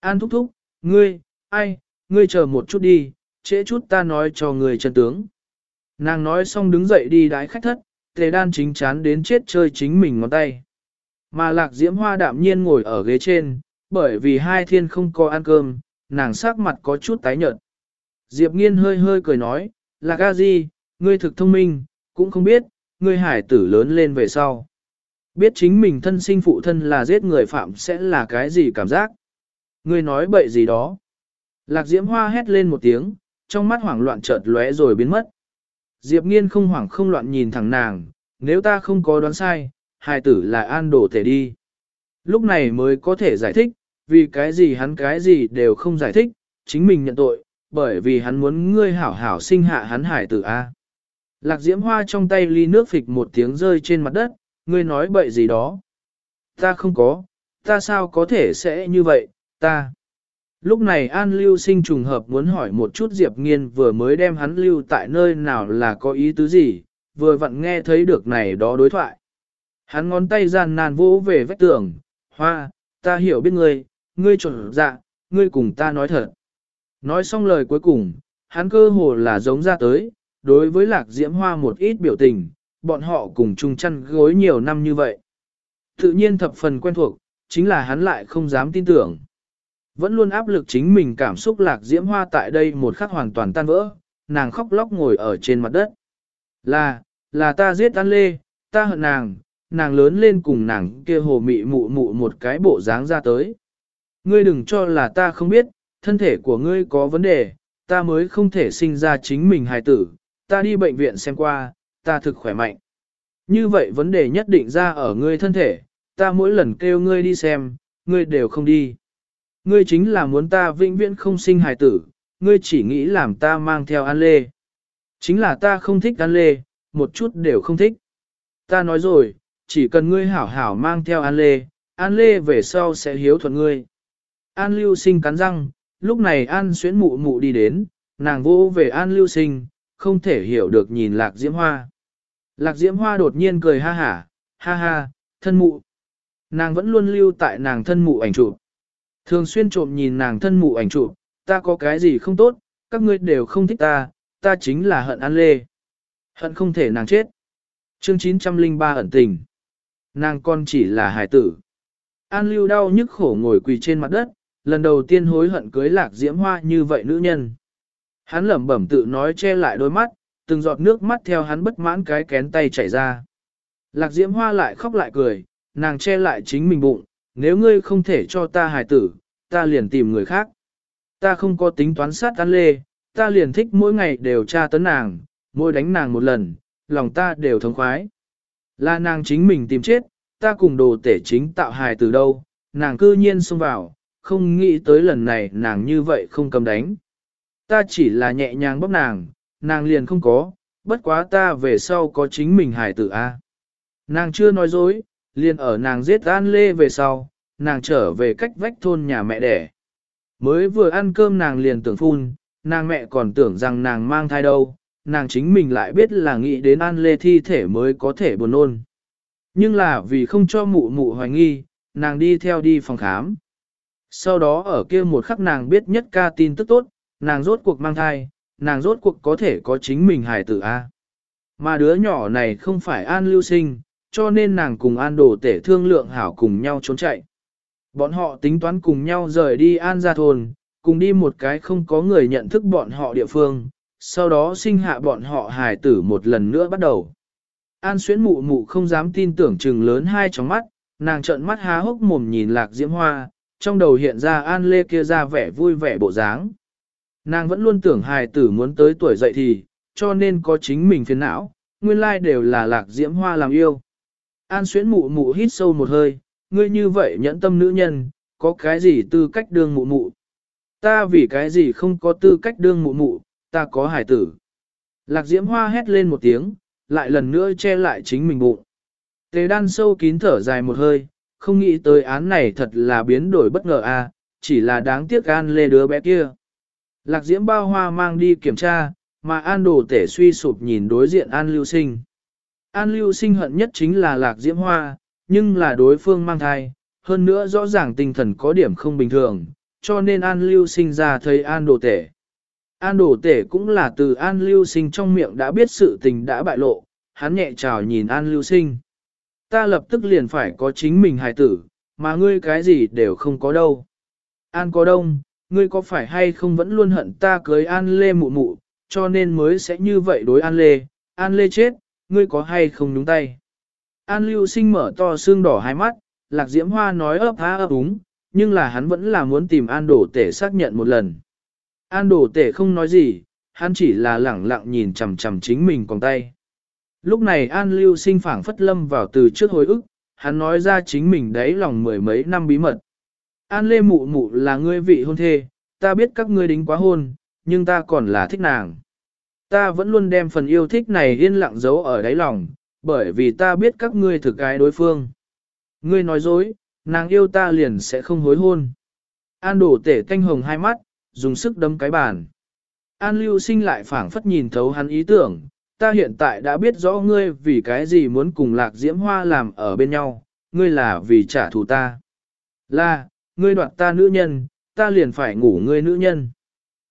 An thúc thúc, ngươi, ai, ngươi chờ một chút đi, trễ chút ta nói cho người chân tướng. Nàng nói xong đứng dậy đi đái khách thất, tề đan chính chán đến chết chơi chính mình ngón tay. Mà lạc diễm hoa đạm nhiên ngồi ở ghế trên, bởi vì hai thiên không có ăn cơm, nàng sắc mặt có chút tái nhợt. Diệp nghiên hơi hơi cười nói, lạc a di, ngươi thực thông minh, cũng không biết, ngươi hải tử lớn lên về sau. Biết chính mình thân sinh phụ thân là giết người phạm sẽ là cái gì cảm giác. Ngươi nói bậy gì đó. Lạc diễm hoa hét lên một tiếng, trong mắt hoảng loạn chợt lóe rồi biến mất. Diệp nghiên không hoảng không loạn nhìn thẳng nàng, nếu ta không có đoán sai, hài tử là an đổ thể đi. Lúc này mới có thể giải thích, vì cái gì hắn cái gì đều không giải thích, chính mình nhận tội, bởi vì hắn muốn ngươi hảo hảo sinh hạ hắn hải tử A. Lạc diễm hoa trong tay ly nước phịch một tiếng rơi trên mặt đất, ngươi nói bậy gì đó. Ta không có, ta sao có thể sẽ như vậy, ta. Lúc này An Lưu sinh trùng hợp muốn hỏi một chút Diệp Nghiên vừa mới đem hắn lưu tại nơi nào là có ý tứ gì, vừa vặn nghe thấy được này đó đối thoại. Hắn ngón tay gian nàn vỗ về vách tường, hoa, ta hiểu biết ngươi, ngươi chuẩn dạ, ngươi cùng ta nói thật. Nói xong lời cuối cùng, hắn cơ hồ là giống ra tới, đối với lạc diễm hoa một ít biểu tình, bọn họ cùng chung chăn gối nhiều năm như vậy. Tự nhiên thập phần quen thuộc, chính là hắn lại không dám tin tưởng. Vẫn luôn áp lực chính mình cảm xúc lạc diễm hoa tại đây một khắc hoàn toàn tan vỡ, nàng khóc lóc ngồi ở trên mặt đất. Là, là ta giết An Lê, ta hận nàng, nàng lớn lên cùng nàng kia hồ mị mụ mụ một cái bộ dáng ra tới. Ngươi đừng cho là ta không biết, thân thể của ngươi có vấn đề, ta mới không thể sinh ra chính mình hài tử, ta đi bệnh viện xem qua, ta thực khỏe mạnh. Như vậy vấn đề nhất định ra ở ngươi thân thể, ta mỗi lần kêu ngươi đi xem, ngươi đều không đi. Ngươi chính là muốn ta vĩnh viễn không sinh hài tử, ngươi chỉ nghĩ làm ta mang theo An Lê. Chính là ta không thích An Lê, một chút đều không thích. Ta nói rồi, chỉ cần ngươi hảo hảo mang theo An Lê, An Lê về sau sẽ hiếu thuận ngươi. An Lưu Sinh cắn răng, lúc này An Xuyến mụ mụ đi đến, nàng vô về An Lưu Sinh, không thể hiểu được nhìn Lạc Diễm Hoa. Lạc Diễm Hoa đột nhiên cười ha hả, ha ha, thân mụ. Nàng vẫn luôn lưu tại nàng thân mụ ảnh chụp. Thường xuyên trộm nhìn nàng thân mụ ảnh chụp, ta có cái gì không tốt, các ngươi đều không thích ta, ta chính là hận An Lê. Hận không thể nàng chết. Chương 903 ẩn tình. Nàng con chỉ là hài tử. An lưu đau nhức khổ ngồi quỳ trên mặt đất, lần đầu tiên hối hận cưới lạc diễm hoa như vậy nữ nhân. Hắn lẩm bẩm tự nói che lại đôi mắt, từng giọt nước mắt theo hắn bất mãn cái kén tay chảy ra. Lạc diễm hoa lại khóc lại cười, nàng che lại chính mình bụng, nếu ngươi không thể cho ta hài tử, ta liền tìm người khác. Ta không có tính toán sát tán lê, ta liền thích mỗi ngày đều tra tấn nàng, mỗi đánh nàng một lần, lòng ta đều thống khoái. Là nàng chính mình tìm chết, ta cùng đồ tể chính tạo hài từ đâu, nàng cư nhiên xông vào, không nghĩ tới lần này nàng như vậy không cầm đánh. Ta chỉ là nhẹ nhàng bóp nàng, nàng liền không có, bất quá ta về sau có chính mình hài tử A. Nàng chưa nói dối, liền ở nàng giết An Lê về sau, nàng trở về cách vách thôn nhà mẹ đẻ. Mới vừa ăn cơm nàng liền tưởng phun, nàng mẹ còn tưởng rằng nàng mang thai đâu, nàng chính mình lại biết là nghĩ đến An Lê thi thể mới có thể buồn nôn. Nhưng là vì không cho mụ mụ hoài nghi, nàng đi theo đi phòng khám. Sau đó ở kia một khắc nàng biết nhất ca tin tức tốt, nàng rốt cuộc mang thai, nàng rốt cuộc có thể có chính mình hài tử A. Mà đứa nhỏ này không phải An lưu sinh, cho nên nàng cùng An đồ tể thương lượng hảo cùng nhau trốn chạy. Bọn họ tính toán cùng nhau rời đi An ra thôn, cùng đi một cái không có người nhận thức bọn họ địa phương, sau đó sinh hạ bọn họ hài tử một lần nữa bắt đầu. An xuyến mụ mụ không dám tin tưởng chừng lớn hai tròng mắt, nàng trợn mắt há hốc mồm nhìn lạc diễm hoa, trong đầu hiện ra An Lê kia ra vẻ vui vẻ bộ dáng. Nàng vẫn luôn tưởng hài tử muốn tới tuổi dậy thì, cho nên có chính mình phiền não, nguyên lai đều là lạc diễm hoa làm yêu. An xuyến mụ mụ hít sâu một hơi, ngươi như vậy nhẫn tâm nữ nhân, có cái gì tư cách đương mụ mụ. Ta vì cái gì không có tư cách đương mụ mụ, ta có hải tử. Lạc diễm hoa hét lên một tiếng, lại lần nữa che lại chính mình bụng. Tề đan sâu kín thở dài một hơi, không nghĩ tới án này thật là biến đổi bất ngờ a, à, chỉ là đáng tiếc an lê đứa bé kia. Lạc diễm bao hoa mang đi kiểm tra, mà an đồ tể suy sụp nhìn đối diện an lưu sinh. An lưu sinh hận nhất chính là lạc diễm hoa, nhưng là đối phương mang thai, hơn nữa rõ ràng tinh thần có điểm không bình thường, cho nên An Lưu sinh ra thấy An Đồ Tể. An Đồ Tể cũng là từ An Lưu sinh trong miệng đã biết sự tình đã bại lộ, hắn nhẹ chào nhìn An Lưu sinh. Ta lập tức liền phải có chính mình hài tử, mà ngươi cái gì đều không có đâu. An có đông, ngươi có phải hay không vẫn luôn hận ta cưới An Lê mụ mụ, cho nên mới sẽ như vậy đối An Lê, An Lê chết, ngươi có hay không nhúng tay. An Lưu sinh mở to xương đỏ hai mắt, Lạc Diễm Hoa nói ấp há ấp úng, nhưng là hắn vẫn là muốn tìm An Đổ Tể xác nhận một lần. An Đổ Tể không nói gì, hắn chỉ là lẳng lặng nhìn chằm chằm chính mình còn tay. Lúc này An Lưu sinh phảng phất lâm vào từ trước hồi ức, hắn nói ra chính mình đấy lòng mười mấy năm bí mật. An Lê Mụ Mụ là ngươi vị hôn thê, ta biết các ngươi đính quá hôn, nhưng ta còn là thích nàng. Ta vẫn luôn đem phần yêu thích này yên lặng giấu ở đáy lòng, bởi vì ta biết các ngươi thực cái đối phương. Ngươi nói dối, nàng yêu ta liền sẽ không hối hôn. An đổ tể canh hồng hai mắt, dùng sức đấm cái bàn. An lưu sinh lại phảng phất nhìn thấu hắn ý tưởng, ta hiện tại đã biết rõ ngươi vì cái gì muốn cùng lạc diễm hoa làm ở bên nhau, ngươi là vì trả thù ta. Là, ngươi đoạt ta nữ nhân, ta liền phải ngủ ngươi nữ nhân.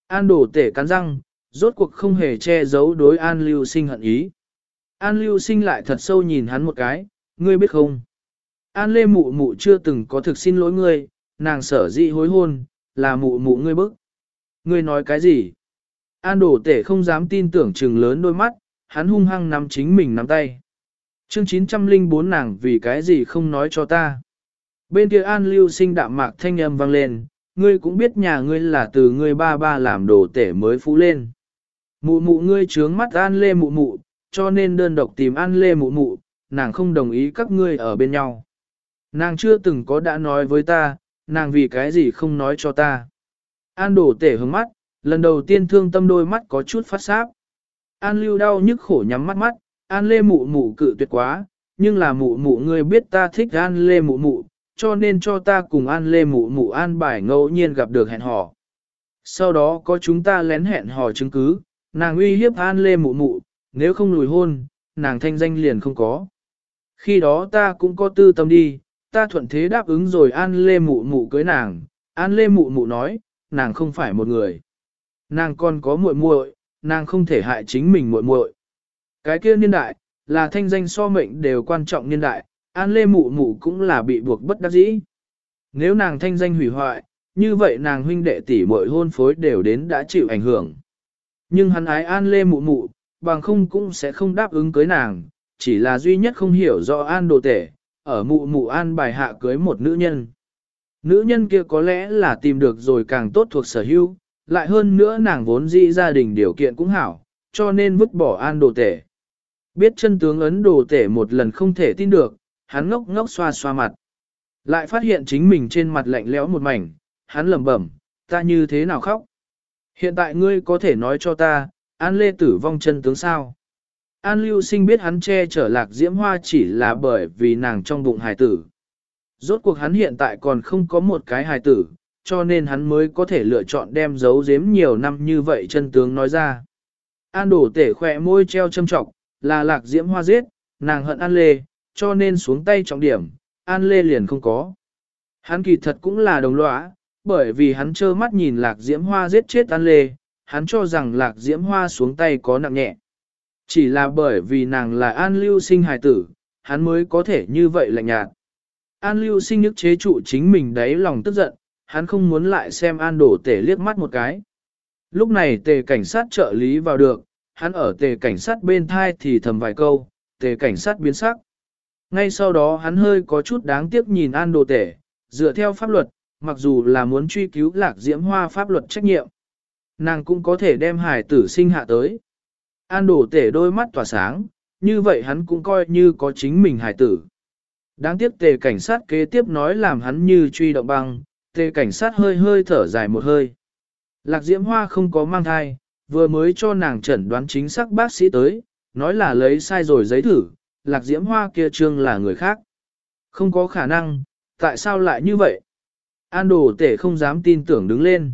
An đổ tể cắn răng, rốt cuộc không hề che giấu đối an lưu sinh hận ý. An lưu sinh lại thật sâu nhìn hắn một cái, ngươi biết không? An lê mụ mụ chưa từng có thực xin lỗi ngươi, nàng sở dị hối hôn, là mụ mụ ngươi bức. Ngươi nói cái gì? An đổ tể không dám tin tưởng trừng lớn đôi mắt, hắn hung hăng nắm chính mình nắm tay. Chương 904 nàng vì cái gì không nói cho ta. Bên kia an lưu sinh đạm mạc thanh âm vang lên, ngươi cũng biết nhà ngươi là từ ngươi ba ba làm đồ tể mới phú lên. Mụ mụ ngươi trướng mắt an lê mụ mụ, cho nên đơn độc tìm an lê mụ mụ, nàng không đồng ý các ngươi ở bên nhau. Nàng chưa từng có đã nói với ta, nàng vì cái gì không nói cho ta. An đổ tể hướng mắt, lần đầu tiên thương tâm đôi mắt có chút phát sáp. An lưu đau nhức khổ nhắm mắt mắt, an lê mụ mụ cự tuyệt quá, nhưng là mụ mụ ngươi biết ta thích an lê mụ mụ, cho nên cho ta cùng an lê mụ mụ an bài ngẫu nhiên gặp được hẹn hò. Sau đó có chúng ta lén hẹn hò chứng cứ, nàng uy hiếp an lê mụ mụ, nếu không lùi hôn, nàng thanh danh liền không có. Khi đó ta cũng có tư tâm đi, ta thuận thế đáp ứng rồi an lê mụ mụ cưới nàng, an lê mụ mụ nói, nàng không phải một người. Nàng còn có muội muội, nàng không thể hại chính mình muội muội. Cái kia niên đại, là thanh danh so mệnh đều quan trọng niên đại, an lê mụ mụ cũng là bị buộc bất đắc dĩ. Nếu nàng thanh danh hủy hoại, như vậy nàng huynh đệ tỷ muội hôn phối đều đến đã chịu ảnh hưởng. Nhưng hắn ái an lê mụ mụ, bằng không cũng sẽ không đáp ứng cưới nàng, chỉ là duy nhất không hiểu do an đồ tể, ở mụ mụ an bài hạ cưới một nữ nhân. Nữ nhân kia có lẽ là tìm được rồi càng tốt thuộc sở hữu, lại hơn nữa nàng vốn dĩ gia đình điều kiện cũng hảo, cho nên vứt bỏ an đồ tể. Biết chân tướng ấn đồ tể một lần không thể tin được, hắn ngốc ngốc xoa xoa mặt. Lại phát hiện chính mình trên mặt lạnh lẽo một mảnh, hắn lẩm bẩm, ta như thế nào khóc? Hiện tại ngươi có thể nói cho ta, An Lê tử vong chân tướng sao? An Lưu Sinh biết hắn che chở lạc diễm hoa chỉ là bởi vì nàng trong bụng hài tử. Rốt cuộc hắn hiện tại còn không có một cái hài tử, cho nên hắn mới có thể lựa chọn đem giấu giếm nhiều năm như vậy chân tướng nói ra. An đổ tể khỏe môi treo châm trọng, là lạc diễm hoa giết, nàng hận An Lê, cho nên xuống tay trọng điểm, An Lê liền không có. Hắn kỳ thật cũng là đồng lõa, bởi vì hắn trơ mắt nhìn lạc diễm hoa giết chết An Lê, hắn cho rằng lạc diễm hoa xuống tay có nặng nhẹ. Chỉ là bởi vì nàng là An Lưu sinh hài tử, hắn mới có thể như vậy lạnh nhạt. An Lưu sinh nhức chế trụ chính mình đáy lòng tức giận, hắn không muốn lại xem An đổ tể liếc mắt một cái. Lúc này tề cảnh sát trợ lý vào được, hắn ở tề cảnh sát bên thai thì thầm vài câu, tề cảnh sát biến sắc. Ngay sau đó hắn hơi có chút đáng tiếc nhìn An đồ tể, dựa theo pháp luật, mặc dù là muốn truy cứu lạc diễm hoa pháp luật trách nhiệm, nàng cũng có thể đem hải tử sinh hạ tới. An đổ tể đôi mắt tỏa sáng, như vậy hắn cũng coi như có chính mình hải tử. Đáng tiếc tề cảnh sát kế tiếp nói làm hắn như truy động băng, tề cảnh sát hơi hơi thở dài một hơi. Lạc diễm hoa không có mang thai, vừa mới cho nàng chẩn đoán chính xác bác sĩ tới, nói là lấy sai rồi giấy thử, lạc diễm hoa kia trương là người khác. Không có khả năng, tại sao lại như vậy? An đồ tể không dám tin tưởng đứng lên.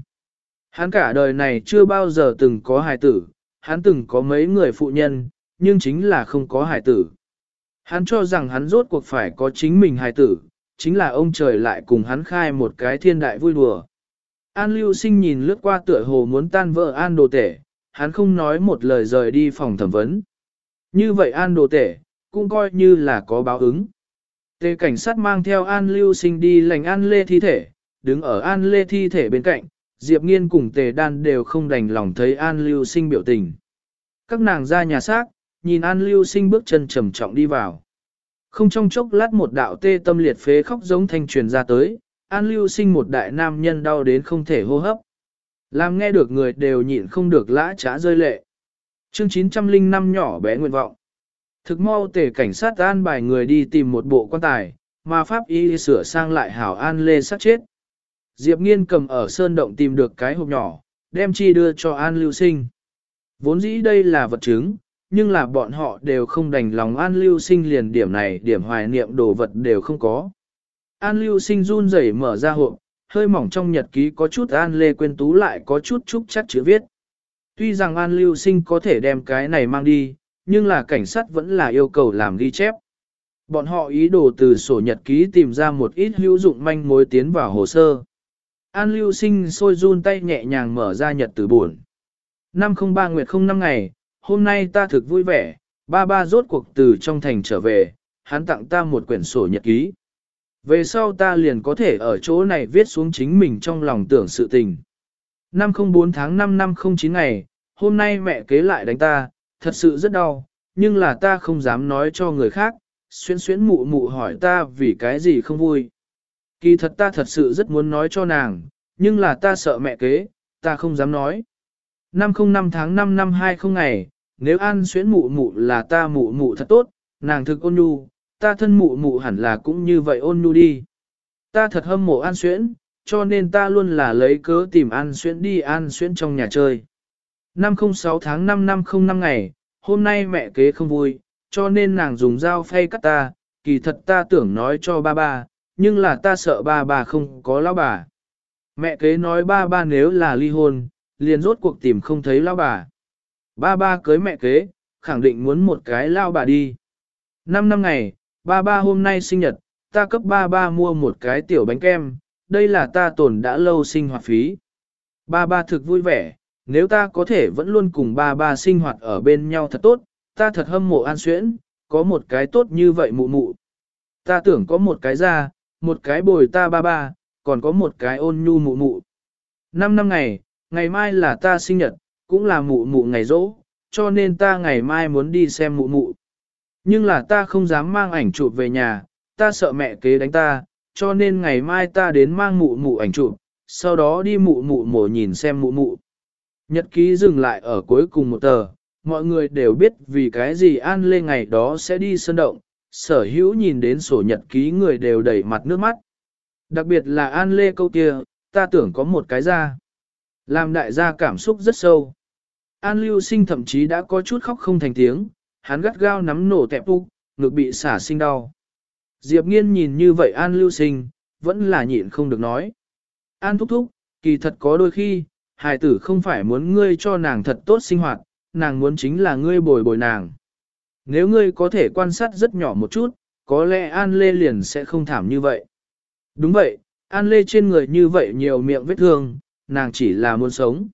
Hắn cả đời này chưa bao giờ từng có hài tử, hắn từng có mấy người phụ nhân, nhưng chính là không có hài tử. Hắn cho rằng hắn rốt cuộc phải có chính mình hài tử, chính là ông trời lại cùng hắn khai một cái thiên đại vui đùa. An lưu sinh nhìn lướt qua tựa hồ muốn tan vỡ an đồ tể, hắn không nói một lời rời đi phòng thẩm vấn. Như vậy an đồ tể, cũng coi như là có báo ứng. Tề cảnh sát mang theo an lưu sinh đi lành an lê thi thể, đứng ở an lê thi thể bên cạnh, Diệp Nghiên cùng tề đan đều không đành lòng thấy an lưu sinh biểu tình. Các nàng ra nhà xác, nhìn an lưu sinh bước chân trầm trọng đi vào. Không trong chốc lát một đạo tê tâm liệt phế khóc giống thanh truyền ra tới, an lưu sinh một đại nam nhân đau đến không thể hô hấp. Làm nghe được người đều nhịn không được lã trá rơi lệ. Chương 905 nhỏ bé nguyện vọng. Thực mau tể cảnh sát an bài người đi tìm một bộ quan tài, mà pháp y sửa sang lại hảo an lê sát chết. Diệp nghiên cầm ở sơn động tìm được cái hộp nhỏ, đem chi đưa cho an lưu sinh. Vốn dĩ đây là vật chứng, nhưng là bọn họ đều không đành lòng an lưu sinh liền điểm này điểm hoài niệm đồ vật đều không có. An lưu sinh run rẩy mở ra hộp, hơi mỏng trong nhật ký có chút an lê Quyên tú lại có chút chút chắc chữ viết. Tuy rằng an lưu sinh có thể đem cái này mang đi, nhưng là cảnh sát vẫn là yêu cầu làm ghi chép. Bọn họ ý đồ từ sổ nhật ký tìm ra một ít hữu dụng manh mối tiến vào hồ sơ. An lưu sinh sôi run tay nhẹ nhàng mở ra nhật từ buồn. Năm không ba nguyệt không năm ngày, hôm nay ta thực vui vẻ, ba ba rốt cuộc từ trong thành trở về, hắn tặng ta một quyển sổ nhật ký. Về sau ta liền có thể ở chỗ này viết xuống chính mình trong lòng tưởng sự tình. Năm không bốn tháng 5 năm không chín ngày, hôm nay mẹ kế lại đánh ta, thật sự rất đau, nhưng là ta không dám nói cho người khác, xuyên xuyến mụ mụ hỏi ta vì cái gì không vui. Kỳ thật ta thật sự rất muốn nói cho nàng, nhưng là ta sợ mẹ kế, ta không dám nói. Năm không năm tháng 5 năm 20 ngày, nếu an xuyến mụ mụ là ta mụ mụ thật tốt, nàng thực ôn nhu, ta thân mụ mụ hẳn là cũng như vậy ôn nhu đi. Ta thật hâm mộ an xuyến, cho nên ta luôn là lấy cớ tìm an xuyến đi an xuyến trong nhà chơi. Năm 06 tháng 5 năm 05 ngày, hôm nay mẹ kế không vui, cho nên nàng dùng dao phay cắt ta, kỳ thật ta tưởng nói cho ba ba, nhưng là ta sợ ba bà không có lão bà. Mẹ kế nói ba ba nếu là ly hôn, liền rốt cuộc tìm không thấy lão bà. Ba ba cưới mẹ kế, khẳng định muốn một cái lão bà đi. Năm năm ngày, ba ba hôm nay sinh nhật, ta cấp ba ba mua một cái tiểu bánh kem, đây là ta tồn đã lâu sinh hoạt phí. Ba ba thực vui vẻ, nếu ta có thể vẫn luôn cùng ba ba sinh hoạt ở bên nhau thật tốt, ta thật hâm mộ an xuyễn, có một cái tốt như vậy mụ mụ. Ta tưởng có một cái ra, một cái bồi ta ba ba, còn có một cái ôn nhu mụ mụ. Năm năm ngày, ngày mai là ta sinh nhật, cũng là mụ mụ ngày rỗ, cho nên ta ngày mai muốn đi xem mụ mụ. Nhưng là ta không dám mang ảnh chụp về nhà, ta sợ mẹ kế đánh ta, cho nên ngày mai ta đến mang mụ mụ ảnh chụp, sau đó đi mụ mụ mổ nhìn xem mụ mụ. Nhật ký dừng lại ở cuối cùng một tờ, mọi người đều biết vì cái gì An Lê ngày đó sẽ đi sơn động, sở hữu nhìn đến sổ nhật ký người đều đẩy mặt nước mắt. Đặc biệt là An Lê câu kia, ta tưởng có một cái ra. Làm đại gia cảm xúc rất sâu. An Lưu Sinh thậm chí đã có chút khóc không thành tiếng, hắn gắt gao nắm nổ tẹp úc, ngực bị xả sinh đau. Diệp Nghiên nhìn như vậy An Lưu Sinh, vẫn là nhịn không được nói. An thúc thúc, kỳ thật có đôi khi, hài tử không phải muốn ngươi cho nàng thật tốt sinh hoạt, nàng muốn chính là ngươi bồi bồi nàng. Nếu ngươi có thể quan sát rất nhỏ một chút, có lẽ An Lê liền sẽ không thảm như vậy. Đúng vậy, An Lê trên người như vậy nhiều miệng vết thương, nàng chỉ là muốn sống.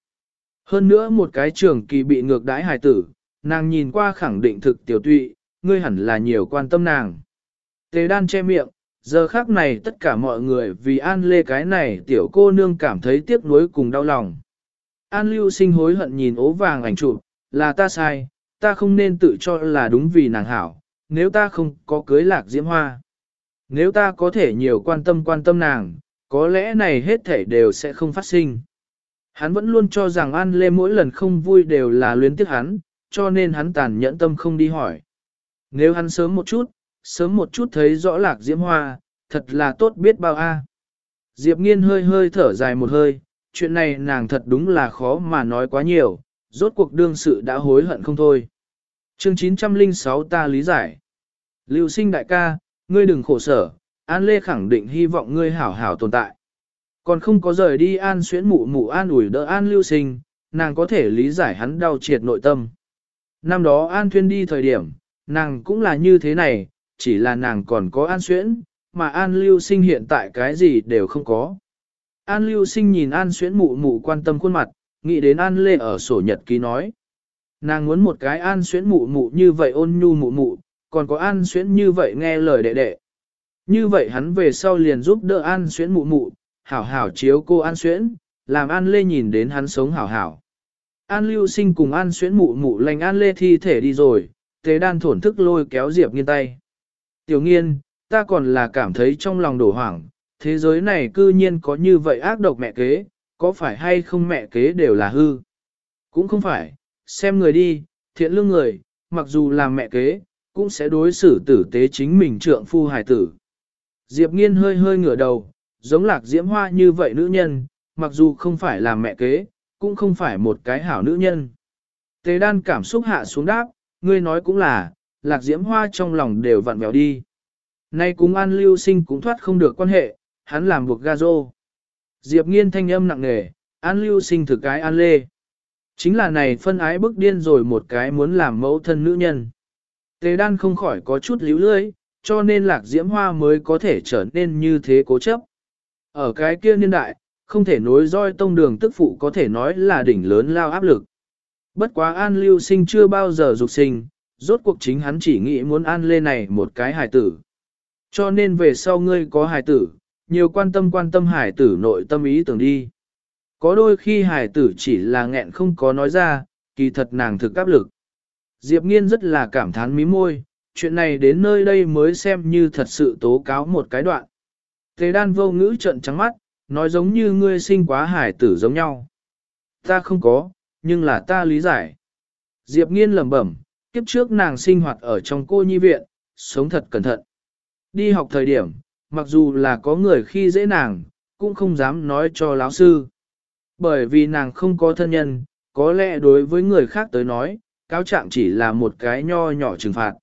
Hơn nữa một cái trường kỳ bị ngược đãi hài tử, nàng nhìn qua khẳng định thực tiểu tụy, ngươi hẳn là nhiều quan tâm nàng. Tề đan che miệng, giờ khác này tất cả mọi người vì An Lê cái này tiểu cô nương cảm thấy tiếc nuối cùng đau lòng. An lưu sinh hối hận nhìn ố vàng ảnh chụp, là ta sai, ta không nên tự cho là đúng vì nàng hảo, nếu ta không có cưới lạc diễm hoa. Nếu ta có thể nhiều quan tâm quan tâm nàng, có lẽ này hết thể đều sẽ không phát sinh. Hắn vẫn luôn cho rằng An Lê mỗi lần không vui đều là luyến tiếc hắn, cho nên hắn tàn nhẫn tâm không đi hỏi. Nếu hắn sớm một chút, sớm một chút thấy rõ lạc diễm hoa, thật là tốt biết bao a. Diệp nghiên hơi hơi thở dài một hơi, chuyện này nàng thật đúng là khó mà nói quá nhiều, rốt cuộc đương sự đã hối hận không thôi. Chương 906 ta lý giải. Lưu sinh đại ca, ngươi đừng khổ sở, An Lê khẳng định hy vọng ngươi hảo hảo tồn tại. Còn không có rời đi An xuyến mụ mụ An ủi đỡ An lưu sinh, nàng có thể lý giải hắn đau triệt nội tâm. Năm đó An Thuyên đi thời điểm, nàng cũng là như thế này, chỉ là nàng còn có An xuyến, mà An lưu sinh hiện tại cái gì đều không có. An lưu sinh nhìn An xuyễn mụ mụ quan tâm khuôn mặt, nghĩ đến An lê ở sổ nhật ký nói. Nàng muốn một cái An xuyễn mụ mụ như vậy ôn nhu mụ mụ, còn có An xuyễn như vậy nghe lời đệ đệ. Như vậy hắn về sau liền giúp đỡ An xuyễn mụ mụ, hảo hảo chiếu cô An xuyễn, làm An lê nhìn đến hắn sống hảo hảo. An lưu sinh cùng An xuyễn mụ mụ lành An lê thi thể đi rồi, tế đan thổn thức lôi kéo Diệp nghiên tay. Tiểu nghiên, ta còn là cảm thấy trong lòng đổ hoảng, thế giới này cư nhiên có như vậy ác độc mẹ kế, có phải hay không mẹ kế đều là hư. Cũng không phải, xem người đi, thiện lương người, mặc dù làm mẹ kế, cũng sẽ đối xử tử tế chính mình trượng phu hài tử. Diệp nghiên hơi hơi ngửa đầu, giống lạc diễm hoa như vậy nữ nhân, mặc dù không phải là mẹ kế, cũng không phải một cái hảo nữ nhân. Tế đan cảm xúc hạ xuống đáp, ngươi nói cũng là, lạc diễm hoa trong lòng đều vặn vẹo đi. Nay cũng an lưu sinh cũng thoát không được quan hệ, hắn làm buộc ga rô. Diệp nghiên thanh âm nặng nề, an lưu sinh thực cái an lê. Chính là này phân ái bức điên rồi một cái muốn làm mẫu thân nữ nhân. Tề đan không khỏi có chút líu lưỡi, cho nên lạc diễm hoa mới có thể trở nên như thế cố chấp. Ở cái kia niên đại, không thể nối roi tông đường tức phụ có thể nói là đỉnh lớn lao áp lực. Bất quá an lưu sinh chưa bao giờ dục sinh, rốt cuộc chính hắn chỉ nghĩ muốn an lê này một cái hài tử. Cho nên về sau ngươi có hài tử, nhiều quan tâm quan tâm hài tử nội tâm ý tưởng đi. Có đôi khi hài tử chỉ là nghẹn không có nói ra, kỳ thật nàng thực áp lực. Diệp nghiên rất là cảm thán mí môi, chuyện này đến nơi đây mới xem như thật sự tố cáo một cái đoạn. Tề đan vô ngữ trận trắng mắt, nói giống như ngươi sinh quá hải tử giống nhau. Ta không có, nhưng là ta lý giải. Diệp nghiên lẩm bẩm, kiếp trước nàng sinh hoạt ở trong cô nhi viện, sống thật cẩn thận. Đi học thời điểm, mặc dù là có người khi dễ nàng, cũng không dám nói cho lão sư. Bởi vì nàng không có thân nhân, có lẽ đối với người khác tới nói, cáo trạng chỉ là một cái nho nhỏ trừng phạt.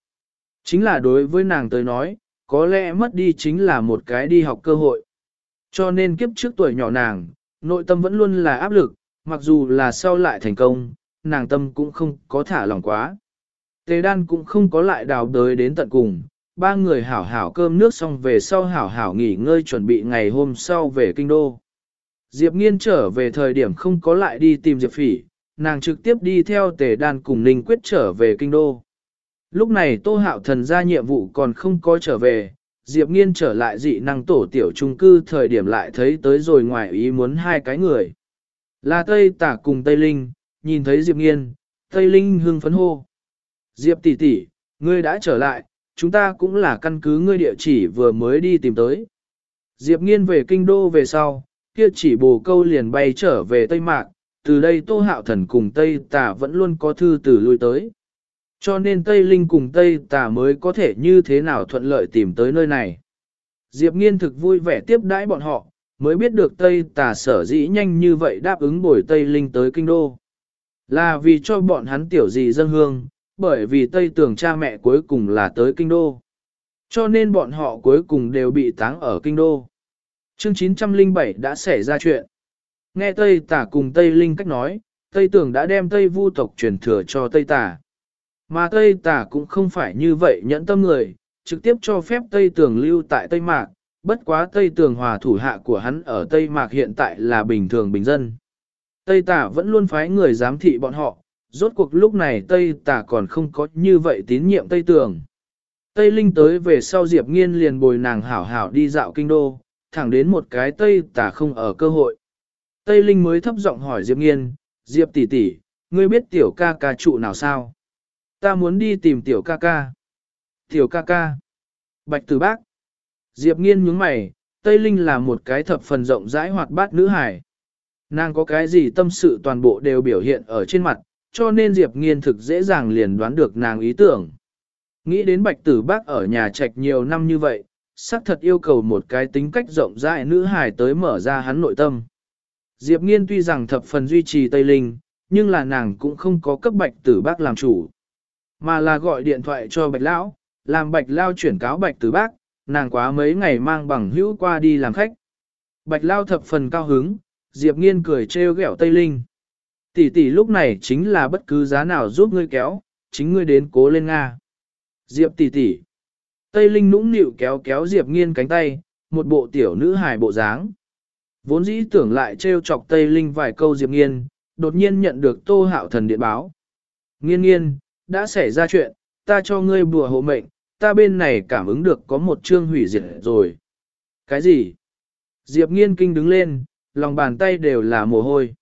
Chính là đối với nàng tới nói, có lẽ mất đi chính là một cái đi học cơ hội. Cho nên kiếp trước tuổi nhỏ nàng, nội tâm vẫn luôn là áp lực, mặc dù là sau lại thành công, nàng tâm cũng không có thả lòng quá. Tề đan cũng không có lại đào đới đến tận cùng, ba người hảo hảo cơm nước xong về sau hảo hảo nghỉ ngơi chuẩn bị ngày hôm sau về kinh đô. Diệp nghiên trở về thời điểm không có lại đi tìm Diệp phỉ, nàng trực tiếp đi theo tề đan cùng Ninh Quyết trở về kinh đô. Lúc này Tô Hạo Thần ra nhiệm vụ còn không có trở về, Diệp Nghiên trở lại dị năng tổ tiểu trung cư thời điểm lại thấy tới rồi ngoài ý muốn hai cái người. Là Tây Tả cùng Tây Linh, nhìn thấy Diệp Nghiên, Tây Linh hưng phấn hô. Diệp tỷ tỷ, ngươi đã trở lại, chúng ta cũng là căn cứ ngươi địa chỉ vừa mới đi tìm tới. Diệp Nghiên về kinh đô về sau, kia chỉ bồ câu liền bay trở về Tây Mạc, từ đây Tô Hạo Thần cùng Tây tà vẫn luôn có thư từ lui tới. Cho nên Tây Linh cùng Tây Tà mới có thể như thế nào thuận lợi tìm tới nơi này. Diệp Nghiên thực vui vẻ tiếp đãi bọn họ, mới biết được Tây Tà sở dĩ nhanh như vậy đáp ứng bồi Tây Linh tới kinh đô. Là vì cho bọn hắn tiểu gì dân hương, bởi vì Tây tưởng cha mẹ cuối cùng là tới kinh đô. Cho nên bọn họ cuối cùng đều bị táng ở kinh đô. Chương 907 đã xảy ra chuyện. Nghe Tây Tả cùng Tây Linh cách nói, Tây tưởng đã đem Tây vu tộc truyền thừa cho Tây Tả, Mà Tây Tả cũng không phải như vậy nhẫn tâm người, trực tiếp cho phép Tây Tường lưu tại Tây Mạc, bất quá Tây Tường hòa thủ hạ của hắn ở Tây Mạc hiện tại là bình thường bình dân. Tây Tả vẫn luôn phái người giám thị bọn họ, rốt cuộc lúc này Tây Tả còn không có như vậy tín nhiệm Tây Tường. Tây Linh tới về sau Diệp Nghiên liền bồi nàng hảo hảo đi dạo kinh đô, thẳng đến một cái Tây Tả không ở cơ hội. Tây Linh mới thấp giọng hỏi Diệp Nghiên, Diệp tỷ tỷ, ngươi biết tiểu ca ca trụ nào sao? Ta muốn đi tìm tiểu ca ca. Tiểu ca ca. Bạch tử bác. Diệp nghiên nhướng mày, Tây Linh là một cái thập phần rộng rãi hoạt bát nữ hải. Nàng có cái gì tâm sự toàn bộ đều biểu hiện ở trên mặt, cho nên Diệp nghiên thực dễ dàng liền đoán được nàng ý tưởng. Nghĩ đến bạch tử bác ở nhà trạch nhiều năm như vậy, xác thật yêu cầu một cái tính cách rộng rãi nữ hải tới mở ra hắn nội tâm. Diệp nghiên tuy rằng thập phần duy trì Tây Linh, nhưng là nàng cũng không có cấp bạch tử bác làm chủ. Mà là gọi điện thoại cho bạch lão, làm bạch lao chuyển cáo bạch tử bác, nàng quá mấy ngày mang bằng hữu qua đi làm khách. Bạch lao thập phần cao hứng, Diệp nghiên cười trêu ghẹo Tây Linh. Tỷ tỷ lúc này chính là bất cứ giá nào giúp ngươi kéo, chính ngươi đến cố lên Nga. Diệp tỷ tỷ. Tây Linh nũng nịu kéo kéo Diệp nghiên cánh tay, một bộ tiểu nữ hài bộ dáng. Vốn dĩ tưởng lại trêu chọc Tây Linh vài câu Diệp Nghiên, đột nhiên nhận được Tô Hạo Thần điện báo. Nghiên nghiên, đã xảy ra chuyện, ta cho ngươi bùa hộ mệnh, ta bên này cảm ứng được có một chương hủy diệt rồi. Cái gì? Diệp Nghiên kinh đứng lên, lòng bàn tay đều là mồ hôi.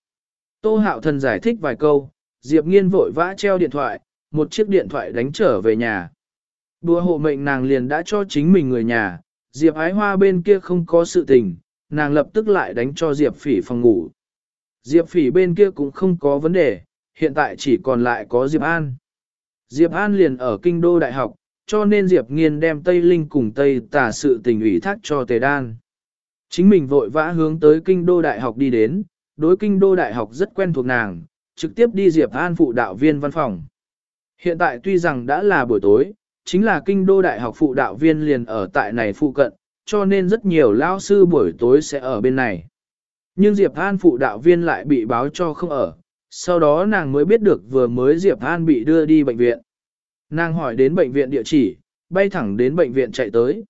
Tô Hạo Thần giải thích vài câu, Diệp Nghiên vội vã treo điện thoại, một chiếc điện thoại đánh trở về nhà. Đùa hộ mệnh nàng liền đã cho chính mình người nhà, Diệp ái hoa bên kia không có sự tình, nàng lập tức lại đánh cho Diệp phỉ phòng ngủ. Diệp phỉ bên kia cũng không có vấn đề, hiện tại chỉ còn lại có Diệp An. Diệp An liền ở kinh đô đại học, cho nên Diệp Nghiên đem Tây Linh cùng Tây tả sự tình ủy thác cho Tề Đan. Chính mình vội vã hướng tới kinh đô đại học đi đến, đối kinh đô đại học rất quen thuộc nàng, trực tiếp đi Diệp An phụ đạo viên văn phòng. Hiện tại tuy rằng đã là buổi tối, chính là kinh đô đại học phụ đạo viên liền ở tại này phụ cận, cho nên rất nhiều lao sư buổi tối sẽ ở bên này. Nhưng Diệp An phụ đạo viên lại bị báo cho không ở, sau đó nàng mới biết được vừa mới Diệp An bị đưa đi bệnh viện. Nàng hỏi đến bệnh viện địa chỉ, bay thẳng đến bệnh viện chạy tới.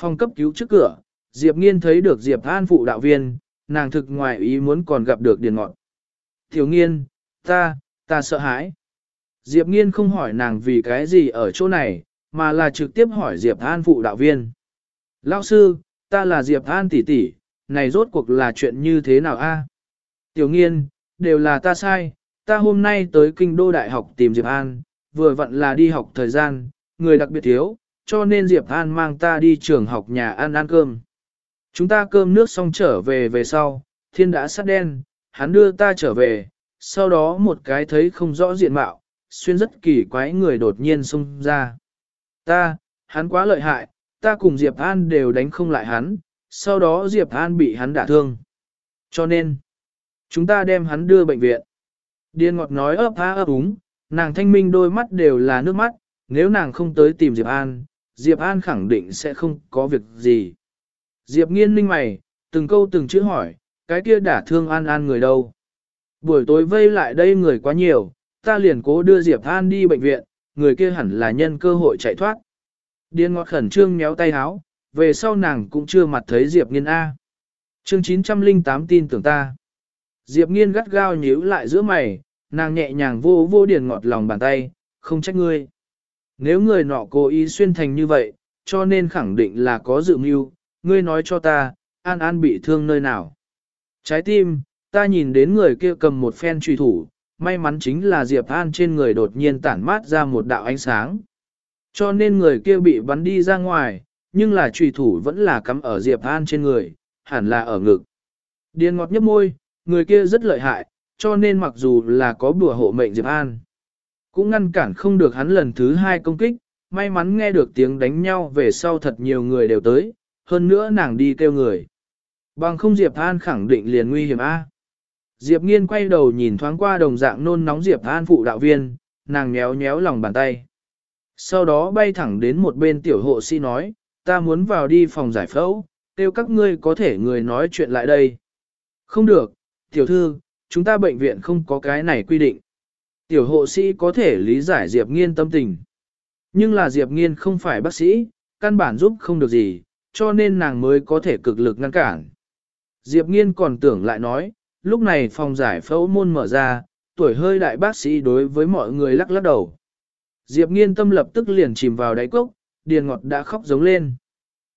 Phòng cấp cứu trước cửa, Diệp Nghiên thấy được Diệp An phụ đạo viên, nàng thực ngoài ý muốn còn gặp được Điền Ngọt. Thiếu Nghiên, ta, ta sợ hãi. Diệp Nghiên không hỏi nàng vì cái gì ở chỗ này, mà là trực tiếp hỏi Diệp An phụ đạo viên. Lão sư, ta là Diệp An tỷ tỷ, này rốt cuộc là chuyện như thế nào a? Tiểu Nghiên, đều là ta sai, ta hôm nay tới kinh đô đại học tìm Diệp An, vừa vặn là đi học thời gian, người đặc biệt thiếu, cho nên Diệp An mang ta đi trường học nhà ăn ăn cơm. Chúng ta cơm nước xong trở về về sau, thiên đã sát đen, hắn đưa ta trở về, sau đó một cái thấy không rõ diện mạo, xuyên rất kỳ quái người đột nhiên xông ra. Ta, hắn quá lợi hại, ta cùng Diệp An đều đánh không lại hắn, sau đó Diệp An bị hắn đả thương. Cho nên, chúng ta đem hắn đưa bệnh viện. Điên ngọt nói ấp há ấp úng, nàng thanh minh đôi mắt đều là nước mắt, nếu nàng không tới tìm Diệp An, Diệp An khẳng định sẽ không có việc gì. Diệp nghiên ninh mày, từng câu từng chữ hỏi, cái kia đả thương An An người đâu. Buổi tối vây lại đây người quá nhiều, ta liền cố đưa Diệp An đi bệnh viện, người kia hẳn là nhân cơ hội chạy thoát. Điên ngọt khẩn trương méo tay háo, về sau nàng cũng chưa mặt thấy Diệp Nghiên A. Chương 908 tin tưởng ta. Diệp Nghiên gắt gao nhíu lại giữa mày, nàng nhẹ nhàng vô vô điền ngọt lòng bàn tay, không trách ngươi. Nếu người nọ cố ý xuyên thành như vậy, cho nên khẳng định là có dự mưu, ngươi nói cho ta, An An bị thương nơi nào. Trái tim, ta nhìn đến người kia cầm một phen truy thủ, may mắn chính là Diệp An trên người đột nhiên tản mát ra một đạo ánh sáng. Cho nên người kia bị bắn đi ra ngoài, nhưng là trùy thủ vẫn là cắm ở Diệp An trên người, hẳn là ở ngực. Điên ngọt nhấp môi, người kia rất lợi hại, cho nên mặc dù là có bùa hộ mệnh Diệp An, cũng ngăn cản không được hắn lần thứ hai công kích, may mắn nghe được tiếng đánh nhau về sau thật nhiều người đều tới, hơn nữa nàng đi kêu người. Bằng không Diệp An khẳng định liền nguy hiểm A. Diệp Nghiên quay đầu nhìn thoáng qua đồng dạng nôn nóng Diệp An phụ đạo viên, nàng nhéo nhéo lòng bàn tay. Sau đó bay thẳng đến một bên tiểu hộ sĩ nói, ta muốn vào đi phòng giải phẫu, kêu các ngươi có thể người nói chuyện lại đây. Không được, tiểu thư, chúng ta bệnh viện không có cái này quy định. Tiểu hộ sĩ có thể lý giải Diệp Nghiên tâm tình. Nhưng là Diệp Nghiên không phải bác sĩ, căn bản giúp không được gì, cho nên nàng mới có thể cực lực ngăn cản. Diệp Nghiên còn tưởng lại nói, lúc này phòng giải phẫu môn mở ra, tuổi hơi đại bác sĩ đối với mọi người lắc lắc đầu. Diệp Nghiên tâm lập tức liền chìm vào đáy cốc, Điền Ngọt đã khóc giống lên.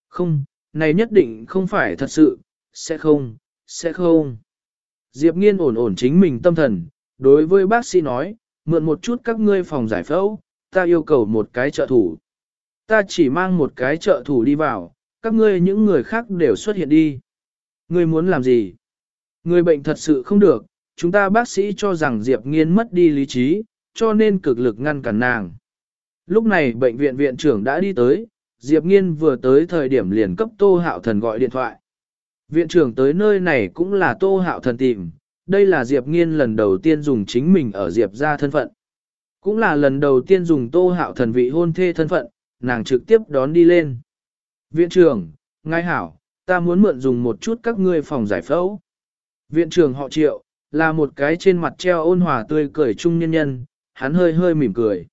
Không, này nhất định không phải thật sự, sẽ không, sẽ không. Diệp Nghiên ổn ổn chính mình tâm thần, đối với bác sĩ nói, mượn một chút các ngươi phòng giải phẫu, ta yêu cầu một cái trợ thủ. Ta chỉ mang một cái trợ thủ đi vào, các ngươi những người khác đều xuất hiện đi. Ngươi muốn làm gì? Người bệnh thật sự không được, chúng ta bác sĩ cho rằng Diệp Nghiên mất đi lý trí, cho nên cực lực ngăn cản nàng. Lúc này bệnh viện viện trưởng đã đi tới, Diệp Nghiên vừa tới thời điểm liền cấp Tô Hạo Thần gọi điện thoại. Viện trưởng tới nơi này cũng là Tô Hạo Thần tìm, đây là Diệp Nghiên lần đầu tiên dùng chính mình ở Diệp ra thân phận. Cũng là lần đầu tiên dùng Tô Hạo Thần vị hôn thê thân phận, nàng trực tiếp đón đi lên. Viện trưởng, ngài hảo, ta muốn mượn dùng một chút các ngươi phòng giải phẫu. Viện trưởng họ triệu, là một cái trên mặt treo ôn hòa tươi cười trung nhân nhân, hắn hơi hơi mỉm cười.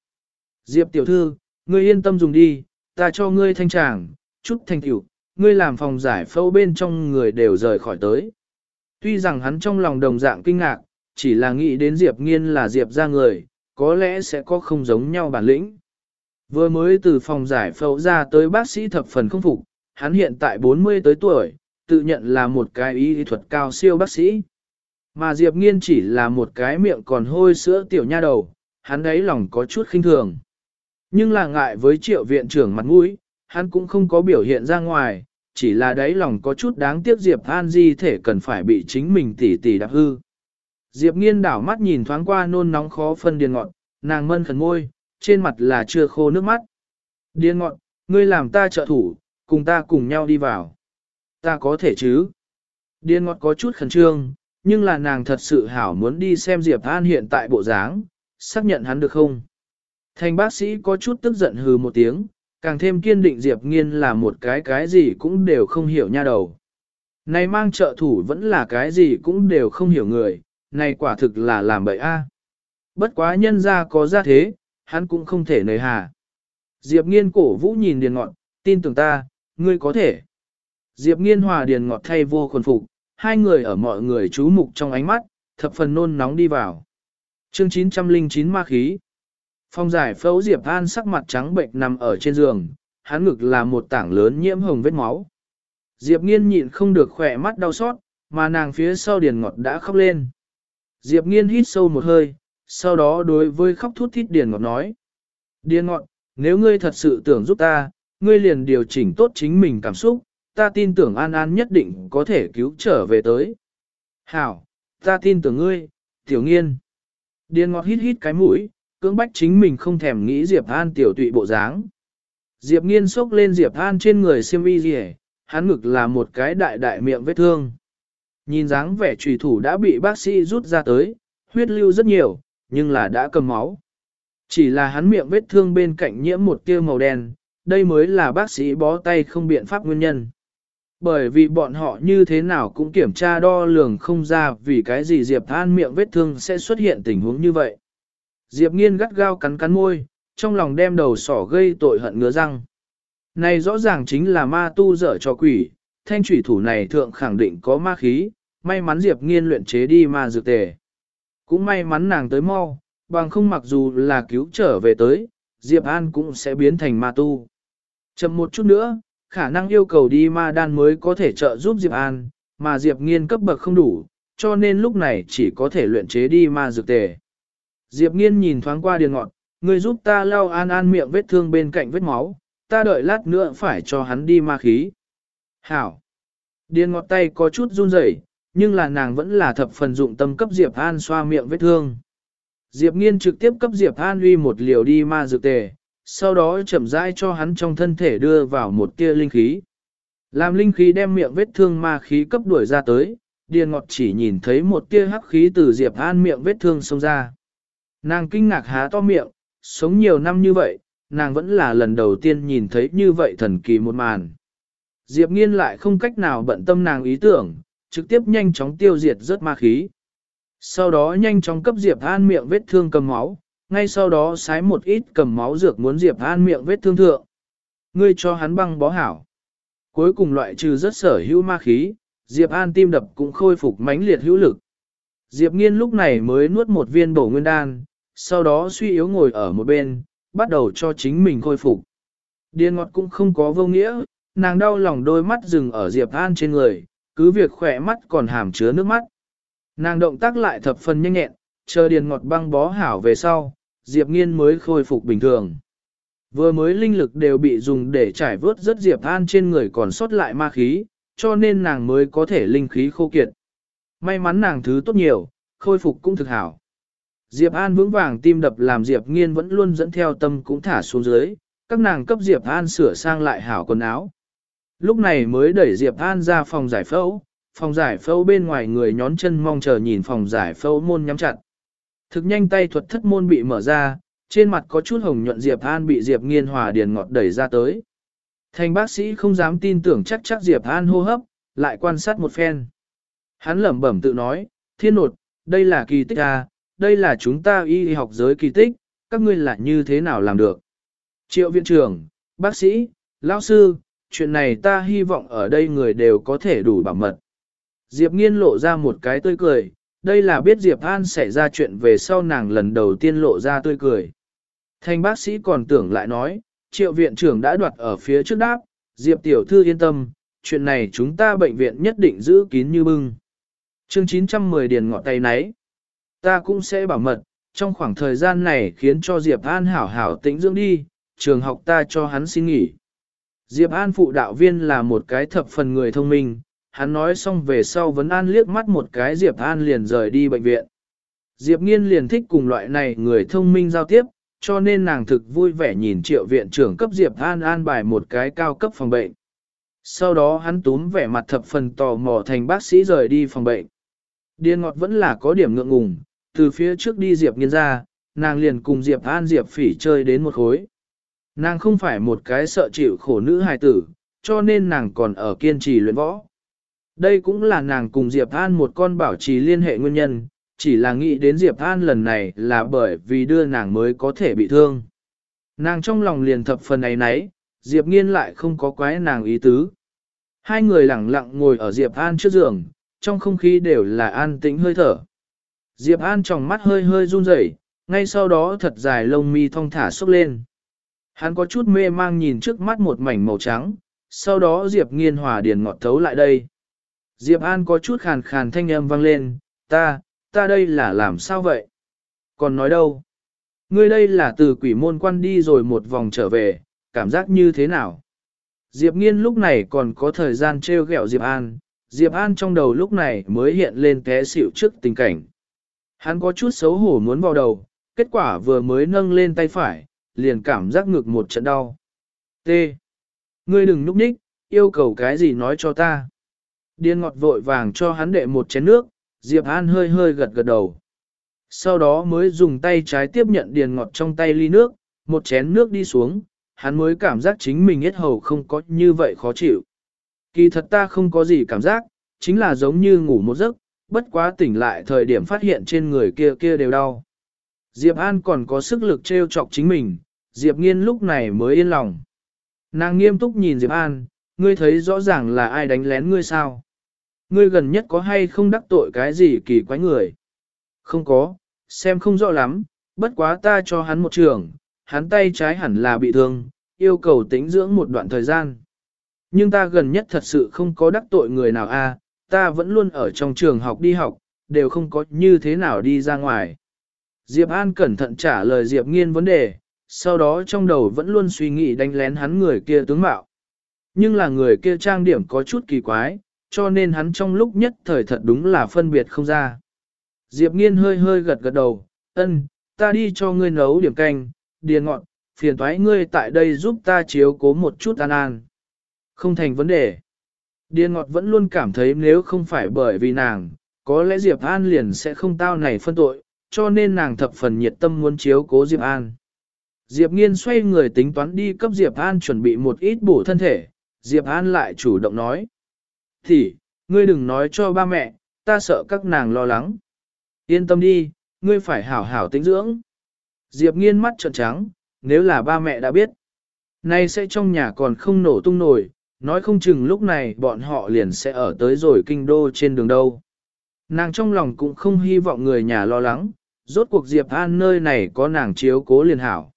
Diệp tiểu thư, ngươi yên tâm dùng đi, ta cho ngươi thanh tràng, chút thanh tiểu, ngươi làm phòng giải phẫu bên trong người đều rời khỏi tới. Tuy rằng hắn trong lòng đồng dạng kinh ngạc, chỉ là nghĩ đến Diệp Nghiên là Diệp ra người, có lẽ sẽ có không giống nhau bản lĩnh. Vừa mới từ phòng giải phẫu ra tới bác sĩ thập phần không phục, hắn hiện tại 40 tới tuổi, tự nhận là một cái y thuật cao siêu bác sĩ. Mà Diệp Nghiên chỉ là một cái miệng còn hôi sữa tiểu nha đầu, hắn đấy lòng có chút khinh thường. Nhưng là ngại với triệu viện trưởng mặt mũi, hắn cũng không có biểu hiện ra ngoài, chỉ là đáy lòng có chút đáng tiếc Diệp An Di thể cần phải bị chính mình tỉ tỉ đạp hư. Diệp nghiên đảo mắt nhìn thoáng qua nôn nóng khó phân điền ngọn, nàng mân khẩn môi, trên mặt là chưa khô nước mắt. Điền ngọn, ngươi làm ta trợ thủ, cùng ta cùng nhau đi vào. Ta có thể chứ? Điền Ngọt có chút khẩn trương, nhưng là nàng thật sự hảo muốn đi xem Diệp An hiện tại bộ dáng, xác nhận hắn được không? Thành bác sĩ có chút tức giận hừ một tiếng, càng thêm kiên định Diệp Nghiên là một cái cái gì cũng đều không hiểu nha đầu. Này mang trợ thủ vẫn là cái gì cũng đều không hiểu người, này quả thực là làm bậy a. Bất quá nhân ra có ra thế, hắn cũng không thể nời hà. Diệp Nghiên cổ vũ nhìn Điền Ngọt, tin tưởng ta, ngươi có thể. Diệp Nghiên hòa Điền Ngọt thay vô khuẩn phục, hai người ở mọi người chú mục trong ánh mắt, thập phần nôn nóng đi vào. Chương 909 ma khí. Phong giải phẫu Diệp An sắc mặt trắng bệnh nằm ở trên giường, hắn ngực là một tảng lớn nhiễm hồng vết máu. Diệp nghiên nhịn không được khỏe mắt đau xót, mà nàng phía sau điền ngọt đã khóc lên. Diệp nghiên hít sâu một hơi, sau đó đối với khóc thút thít điền ngọt nói. Điền ngọt, nếu ngươi thật sự tưởng giúp ta, ngươi liền điều chỉnh tốt chính mình cảm xúc, ta tin tưởng An An nhất định có thể cứu trở về tới. Hảo, ta tin tưởng ngươi, tiểu nghiên. Điền ngọt hít hít cái mũi, cưỡng bách chính mình không thèm nghĩ Diệp An tiểu tụy bộ dáng. Diệp nghiên sốc lên Diệp An trên người xiêm y gì hắn ngực là một cái đại đại miệng vết thương. Nhìn dáng vẻ trùy thủ đã bị bác sĩ rút ra tới, huyết lưu rất nhiều, nhưng là đã cầm máu. Chỉ là hắn miệng vết thương bên cạnh nhiễm một tia màu đen, đây mới là bác sĩ bó tay không biện pháp nguyên nhân. Bởi vì bọn họ như thế nào cũng kiểm tra đo lường không ra vì cái gì Diệp An miệng vết thương sẽ xuất hiện tình huống như vậy. Diệp nghiên gắt gao cắn cắn môi, trong lòng đem đầu sỏ gây tội hận ngứa răng. Này rõ ràng chính là ma tu dở cho quỷ, thanh thủy thủ này thượng khẳng định có ma khí, may mắn Diệp nghiên luyện chế đi ma dược tề. Cũng may mắn nàng tới mau, bằng không mặc dù là cứu trở về tới, Diệp An cũng sẽ biến thành ma tu. Chậm một chút nữa, khả năng yêu cầu đi ma đan mới có thể trợ giúp Diệp An, mà Diệp nghiên cấp bậc không đủ, cho nên lúc này chỉ có thể luyện chế đi ma dược tề. Diệp nghiên nhìn thoáng qua điền ngọn, người giúp ta lau an an miệng vết thương bên cạnh vết máu, ta đợi lát nữa phải cho hắn đi ma khí. Hảo! Điền ngọt tay có chút run rẩy, nhưng là nàng vẫn là thập phần dụng tâm cấp Diệp An xoa miệng vết thương. Diệp nghiên trực tiếp cấp Diệp An uy một liều đi ma dược tề, sau đó chậm rãi cho hắn trong thân thể đưa vào một tia linh khí. Làm linh khí đem miệng vết thương ma khí cấp đuổi ra tới, Điền Ngọt chỉ nhìn thấy một tia hắc khí từ Diệp An miệng vết thương xông ra. Nàng kinh ngạc há to miệng, sống nhiều năm như vậy, nàng vẫn là lần đầu tiên nhìn thấy như vậy thần kỳ một màn. Diệp nghiên lại không cách nào bận tâm nàng ý tưởng, trực tiếp nhanh chóng tiêu diệt rất ma khí. Sau đó nhanh chóng cấp Diệp An miệng vết thương cầm máu, ngay sau đó sái một ít cầm máu dược muốn Diệp An miệng vết thương thượng. Ngươi cho hắn băng bó hảo. Cuối cùng loại trừ rất sở hữu ma khí, Diệp An tim đập cũng khôi phục mãnh liệt hữu lực. Diệp Nghiên lúc này mới nuốt một viên bổ nguyên đan, sau đó suy yếu ngồi ở một bên, bắt đầu cho chính mình khôi phục. Điên ngọt cũng không có vô nghĩa, nàng đau lòng đôi mắt dừng ở Diệp An trên người, cứ việc khỏe mắt còn hàm chứa nước mắt. Nàng động tác lại thập phần nhanh nhẹn, chờ điền ngọt băng bó hảo về sau, Diệp Nghiên mới khôi phục bình thường. Vừa mới linh lực đều bị dùng để trải vớt rất Diệp An trên người còn sót lại ma khí, cho nên nàng mới có thể linh khí khô kiệt. May mắn nàng thứ tốt nhiều, khôi phục cũng thực hảo. Diệp An vững vàng tim đập làm Diệp Nghiên vẫn luôn dẫn theo tâm cũng thả xuống dưới, các nàng cấp Diệp An sửa sang lại hảo quần áo. Lúc này mới đẩy Diệp An ra phòng giải phẫu, phòng giải phẫu bên ngoài người nhón chân mong chờ nhìn phòng giải phẫu môn nhắm chặt. Thực nhanh tay thuật thất môn bị mở ra, trên mặt có chút hồng nhuận Diệp An bị Diệp Nghiên hòa điền ngọt đẩy ra tới. Thành bác sĩ không dám tin tưởng chắc chắc Diệp An hô hấp, lại quan sát một phen. Hắn lẩm bẩm tự nói, thiên nột, đây là kỳ tích à, đây là chúng ta y học giới kỳ tích, các ngươi là như thế nào làm được. Triệu viện trưởng, bác sĩ, lão sư, chuyện này ta hy vọng ở đây người đều có thể đủ bảo mật. Diệp nghiên lộ ra một cái tươi cười, đây là biết Diệp An xảy ra chuyện về sau nàng lần đầu tiên lộ ra tươi cười. Thành bác sĩ còn tưởng lại nói, triệu viện trưởng đã đoạt ở phía trước đáp, Diệp tiểu thư yên tâm, chuyện này chúng ta bệnh viện nhất định giữ kín như bưng. Chương 910 điền ngọt tay nấy. Ta cũng sẽ bảo mật, trong khoảng thời gian này khiến cho Diệp An hảo hảo tĩnh dưỡng đi, trường học ta cho hắn xin nghỉ. Diệp An phụ đạo viên là một cái thập phần người thông minh, hắn nói xong về sau vấn an liếc mắt một cái Diệp An liền rời đi bệnh viện. Diệp Nghiên liền thích cùng loại này người thông minh giao tiếp, cho nên nàng thực vui vẻ nhìn triệu viện trưởng cấp Diệp An an bài một cái cao cấp phòng bệnh. Sau đó hắn túm vẻ mặt thập phần tò mò thành bác sĩ rời đi phòng bệnh. Điên ngọt vẫn là có điểm ngượng ngùng, từ phía trước đi Diệp nghiên ra, nàng liền cùng Diệp An Diệp phỉ chơi đến một khối. Nàng không phải một cái sợ chịu khổ nữ hài tử, cho nên nàng còn ở kiên trì luyện võ. Đây cũng là nàng cùng Diệp An một con bảo trì liên hệ nguyên nhân, chỉ là nghĩ đến Diệp An lần này là bởi vì đưa nàng mới có thể bị thương. Nàng trong lòng liền thập phần ấy nấy, Diệp Nghiên lại không có quái nàng ý tứ. Hai người lặng lặng ngồi ở Diệp An trước giường, trong không khí đều là an tĩnh hơi thở. Diệp An trong mắt hơi hơi run rẩy, ngay sau đó thật dài lông mi thong thả xốc lên. Hắn có chút mê mang nhìn trước mắt một mảnh màu trắng, sau đó Diệp Nghiên hòa điền ngọt thấu lại đây. Diệp An có chút khàn khàn thanh âm vang lên, ta, ta đây là làm sao vậy? Còn nói đâu? Ngươi đây là từ quỷ môn quan đi rồi một vòng trở về, cảm giác như thế nào? Diệp Nghiên lúc này còn có thời gian treo gẹo Diệp An, Diệp An trong đầu lúc này mới hiện lên té xỉu trước tình cảnh. Hắn có chút xấu hổ muốn vào đầu, kết quả vừa mới nâng lên tay phải, liền cảm giác ngực một trận đau. T. Ngươi đừng núp nhích, yêu cầu cái gì nói cho ta. Điên ngọt vội vàng cho hắn đệ một chén nước, Diệp An hơi hơi gật gật đầu. Sau đó mới dùng tay trái tiếp nhận điền ngọt trong tay ly nước, một chén nước đi xuống, hắn mới cảm giác chính mình hết hầu không có như vậy khó chịu. Kỳ thật ta không có gì cảm giác, chính là giống như ngủ một giấc, bất quá tỉnh lại thời điểm phát hiện trên người kia kia đều đau. Diệp An còn có sức lực trêu chọc chính mình, Diệp Nghiên lúc này mới yên lòng. Nàng nghiêm túc nhìn Diệp An, ngươi thấy rõ ràng là ai đánh lén ngươi sao? Ngươi gần nhất có hay không đắc tội cái gì kỳ quái người? Không có, xem không rõ lắm, bất quá ta cho hắn một trường, hắn tay trái hẳn là bị thương, yêu cầu tĩnh dưỡng một đoạn thời gian. Nhưng ta gần nhất thật sự không có đắc tội người nào a, ta vẫn luôn ở trong trường học đi học, đều không có như thế nào đi ra ngoài. Diệp An cẩn thận trả lời Diệp Nghiên vấn đề, sau đó trong đầu vẫn luôn suy nghĩ đánh lén hắn người kia tướng mạo. Nhưng là người kia trang điểm có chút kỳ quái, cho nên hắn trong lúc nhất thời thật đúng là phân biệt không ra. Diệp Nghiên hơi hơi gật gật đầu, ân, ta đi cho ngươi nấu điểm canh, điền ngọn, phiền thoái ngươi tại đây giúp ta chiếu cố một chút an an. Không thành vấn đề. Điền ngọt vẫn luôn cảm thấy nếu không phải bởi vì nàng, có lẽ Diệp An liền sẽ không tao này phân tội, cho nên nàng thập phần nhiệt tâm muốn chiếu cố Diệp An. Diệp Nghiên xoay người tính toán đi cấp Diệp An chuẩn bị một ít bổ thân thể, Diệp An lại chủ động nói. Thì, ngươi đừng nói cho ba mẹ, ta sợ các nàng lo lắng. Yên tâm đi, ngươi phải hảo hảo tĩnh dưỡng. Diệp Nghiên mắt trợn trắng, nếu là ba mẹ đã biết. Nay sẽ trong nhà còn không nổ tung nổi, nói không chừng lúc này bọn họ liền sẽ ở tới rồi kinh đô trên đường đâu. Nàng trong lòng cũng không hy vọng người nhà lo lắng, rốt cuộc Diệp An nơi này có nàng chiếu cố liền hảo.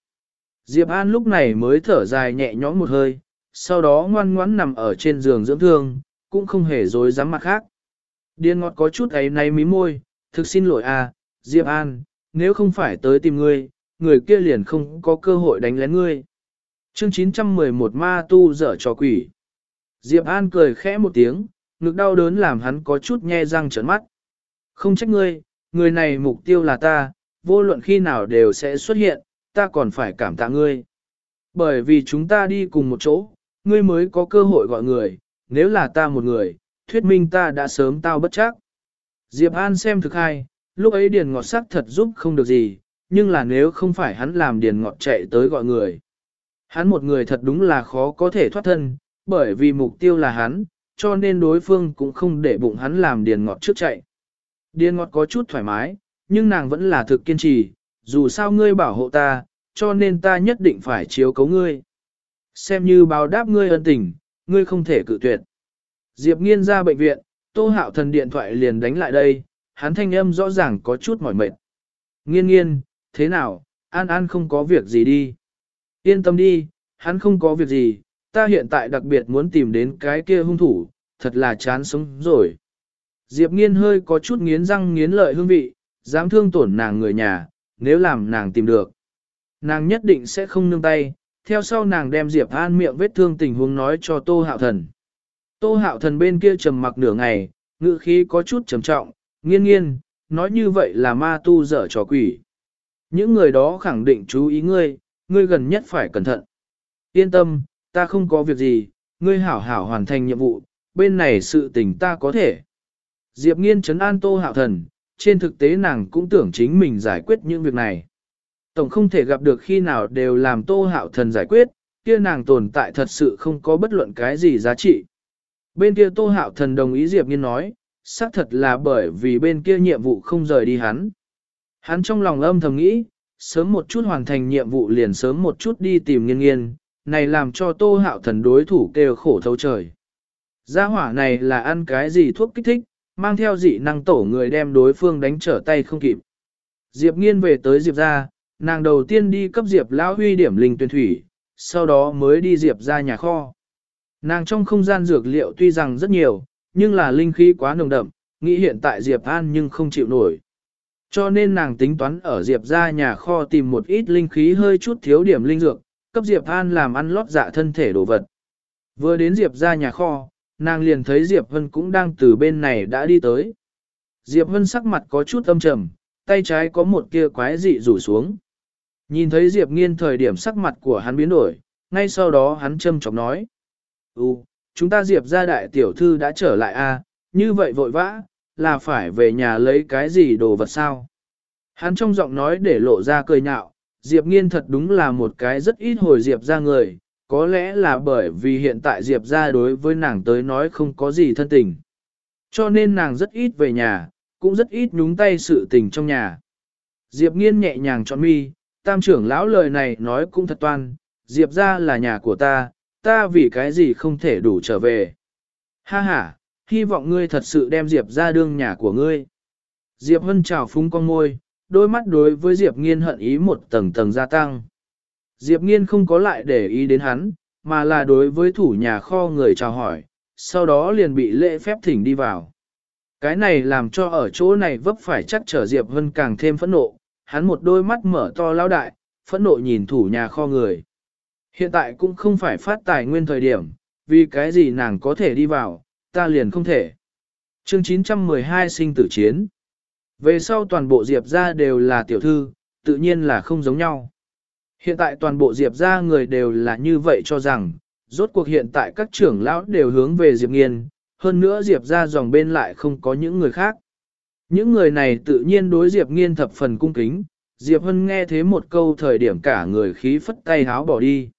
Diệp An lúc này mới thở dài nhẹ nhõm một hơi, sau đó ngoan ngoãn nằm ở trên giường dưỡng thương, cũng không hề dối dám mặt khác. Điên ngọt có chút ấy náy mí môi, thực xin lỗi à, Diệp An, nếu không phải tới tìm ngươi, người kia liền không có cơ hội đánh lén ngươi. Chương 911 ma tu dở trò quỷ. Diệp An cười khẽ một tiếng, ngực đau đớn làm hắn có chút nhe răng trợn mắt. Không trách ngươi, người này mục tiêu là ta, vô luận khi nào đều sẽ xuất hiện, ta còn phải cảm tạ ngươi. Bởi vì chúng ta đi cùng một chỗ, ngươi mới có cơ hội gọi người, nếu là ta một người, thuyết minh ta đã sớm tao bất chắc. Diệp An xem thực hay, lúc ấy điền ngọt sắc thật giúp không được gì, nhưng là nếu không phải hắn làm điền ngọt chạy tới gọi người. Hắn một người thật đúng là khó có thể thoát thân, bởi vì mục tiêu là hắn, cho nên đối phương cũng không để bụng hắn làm điền ngọt trước chạy. Điền ngọt có chút thoải mái, nhưng nàng vẫn là thực kiên trì, dù sao ngươi bảo hộ ta, cho nên ta nhất định phải chiếu cấu ngươi. Xem như báo đáp ngươi ân tình, ngươi không thể cự tuyệt. Diệp nghiên ra bệnh viện, Tô Hạo Thần điện thoại liền đánh lại đây, hắn thanh âm rõ ràng có chút mỏi mệt. Nghiên nghiên, thế nào, An An không có việc gì đi. Yên tâm đi, hắn không có việc gì, ta hiện tại đặc biệt muốn tìm đến cái kia hung thủ, thật là chán sống rồi. Diệp nghiên hơi có chút nghiến răng nghiến lợi hương vị, dám thương tổn nàng người nhà, nếu làm nàng tìm được. Nàng nhất định sẽ không nương tay, theo sau nàng đem Diệp An miệng vết thương tình huống nói cho Tô Hạo Thần. Tô Hạo Thần bên kia trầm mặc nửa ngày, ngữ khí có chút trầm trọng, nghiên nghiên, nói như vậy là ma tu dở trò quỷ. Những người đó khẳng định chú ý ngươi, ngươi gần nhất phải cẩn thận. Yên tâm, ta không có việc gì, ngươi hảo hảo hoàn thành nhiệm vụ, bên này sự tình ta có thể. Diệp nghiên chấn an Tô Hạo Thần, trên thực tế nàng cũng tưởng chính mình giải quyết những việc này. Tổng không thể gặp được khi nào đều làm Tô Hạo Thần giải quyết, kia nàng tồn tại thật sự không có bất luận cái gì giá trị. Bên kia Tô Hạo Thần đồng ý Diệp Nghiên nói, xác thật là bởi vì bên kia nhiệm vụ không rời đi hắn. Hắn trong lòng âm thầm nghĩ, sớm một chút hoàn thành nhiệm vụ liền sớm một chút đi tìm nghiên nghiên, này làm cho Tô Hạo Thần đối thủ kêu khổ thấu trời. Gia hỏa này là ăn cái gì thuốc kích thích, mang theo dị năng tổ người đem đối phương đánh trở tay không kịp. Diệp nghiên về tới Diệp ra, nàng đầu tiên đi cấp Diệp lão huy điểm linh tuyển thủy, sau đó mới đi Diệp ra nhà kho. Nàng trong không gian dược liệu tuy rằng rất nhiều, nhưng là linh khí quá nồng đậm, nghĩ hiện tại Diệp An nhưng không chịu nổi. Cho nên nàng tính toán ở Diệp ra nhà kho tìm một ít linh khí hơi chút thiếu điểm linh dược, cấp Diệp An làm ăn lót dạ thân thể đồ vật. Vừa đến Diệp ra nhà kho, nàng liền thấy Diệp Vân cũng đang từ bên này đã đi tới. Diệp Vân sắc mặt có chút âm trầm, tay trái có một kia quái dị rủ xuống. Nhìn thấy Diệp Nghiên thời điểm sắc mặt của hắn biến đổi, ngay sau đó hắn châm chọc nói. Ừ, chúng ta Diệp ra đại tiểu thư đã trở lại a, à, như vậy vội vã, là phải về nhà lấy cái gì đồ vật sao? Hắn trong giọng nói để lộ ra cười nhạo, Diệp Nghiên thật đúng là một cái rất ít hồi Diệp ra người, có lẽ là bởi vì hiện tại Diệp ra đối với nàng tới nói không có gì thân tình. Cho nên nàng rất ít về nhà, cũng rất ít nhúng tay sự tình trong nhà. Diệp Nghiên nhẹ nhàng chọn mi, tam trưởng lão lời này nói cũng thật toan, Diệp ra là nhà của ta, ta vì cái gì không thể đủ trở về. Ha ha, hy vọng ngươi thật sự đem Diệp ra đương nhà của ngươi. Diệp Hân chào phúng con môi, đôi mắt đối với Diệp Nghiên hận ý một tầng tầng gia tăng. Diệp Nghiên không có lại để ý đến hắn, mà là đối với thủ nhà kho người chào hỏi, sau đó liền bị lễ phép thỉnh đi vào. Cái này làm cho ở chỗ này vấp phải chắc trở Diệp Hân càng thêm phẫn nộ, hắn một đôi mắt mở to lao đại, phẫn nộ nhìn thủ nhà kho người. Hiện tại cũng không phải phát tài nguyên thời điểm, vì cái gì nàng có thể đi vào, ta liền không thể. Chương 912 sinh tử chiến. Về sau toàn bộ Diệp ra đều là tiểu thư, tự nhiên là không giống nhau. Hiện tại toàn bộ Diệp ra người đều là như vậy cho rằng, rốt cuộc hiện tại các trưởng lão đều hướng về Diệp Nghiên, hơn nữa Diệp ra dòng bên lại không có những người khác. Những người này tự nhiên đối Diệp Nghiên thập phần cung kính, Diệp Hân nghe thế một câu thời điểm cả người khí phất tay háo bỏ đi.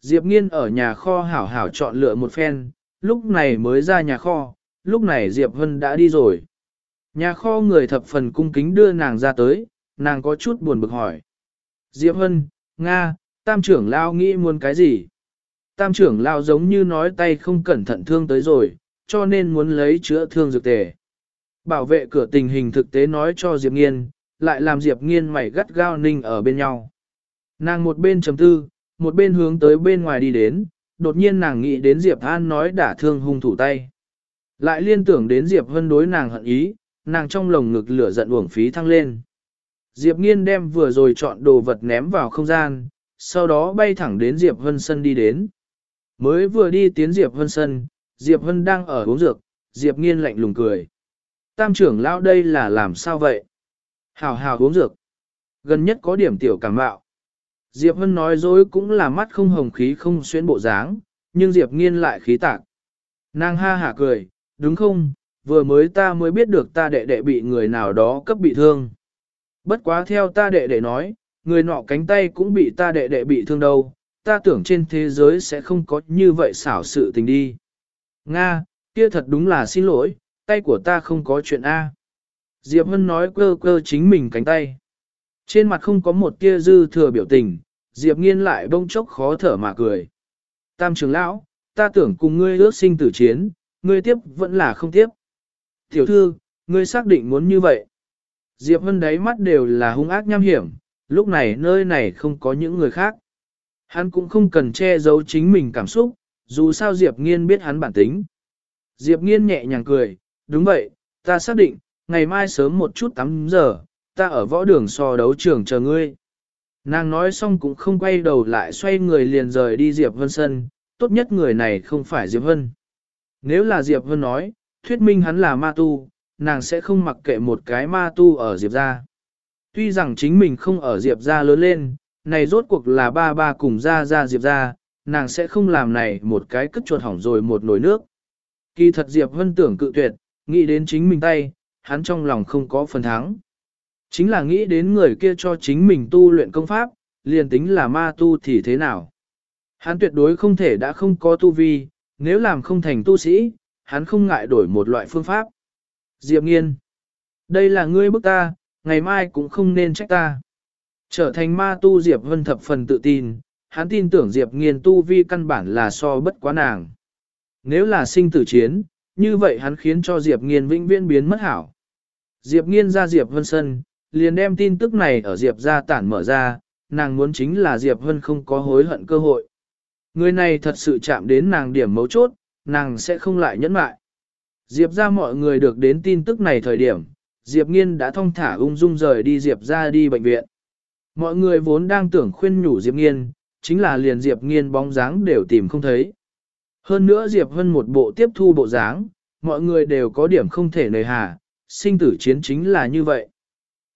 Diệp Nghiên ở nhà kho hảo hảo chọn lựa một phen, lúc này mới ra nhà kho, lúc này Diệp Hân đã đi rồi. Nhà kho người thập phần cung kính đưa nàng ra tới, nàng có chút buồn bực hỏi. Diệp Hân, Nga, tam trưởng lao nghĩ muốn cái gì? Tam trưởng lao giống như nói tay không cẩn thận thương tới rồi, cho nên muốn lấy chữa thương dược tề. Bảo vệ cửa tình hình thực tế nói cho Diệp Nghiên, lại làm Diệp Nghiên mày gắt gao ninh ở bên nhau. Nàng một bên chấm tư, một bên hướng tới bên ngoài đi đến, đột nhiên nàng nghĩ đến Diệp An nói đả thương hung thủ tay. Lại liên tưởng đến Diệp Vân đối nàng hận ý, nàng trong lồng ngực lửa giận uổng phí thăng lên. Diệp Nghiên đem vừa rồi chọn đồ vật ném vào không gian, sau đó bay thẳng đến Diệp Vân Sân đi đến. Mới vừa đi tiến Diệp Vân Sân, Diệp Vân đang ở uống dược, Diệp Nghiên lạnh lùng cười. Tam trưởng lão đây là làm sao vậy? Hảo hảo uống dược. Gần nhất có điểm tiểu cảm mạo. Diệp Vân nói dối cũng là mắt không hồng khí không xuyên bộ dáng, nhưng Diệp Nghiên lại khí tạc. Nàng ha hả cười, đúng không, vừa mới ta mới biết được ta đệ đệ bị người nào đó cấp bị thương. Bất quá theo ta đệ đệ nói, người nọ cánh tay cũng bị ta đệ đệ bị thương đâu, ta tưởng trên thế giới sẽ không có như vậy xảo sự tình đi. Nga, kia thật đúng là xin lỗi, tay của ta không có chuyện A. Diệp Hân nói cơ cơ chính mình cánh tay. Trên mặt không có một tia dư thừa biểu tình, Diệp Nghiên lại bông chốc khó thở mà cười. Tam trưởng lão, ta tưởng cùng ngươi ước sinh tử chiến, ngươi tiếp vẫn là không tiếp. Tiểu thư, ngươi xác định muốn như vậy. Diệp Vân đáy mắt đều là hung ác nham hiểm, lúc này nơi này không có những người khác. Hắn cũng không cần che giấu chính mình cảm xúc, dù sao Diệp Nghiên biết hắn bản tính. Diệp Nghiên nhẹ nhàng cười, đúng vậy, ta xác định, ngày mai sớm một chút 8 giờ, ta ở võ đường so đấu trường chờ ngươi. Nàng nói xong cũng không quay đầu lại xoay người liền rời đi Diệp Vân sân, tốt nhất người này không phải Diệp Vân. Nếu là Diệp Vân nói, thuyết minh hắn là ma tu, nàng sẽ không mặc kệ một cái ma tu ở Diệp gia. Tuy rằng chính mình không ở Diệp gia lớn lên, này rốt cuộc là ba ba cùng ra ra Diệp gia, nàng sẽ không làm này một cái cất chuột hỏng rồi một nồi nước. Kỳ thật Diệp Vân tưởng cự tuyệt, nghĩ đến chính mình tay, hắn trong lòng không có phần thắng. Chính là nghĩ đến người kia cho chính mình tu luyện công pháp, liền tính là ma tu thì thế nào. Hắn tuyệt đối không thể đã không có tu vi, nếu làm không thành tu sĩ, hắn không ngại đổi một loại phương pháp. Diệp nghiên, đây là ngươi bức ta, ngày mai cũng không nên trách ta. Trở thành ma tu Diệp Vân thập phần tự tin, hắn tin tưởng Diệp nghiên tu vi căn bản là so bất quá nàng. Nếu là sinh tử chiến, như vậy hắn khiến cho Diệp nghiên vĩnh viễn biến mất hảo. Diệp nghiên ra Diệp Vân sân, liền đem tin tức này ở Diệp gia tản mở ra, nàng muốn chính là Diệp Vân không có hối hận cơ hội. Người này thật sự chạm đến nàng điểm mấu chốt, nàng sẽ không lại nhẫn mại. Diệp ra mọi người được đến tin tức này thời điểm, Diệp Nghiên đã thong thả ung dung rời đi Diệp ra đi bệnh viện. Mọi người vốn đang tưởng khuyên nhủ Diệp Nghiên, chính là liền Diệp Nghiên bóng dáng đều tìm không thấy. Hơn nữa Diệp Hân một bộ tiếp thu bộ dáng, mọi người đều có điểm không thể nề hà, sinh tử chiến chính là như vậy.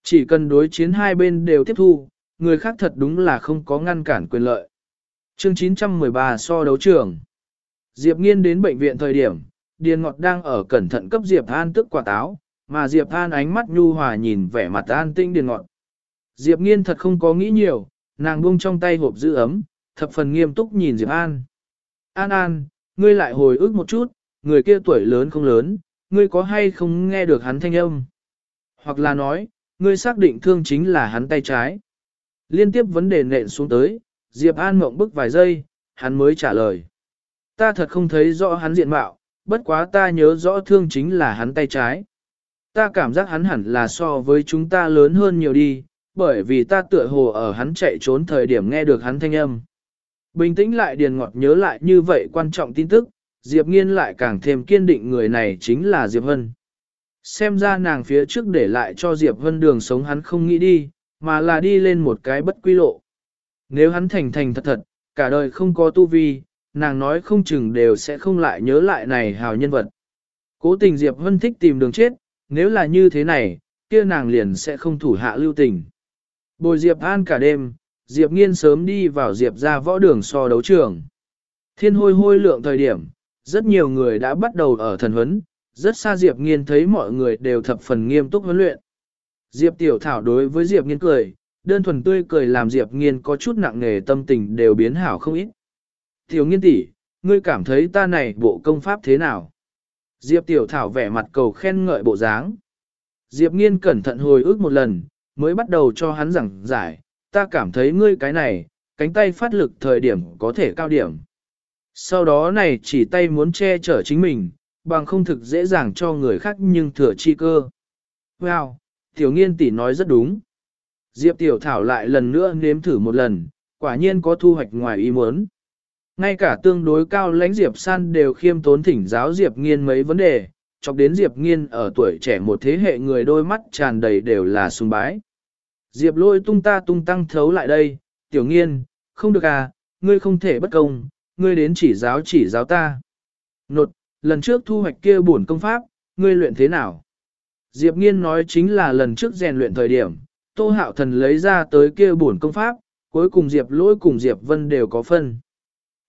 Chỉ cần đối chiến hai bên đều tiếp thu, người khác thật đúng là không có ngăn cản quyền lợi. Chương 913 so đấu trường. Diệp Nghiên đến bệnh viện thời điểm, Điền Ngọt đang ở cẩn thận cấp Diệp An tức quả táo, mà Diệp An ánh mắt nhu hòa nhìn vẻ mặt an tinh Điền Ngọt. Diệp Nghiên thật không có nghĩ nhiều, nàng buông trong tay hộp giữ ấm, thập phần nghiêm túc nhìn Diệp An. An An, ngươi lại hồi ức một chút, người kia tuổi lớn không lớn, ngươi có hay không nghe được hắn thanh âm? Hoặc là nói, ngươi xác định thương chính là hắn tay trái. Liên tiếp vấn đề nện xuống tới, Diệp An mộng bức vài giây, hắn mới trả lời. Ta thật không thấy rõ hắn diện mạo, bất quá ta nhớ rõ thương chính là hắn tay trái. Ta cảm giác hắn hẳn là so với chúng ta lớn hơn nhiều đi, bởi vì ta tựa hồ ở hắn chạy trốn thời điểm nghe được hắn thanh âm. Bình tĩnh lại điền ngọt nhớ lại như vậy quan trọng tin tức, Diệp Nghiên lại càng thêm kiên định người này chính là Diệp Hân. Xem ra nàng phía trước để lại cho Diệp Hân đường sống hắn không nghĩ đi, mà là đi lên một cái bất quy lộ. Nếu hắn thành thành thật thật, cả đời không có tu vi, nàng nói không chừng đều sẽ không lại nhớ lại này hào nhân vật. Cố tình Diệp Hân thích tìm đường chết, nếu là như thế này, kia nàng liền sẽ không thủ hạ lưu tình. Bồi Diệp An cả đêm, Diệp Nghiên sớm đi vào Diệp ra võ đường so đấu trường. Thiên hôi hôi lượng thời điểm, rất nhiều người đã bắt đầu ở thần huấn, rất xa Diệp Nghiên thấy mọi người đều thập phần nghiêm túc huấn luyện. Diệp Tiểu Thảo đối với Diệp Nghiên cười, đơn thuần tươi cười làm Diệp Nghiên có chút nặng nề tâm tình đều biến hảo không ít. Tiểu Nghiên tỷ, ngươi cảm thấy ta này bộ công pháp thế nào? Diệp Tiểu Thảo vẻ mặt cầu khen ngợi bộ dáng. Diệp Nghiên cẩn thận hồi ức một lần, mới bắt đầu cho hắn giảng giải, ta cảm thấy ngươi cái này, cánh tay phát lực thời điểm có thể cao điểm. Sau đó này chỉ tay muốn che chở chính mình, bằng không thực dễ dàng cho người khác nhưng thừa chi cơ. Wow, Tiểu Nghiên tỷ nói rất đúng. Diệp Tiểu Thảo lại lần nữa nếm thử một lần, quả nhiên có thu hoạch ngoài ý muốn. Ngay cả tương đối cao lãnh Diệp San đều khiêm tốn thỉnh giáo Diệp Nghiên mấy vấn đề, chọc đến Diệp Nghiên ở tuổi trẻ một thế hệ người đôi mắt tràn đầy đều là sùng bái. Diệp lôi tung ta tung tăng thấu lại đây, Tiểu Nghiên, không được à, ngươi không thể bất công, ngươi đến chỉ giáo chỉ giáo ta. Nột, lần trước thu hoạch kia bổn công pháp, ngươi luyện thế nào? Diệp Nghiên nói chính là lần trước rèn luyện thời điểm, Tô Hạo Thần lấy ra tới kia bổn công pháp, cuối cùng Diệp Lỗi cùng Diệp Vân đều có phân.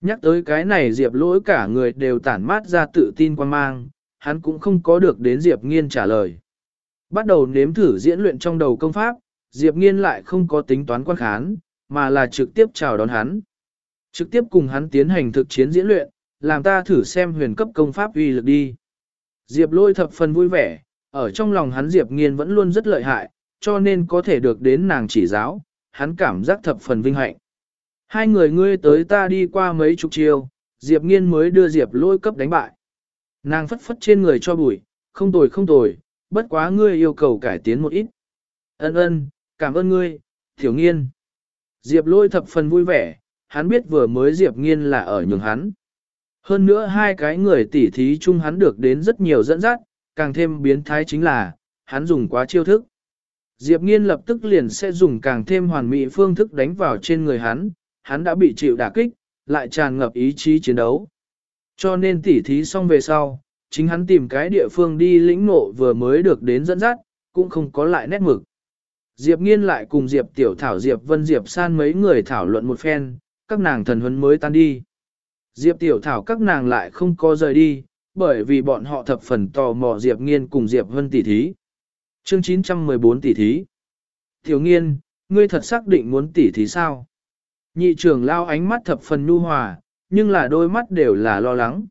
Nhắc tới cái này Diệp Lỗi cả người đều tản mát ra tự tin quan mang, hắn cũng không có được đến Diệp Nghiên trả lời. Bắt đầu nếm thử diễn luyện trong đầu công pháp, Diệp Nghiên lại không có tính toán quan khán, mà là trực tiếp chào đón hắn. Trực tiếp cùng hắn tiến hành thực chiến diễn luyện, làm ta thử xem huyền cấp công pháp uy lực đi. Diệp lôi thập phần vui vẻ, ở trong lòng hắn Diệp Nghiên vẫn luôn rất lợi hại, cho nên có thể được đến nàng chỉ giáo, hắn cảm giác thập phần vinh hạnh. Hai người ngươi tới ta đi qua mấy chục chiêu, Diệp Nghiên mới đưa Diệp lôi cấp đánh bại. Nàng phất phất trên người cho bụi, không tồi không tồi, bất quá ngươi yêu cầu cải tiến một ít. Ân ân, cảm ơn ngươi, Tiểu Nghiên. Diệp lôi thập phần vui vẻ, hắn biết vừa mới Diệp Nghiên là ở nhường hắn. Hơn nữa hai cái người tỉ thí chung hắn được đến rất nhiều dẫn dắt, càng thêm biến thái chính là, hắn dùng quá chiêu thức. Diệp Nghiên lập tức liền sẽ dùng càng thêm hoàn mỹ phương thức đánh vào trên người hắn, hắn đã bị chịu đả kích, lại tràn ngập ý chí chiến đấu. Cho nên tỉ thí xong về sau, chính hắn tìm cái địa phương đi lĩnh ngộ vừa mới được đến dẫn dắt, cũng không có lại nét mực. Diệp Nghiên lại cùng Diệp Tiểu Thảo Diệp Vân Diệp San mấy người thảo luận một phen, các nàng thần huấn mới tan đi. Diệp Tiểu Thảo các nàng lại không có rời đi, bởi vì bọn họ thập phần tò mò Diệp Nghiên cùng Diệp Vân tỷ thí. Chương 914 tỷ thí. Tiểu Nghiên, ngươi thật xác định muốn tỷ thí sao? Nhị trưởng lao ánh mắt thập phần nhu hòa, nhưng là đôi mắt đều là lo lắng.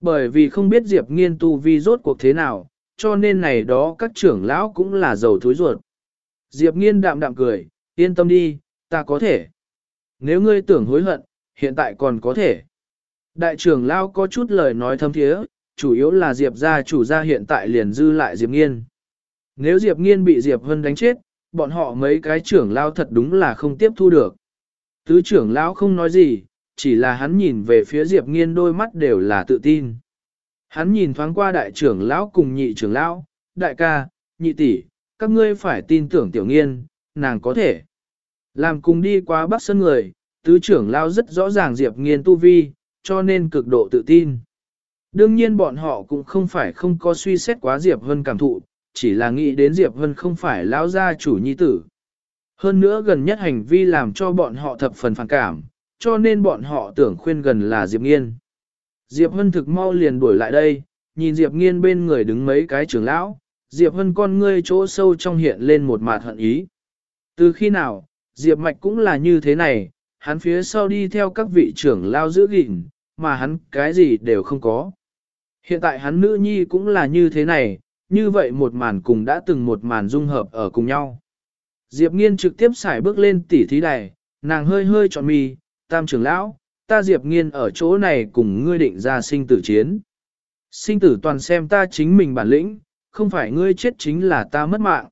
Bởi vì không biết Diệp Nghiên tu vi rốt cuộc thế nào, cho nên này đó các trưởng lão cũng là giàu thối ruột. Diệp Nghiên đạm đạm cười, yên tâm đi, ta có thể. Nếu ngươi tưởng hối hận, hiện tại còn có thể. Đại trưởng lão có chút lời nói thâm thiế, chủ yếu là Diệp gia chủ gia hiện tại liền dư lại Diệp Nghiên. Nếu Diệp Nghiên bị Diệp Hân đánh chết, bọn họ mấy cái trưởng lão thật đúng là không tiếp thu được. Tứ trưởng lão không nói gì, chỉ là hắn nhìn về phía Diệp Nghiên đôi mắt đều là tự tin. Hắn nhìn thoáng qua đại trưởng lão cùng nhị trưởng lão, đại ca, nhị tỷ, các ngươi phải tin tưởng tiểu nghiên, nàng có thể. Làm cùng đi qua bắc sân người, tứ trưởng lão rất rõ ràng Diệp Nghiên tu vi, cho nên cực độ tự tin. Đương nhiên bọn họ cũng không phải không có suy xét quá Diệp Vân cảm thụ, chỉ là nghĩ đến Diệp Vân không phải lão gia chủ nhi tử. Hơn nữa gần nhất hành vi làm cho bọn họ thập phần phản cảm, cho nên bọn họ tưởng khuyên gần là Diệp Nghiên. Diệp Hân thực mau liền đuổi lại đây, nhìn Diệp Nghiên bên người đứng mấy cái trưởng lão, Diệp Hân con ngươi chỗ sâu trong hiện lên một mạt hận ý. Từ khi nào, Diệp Mạch cũng là như thế này, hắn phía sau đi theo các vị trưởng lao giữ gìn, mà hắn cái gì đều không có. Hiện tại hắn nữ nhi cũng là như thế này, như vậy một màn cùng đã từng một màn dung hợp ở cùng nhau. Diệp Nghiên trực tiếp xài bước lên tỉ thí đài, nàng hơi hơi trọn mi, tam trưởng lão, ta Diệp Nghiên ở chỗ này cùng ngươi định ra sinh tử chiến. Sinh tử toàn xem ta chính mình bản lĩnh, không phải ngươi chết chính là ta mất mạng.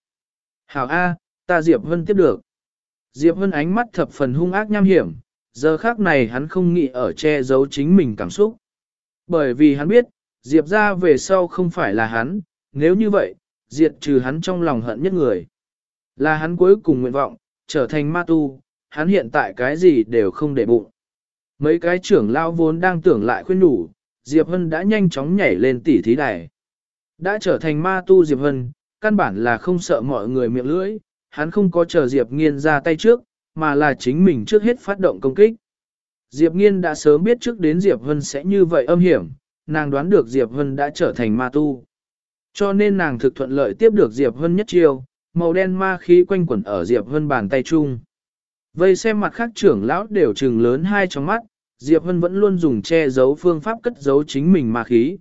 Hảo A, ta Diệp Vân tiếp được. Diệp Vân ánh mắt thập phần hung ác nham hiểm, giờ khác này hắn không nghĩ ở che giấu chính mình cảm xúc. Bởi vì hắn biết, Diệp ra về sau không phải là hắn, nếu như vậy, diệt trừ hắn trong lòng hận nhất người. Là hắn cuối cùng nguyện vọng, trở thành ma tu, hắn hiện tại cái gì đều không để bụng. Mấy cái trưởng lao vốn đang tưởng lại khuyên đủ, Diệp Hân đã nhanh chóng nhảy lên tỉ thí đài. Đã trở thành ma tu Diệp Hân, căn bản là không sợ mọi người miệng lưỡi, hắn không có chờ Diệp Nghiên ra tay trước, mà là chính mình trước hết phát động công kích. Diệp Nghiên đã sớm biết trước đến Diệp Hân sẽ như vậy âm hiểm, nàng đoán được Diệp Hân đã trở thành ma tu. Cho nên nàng thực thuận lợi tiếp được Diệp Hân nhất chiêu, màu đen ma khí quanh quẩn ở Diệp Hân bàn tay chung. Vây xem mặt khác trưởng lão đều trừng lớn hai trong mắt, Diệp Hân vẫn luôn dùng che giấu phương pháp cất giấu chính mình ma khí.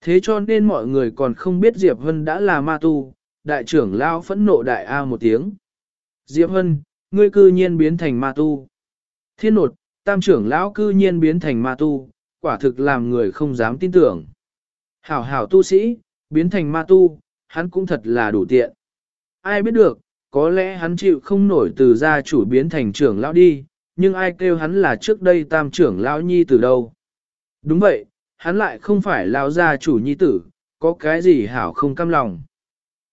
Thế cho nên mọi người còn không biết Diệp Hân đã là ma tu, đại trưởng lão phẫn nộ đại A một tiếng. Diệp Hân, ngươi cư nhiên biến thành ma tu. Thiên nột, tam trưởng lão cư nhiên biến thành ma tu, quả thực làm người không dám tin tưởng. Hảo hảo tu sĩ, biến thành ma tu, hắn cũng thật là đủ tiện. Ai biết được, có lẽ hắn chịu không nổi từ gia chủ biến thành trưởng lão đi, nhưng ai kêu hắn là trước đây tam trưởng lão nhi từ đâu. Đúng vậy, hắn lại không phải lão gia chủ nhi tử, có cái gì hảo không cam lòng.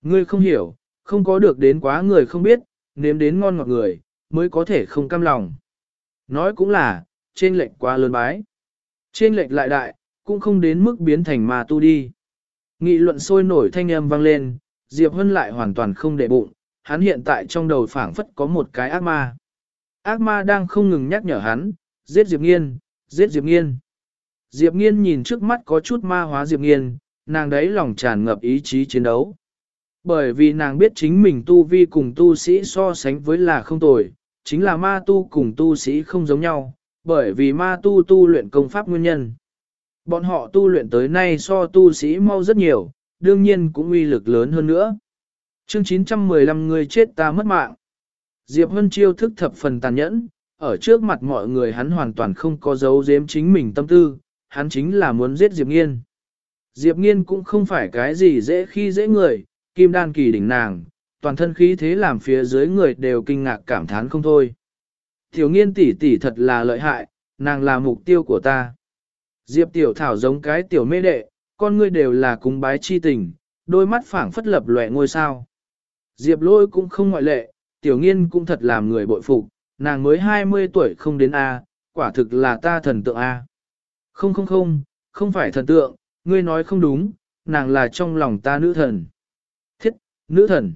Ngươi không hiểu, không có được đến quá người không biết, nếm đến ngon ngọt người, mới có thể không cam lòng. Nói cũng là, trên lệnh quá lớn bái. Trên lệnh lại đại, cũng không đến mức biến thành ma tu đi. Nghị luận sôi nổi thanh âm vang lên, Diệp Hân lại hoàn toàn không để bụng, hắn hiện tại trong đầu phảng phất có một cái ác ma. Ác ma đang không ngừng nhắc nhở hắn, giết Diệp Nghiên, giết Diệp Nghiên. Diệp Nghiên nhìn trước mắt có chút ma hóa Diệp Nghiên, nàng đấy lòng tràn ngập ý chí chiến đấu. Bởi vì nàng biết chính mình tu vi cùng tu sĩ so sánh với là không tồi, chính là ma tu cùng tu sĩ không giống nhau, bởi vì ma tu tu luyện công pháp nguyên nhân. Bọn họ tu luyện tới nay so tu sĩ mau rất nhiều, đương nhiên cũng uy lực lớn hơn nữa. Chương 915 người chết ta mất mạng. Diệp Hân chiêu thức thập phần tàn nhẫn, ở trước mặt mọi người hắn hoàn toàn không có dấu giếm chính mình tâm tư, hắn chính là muốn giết Diệp Nghiên. Diệp Nghiên cũng không phải cái gì dễ khi dễ người, kim đan kỳ đỉnh nàng, toàn thân khí thế làm phía dưới người đều kinh ngạc cảm thán không thôi. Tiểu nghiên tỷ tỷ thật là lợi hại, nàng là mục tiêu của ta. Diệp tiểu thảo giống cái tiểu mê đệ, con ngươi đều là cúng bái chi tình, đôi mắt phảng phất lập lòe ngôi sao. Diệp lôi cũng không ngoại lệ, tiểu nghiên cũng thật làm người bội phục, nàng mới 20 tuổi không đến A, quả thực là ta thần tượng A. Không không không, không phải thần tượng, ngươi nói không đúng, nàng là trong lòng ta nữ thần. Thiết, nữ thần.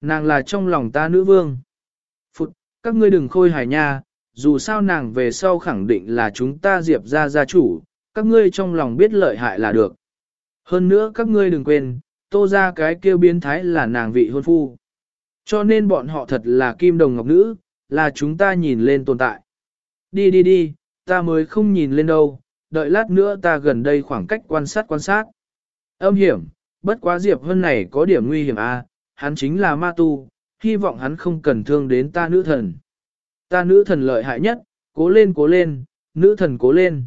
Nàng là trong lòng ta nữ vương. Phụt, các ngươi đừng khôi hài nha, dù sao nàng về sau khẳng định là chúng ta diệp ra gia chủ, các ngươi trong lòng biết lợi hại là được. Hơn nữa các ngươi đừng quên, tô ra cái kêu biến thái là nàng vị hôn phu. Cho nên bọn họ thật là kim đồng ngọc nữ, là chúng ta nhìn lên tồn tại. Đi đi đi, ta mới không nhìn lên đâu, đợi lát nữa ta gần đây khoảng cách quan sát quan sát. Âm hiểm, bất quá Diệp Hân này có điểm nguy hiểm à, hắn chính là ma tu, hy vọng hắn không cần thương đến ta nữ thần. Ta nữ thần lợi hại nhất, cố lên cố lên, nữ thần cố lên.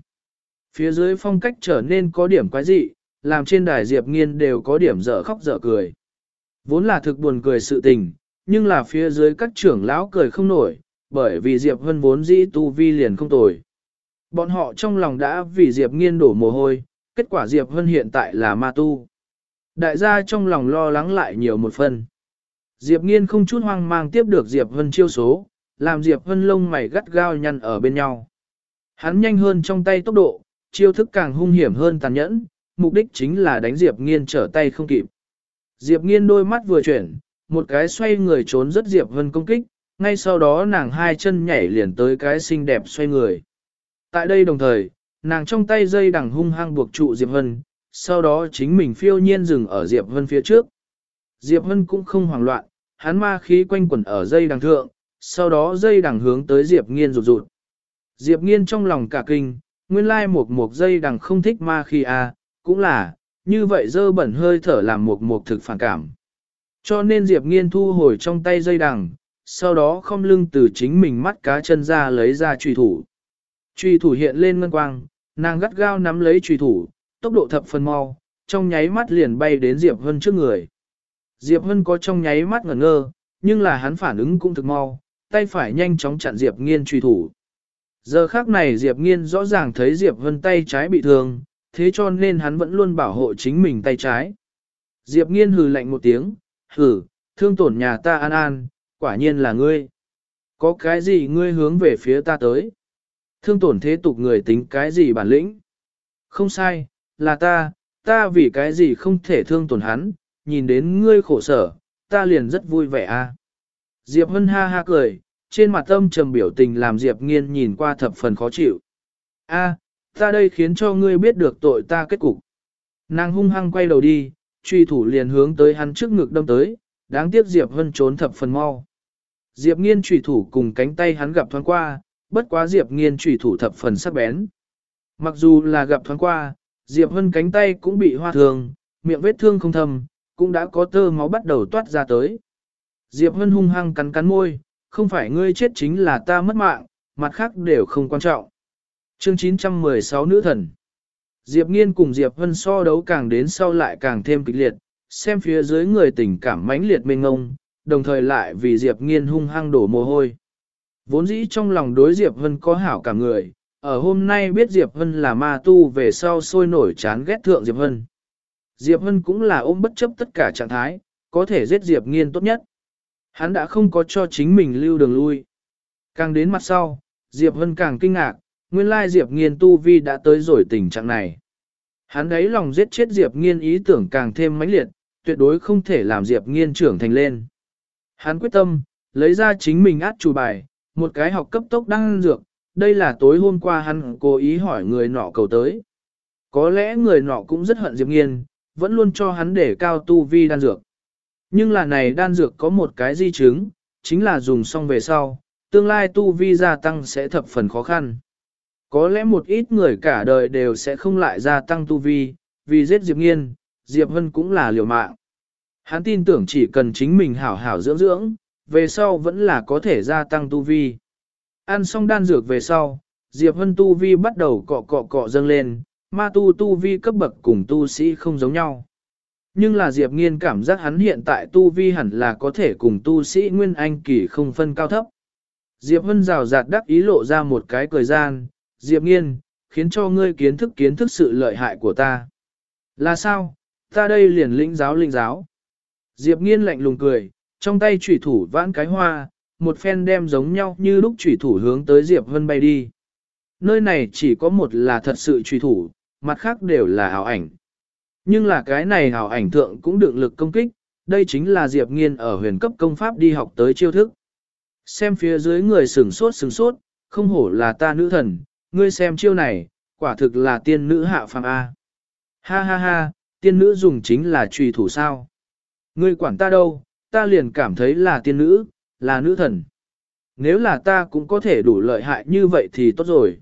Phía dưới phong cách trở nên có điểm quái dị, làm trên đài Diệp Nghiên đều có điểm dở khóc dở cười. Vốn là thực buồn cười sự tình, nhưng là phía dưới các trưởng lão cười không nổi, bởi vì Diệp Hân vốn dĩ tu vi liền không tồi. Bọn họ trong lòng đã vì Diệp Nghiên đổ mồ hôi, kết quả Diệp Hân hiện tại là ma tu. Đại gia trong lòng lo lắng lại nhiều một phần. Diệp Nghiên không chút hoang mang tiếp được Diệp Hân chiêu số, làm Diệp Hân lông mày gắt gao nhăn ở bên nhau. Hắn nhanh hơn trong tay tốc độ, chiêu thức càng hung hiểm hơn tàn nhẫn, mục đích chính là đánh Diệp Nghiên trở tay không kịp. Diệp Nghiên đôi mắt vừa chuyển, một cái xoay người trốn rất Diệp Hân công kích, ngay sau đó nàng hai chân nhảy liền tới cái xinh đẹp xoay người. Tại đây đồng thời, nàng trong tay dây đằng hung hăng buộc trụ Diệp Hân, sau đó chính mình phiêu nhiên dừng ở Diệp Hân phía trước. Diệp Hân cũng không hoảng loạn, hắn ma khí quanh quẩn ở dây đằng thượng, sau đó dây đằng hướng tới Diệp Nghiên rụt rụt. Diệp Nghiên trong lòng cả kinh, nguyên lai một một dây đằng không thích ma khí à, cũng là, như vậy dơ bẩn hơi thở làm một một thực phản cảm. Cho nên Diệp Nghiên thu hồi trong tay dây đằng, sau đó không lưng từ chính mình mắt cá chân ra lấy ra trùy thủ. Trùy thủ hiện lên ngân quang, nàng gắt gao nắm lấy trùy thủ, tốc độ thập phần mau, trong nháy mắt liền bay đến Diệp Hân trước người. Diệp Hân có trong nháy mắt ngẩn ngơ, nhưng là hắn phản ứng cũng thực mau, tay phải nhanh chóng chặn Diệp Nghiên truy thủ. Giờ khác này Diệp Nghiên rõ ràng thấy Diệp Hân tay trái bị thương, thế cho nên hắn vẫn luôn bảo hộ chính mình tay trái. Diệp Nghiên hừ lạnh một tiếng, hừ, thương tổn nhà ta an an, quả nhiên là ngươi. Có cái gì ngươi hướng về phía ta tới? Thương tổn thế tục người tính cái gì bản lĩnh? Không sai, là ta, ta vì cái gì không thể thương tổn hắn, nhìn đến ngươi khổ sở, ta liền rất vui vẻ a. Diệp Hân ha ha cười, trên mặt tâm trầm biểu tình làm Diệp Nghiên nhìn qua thập phần khó chịu. A, ta đây khiến cho ngươi biết được tội ta kết cục. Nàng hung hăng quay đầu đi, truy thủ liền hướng tới hắn trước ngực đâm tới, đáng tiếc Diệp Hân trốn thập phần mau. Diệp Nghiên truy thủ cùng cánh tay hắn gặp thoáng qua, bất quá Diệp Nghiên trùy thủ thập phần sắc bén. Mặc dù là gặp thoáng qua, Diệp Hân cánh tay cũng bị hoa thường, miệng vết thương không thầm, cũng đã có tơ máu bắt đầu toát ra tới. Diệp Hân hung hăng cắn cắn môi, không phải ngươi chết chính là ta mất mạng, mặt khác đều không quan trọng. Chương 916 Nữ Thần Diệp Nghiên cùng Diệp Hân so đấu càng đến sau lại càng thêm kịch liệt, xem phía dưới người tình cảm mãnh liệt mênh ngông, đồng thời lại vì Diệp Nghiên hung hăng đổ mồ hôi. Vốn dĩ trong lòng đối Diệp Vân có hảo cả người, ở hôm nay biết Diệp Vân là ma tu về sau sôi nổi chán ghét thượng Diệp Vân Diệp Vân cũng là ôm bất chấp tất cả trạng thái, có thể giết Diệp Nghiên tốt nhất. Hắn đã không có cho chính mình lưu đường lui. Càng đến mặt sau, Diệp Vân càng kinh ngạc, nguyên lai Diệp Nghiên tu vi đã tới rồi tình trạng này. Hắn ấy lòng giết chết Diệp Nghiên ý tưởng càng thêm mãnh liệt, tuyệt đối không thể làm Diệp Nghiên trưởng thành lên. Hắn quyết tâm, lấy ra chính mình át chủ bài, một cái học cấp tốc đang dược, đây là tối hôm qua hắn cố ý hỏi người nọ cầu tới. Có lẽ người nọ cũng rất hận Diệp Nghiên, vẫn luôn cho hắn để cao tu vi đan dược. Nhưng là này đan dược có một cái di chứng, chính là dùng xong về sau, tương lai tu vi gia tăng sẽ thập phần khó khăn. Có lẽ một ít người cả đời đều sẽ không lại gia tăng tu vi, vì giết Diệp Nghiên, Diệp Vân cũng là liều mạng. Hắn tin tưởng chỉ cần chính mình hảo hảo dưỡng dưỡng, về sau vẫn là có thể gia tăng tu vi. Ăn xong đan dược về sau, Diệp Vân tu vi bắt đầu cọ cọ cọ dâng lên, ma tu tu vi cấp bậc cùng tu sĩ không giống nhau. Nhưng là Diệp Nghiên cảm giác hắn hiện tại tu vi hẳn là có thể cùng tu sĩ Nguyên Anh kỳ không phân cao thấp. Diệp Hân rào rạt đắc ý lộ ra một cái cười gian, Diệp Nghiên, khiến cho ngươi kiến thức kiến thức sự lợi hại của ta. Là sao, ta đây liền lĩnh giáo linh giáo. Diệp Nghiên lạnh lùng cười, trong tay chủy thủ vãn cái hoa, một phen đem giống nhau như lúc chủy thủ hướng tới Diệp Hân bay đi. Nơi này chỉ có một là thật sự chủy thủ, mặt khác đều là ảo ảnh. Nhưng là cái này ảo ảnh thượng cũng được lực công kích, đây chính là Diệp Nghiên ở huyền cấp công pháp đi học tới chiêu thức. Xem phía dưới người sừng sốt sừng sốt, không hổ là ta nữ thần, ngươi xem chiêu này, quả thực là tiên nữ hạ phàm A. Ha ha ha, tiên nữ dùng chính là trùy thủ sao. Ngươi quản ta đâu, ta liền cảm thấy là tiên nữ, là nữ thần. Nếu là ta cũng có thể đủ lợi hại như vậy thì tốt rồi.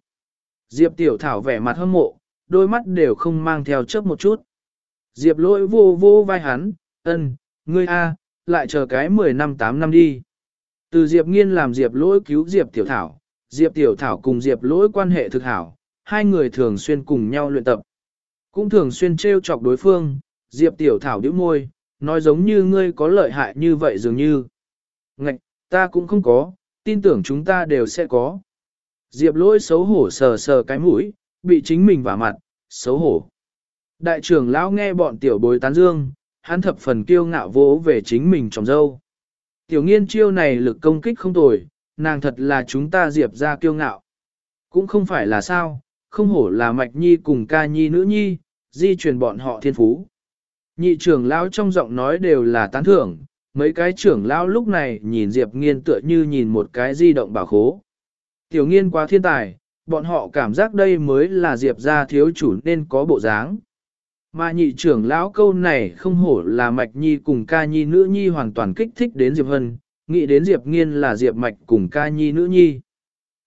Diệp tiểu thảo vẻ mặt hâm mộ, đôi mắt đều không mang theo chớp một chút. Diệp lỗi vô vô vai hắn, ân, ngươi a, lại chờ cái 10 năm 8 năm đi. Từ Diệp nghiên làm Diệp lỗi cứu Diệp tiểu thảo, Diệp tiểu thảo cùng Diệp lỗi quan hệ thực hảo, hai người thường xuyên cùng nhau luyện tập. Cũng thường xuyên trêu chọc đối phương, Diệp tiểu thảo đứa môi, nói giống như ngươi có lợi hại như vậy dường như. Ngạch, ta cũng không có, tin tưởng chúng ta đều sẽ có. Diệp lỗi xấu hổ sờ sờ cái mũi, bị chính mình vả mặt, xấu hổ. Đại trưởng lão nghe bọn tiểu bối tán dương, hắn thập phần kiêu ngạo vỗ về chính mình trong dâu. Tiểu nghiên chiêu này lực công kích không tồi, nàng thật là chúng ta diệp ra kiêu ngạo. Cũng không phải là sao, không hổ là mạch nhi cùng ca nhi nữ nhi, di truyền bọn họ thiên phú. Nhị trưởng lão trong giọng nói đều là tán thưởng, mấy cái trưởng lão lúc này nhìn Diệp Nghiên tựa như nhìn một cái di động bảo khố. Tiểu Nghiên quá thiên tài, bọn họ cảm giác đây mới là Diệp gia thiếu chủ nên có bộ dáng. Mà nhị trưởng lão câu này không hổ là Mạch Nhi cùng ca nhi nữ nhi hoàn toàn kích thích đến Diệp Hân, nghĩ đến Diệp Nghiên là Diệp Mạch cùng ca nhi nữ nhi.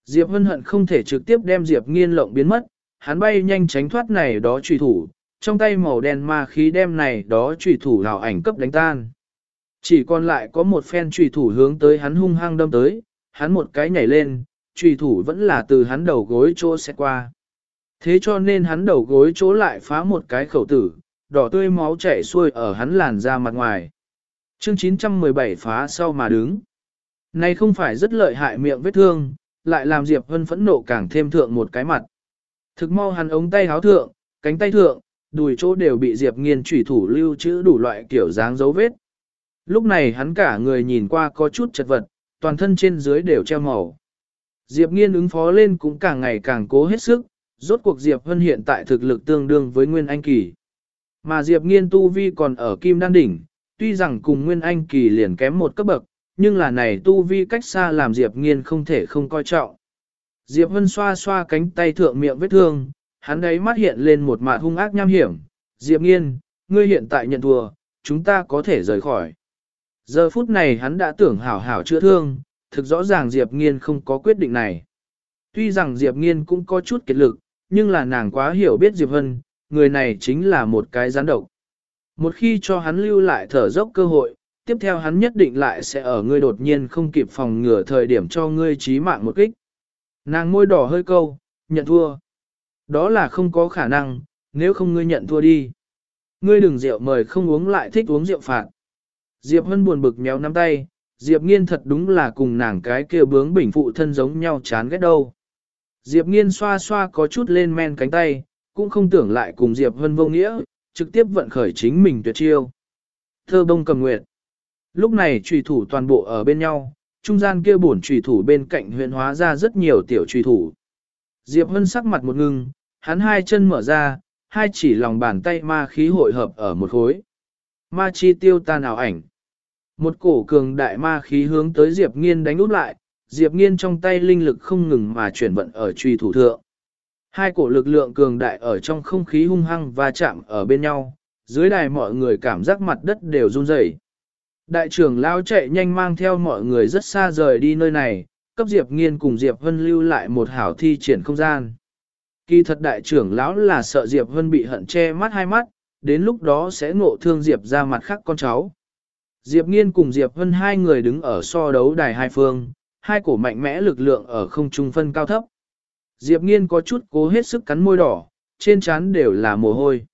Diệp Hân hận không thể trực tiếp đem Diệp Nghiên lộng biến mất, hắn bay nhanh tránh thoát này đó truy thủ, trong tay màu đen ma khí đem này đó trùy thủ hào ảnh cấp đánh tan. Chỉ còn lại có một phen trùy thủ hướng tới hắn hung hăng đâm tới, hắn một cái nhảy lên, trùy thủ vẫn là từ hắn đầu gối chỗ sẽ qua. Thế cho nên hắn đầu gối chỗ lại phá một cái khẩu tử, đỏ tươi máu chảy xuôi ở hắn làn ra mặt ngoài. Chương 917 phá sau mà đứng. Này không phải rất lợi hại miệng vết thương, lại làm Diệp Hân phẫn nộ càng thêm thượng một cái mặt. Thực mau hắn ống tay háo thượng, cánh tay thượng, đùi chỗ đều bị Diệp Nghiên chủy thủ lưu trữ đủ loại kiểu dáng dấu vết. Lúc này hắn cả người nhìn qua có chút chật vật, toàn thân trên dưới đều treo màu. Diệp Nghiên ứng phó lên cũng càng ngày càng cố hết sức, rốt cuộc Diệp Hân hiện tại thực lực tương đương với Nguyên Anh Kỳ. Mà Diệp Nghiên tu vi còn ở Kim Đan Đỉnh, tuy rằng cùng Nguyên Anh Kỳ liền kém một cấp bậc, nhưng là này tu vi cách xa làm Diệp Nghiên không thể không coi trọng. Diệp Hân xoa xoa cánh tay thượng miệng vết thương, hắn ấy mắt hiện lên một mạt hung ác nham hiểm. Diệp Nghiên, ngươi hiện tại nhận thua, chúng ta có thể rời khỏi. Giờ phút này hắn đã tưởng hảo hảo chữa thương, thực rõ ràng Diệp Nghiên không có quyết định này. Tuy rằng Diệp Nghiên cũng có chút kiệt lực, nhưng là nàng quá hiểu biết Diệp Hân, người này chính là một cái gián độc. Một khi cho hắn lưu lại thở dốc cơ hội, tiếp theo hắn nhất định lại sẽ ở ngươi đột nhiên không kịp phòng ngừa thời điểm cho ngươi chí mạng một kích. Nàng môi đỏ hơi câu, nhận thua. Đó là không có khả năng, nếu không ngươi nhận thua đi. Ngươi đừng rượu mời không uống lại thích uống rượu phạt. Diệp Hân buồn bực méo nắm tay, Diệp Nghiên thật đúng là cùng nàng cái kia bướng bỉnh phụ thân giống nhau chán ghét đâu. Diệp Nghiên xoa xoa có chút lên men cánh tay, cũng không tưởng lại cùng Diệp Hân vô nghĩa, trực tiếp vận khởi chính mình tuyệt chiêu. Thơ bông cầm nguyệt. Lúc này trùy thủ toàn bộ ở bên nhau, trung gian kia bổn trùy thủ bên cạnh huyện hóa ra rất nhiều tiểu trùy thủ. Diệp Hân sắc mặt một ngưng, hắn hai chân mở ra, hai chỉ lòng bàn tay ma khí hội hợp ở một khối. Ma chi tiêu tan ảo ảnh. Một cổ cường đại ma khí hướng tới Diệp Nghiên đánh út lại, Diệp Nghiên trong tay linh lực không ngừng mà chuyển vận ở truy thủ thượng. Hai cổ lực lượng cường đại ở trong không khí hung hăng và chạm ở bên nhau, dưới đài mọi người cảm giác mặt đất đều run rẩy. Đại trưởng lao chạy nhanh mang theo mọi người rất xa rời đi nơi này, cấp Diệp Nghiên cùng Diệp Vân lưu lại một hảo thi triển không gian. Kỳ thật đại trưởng lão là sợ Diệp Vân bị hận che mắt hai mắt, đến lúc đó sẽ ngộ thương Diệp ra mặt khác con cháu. Diệp Nghiên cùng Diệp Vân hai người đứng ở so đấu đài hai phương, hai cổ mạnh mẽ lực lượng ở không trung phân cao thấp. Diệp Nghiên có chút cố hết sức cắn môi đỏ, trên trán đều là mồ hôi.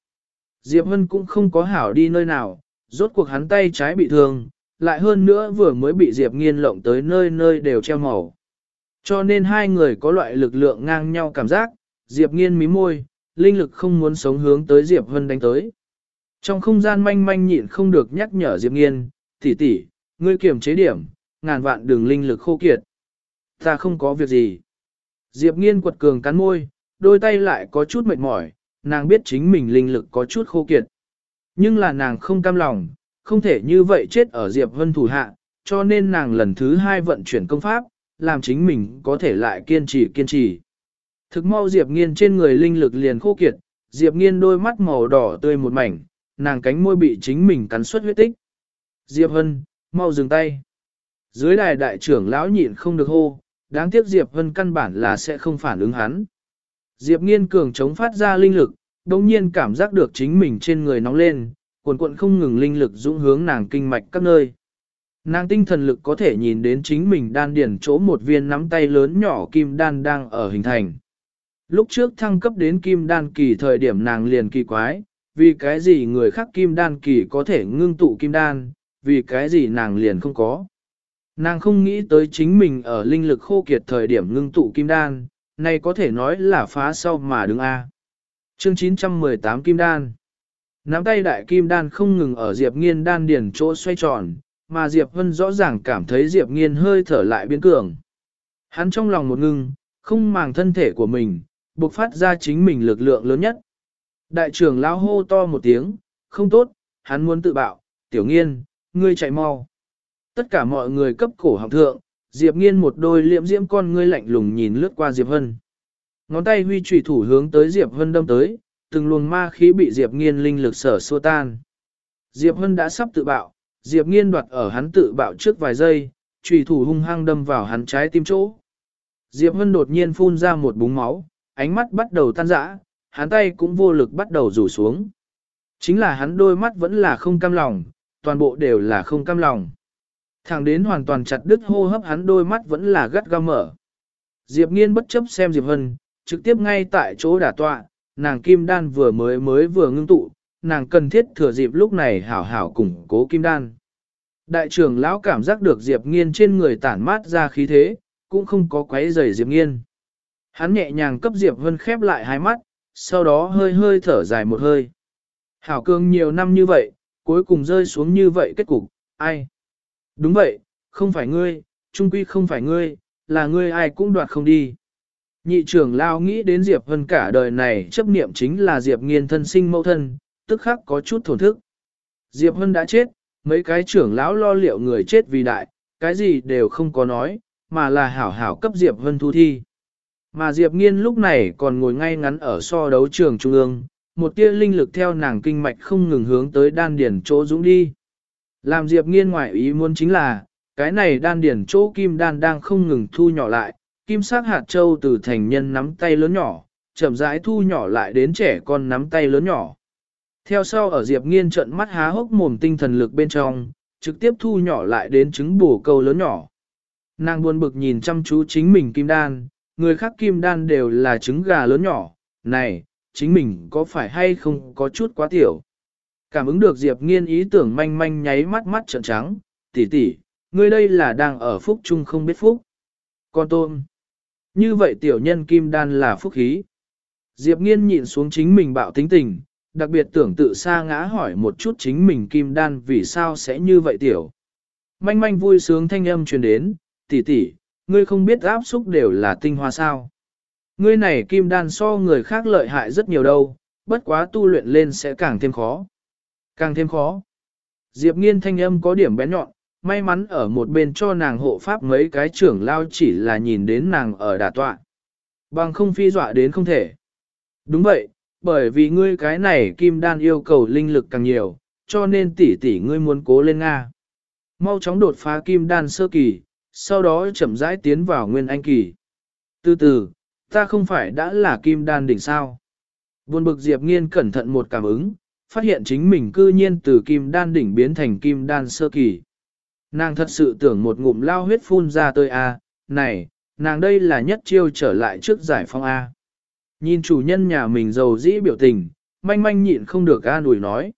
Diệp Hân cũng không có hảo đi nơi nào, rốt cuộc hắn tay trái bị thương, lại hơn nữa vừa mới bị Diệp Nghiên lộng tới nơi nơi đều treo màu. Cho nên hai người có loại lực lượng ngang nhau cảm giác, Diệp Nghiên mí môi, linh lực không muốn sống hướng tới Diệp Hân đánh tới. Trong không gian manh manh nhịn không được nhắc nhở Diệp Nghiên, tỷ tỷ, ngươi kiểm chế điểm, ngàn vạn đường linh lực khô kiệt. Ta không có việc gì. Diệp Nghiên quật cường cắn môi, đôi tay lại có chút mệt mỏi, nàng biết chính mình linh lực có chút khô kiệt. Nhưng là nàng không cam lòng, không thể như vậy chết ở Diệp Hân thủ hạ, cho nên nàng lần thứ hai vận chuyển công pháp, làm chính mình có thể lại kiên trì kiên trì. Thực mau Diệp Nghiên trên người linh lực liền khô kiệt, Diệp Nghiên đôi mắt màu đỏ tươi một mảnh, nàng cánh môi bị chính mình cắn xuất huyết tích. Diệp Hân, mau dừng tay. Dưới đài đại trưởng lão nhịn không được hô, đáng tiếc Diệp Hân căn bản là sẽ không phản ứng hắn. Diệp Nghiên cường chống phát ra linh lực, đồng nhiên cảm giác được chính mình trên người nóng lên, cuộn cuộn không ngừng linh lực dũng hướng nàng kinh mạch các nơi. Nàng tinh thần lực có thể nhìn đến chính mình đan điển chỗ một viên nắm tay lớn nhỏ kim đan đang ở hình thành. Lúc trước thăng cấp đến kim đan kỳ thời điểm nàng liền kỳ quái, vì cái gì người khác kim đan kỳ có thể ngưng tụ kim đan, vì cái gì nàng liền không có. Nàng không nghĩ tới chính mình ở linh lực khô kiệt thời điểm ngưng tụ kim đan, này có thể nói là phá sau mà đứng A. Chương 918 Kim Đan Nắm tay đại kim đan không ngừng ở Diệp Nghiên đan điển chỗ xoay tròn, mà Diệp Vân rõ ràng cảm thấy Diệp Nghiên hơi thở lại biến cường. Hắn trong lòng một ngưng, không màng thân thể của mình, buộc phát ra chính mình lực lượng lớn nhất. Đại trưởng lão hô to một tiếng, không tốt, hắn muốn tự bạo, tiểu nghiên, ngươi chạy mau. Tất cả mọi người cấp cổ học thượng, Diệp nghiên một đôi liễm diễm con ngươi lạnh lùng nhìn lướt qua Diệp Hân. Ngón tay huy trùy thủ hướng tới Diệp Hân đâm tới, từng luồng ma khí bị Diệp nghiên linh lực sở xua tan. Diệp Hân đã sắp tự bạo, Diệp nghiên đoạt ở hắn tự bạo trước vài giây, trùy thủ hung hăng đâm vào hắn trái tim chỗ. Diệp Hân đột nhiên phun ra một búng máu, ánh mắt bắt đầu tan rã, hắn tay cũng vô lực bắt đầu rủ xuống. Chính là hắn đôi mắt vẫn là không cam lòng, toàn bộ đều là không cam lòng. Thẳng đến hoàn toàn chặt đứt hô hấp hắn đôi mắt vẫn là gắt gao mở. Diệp nghiên bất chấp xem Diệp Hân, trực tiếp ngay tại chỗ đả tọa, nàng kim đan vừa mới mới vừa ngưng tụ, nàng cần thiết thừa dịp lúc này hảo hảo củng cố kim đan. Đại trưởng lão cảm giác được Diệp nghiên trên người tản mát ra khí thế, cũng không có quấy rầy Diệp nghiên. Hắn nhẹ nhàng cấp Diệp Vân khép lại hai mắt, sau đó hơi hơi thở dài một hơi. Hảo cương nhiều năm như vậy, cuối cùng rơi xuống như vậy kết cục, ai? Đúng vậy, không phải ngươi, trung quy không phải ngươi, là ngươi ai cũng đoạt không đi. Nhị trưởng lao nghĩ đến Diệp Vân cả đời này chấp niệm chính là Diệp nghiên thân sinh mẫu thân, tức khắc có chút thổn thức. Diệp Vân đã chết, mấy cái trưởng lão lo liệu người chết vì đại, cái gì đều không có nói, mà là hảo hảo cấp Diệp Vân thu thi. Mà Diệp Nghiên lúc này còn ngồi ngay ngắn ở so đấu trường trung ương, một tia linh lực theo nàng kinh mạch không ngừng hướng tới đan điển chỗ dũng đi. Làm Diệp Nghiên ngoại ý muốn chính là, cái này đan điển chỗ kim đan đang không ngừng thu nhỏ lại, kim sắc hạt châu từ thành nhân nắm tay lớn nhỏ, chậm rãi thu nhỏ lại đến trẻ con nắm tay lớn nhỏ. Theo sau ở Diệp Nghiên trận mắt há hốc mồm tinh thần lực bên trong, trực tiếp thu nhỏ lại đến trứng bổ câu lớn nhỏ. Nàng buồn bực nhìn chăm chú chính mình kim đan, người khác kim đan đều là trứng gà lớn nhỏ, này, chính mình có phải hay không có chút quá tiểu. Cảm ứng được Diệp Nghiên ý tưởng manh manh nháy mắt mắt trợn trắng, tỷ tỷ, ngươi đây là đang ở phúc chung không biết phúc. Con tôm. Như vậy tiểu nhân kim đan là phúc khí. Diệp Nghiên nhịn xuống chính mình bạo tính tình, đặc biệt tưởng tự xa ngã hỏi một chút chính mình kim đan vì sao sẽ như vậy tiểu. Manh manh vui sướng thanh âm truyền đến, tỷ tỷ, ngươi không biết áp xúc đều là tinh hoa sao. Ngươi này kim đan so người khác lợi hại rất nhiều đâu, bất quá tu luyện lên sẽ càng thêm khó. Càng thêm khó. Diệp nghiên thanh âm có điểm bén nhọn, may mắn ở một bên cho nàng hộ pháp mấy cái trưởng lao chỉ là nhìn đến nàng ở đà tọa. Bằng không phi dọa đến không thể. Đúng vậy, bởi vì ngươi cái này kim đan yêu cầu linh lực càng nhiều, cho nên tỷ tỷ ngươi muốn cố lên Nga. Mau chóng đột phá kim đan sơ kỳ, sau đó chậm rãi tiến vào nguyên anh kỳ. Từ từ, ta không phải đã là kim đan đỉnh sao. Buồn bực Diệp Nghiên cẩn thận một cảm ứng, phát hiện chính mình cư nhiên từ kim đan đỉnh biến thành kim đan sơ kỳ. Nàng thật sự tưởng một ngụm lao huyết phun ra tới a, này, nàng đây là nhất chiêu trở lại trước giải phong A. Nhìn chủ nhân nhà mình giàu dĩ biểu tình, manh manh nhịn không được an ủi nói.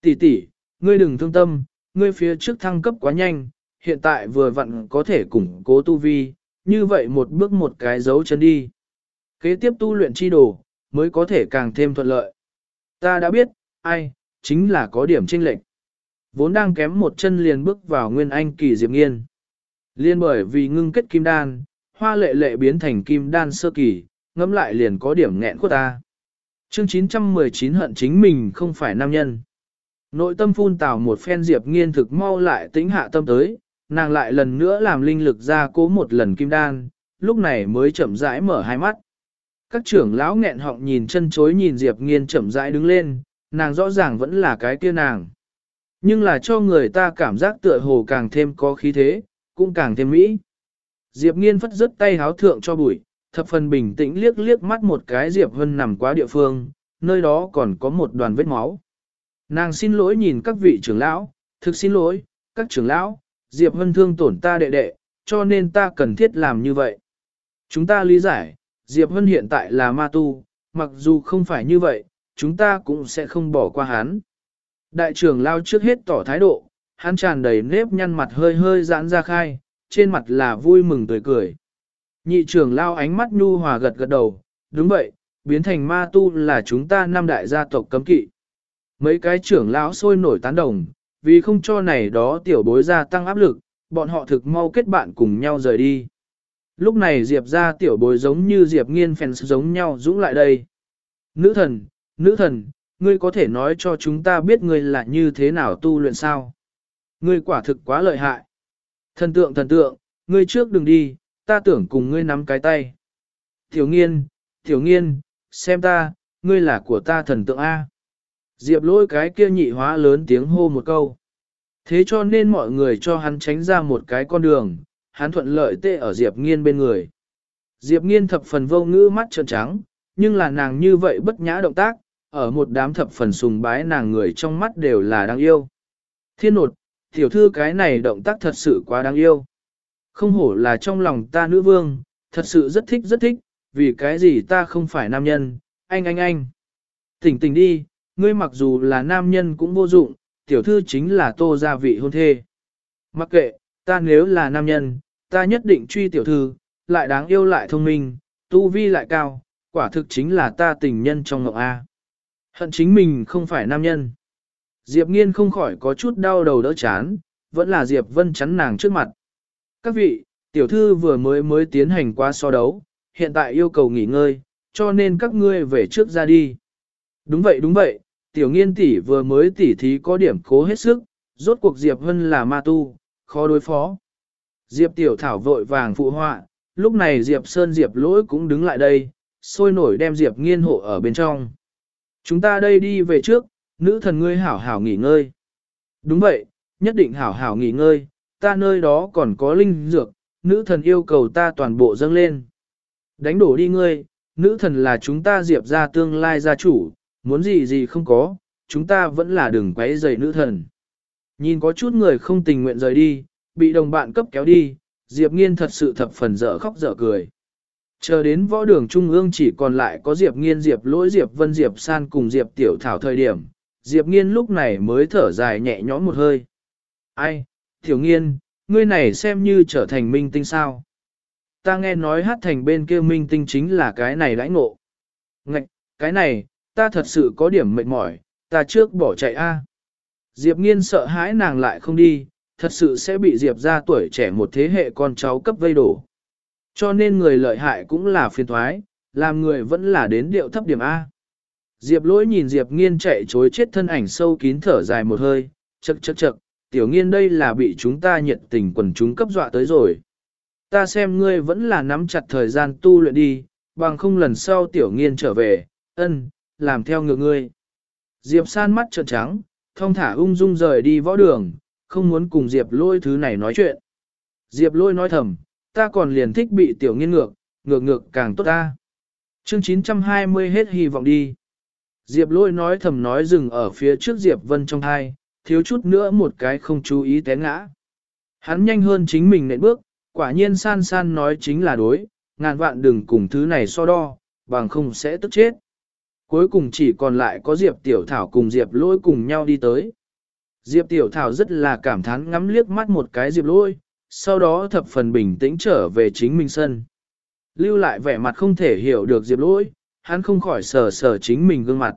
Tỷ tỷ, ngươi đừng thương tâm, ngươi phía trước thăng cấp quá nhanh, hiện tại vừa vặn có thể củng cố tu vi, như vậy một bước một cái dấu chân đi. Kế tiếp tu luyện chi đồ, mới có thể càng thêm thuận lợi. Ta đã biết, ai, chính là có điểm chênh lệch. Vốn đang kém một chân liền bước vào nguyên anh kỳ diệp nghiên. Liên bởi vì ngưng kết kim đan, hoa lệ lệ biến thành kim đan sơ kỳ, ngẫm lại liền có điểm nghẹn của ta. Chương 919 hận chính mình không phải nam nhân. Nội tâm phun tào một phen diệp nghiên thực mau lại tính hạ tâm tới, nàng lại lần nữa làm linh lực ra cố một lần kim đan, lúc này mới chậm rãi mở hai mắt. Các trưởng lão nghẹn họng nhìn chân chối nhìn Diệp Nghiên chậm rãi đứng lên, nàng rõ ràng vẫn là cái kia nàng. Nhưng là cho người ta cảm giác tựa hồ càng thêm có khí thế, cũng càng thêm mỹ. Diệp Nghiên phất rứt tay háo thượng cho bụi, thập phần bình tĩnh liếc liếc mắt một cái Diệp Hân nằm quá địa phương, nơi đó còn có một đoàn vết máu. Nàng xin lỗi nhìn các vị trưởng lão, thực xin lỗi, các trưởng lão, Diệp Hân thương tổn ta đệ đệ, cho nên ta cần thiết làm như vậy. Chúng ta lý giải, Diệp Hân hiện tại là ma tu, mặc dù không phải như vậy, chúng ta cũng sẽ không bỏ qua hắn. Đại trưởng lao trước hết tỏ thái độ, hắn tràn đầy nếp nhăn mặt hơi hơi giãn ra khai, trên mặt là vui mừng tươi cười. Nhị trưởng lao ánh mắt nhu hòa gật gật đầu, đúng vậy, biến thành ma tu là chúng ta năm đại gia tộc cấm kỵ. Mấy cái trưởng lão sôi nổi tán đồng, vì không cho này đó tiểu bối gia tăng áp lực, bọn họ thực mau kết bạn cùng nhau rời đi. Lúc này Diệp ra tiểu bối giống như Diệp nghiên phèn giống nhau dũng lại đây. Nữ thần, nữ thần, ngươi có thể nói cho chúng ta biết ngươi là như thế nào tu luyện sao? Ngươi quả thực quá lợi hại. Thần tượng thần tượng, ngươi trước đừng đi, ta tưởng cùng ngươi nắm cái tay. Tiểu nghiên, tiểu nghiên, xem ta, ngươi là của ta thần tượng A. Diệp lôi cái kia nhị hóa lớn tiếng hô một câu. Thế cho nên mọi người cho hắn tránh ra một cái con đường, hắn thuận lợi tê ở Diệp nghiên bên người. Diệp nghiên thập phần vô ngữ mắt trợn trắng, nhưng là nàng như vậy bất nhã động tác, ở một đám thập phần sùng bái nàng người trong mắt đều là đáng yêu. Thiên nột, tiểu thư cái này động tác thật sự quá đáng yêu. Không hổ là trong lòng ta nữ vương, thật sự rất thích rất thích, vì cái gì ta không phải nam nhân, anh anh anh. Tỉnh tỉnh đi, ngươi mặc dù là nam nhân cũng vô dụng, tiểu thư chính là tô gia vị hôn thê. Mặc kệ, ta nếu là nam nhân, ta nhất định truy tiểu thư, lại đáng yêu lại thông minh, tu vi lại cao, quả thực chính là ta tình nhân trong ngọc A. Hận chính mình không phải nam nhân. Diệp nghiên không khỏi có chút đau đầu đỡ chán, vẫn là Diệp vân chắn nàng trước mặt. Các vị, tiểu thư vừa mới mới tiến hành qua so đấu, hiện tại yêu cầu nghỉ ngơi, cho nên các ngươi về trước ra đi. Đúng vậy đúng vậy, tiểu nghiên tỷ vừa mới tỉ thí có điểm cố hết sức, rốt cuộc Diệp Vân là ma tu, khó đối phó. Diệp tiểu thảo vội vàng phụ họa, lúc này Diệp Sơn Diệp lỗi cũng đứng lại đây, sôi nổi đem Diệp nghiên hộ ở bên trong. Chúng ta đây đi về trước, nữ thần ngươi hảo hảo nghỉ ngơi. Đúng vậy, nhất định hảo hảo nghỉ ngơi, ta nơi đó còn có linh dược, nữ thần yêu cầu ta toàn bộ dâng lên. Đánh đổ đi ngươi, nữ thần là chúng ta diệp ra tương lai gia chủ, muốn gì gì không có, chúng ta vẫn là đừng quấy rầy nữ thần. Nhìn có chút người không tình nguyện rời đi, bị đồng bạn cấp kéo đi, Diệp Nghiên thật sự thập phần dở khóc dở cười. Chờ đến võ đường trung ương chỉ còn lại có Diệp Nghiên Diệp lỗi Diệp Vân Diệp San cùng Diệp Tiểu Thảo thời điểm, Diệp Nghiên lúc này mới thở dài nhẹ nhõm một hơi. Ai, Tiểu Nghiên, ngươi này xem như trở thành minh tinh sao. Ta nghe nói hát thành bên kia minh tinh chính là cái này đãi ngộ. Ngạch, cái này, ta thật sự có điểm mệt mỏi, ta trước bỏ chạy a. Diệp nghiên sợ hãi nàng lại không đi, thật sự sẽ bị Diệp ra tuổi trẻ một thế hệ con cháu cấp vây đổ. Cho nên người lợi hại cũng là phiền thoái, làm người vẫn là đến điệu thấp điểm A. Diệp lỗi nhìn Diệp nghiên chạy chối chết thân ảnh sâu kín thở dài một hơi, chật chật chật, tiểu nghiên đây là bị chúng ta nhiệt tình quần chúng cấp dọa tới rồi. Ta xem ngươi vẫn là nắm chặt thời gian tu luyện đi, bằng không lần sau tiểu nghiên trở về, ân, làm theo ngược ngươi. Diệp san mắt trợn trắng, thông thả ung dung rời đi võ đường, không muốn cùng Diệp lôi thứ này nói chuyện. Diệp lôi nói thầm, ta còn liền thích bị tiểu nghiên ngược, ngược ngược càng tốt ta. Chương 920 hết hy vọng đi. Diệp lôi nói thầm nói dừng ở phía trước Diệp Vân trong hai, thiếu chút nữa một cái không chú ý té ngã. Hắn nhanh hơn chính mình nện bước, quả nhiên san san nói chính là đối, ngàn vạn đừng cùng thứ này so đo, bằng không sẽ tức chết. Cuối cùng chỉ còn lại có Diệp Tiểu Thảo cùng Diệp Lôi cùng nhau đi tới. Diệp Tiểu Thảo rất là cảm thán ngắm liếc mắt một cái Diệp Lôi, sau đó thập phần bình tĩnh trở về chính mình sân. Lưu lại vẻ mặt không thể hiểu được Diệp Lôi, hắn không khỏi sờ sờ chính mình gương mặt.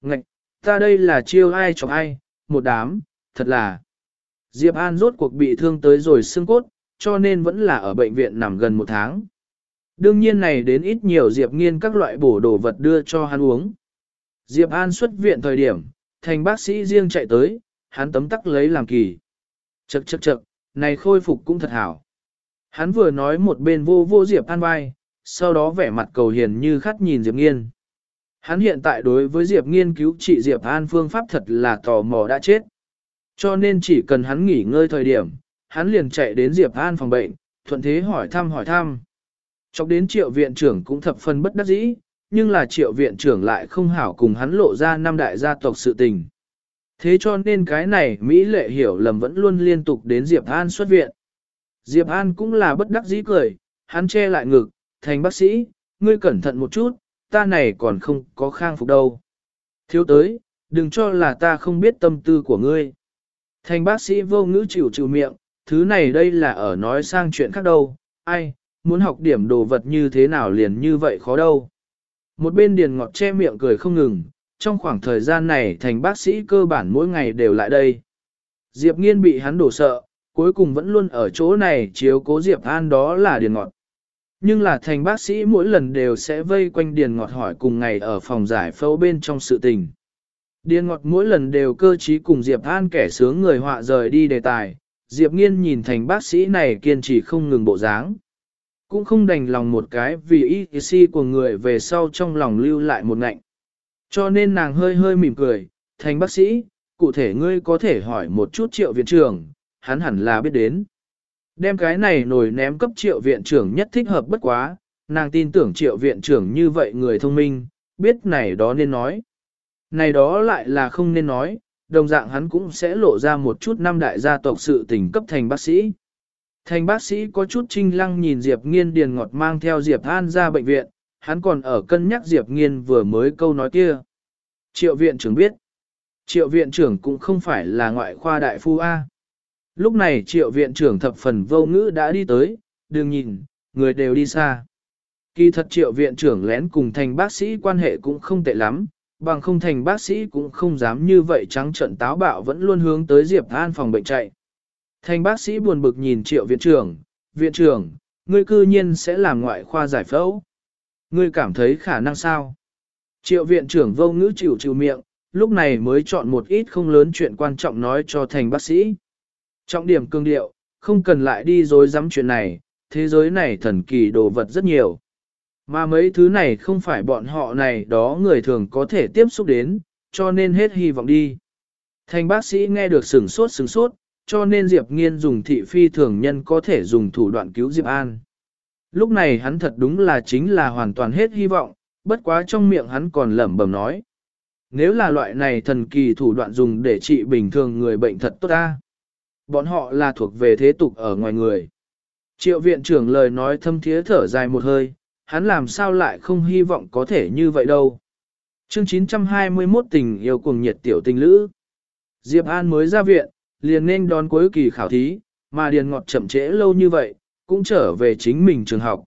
Ngạch, ta đây là chiêu ai chọc ai, một đám, thật là. Diệp An rốt cuộc bị thương tới rồi xương cốt, cho nên vẫn là ở bệnh viện nằm gần một tháng. Đương nhiên này đến ít nhiều Diệp nghiên các loại bổ đồ vật đưa cho hắn uống. Diệp An xuất viện thời điểm, thành bác sĩ riêng chạy tới, hắn tấm tắc lấy làm kỳ. Chậc chậc chậc, này khôi phục cũng thật hảo. Hắn vừa nói một bên vô vô Diệp An vai, sau đó vẻ mặt cầu hiền như khát nhìn Diệp Nghiên. Hắn hiện tại đối với Diệp nghiên cứu trị Diệp An phương pháp thật là tò mò đã chết. Cho nên chỉ cần hắn nghỉ ngơi thời điểm, hắn liền chạy đến Diệp An phòng bệnh, thuận thế hỏi thăm hỏi thăm. Chọc đến triệu viện trưởng cũng thập phần bất đắc dĩ, nhưng là triệu viện trưởng lại không hảo cùng hắn lộ ra năm đại gia tộc sự tình. Thế cho nên cái này Mỹ lệ hiểu lầm vẫn luôn liên tục đến Diệp An xuất viện. Diệp An cũng là bất đắc dĩ cười, hắn che lại ngực, thành bác sĩ, ngươi cẩn thận một chút, ta này còn không có khang phục đâu. Thiếu tới, đừng cho là ta không biết tâm tư của ngươi. Thành bác sĩ vô ngữ chịu chịu miệng, thứ này đây là ở nói sang chuyện khác đâu, ai, muốn học điểm đồ vật như thế nào liền như vậy khó đâu. Một bên điền ngọt che miệng cười không ngừng, trong khoảng thời gian này thành bác sĩ cơ bản mỗi ngày đều lại đây. Diệp nghiên bị hắn đổ sợ, cuối cùng vẫn luôn ở chỗ này chiếu cố Diệp An đó là điền ngọt. Nhưng là thành bác sĩ mỗi lần đều sẽ vây quanh Điền Ngọt hỏi cùng ngày ở phòng giải phẫu bên trong sự tình. Điền Ngọt mỗi lần đều cơ trí cùng Diệp An kẻ sướng người họa rời đi đề tài, Diệp Nghiên nhìn thành bác sĩ này kiên trì không ngừng bộ dáng. Cũng không đành lòng một cái vì ý si của người về sau trong lòng lưu lại một ngạnh. Cho nên nàng hơi hơi mỉm cười, thành bác sĩ, cụ thể ngươi có thể hỏi một chút triệu viện trưởng, hắn hẳn là biết đến. Đem cái này nổi ném cấp triệu viện trưởng nhất thích hợp bất quá, nàng tin tưởng triệu viện trưởng như vậy người thông minh, biết này đó nên nói. Này đó lại là không nên nói, đồng dạng hắn cũng sẽ lộ ra một chút năm đại gia tộc sự tình cấp thành bác sĩ. Thành bác sĩ có chút trinh lăng nhìn Diệp Nghiên điền ngọt mang theo Diệp An ra bệnh viện, hắn còn ở cân nhắc Diệp Nghiên vừa mới câu nói kia. Triệu viện trưởng biết, triệu viện trưởng cũng không phải là ngoại khoa đại phu A. Lúc này triệu viện trưởng thập phần vô ngữ đã đi tới, đừng nhìn, người đều đi xa. Kỳ thật triệu viện trưởng lén cùng thành bác sĩ quan hệ cũng không tệ lắm, bằng không thành bác sĩ cũng không dám như vậy trắng trận táo bạo vẫn luôn hướng tới Diệp An phòng bệnh chạy. Thành bác sĩ buồn bực nhìn triệu viện trưởng, viện trưởng, ngươi cư nhiên sẽ làm ngoại khoa giải phẫu. Ngươi cảm thấy khả năng sao? Triệu viện trưởng vô ngữ chịu chịu miệng, lúc này mới chọn một ít không lớn chuyện quan trọng nói cho thành bác sĩ. Trọng điểm cương điệu, không cần lại đi dối dám chuyện này, thế giới này thần kỳ đồ vật rất nhiều. Mà mấy thứ này không phải bọn họ này đó người thường có thể tiếp xúc đến, cho nên hết hy vọng đi. Thành bác sĩ nghe được sừng sốt sừng sốt, cho nên Diệp Nghiên dùng thị phi thường nhân có thể dùng thủ đoạn cứu Diệp An. Lúc này hắn thật đúng là chính là hoàn toàn hết hy vọng, bất quá trong miệng hắn còn lẩm bẩm nói. Nếu là loại này thần kỳ thủ đoạn dùng để trị bình thường người bệnh thật tốt ta. Bọn họ là thuộc về thế tục ở ngoài người. Triệu viện trưởng lời nói thâm thiế thở dài một hơi, hắn làm sao lại không hy vọng có thể như vậy đâu. Chương 921 tình yêu cuồng nhiệt tiểu tình lữ. Diệp An mới ra viện, liền nên đón cuối kỳ khảo thí, mà điền ngọt chậm trễ lâu như vậy, cũng trở về chính mình trường học.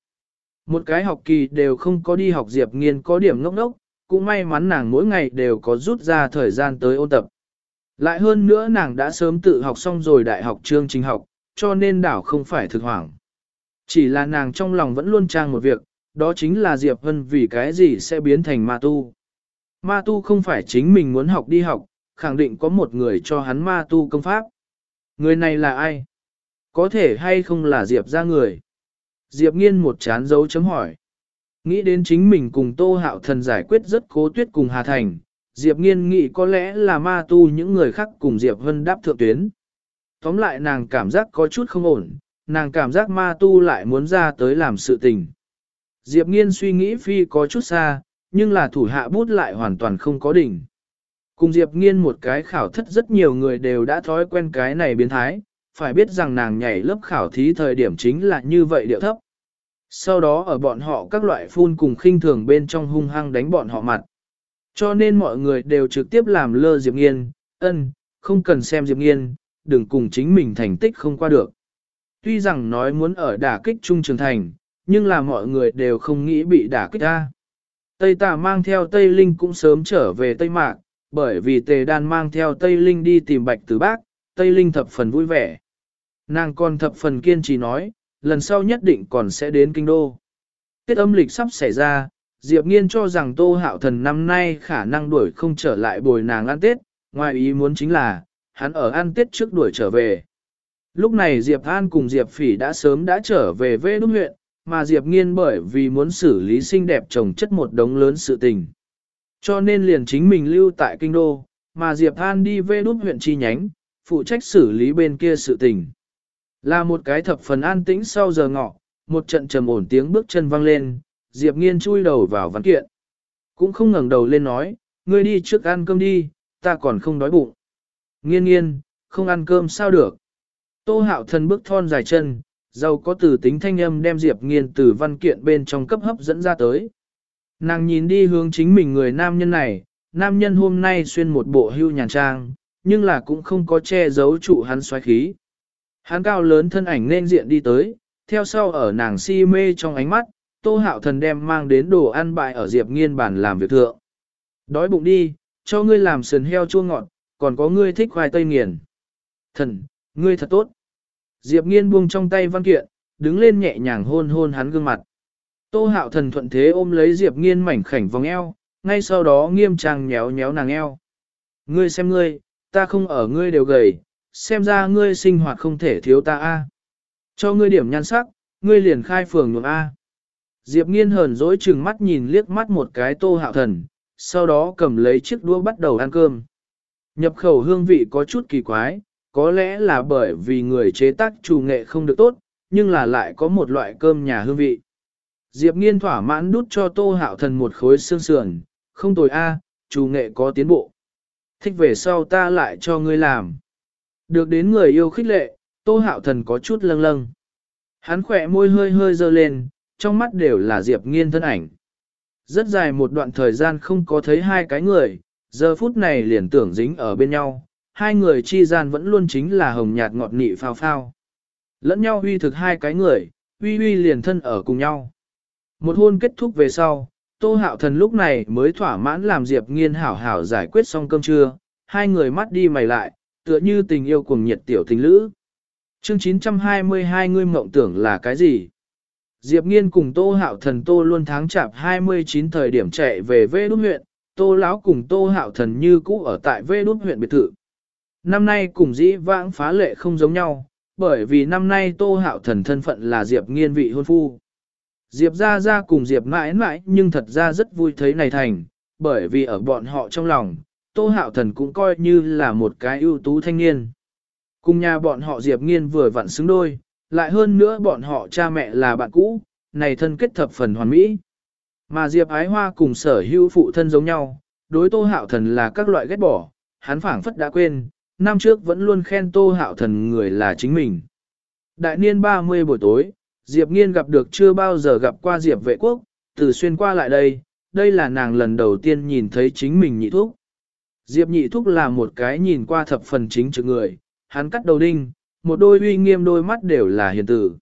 Một cái học kỳ đều không có đi học Diệp Nghiên có điểm ngốc ngốc, cũng may mắn nàng mỗi ngày đều có rút ra thời gian tới ôn tập. Lại hơn nữa nàng đã sớm tự học xong rồi đại học chương trình học, cho nên đảo không phải thực hoảng. Chỉ là nàng trong lòng vẫn luôn trang một việc, đó chính là Diệp Hân vì cái gì sẽ biến thành ma tu. Ma tu không phải chính mình muốn học đi học, khẳng định có một người cho hắn ma tu công pháp. Người này là ai? Có thể hay không là Diệp ra người? Diệp nghiên một chán dấu chấm hỏi. Nghĩ đến chính mình cùng Tô Hạo Thần giải quyết rất cố tuyết cùng Hà Thành, Diệp nghiên nghĩ có lẽ là ma tu những người khác cùng Diệp Vân đáp thượng tuyến. Tóm lại nàng cảm giác có chút không ổn, nàng cảm giác ma tu lại muốn ra tới làm sự tình. Diệp nghiên suy nghĩ phi có chút xa, nhưng là thủ hạ bút lại hoàn toàn không có đỉnh. Cùng Diệp nghiên một cái khảo thất rất nhiều người đều đã thói quen cái này biến thái, phải biết rằng nàng nhảy lớp khảo thí thời điểm chính là như vậy điệu thấp. Sau đó ở bọn họ các loại phun cùng khinh thường bên trong hung hăng đánh bọn họ mặt. Cho nên mọi người đều trực tiếp làm lơ Diệp Nghiên, ân, không cần xem Diệp Nghiên, đừng cùng chính mình thành tích không qua được. Tuy rằng nói muốn ở đả kích Trung Trường Thành, nhưng là mọi người đều không nghĩ bị đả kích ra. Tây Tà mang theo Tây Linh cũng sớm trở về Tây Mạc, bởi vì Tề Đan mang theo Tây Linh đi tìm Bạch Tử Bác, Tây Linh thập phần vui vẻ. Nàng còn thập phần kiên trì nói, lần sau nhất định còn sẽ đến kinh đô. Tiết âm lịch sắp xảy ra, Diệp Nghiên cho rằng Tô Hạo Thần năm nay khả năng đuổi không trở lại bồi nàng ăn Tết, ngoài ý muốn chính là, hắn ở ăn Tết trước đuổi trở về. Lúc này Diệp An cùng Diệp Phỉ đã sớm đã trở về Vê Đúc huyện, mà Diệp Nghiên bởi vì muốn xử lý xinh đẹp chồng chất một đống lớn sự tình. Cho nên liền chính mình lưu tại kinh đô, mà Diệp An đi về Đúc huyện chi nhánh, phụ trách xử lý bên kia sự tình. Là một cái thập phần an tĩnh sau giờ ngọ, một trận trầm ổn tiếng bước chân vang lên, Diệp Nghiên chui đầu vào văn kiện. Cũng không ngẩng đầu lên nói, ngươi đi trước ăn cơm đi, ta còn không đói bụng. Nghiên nghiên, không ăn cơm sao được. Tô hạo thần bước thon dài chân, giàu có từ tính thanh âm đem Diệp Nghiên từ văn kiện bên trong cấp hấp dẫn ra tới. Nàng nhìn đi hướng chính mình người nam nhân này, nam nhân hôm nay xuyên một bộ hưu nhàn trang, nhưng là cũng không có che giấu trụ hắn xoáy khí. Hắn cao lớn thân ảnh nên diện đi tới, theo sau ở nàng si mê trong ánh mắt, tô hạo thần đem mang đến đồ ăn bại ở Diệp Nghiên bàn làm việc thượng. Đói bụng đi, cho ngươi làm sườn heo chua ngọt, còn có ngươi thích khoai tây nghiền. Thần, ngươi thật tốt. Diệp Nghiên buông trong tay văn kiện, đứng lên nhẹ nhàng hôn hôn hắn gương mặt. Tô hạo thần thuận thế ôm lấy Diệp Nghiên mảnh khảnh vòng eo, ngay sau đó nghiêm trang nhéo nhéo nàng eo. Ngươi xem ngươi, ta không ở ngươi đều gầy, xem ra ngươi sinh hoạt không thể thiếu ta a. Cho ngươi điểm nhan sắc, ngươi liền khai phường nhuộm a. Diệp nghiên hờn dỗi chừng mắt nhìn liếc mắt một cái tô hạo thần, sau đó cầm lấy chiếc đũa bắt đầu ăn cơm. Nhập khẩu hương vị có chút kỳ quái, có lẽ là bởi vì người chế tác chủ nghệ không được tốt, nhưng là lại có một loại cơm nhà hương vị. Diệp nghiên thỏa mãn đút cho tô hạo thần một khối xương sườn, không tồi a, chủ nghệ có tiến bộ. Thích về sau ta lại cho ngươi làm. Được đến người yêu khích lệ, tô hạo thần có chút lâng lâng. Hắn khỏe môi hơi hơi dơ lên, trong mắt đều là Diệp nghiên thân ảnh. Rất dài một đoạn thời gian không có thấy hai cái người, giờ phút này liền tưởng dính ở bên nhau, hai người chi gian vẫn luôn chính là hồng nhạt ngọt nị phao phao. Lẫn nhau huy thực hai cái người, huy huy liền thân ở cùng nhau. Một hôn kết thúc về sau, Tô Hạo Thần lúc này mới thỏa mãn làm Diệp Nghiên hảo hảo giải quyết xong cơm trưa, hai người mắt đi mày lại, tựa như tình yêu cùng nhiệt tiểu tình lữ. Chương 922 ngươi mộng tưởng là cái gì? Diệp Nghiên cùng Tô Hạo Thần Tô luôn tháng chạp 29 thời điểm chạy về Vê Đúc huyện, Tô lão cùng Tô Hạo Thần như cũ ở tại Vê Đúc huyện biệt thự. Năm nay cùng dĩ vãng phá lệ không giống nhau, bởi vì năm nay Tô Hạo Thần thân phận là Diệp Nghiên vị hôn phu. Diệp ra ra cùng Diệp mãi mãi nhưng thật ra rất vui thấy này thành, bởi vì ở bọn họ trong lòng, Tô Hạo Thần cũng coi như là một cái ưu tú thanh niên. Cùng nhà bọn họ Diệp Nghiên vừa vặn xứng đôi, lại hơn nữa bọn họ cha mẹ là bạn cũ, này thân kết thập phần hoàn mỹ. Mà Diệp Ái Hoa cùng sở hữu phụ thân giống nhau, đối Tô Hạo Thần là các loại ghét bỏ, hắn phảng phất đã quên, năm trước vẫn luôn khen Tô Hạo Thần người là chính mình. Đại niên 30 buổi tối, Diệp Nghiên gặp được chưa bao giờ gặp qua Diệp vệ quốc, từ xuyên qua lại đây, đây là nàng lần đầu tiên nhìn thấy chính mình nhị thúc. Diệp nhị thúc là một cái nhìn qua thập phần chính trực người, hắn cắt đầu đinh, một đôi uy nghiêm đôi mắt đều là hiền tử.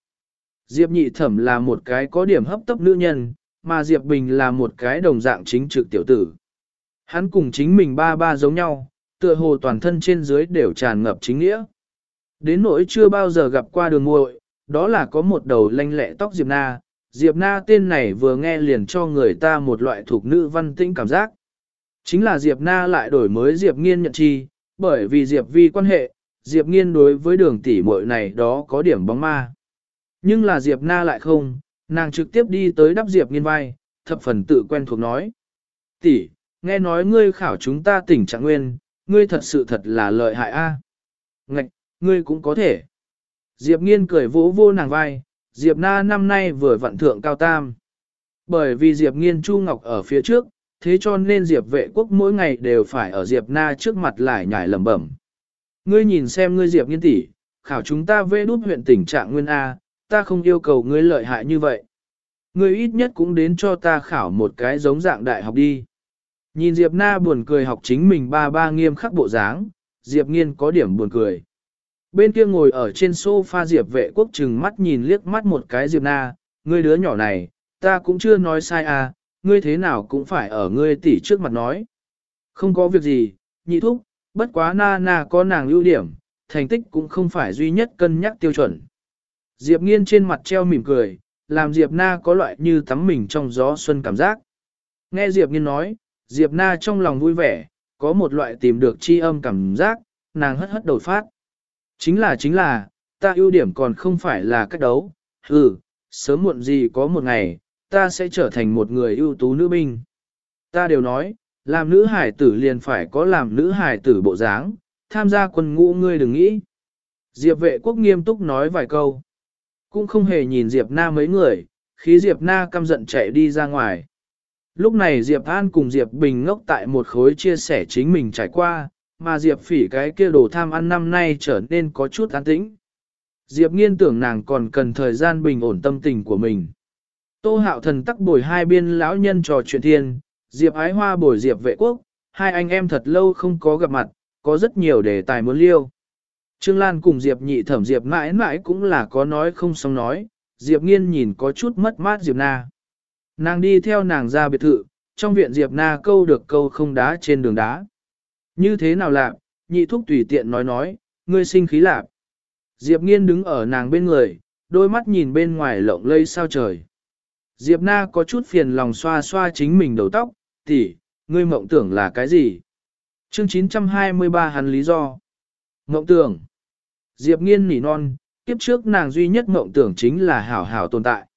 Diệp nhị thẩm là một cái có điểm hấp tấp nữ nhân, mà Diệp Bình là một cái đồng dạng chính trực tiểu tử. Hắn cùng chính mình ba ba giống nhau, tựa hồ toàn thân trên dưới đều tràn ngập chính nghĩa. Đến nỗi chưa bao giờ gặp qua đường muội, đó là có một đầu lanh lẹ tóc Diệp Na. Diệp Na tên này vừa nghe liền cho người ta một loại thuộc nữ văn tĩnh cảm giác. Chính là Diệp Na lại đổi mới Diệp Nghiên nhận chi, bởi vì Diệp Vi quan hệ, Diệp Nghiên đối với đường tỷ muội này đó có điểm bóng ma. Nhưng là Diệp Na lại không, nàng trực tiếp đi tới đắp Diệp Nghiên vai, thập phần tự quen thuộc nói. Tỷ, nghe nói ngươi khảo chúng ta tỉnh trạng nguyên, ngươi thật sự thật là lợi hại a. À? Ngạch, ngươi cũng có thể. Diệp Nghiên cười vỗ vô nàng vai, Diệp Na năm nay vừa vận thượng cao tam. Bởi vì Diệp Nghiên Chu Ngọc ở phía trước, thế cho nên Diệp vệ quốc mỗi ngày đều phải ở Diệp Na trước mặt lại nhảy lẩm bẩm. Ngươi nhìn xem ngươi Diệp Nghiên tỷ, khảo chúng ta vê đút huyện tỉnh trạng nguyên A, ta không yêu cầu ngươi lợi hại như vậy. Ngươi ít nhất cũng đến cho ta khảo một cái giống dạng đại học đi. Nhìn Diệp Na buồn cười học chính mình ba ba nghiêm khắc bộ dáng, Diệp Nghiên có điểm buồn cười. Bên kia ngồi ở trên sofa Diệp vệ quốc trừng mắt nhìn liếc mắt một cái Diệp Na, ngươi đứa nhỏ này, ta cũng chưa nói sai à, ngươi thế nào cũng phải ở ngươi tỷ trước mặt nói. Không có việc gì, nhị thúc, bất quá na na có nàng ưu điểm, thành tích cũng không phải duy nhất cân nhắc tiêu chuẩn. Diệp nghiên trên mặt treo mỉm cười, làm Diệp na có loại như tắm mình trong gió xuân cảm giác. Nghe Diệp nghiên nói, Diệp na trong lòng vui vẻ, có một loại tìm được chi âm cảm giác, nàng hất hất đầu phát. Chính là chính là, ta ưu điểm còn không phải là cách đấu, ừ, sớm muộn gì có một ngày, ta sẽ trở thành một người ưu tú nữ binh. Ta đều nói, làm nữ hải tử liền phải có làm nữ hải tử bộ dáng, tham gia quân ngũ ngươi đừng nghĩ. Diệp vệ quốc nghiêm túc nói vài câu. Cũng không hề nhìn Diệp na mấy người, khí Diệp na căm giận chạy đi ra ngoài. Lúc này Diệp An cùng Diệp Bình ngốc tại một khối chia sẻ chính mình trải qua, mà Diệp phỉ cái kia đồ tham ăn năm nay trở nên có chút an tĩnh. Diệp nghiên tưởng nàng còn cần thời gian bình ổn tâm tình của mình. Tô hạo thần tắc bồi hai biên lão nhân trò chuyện thiên, Diệp ái hoa bồi Diệp vệ quốc, hai anh em thật lâu không có gặp mặt, có rất nhiều đề tài muốn liêu. Trương Lan cùng Diệp nhị thẩm Diệp mãi mãi cũng là có nói không xong nói, Diệp nghiên nhìn có chút mất mát Diệp na. Nàng đi theo nàng ra biệt thự, trong viện Diệp na câu được câu không đá trên đường đá. Như thế nào lạc, nhị thúc tùy tiện nói nói, ngươi sinh khí lạc. Diệp nghiên đứng ở nàng bên người, đôi mắt nhìn bên ngoài lộng lây sao trời. Diệp na có chút phiền lòng xoa xoa chính mình đầu tóc, tỷ, ngươi mộng tưởng là cái gì? Chương 923 hắn lý do. Mộng tưởng. Diệp nghiên nỉ non, kiếp trước nàng duy nhất mộng tưởng chính là hảo hảo tồn tại.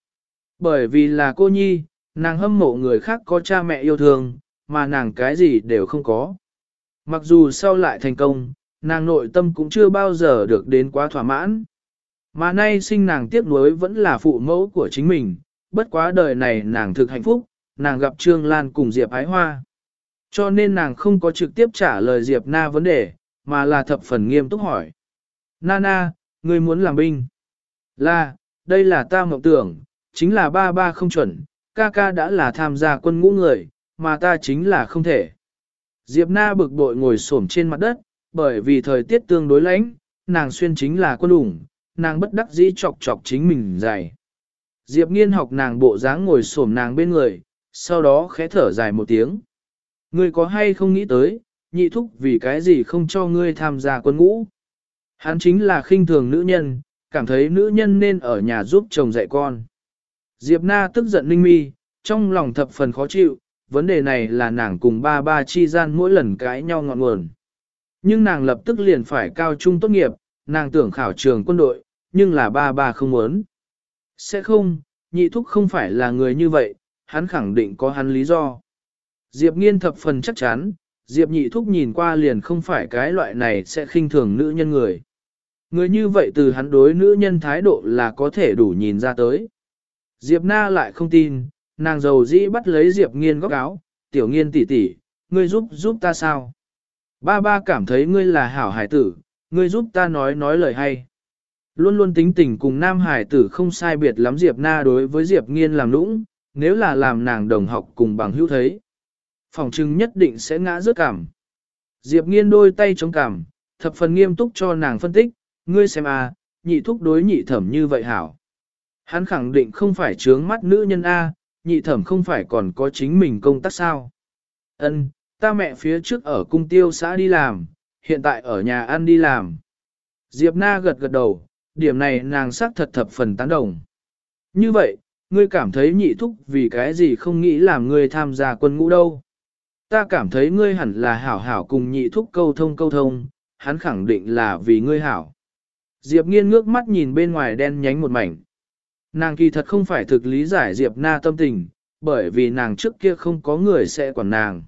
Bởi vì là cô nhi, nàng hâm mộ người khác có cha mẹ yêu thương, mà nàng cái gì đều không có. Mặc dù sau lại thành công, nàng nội tâm cũng chưa bao giờ được đến quá thỏa mãn. Mà nay sinh nàng tiếc nuối vẫn là phụ mẫu của chính mình, bất quá đời này nàng thực hạnh phúc, nàng gặp Trương Lan cùng Diệp Ái Hoa. Cho nên nàng không có trực tiếp trả lời Diệp Na vấn đề, mà là thập phần nghiêm túc hỏi. Nana, ngươi muốn làm binh? Là, đây là ta mộng tưởng, chính là ba ba không chuẩn, ca ca đã là tham gia quân ngũ người, mà ta chính là không thể. Diệp Na bực bội ngồi xổm trên mặt đất, bởi vì thời tiết tương đối lạnh, nàng xuyên chính là quân ủng, nàng bất đắc dĩ chọc chọc chính mình dày. Diệp nghiên học nàng bộ dáng ngồi xổm nàng bên người, sau đó khẽ thở dài một tiếng. Ngươi có hay không nghĩ tới, nhị thúc vì cái gì không cho ngươi tham gia quân ngũ? Hắn chính là khinh thường nữ nhân, cảm thấy nữ nhân nên ở nhà giúp chồng dạy con. Diệp Na tức giận ninh mi, trong lòng thập phần khó chịu, vấn đề này là nàng cùng ba ba chi gian mỗi lần cãi nhau ngọn nguồn. Nhưng nàng lập tức liền phải cao trung tốt nghiệp, nàng tưởng khảo trường quân đội, nhưng là ba ba không muốn. Sẽ không, nhị thúc không phải là người như vậy, hắn khẳng định có hắn lý do. Diệp nghiên thập phần chắc chắn, Diệp nhị thúc nhìn qua liền không phải cái loại này sẽ khinh thường nữ nhân người. Người như vậy từ hắn đối nữ nhân thái độ là có thể đủ nhìn ra tới. Diệp na lại không tin, nàng giàu dĩ bắt lấy Diệp nghiên góc áo, tiểu nghiên tỷ tỷ, ngươi giúp giúp ta sao? Ba ba cảm thấy ngươi là hảo hải tử, ngươi giúp ta nói nói lời hay. Luôn luôn tính tình cùng nam hải tử không sai biệt lắm Diệp na đối với Diệp nghiên làm nũng, nếu là làm nàng đồng học cùng bằng hữu thấy. Phòng trưng nhất định sẽ ngã rớt cảm. Diệp nghiên đôi tay chống cảm, thập phần nghiêm túc cho nàng phân tích, ngươi xem a, nhị thúc đối nhị thẩm như vậy hảo. Hắn khẳng định không phải trướng mắt nữ nhân A, nhị thẩm không phải còn có chính mình công tác sao. Ân, ta mẹ phía trước ở cung tiêu xã đi làm, hiện tại ở nhà ăn đi làm. Diệp Na gật gật đầu, điểm này nàng xác thật thập phần tán đồng. Như vậy, ngươi cảm thấy nhị thúc vì cái gì không nghĩ làm ngươi tham gia quân ngũ đâu. Ta cảm thấy ngươi hẳn là hảo hảo cùng nhị thúc câu thông câu thông, hắn khẳng định là vì ngươi hảo. Diệp nghiên ngước mắt nhìn bên ngoài đen nhánh một mảnh. Nàng kỳ thật không phải thực lý giải Diệp na tâm tình, bởi vì nàng trước kia không có người sẽ quản nàng.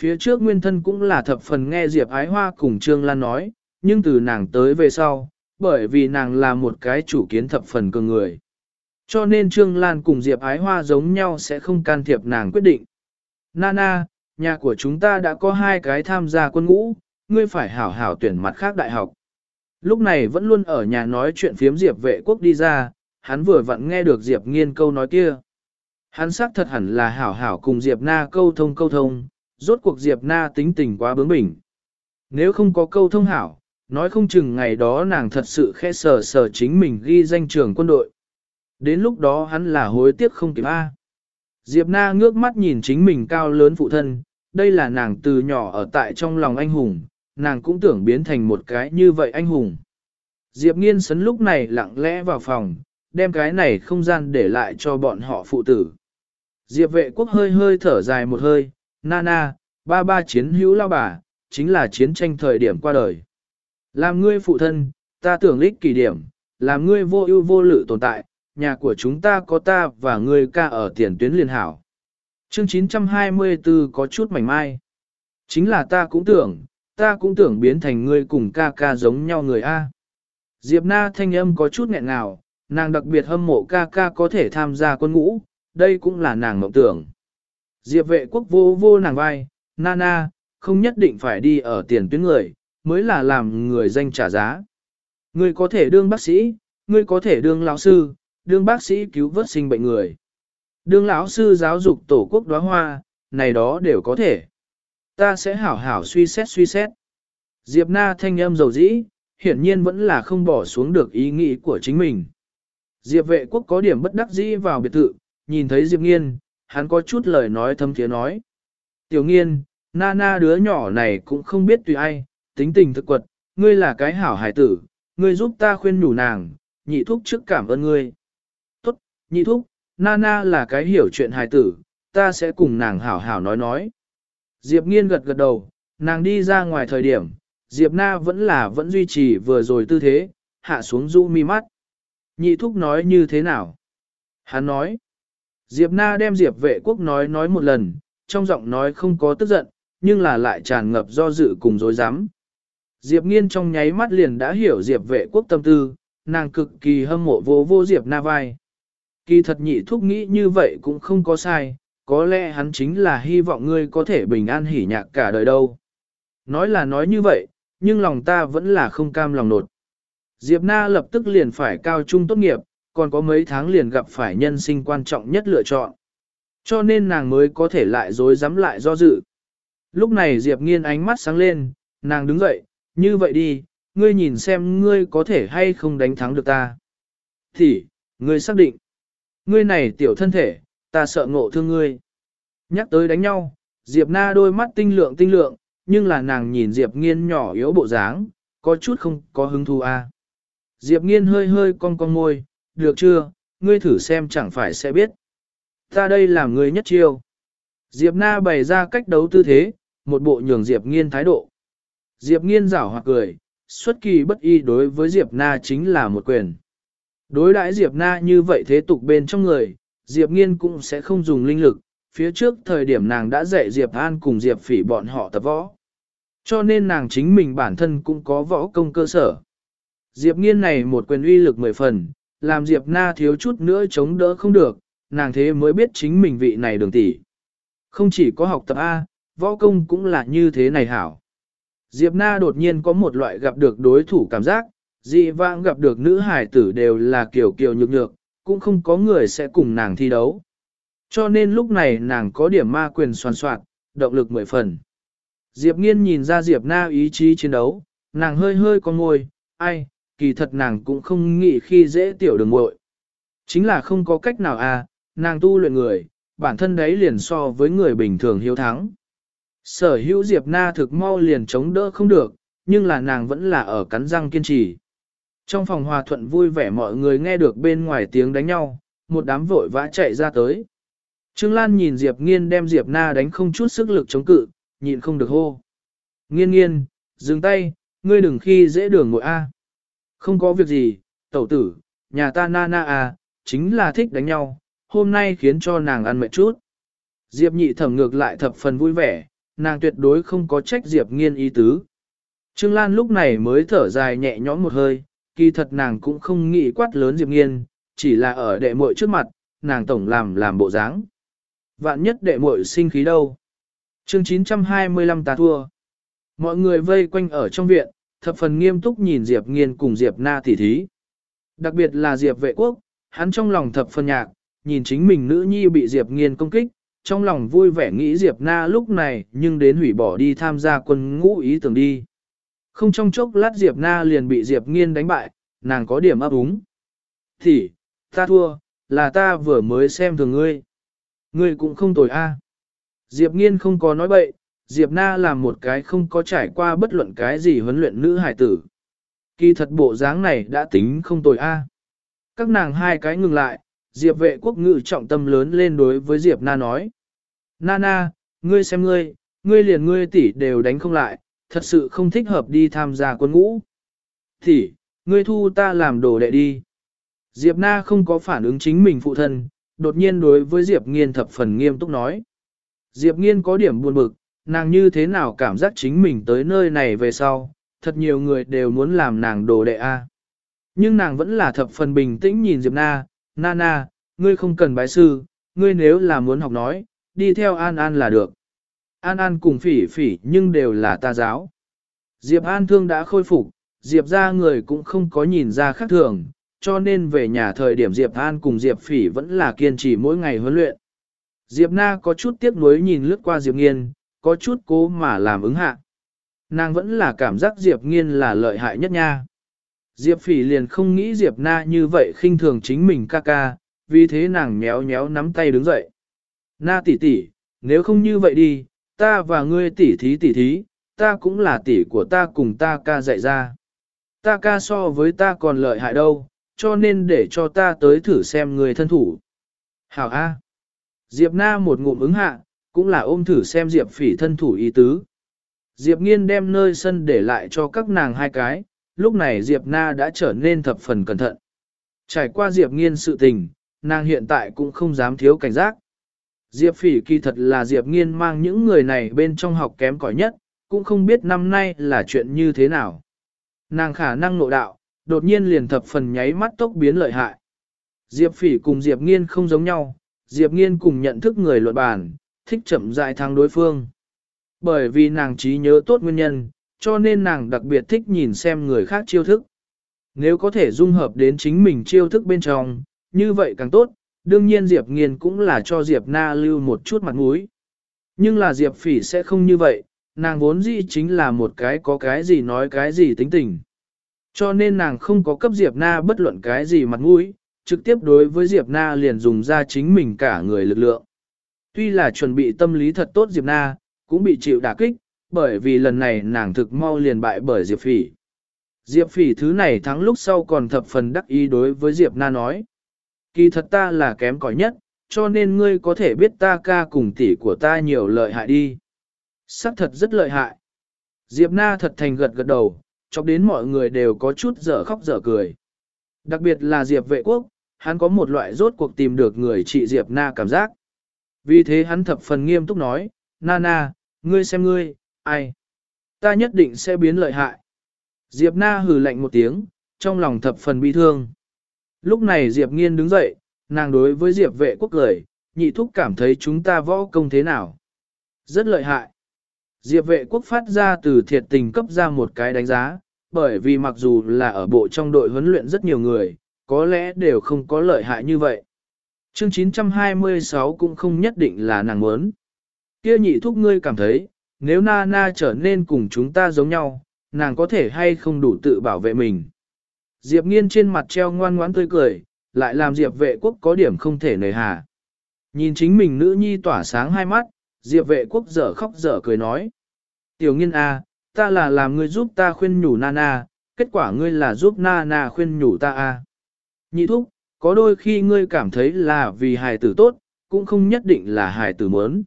Phía trước nguyên thân cũng là thập phần nghe Diệp ái hoa cùng Trương Lan nói, nhưng từ nàng tới về sau, bởi vì nàng là một cái chủ kiến thập phần cường người. Cho nên Trương Lan cùng Diệp ái hoa giống nhau sẽ không can thiệp nàng quyết định. Nana, nhà của chúng ta đã có hai cái tham gia quân ngũ, ngươi phải hảo hảo tuyển mặt khác đại học. Lúc này vẫn luôn ở nhà nói chuyện phiếm Diệp vệ quốc đi ra, hắn vừa vặn nghe được Diệp nghiên câu nói kia. Hắn xác thật hẳn là hảo hảo cùng Diệp Na câu thông câu thông, rốt cuộc Diệp Na tính tình quá bướng bỉnh. Nếu không có câu thông hảo, nói không chừng ngày đó nàng thật sự khẽ sờ sờ chính mình ghi danh trường quân đội. Đến lúc đó hắn là hối tiếc không kịp A. Diệp Na ngước mắt nhìn chính mình cao lớn phụ thân, đây là nàng từ nhỏ ở tại trong lòng anh hùng, nàng cũng tưởng biến thành một cái như vậy anh hùng. Diệp nghiên sấn lúc này lặng lẽ vào phòng, đem cái này không gian để lại cho bọn họ phụ tử. Diệp vệ quốc hơi hơi thở dài một hơi, Nana, ba ba chiến hữu lao bà, chính là chiến tranh thời điểm qua đời. Làm ngươi phụ thân, ta tưởng lích kỷ điểm, làm ngươi vô ưu vô lự tồn tại, nhà của chúng ta có ta và ngươi ca ở tiền tuyến liên hảo. Chương 924 có chút mảnh mai. Chính là ta cũng tưởng, ta cũng tưởng biến thành ngươi cùng ca ca giống nhau người A. Diệp Na thanh âm có chút nghẹn ngào, nàng đặc biệt hâm mộ ca ca có thể tham gia quân ngũ, đây cũng là nàng mộng tưởng. Diệp vệ quốc vô vô nàng vai, Nana, không nhất định phải đi ở tiền tuyến người, mới là làm người danh trả giá. Ngươi có thể đương bác sĩ, ngươi có thể đương lão sư, đương bác sĩ cứu vớt sinh bệnh người. Đương lão sư giáo dục tổ quốc đóa hoa, này đó đều có thể. Ta sẽ hảo hảo suy xét suy xét. Diệp Na thanh âm dầu dĩ, hiển nhiên vẫn là không bỏ xuống được ý nghĩ của chính mình. Diệp vệ quốc có điểm bất đắc dĩ vào biệt thự, nhìn thấy Diệp nghiên, hắn có chút lời nói thâm thiế nói. Tiểu nghiên, na na đứa nhỏ này cũng không biết tùy ai, tính tình thực quật, ngươi là cái hảo hải tử, ngươi giúp ta khuyên nhủ nàng, nhị thúc trước cảm ơn ngươi. Tốt, nhị thúc, Nana là cái hiểu chuyện hài tử, ta sẽ cùng nàng hảo hảo nói nói. Diệp nghiên gật gật đầu, nàng đi ra ngoài thời điểm, Diệp na vẫn là vẫn duy trì vừa rồi tư thế, hạ xuống du mi mắt. Nhị thúc nói như thế nào? Hắn nói. Diệp na đem Diệp vệ quốc nói nói một lần, trong giọng nói không có tức giận, nhưng là lại tràn ngập do dự cùng dối rắm Diệp nghiên trong nháy mắt liền đã hiểu Diệp vệ quốc tâm tư, nàng cực kỳ hâm mộ vô vô Diệp na vai. Kỳ thật nhị thúc nghĩ như vậy cũng không có sai, có lẽ hắn chính là hy vọng ngươi có thể bình an hỉ nhạc cả đời đâu. Nói là nói như vậy, nhưng lòng ta vẫn là không cam lòng nột. Diệp Na lập tức liền phải cao trung tốt nghiệp, còn có mấy tháng liền gặp phải nhân sinh quan trọng nhất lựa chọn. Cho nên nàng mới có thể lại dối dám lại do dự. Lúc này Diệp nghiên ánh mắt sáng lên, nàng đứng dậy, như vậy đi, ngươi nhìn xem ngươi có thể hay không đánh thắng được ta. Thì, ngươi xác định. Ngươi này tiểu thân thể, ta sợ ngộ thương ngươi. Nhắc tới đánh nhau, Diệp Na đôi mắt tinh lượng tinh lượng, nhưng là nàng nhìn Diệp nghiên nhỏ yếu bộ dáng, có chút không có hứng thú a. À. Diệp nghiên hơi hơi cong cong môi, được chưa, ngươi thử xem chẳng phải sẽ biết. Ta đây làm ngươi nhất chiêu. Diệp Na bày ra cách đấu tư thế, một bộ nhường Diệp nghiên thái độ. Diệp nghiên rảo hoặc cười, xuất kỳ bất y đối với Diệp Na chính là một quyền. Đối đãi Diệp Na như vậy thế tục bên trong người, Diệp nghiên cũng sẽ không dùng linh lực, phía trước thời điểm nàng đã dạy Diệp An cùng Diệp phỉ bọn họ tập võ. Cho nên nàng chính mình bản thân cũng có võ công cơ sở. Diệp nghiên này một quyền uy lực mười phần, làm Diệp Na thiếu chút nữa chống đỡ không được, nàng thế mới biết chính mình vị này đường tỷ. Không chỉ có học tập A, võ công cũng là như thế này hảo. Diệp Na đột nhiên có một loại gặp được đối thủ cảm giác, dị vãng gặp được nữ hải tử đều là kiểu kiểu nhược nhược, cũng không có người sẽ cùng nàng thi đấu. Cho nên lúc này nàng có điểm ma quyền soàn soạn, động lực mười phần. Diệp nghiên nhìn ra Diệp na ý chí chiến đấu, nàng hơi hơi con ngôi, ai, kỳ thật nàng cũng không nghĩ khi dễ tiểu đường muội Chính là không có cách nào à, nàng tu luyện người, bản thân đấy liền so với người bình thường hiếu thắng. Sở hữu Diệp na thực mau liền chống đỡ không được, nhưng là nàng vẫn là ở cắn răng kiên trì. Trong phòng hòa thuận vui vẻ mọi người nghe được bên ngoài tiếng đánh nhau, một đám vội vã chạy ra tới. Trương Lan nhìn Diệp Nghiên đem Diệp Na đánh không chút sức lực chống cự, nhịn không được hô. Nghiên nghiên, dừng tay, ngươi đừng khi dễ đường ngồi A. Không có việc gì, tẩu tử, nhà ta na na à, chính là thích đánh nhau, hôm nay khiến cho nàng ăn mệt chút. Diệp nhị thẩm ngược lại thập phần vui vẻ, nàng tuyệt đối không có trách Diệp nghiên ý tứ. Trương Lan lúc này mới thở dài nhẹ nhõm một hơi, kỳ thật nàng cũng không nghĩ quát lớn Diệp Nghiên, chỉ là ở đệ muội trước mặt, nàng tổng làm làm bộ dáng. Vạn nhất đệ muội sinh khí đâu. Chương 925 ta thua. Mọi người vây quanh ở trong viện, thập phần nghiêm túc nhìn Diệp Nghiên cùng Diệp Na tỉ thí. Đặc biệt là Diệp vệ quốc, hắn trong lòng thập phần nhạc, nhìn chính mình nữ nhi bị Diệp Nghiên công kích, trong lòng vui vẻ nghĩ Diệp Na lúc này nhưng đến hủy bỏ đi tham gia quân ngũ ý tưởng đi. Không trong chốc lát Diệp Na liền bị Diệp Nghiên đánh bại, nàng có điểm ấp úng. Thì, ta thua, là ta vừa mới xem thường ngươi. Ngươi cũng không tồi a. Diệp Nghiên không có nói bậy, Diệp Na là một cái không có trải qua bất luận cái gì huấn luyện nữ hải tử. Kỳ thật bộ dáng này đã tính không tồi a. Các nàng hai cái ngừng lại, Diệp vệ quốc ngự trọng tâm lớn lên đối với Diệp Na nói. Na na, ngươi xem ngươi, ngươi liền ngươi tỷ đều đánh không lại, thật sự không thích hợp đi tham gia quân ngũ. Tỷ, ngươi thu ta làm đồ đệ đi. Diệp Na không có phản ứng chính mình phụ thân, đột nhiên đối với Diệp Nghiên thập phần nghiêm túc nói. Diệp Nghiên có điểm buồn bực, nàng như thế nào cảm giác chính mình tới nơi này về sau, thật nhiều người đều muốn làm nàng đồ đệ a. Nhưng nàng vẫn là thập phần bình tĩnh nhìn Diệp Na, Na Na, ngươi không cần bái sư, ngươi nếu là muốn học nói, đi theo An An là được. An An cùng phỉ phỉ nhưng đều là ta giáo. Diệp An thương đã khôi phục, Diệp ra người cũng không có nhìn ra khác thường, cho nên về nhà thời điểm Diệp An cùng Diệp phỉ vẫn là kiên trì mỗi ngày huấn luyện. Diệp Na có chút tiếc nuối nhìn lướt qua Diệp Nghiên, có chút cố mà làm ứng hạ. Nàng vẫn là cảm giác Diệp Nghiên là lợi hại nhất nha. Diệp phỉ liền không nghĩ Diệp Na như vậy khinh thường chính mình ca ca, vì thế nàng nhéo nhéo nắm tay đứng dậy. Na tỷ tỷ, nếu không như vậy đi, ta và ngươi tỷ thí tỷ thí, ta cũng là tỷ của ta cùng ta ca dạy ra. Ta ca so với ta còn lợi hại đâu, cho nên để cho ta tới thử xem người thân thủ. Hảo A. Diệp Na một ngụm ứng hạ, cũng là ôm thử xem Diệp phỉ thân thủ ý tứ. Diệp nghiên đem nơi sân để lại cho các nàng hai cái, lúc này Diệp Na đã trở nên thập phần cẩn thận. Trải qua Diệp nghiên sự tình, nàng hiện tại cũng không dám thiếu cảnh giác. Diệp phỉ kỳ thật là Diệp nghiên mang những người này bên trong học kém cỏi nhất, cũng không biết năm nay là chuyện như thế nào. Nàng khả năng nội đạo, đột nhiên liền thập phần nháy mắt tốc biến lợi hại. Diệp phỉ cùng Diệp nghiên không giống nhau, Diệp nghiên cùng nhận thức người luận bàn, thích chậm dại thắng đối phương. Bởi vì nàng trí nhớ tốt nguyên nhân, cho nên nàng đặc biệt thích nhìn xem người khác chiêu thức. Nếu có thể dung hợp đến chính mình chiêu thức bên trong, như vậy càng tốt, đương nhiên Diệp Nghiên cũng là cho Diệp Na lưu một chút mặt mũi. Nhưng là Diệp Phỉ sẽ không như vậy, nàng vốn dĩ chính là một cái có cái gì nói cái gì tính tình. Cho nên nàng không có cấp Diệp Na bất luận cái gì mặt mũi, trực tiếp đối với Diệp Na liền dùng ra chính mình cả người lực lượng. Tuy là chuẩn bị tâm lý thật tốt Diệp Na, cũng bị chịu đả kích, bởi vì lần này nàng thực mau liền bại bởi Diệp Phỉ. Diệp Phỉ thứ này thắng lúc sau còn thập phần đắc ý đối với Diệp Na nói. Kỳ thật ta là kém cỏi nhất, cho nên ngươi có thể biết ta ca cùng tỷ của ta nhiều lợi hại đi. Sắc thật rất lợi hại. Diệp Na thật thành gật gật đầu, chọc đến mọi người đều có chút dở khóc dở cười. Đặc biệt là Diệp vệ quốc, hắn có một loại rốt cuộc tìm được người trị Diệp Na cảm giác. Vì thế hắn thập phần nghiêm túc nói, nana, ngươi xem ngươi, ai? Ta nhất định sẽ biến lợi hại. Diệp Na hừ lạnh một tiếng, trong lòng thập phần bi thương. Lúc này Diệp Nghiên đứng dậy, nàng đối với Diệp vệ quốc cười, nhị thúc cảm thấy chúng ta võ công thế nào. Rất lợi hại. Diệp vệ quốc phát ra từ thiệt tình cấp ra một cái đánh giá, bởi vì mặc dù là ở bộ trong đội huấn luyện rất nhiều người, có lẽ đều không có lợi hại như vậy. Chương 926 cũng không nhất định là nàng muốn. Kia nhị thúc ngươi cảm thấy, nếu na na trở nên cùng chúng ta giống nhau, nàng có thể hay không đủ tự bảo vệ mình. Diệp nghiên trên mặt treo ngoan ngoãn tươi cười, lại làm Diệp vệ quốc có điểm không thể nề hà. Nhìn chính mình nữ nhi tỏa sáng hai mắt, Diệp vệ quốc dở khóc dở cười nói. Tiểu nghiên a, à, ta là làm ngươi giúp ta khuyên nhủ Nana, kết quả ngươi là giúp Nana khuyên nhủ ta a. À. Nhị thúc, có đôi khi ngươi cảm thấy là vì hài tử tốt, cũng không nhất định là hài tử muốn.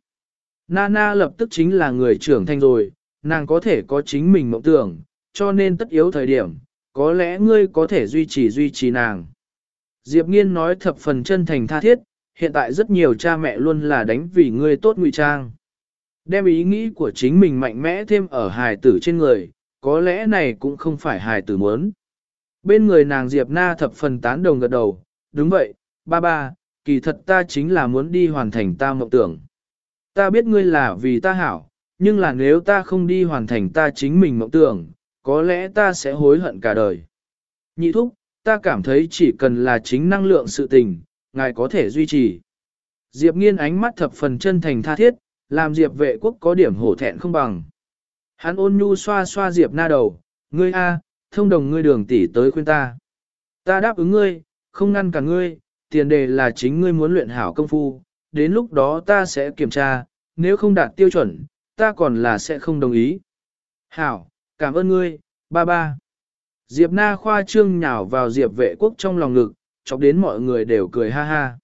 Nana lập tức chính là người trưởng thành rồi, nàng có thể có chính mình mộng tưởng, cho nên tất yếu thời điểm, có lẽ ngươi có thể duy trì duy trì nàng. Diệp Nghiên nói thập phần chân thành tha thiết, hiện tại rất nhiều cha mẹ luôn là đánh vì ngươi tốt ngụy trang. Đem ý nghĩ của chính mình mạnh mẽ thêm ở hài tử trên người, có lẽ này cũng không phải hài tử muốn. Bên người nàng Diệp Na thập phần tán đồng gật đầu, đúng vậy, ba ba, kỳ thật ta chính là muốn đi hoàn thành ta mộng tưởng. Ta biết ngươi là vì ta hảo, nhưng là nếu ta không đi hoàn thành ta chính mình mộng tưởng, có lẽ ta sẽ hối hận cả đời. Nhị thúc, ta cảm thấy chỉ cần là chính năng lượng sự tình, ngài có thể duy trì. Diệp nghiên ánh mắt thập phần chân thành tha thiết, làm Diệp vệ quốc có điểm hổ thẹn không bằng. Hắn ôn nhu xoa xoa Diệp na đầu, ngươi a, thông đồng ngươi đường tỷ tới khuyên ta. Ta đáp ứng ngươi, không ngăn cả ngươi, tiền đề là chính ngươi muốn luyện hảo công phu, đến lúc đó ta sẽ kiểm tra, nếu không đạt tiêu chuẩn, ta còn là sẽ không đồng ý. Hảo, cảm ơn ngươi, ba ba. Diệp na khoa trương nhào vào Diệp vệ quốc trong lòng ngực, chọc đến mọi người đều cười ha ha.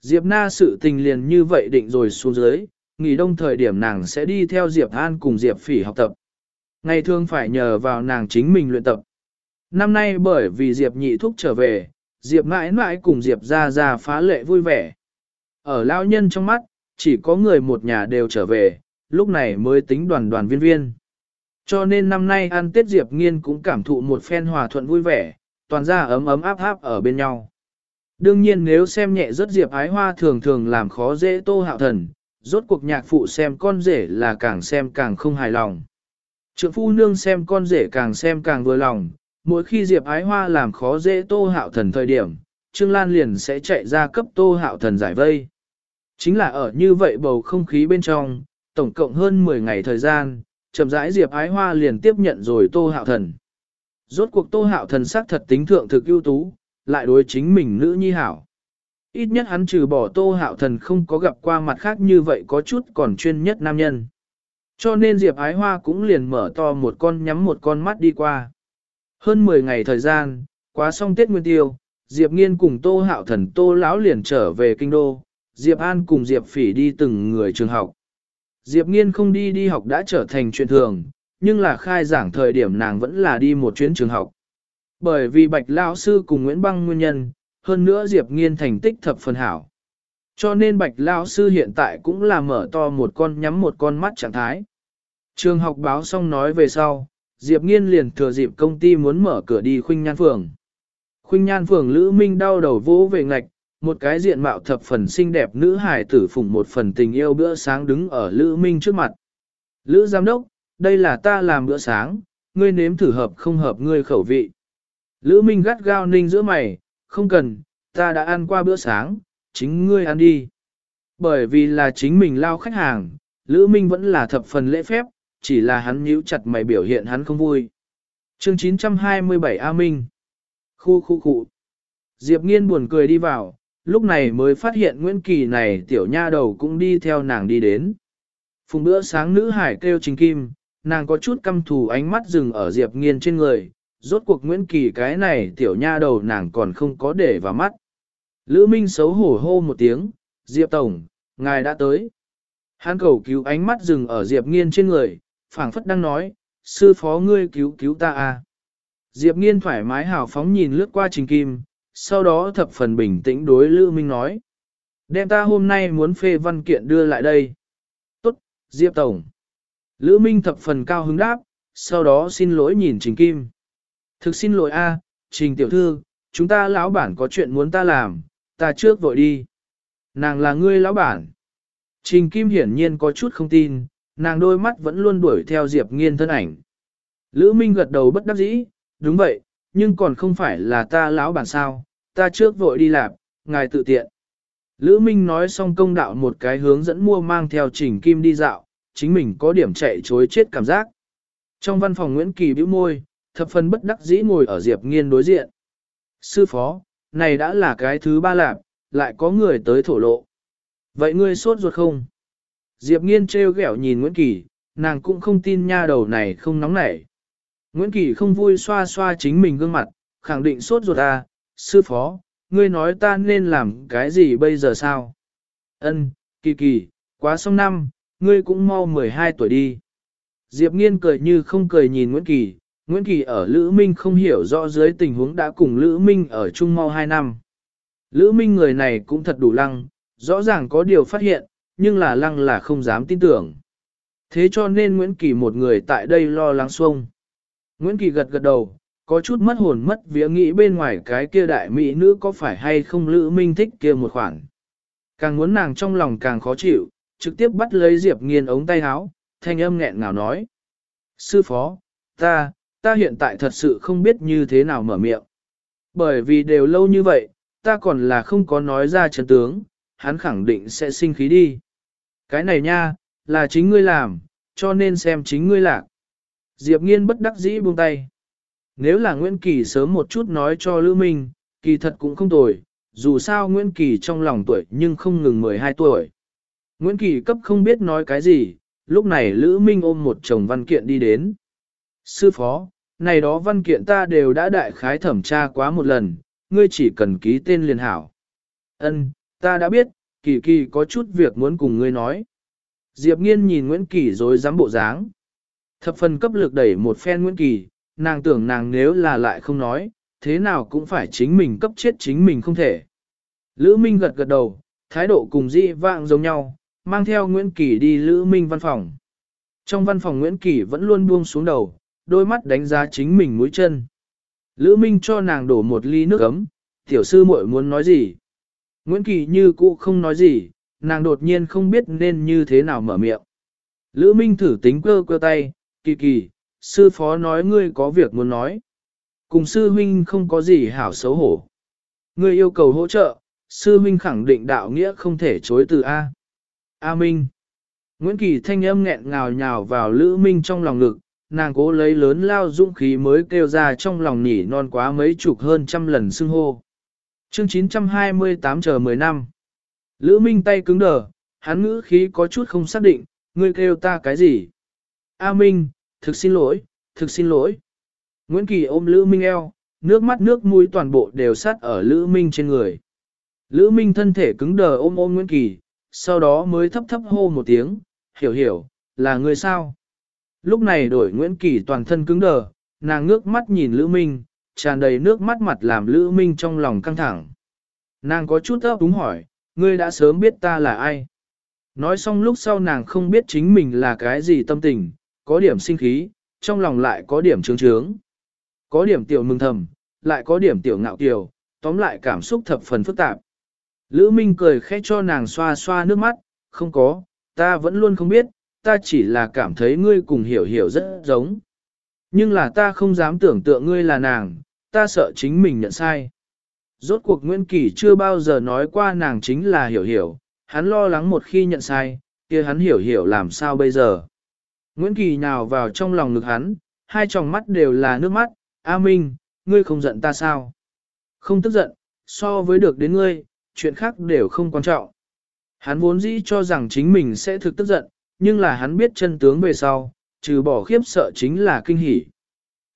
Diệp na sự tình liền như vậy định rồi xuống dưới, nghỉ đông thời điểm nàng sẽ đi theo Diệp An cùng Diệp Phỉ học tập. Ngày thường phải nhờ vào nàng chính mình luyện tập. Năm nay bởi vì Diệp nhị thúc trở về, Diệp mãi mãi cùng Diệp ra ra phá lệ vui vẻ. Ở lao nhân trong mắt, chỉ có người một nhà đều trở về, lúc này mới tính đoàn đoàn viên viên. Cho nên năm nay ăn Tết Diệp Nghiên cũng cảm thụ một phen hòa thuận vui vẻ, toàn ra ấm ấm áp áp ở bên nhau. Đương nhiên nếu xem nhẹ rất Diệp ái hoa thường thường làm khó dễ tô hạo thần, rốt cuộc nhạc phụ xem con rể là càng xem càng không hài lòng. Trượng phu nương xem con rể càng xem càng vừa lòng, mỗi khi Diệp ái hoa làm khó dễ tô hạo thần thời điểm, Trương Lan liền sẽ chạy ra cấp tô hạo thần giải vây. Chính là ở như vậy bầu không khí bên trong, tổng cộng hơn 10 ngày thời gian, chậm rãi Diệp ái hoa liền tiếp nhận rồi tô hạo thần. Rốt cuộc tô hạo thần sắc thật tính thượng thực ưu tú, lại đối chính mình nữ nhi hảo. Ít nhất hắn trừ bỏ tô hạo thần không có gặp qua mặt khác như vậy có chút còn chuyên nhất nam nhân. Cho nên Diệp Ái Hoa cũng liền mở to một con nhắm một con mắt đi qua. Hơn 10 ngày thời gian, quá xong Tết Nguyên Tiêu, Diệp Nghiên cùng Tô Hạo Thần Tô Lão liền trở về kinh đô, Diệp An cùng Diệp Phỉ đi từng người trường học. Diệp Nghiên không đi đi học đã trở thành chuyện thường, nhưng là khai giảng thời điểm nàng vẫn là đi một chuyến trường học. Bởi vì Bạch Lão Sư cùng Nguyễn Băng nguyên nhân, hơn nữa Diệp Nghiên thành tích thập phần hảo. Cho nên Bạch Lão Sư hiện tại cũng là mở to một con nhắm một con mắt trạng thái. Trường học báo xong nói về sau, Diệp Nghiên liền thừa dịp công ty muốn mở cửa đi khuynh nhan phường. Khuynh nhan phường Lữ Minh đau đầu vỗ về ngạch, một cái diện mạo thập phần xinh đẹp nữ hài tử phụng một phần tình yêu bữa sáng đứng ở Lữ Minh trước mặt. Lữ giám đốc, đây là ta làm bữa sáng, ngươi nếm thử hợp không hợp ngươi khẩu vị. Lữ Minh gắt gao ninh giữa mày, không cần, ta đã ăn qua bữa sáng, chính ngươi ăn đi. Bởi vì là chính mình lao khách hàng, Lữ Minh vẫn là thập phần lễ phép, chỉ là hắn nhíu chặt mày biểu hiện hắn không vui. Chương 927 A Minh Khu khu khu Diệp Nghiên buồn cười đi vào, lúc này mới phát hiện Nguyễn Kỳ này tiểu nha đầu cũng đi theo nàng đi đến. Phùng bữa sáng nữ hải kêu trình kim, nàng có chút căm thù ánh mắt dừng ở Diệp Nghiên trên người, rốt cuộc Nguyễn Kỳ cái này tiểu nha đầu nàng còn không có để vào mắt. Lữ Minh xấu hổ hô một tiếng, Diệp Tổng, ngài đã tới. Hắn cầu cứu ánh mắt dừng ở Diệp Nghiên trên người, phảng phất đang nói, sư phó ngươi cứu cứu ta à. Diệp Nghiên thoải mái hào phóng nhìn lướt qua Trình Kim, sau đó thập phần bình tĩnh đối Lữ Minh nói. Đem ta hôm nay muốn phê văn kiện đưa lại đây. Tốt, Diệp Tổng. Lữ Minh thập phần cao hứng đáp, sau đó xin lỗi nhìn Trình Kim. Thực xin lỗi a, Trình Tiểu Thư, chúng ta lão bản có chuyện muốn ta làm, ta trước vội đi. Nàng là ngươi lão bản. Trình Kim hiển nhiên có chút không tin, nàng đôi mắt vẫn luôn đuổi theo Diệp Nghiên thân ảnh. Lữ Minh gật đầu bất đắc dĩ, đúng vậy, nhưng còn không phải là ta lão bản sao, ta trước vội đi làm, ngài tự tiện. Lữ Minh nói xong công đạo một cái hướng dẫn mua mang theo Trình Kim đi dạo, chính mình có điểm chạy chối chết cảm giác. Trong văn phòng Nguyễn Kỳ bĩu môi, thập phần bất đắc dĩ ngồi ở Diệp Nghiên đối diện. Sư phó, này đã là cái thứ ba lạp, lại có người tới thổ lộ. Vậy ngươi sốt ruột không? Diệp Nghiên trêu ghẹo nhìn Nguyễn Kỳ, nàng cũng không tin nha đầu này không nóng nảy. Nguyễn Kỳ không vui xoa xoa chính mình gương mặt, khẳng định sốt ruột à, sư phó, ngươi nói ta nên làm cái gì bây giờ sao? Ân, kỳ kỳ, quá xong năm, ngươi cũng mau 12 tuổi đi. Diệp Nghiên cười như không cười nhìn Nguyễn Kỳ, Nguyễn Kỳ ở Lữ Minh không hiểu rõ dưới tình huống đã cùng Lữ Minh ở chung mau 2 năm. Lữ Minh người này cũng thật đủ lăng, rõ ràng có điều phát hiện, nhưng là lăng là không dám tin tưởng. Thế cho nên Nguyễn Kỳ một người tại đây lo lắng xuông. Nguyễn Kỳ gật gật đầu, có chút mất hồn mất vía nghĩ bên ngoài cái kia đại mỹ nữ có phải hay không Lữ Minh thích kia một khoản. Càng muốn nàng trong lòng càng khó chịu, trực tiếp bắt lấy Diệp Nghiên ống tay áo, thanh âm nghẹn ngào nói. Sư phó, ta, ta hiện tại thật sự không biết như thế nào mở miệng. Bởi vì đều lâu như vậy, ta còn là không có nói ra chân tướng, hắn khẳng định sẽ sinh khí đi. Cái này nha, là chính ngươi làm, cho nên xem chính ngươi lạc. Diệp nghiên bất đắc dĩ buông tay. Nếu là Nguyễn Kỳ sớm một chút nói cho Lữ Minh, kỳ thật cũng không tồi, dù sao Nguyễn Kỳ trong lòng tuổi nhưng không ngừng 12 tuổi. Nguyễn Kỳ cấp không biết nói cái gì, lúc này Lữ Minh ôm một chồng văn kiện đi đến. Sư phó, này đó văn kiện ta đều đã đại khái thẩm tra quá một lần, ngươi chỉ cần ký tên liền hảo. Ân, ta đã biết, Kỳ Kỳ có chút việc muốn cùng ngươi nói. Diệp Nghiên nhìn Nguyễn Kỳ rồi dám bộ dáng. Thập phần cấp lực đẩy một phen Nguyễn Kỳ, nàng tưởng nàng nếu là lại không nói, thế nào cũng phải chính mình cấp chết chính mình không thể. Lữ Minh gật gật đầu, thái độ cùng dị vạng giống nhau, mang theo Nguyễn Kỳ đi Lữ Minh văn phòng. Trong văn phòng Nguyễn Kỳ vẫn luôn buông xuống đầu, đôi mắt đánh giá chính mình mũi chân. Lữ Minh cho nàng đổ một ly nước ấm, tiểu sư muội muốn nói gì. Nguyễn Kỳ như cũ không nói gì, nàng đột nhiên không biết nên như thế nào mở miệng. Lữ Minh thử tính cơ cơ tay, kỳ kỳ, sư phó nói ngươi có việc muốn nói. Cùng sư huynh không có gì hảo xấu hổ. Ngươi yêu cầu hỗ trợ, sư huynh khẳng định đạo nghĩa không thể chối từ A. A Minh. Nguyễn Kỳ thanh âm nghẹn ngào nhào vào Lữ Minh trong lòng ngực, nàng cố lấy lớn lao dũng khí mới kêu ra trong lòng nhỉ non quá mấy chục hơn trăm lần xưng hô. Chương 928 chờ 10 năm. Lữ Minh tay cứng đờ, hắn ngữ khí có chút không xác định, ngươi kêu ta cái gì? A Minh, thực xin lỗi, thực xin lỗi. Nguyễn Kỳ ôm Lữ Minh eo, nước mắt nước mũi toàn bộ đều sát ở Lữ Minh trên người. Lữ Minh thân thể cứng đờ ôm ôm Nguyễn Kỳ, sau đó mới thấp thấp hô một tiếng, hiểu hiểu, là người sao? Lúc này đổi Nguyễn Kỳ toàn thân cứng đờ, nàng ngước mắt nhìn Lữ Minh, tràn đầy nước mắt mặt làm Lữ Minh trong lòng căng thẳng. Nàng có chút ấp đúng hỏi, ngươi đã sớm biết ta là ai? Nói xong lúc sau nàng không biết chính mình là cái gì tâm tình, có điểm sinh khí, trong lòng lại có điểm trướng trướng. Có điểm tiểu mừng thầm, lại có điểm tiểu ngạo kiều, tóm lại cảm xúc thập phần phức tạp. Lữ Minh cười khẽ cho nàng xoa xoa nước mắt, không có, ta vẫn luôn không biết, ta chỉ là cảm thấy ngươi cùng hiểu hiểu rất giống. Nhưng là ta không dám tưởng tượng ngươi là nàng, ta sợ chính mình nhận sai. Rốt cuộc Nguyễn Kỳ chưa bao giờ nói qua nàng chính là hiểu hiểu, hắn lo lắng một khi nhận sai, kia hắn hiểu hiểu làm sao bây giờ. Nguyễn Kỳ nào vào trong lòng ngực hắn, hai tròng mắt đều là nước mắt, A Minh, ngươi không giận ta sao? Không tức giận, so với được đến ngươi, chuyện khác đều không quan trọng. Hắn vốn dĩ cho rằng chính mình sẽ thực tức giận, nhưng là hắn biết chân tướng về sau, trừ bỏ khiếp sợ chính là kinh hỉ.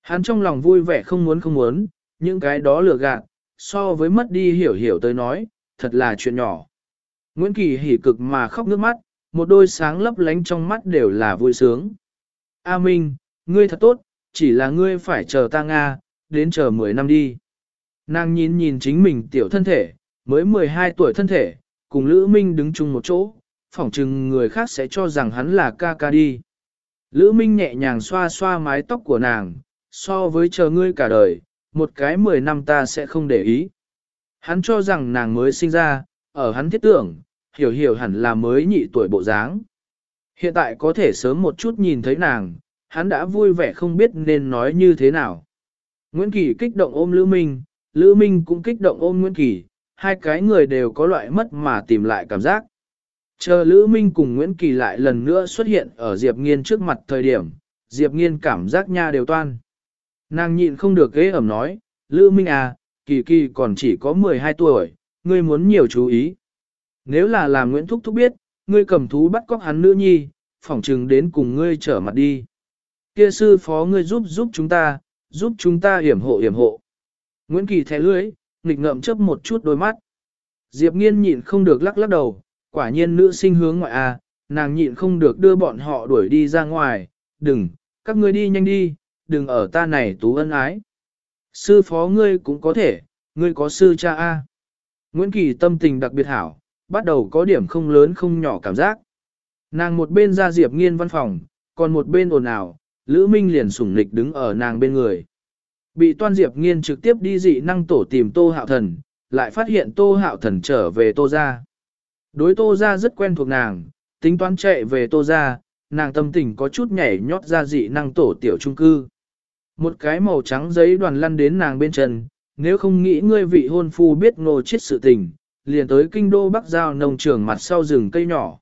Hắn trong lòng vui vẻ không muốn không muốn, những cái đó lừa gạt, so với mất đi hiểu hiểu tới nói, thật là chuyện nhỏ. Nguyễn Kỳ hỉ cực mà khóc nước mắt, một đôi sáng lấp lánh trong mắt đều là vui sướng. A Minh, ngươi thật tốt, chỉ là ngươi phải chờ ta Nga, đến chờ 10 năm đi. Nàng nhìn nhìn chính mình tiểu thân thể, mới 12 tuổi thân thể, cùng Lữ Minh đứng chung một chỗ, phỏng chừng người khác sẽ cho rằng hắn là ca ca đi. Lữ Minh nhẹ nhàng xoa xoa mái tóc của nàng, so với chờ ngươi cả đời, một cái 10 năm ta sẽ không để ý. Hắn cho rằng nàng mới sinh ra, ở hắn thiết tưởng, hiểu hiểu hẳn là mới nhị tuổi bộ dáng. Hiện tại có thể sớm một chút nhìn thấy nàng, hắn đã vui vẻ không biết nên nói như thế nào. Nguyễn Kỳ kích động ôm Lữ Minh, Lữ Minh cũng kích động ôm Nguyễn Kỳ, hai cái người đều có loại mất mà tìm lại cảm giác. Chờ Lữ Minh cùng Nguyễn Kỳ lại lần nữa xuất hiện ở Diệp Nghiên trước mặt thời điểm, Diệp Nghiên cảm giác nha đều toan. Nàng nhịn không được ghế ẩm nói, Lữ Minh à, Kỳ Kỳ còn chỉ có 12 tuổi, ngươi muốn nhiều chú ý. Nếu là làm Nguyễn Thúc Thúc biết, ngươi cầm thú bắt cóc hắn nữ nhi, phỏng trừng đến cùng ngươi trở mặt đi. Kia sư phó ngươi giúp giúp chúng ta, giúp chúng ta hiểm hộ hiểm hộ. Nguyễn Kỳ thẻ lưới, nghịch ngậm chớp một chút đôi mắt. Diệp nghiên nhịn không được lắc lắc đầu, quả nhiên nữ sinh hướng ngoại à, nàng nhịn không được đưa bọn họ đuổi đi ra ngoài, đừng, các ngươi đi nhanh đi, đừng ở ta này tú ân ái. Sư phó ngươi cũng có thể, ngươi có sư cha a. Nguyễn Kỳ tâm tình đặc biệt hảo, bắt đầu có điểm không lớn không nhỏ cảm giác. Nàng một bên ra Diệp Nghiên văn phòng, còn một bên ồn ào, Lữ Minh liền sủng nịch đứng ở nàng bên người. Bị toan Diệp Nghiên trực tiếp đi dị năng tổ tìm Tô Hạo Thần, lại phát hiện Tô Hạo Thần trở về Tô Gia. Đối Tô Gia rất quen thuộc nàng, tính toán chạy về Tô Gia, nàng tâm tình có chút nhảy nhót ra dị năng tổ tiểu trung cư. Một cái màu trắng giấy đoàn lăn đến nàng bên chân, nếu không nghĩ ngươi vị hôn phu biết ngô chết sự tình, liền tới kinh đô bắc giao nông trường mặt sau rừng cây nhỏ.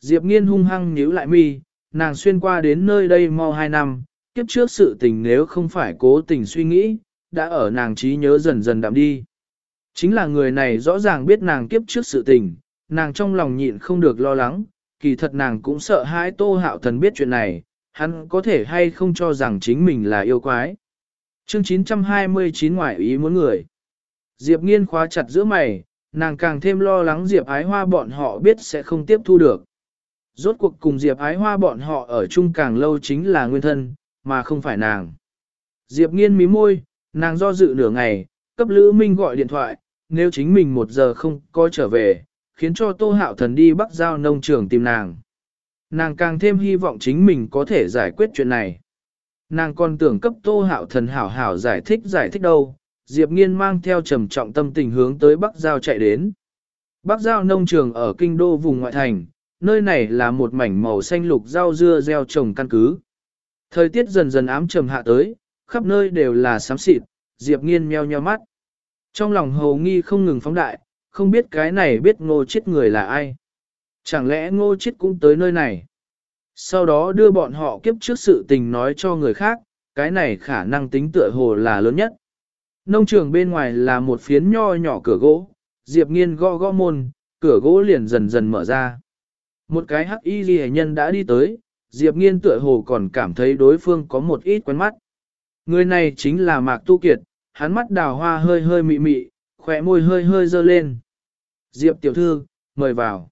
Diệp nghiên hung hăng nhíu lại mi, nàng xuyên qua đến nơi đây mau hai năm, kiếp trước sự tình nếu không phải cố tình suy nghĩ, đã ở nàng trí nhớ dần dần đạm đi. Chính là người này rõ ràng biết nàng kiếp trước sự tình, nàng trong lòng nhịn không được lo lắng, kỳ thật nàng cũng sợ hãi tô hạo thần biết chuyện này, hắn có thể hay không cho rằng chính mình là yêu quái. Chương 929 ngoại ý muốn người. Diệp nghiên khóa chặt giữa mày, nàng càng thêm lo lắng Diệp ái hoa bọn họ biết sẽ không tiếp thu được. Rốt cuộc cùng Diệp ái hoa bọn họ ở chung càng lâu chính là nguyên thân, mà không phải nàng. Diệp nghiên mí môi, nàng do dự nửa ngày, cấp Lữ Minh gọi điện thoại, nếu chính mình một giờ không có trở về, khiến cho Tô Hạo Thần đi bắc giao nông trường tìm nàng. Nàng càng thêm hy vọng chính mình có thể giải quyết chuyện này. Nàng còn tưởng cấp Tô Hạo Thần hảo hảo giải thích giải thích đâu, Diệp Nghiên mang theo trầm trọng tâm tình hướng tới Bắc Giao chạy đến. Bắc Giao nông trường ở kinh đô vùng ngoại thành, nơi này là một mảnh màu xanh lục rau dưa gieo trồng căn cứ. Thời tiết dần dần ám trầm hạ tới, khắp nơi đều là xám xịt, Diệp Nghiên meo nheo mắt. Trong lòng hầu nghi không ngừng phóng đại, không biết cái này biết ngô chết người là ai. Chẳng lẽ ngô chết cũng tới nơi này? Sau đó đưa bọn họ kiếp trước sự tình nói cho người khác, cái này khả năng tính tựa hồ là lớn nhất. Nông trường bên ngoài là một phiến nho nhỏ cửa gỗ, Diệp Nghiên gõ gõ môn, cửa gỗ liền dần dần mở ra. Một cái hắc y ghi nhân đã đi tới, Diệp Nghiên tựa hồ còn cảm thấy đối phương có một ít quen mắt. Người này chính là Mạc Tu Kiệt, hắn mắt đào hoa hơi hơi mị mị, khỏe môi hơi hơi dơ lên. Diệp tiểu thư, mời vào.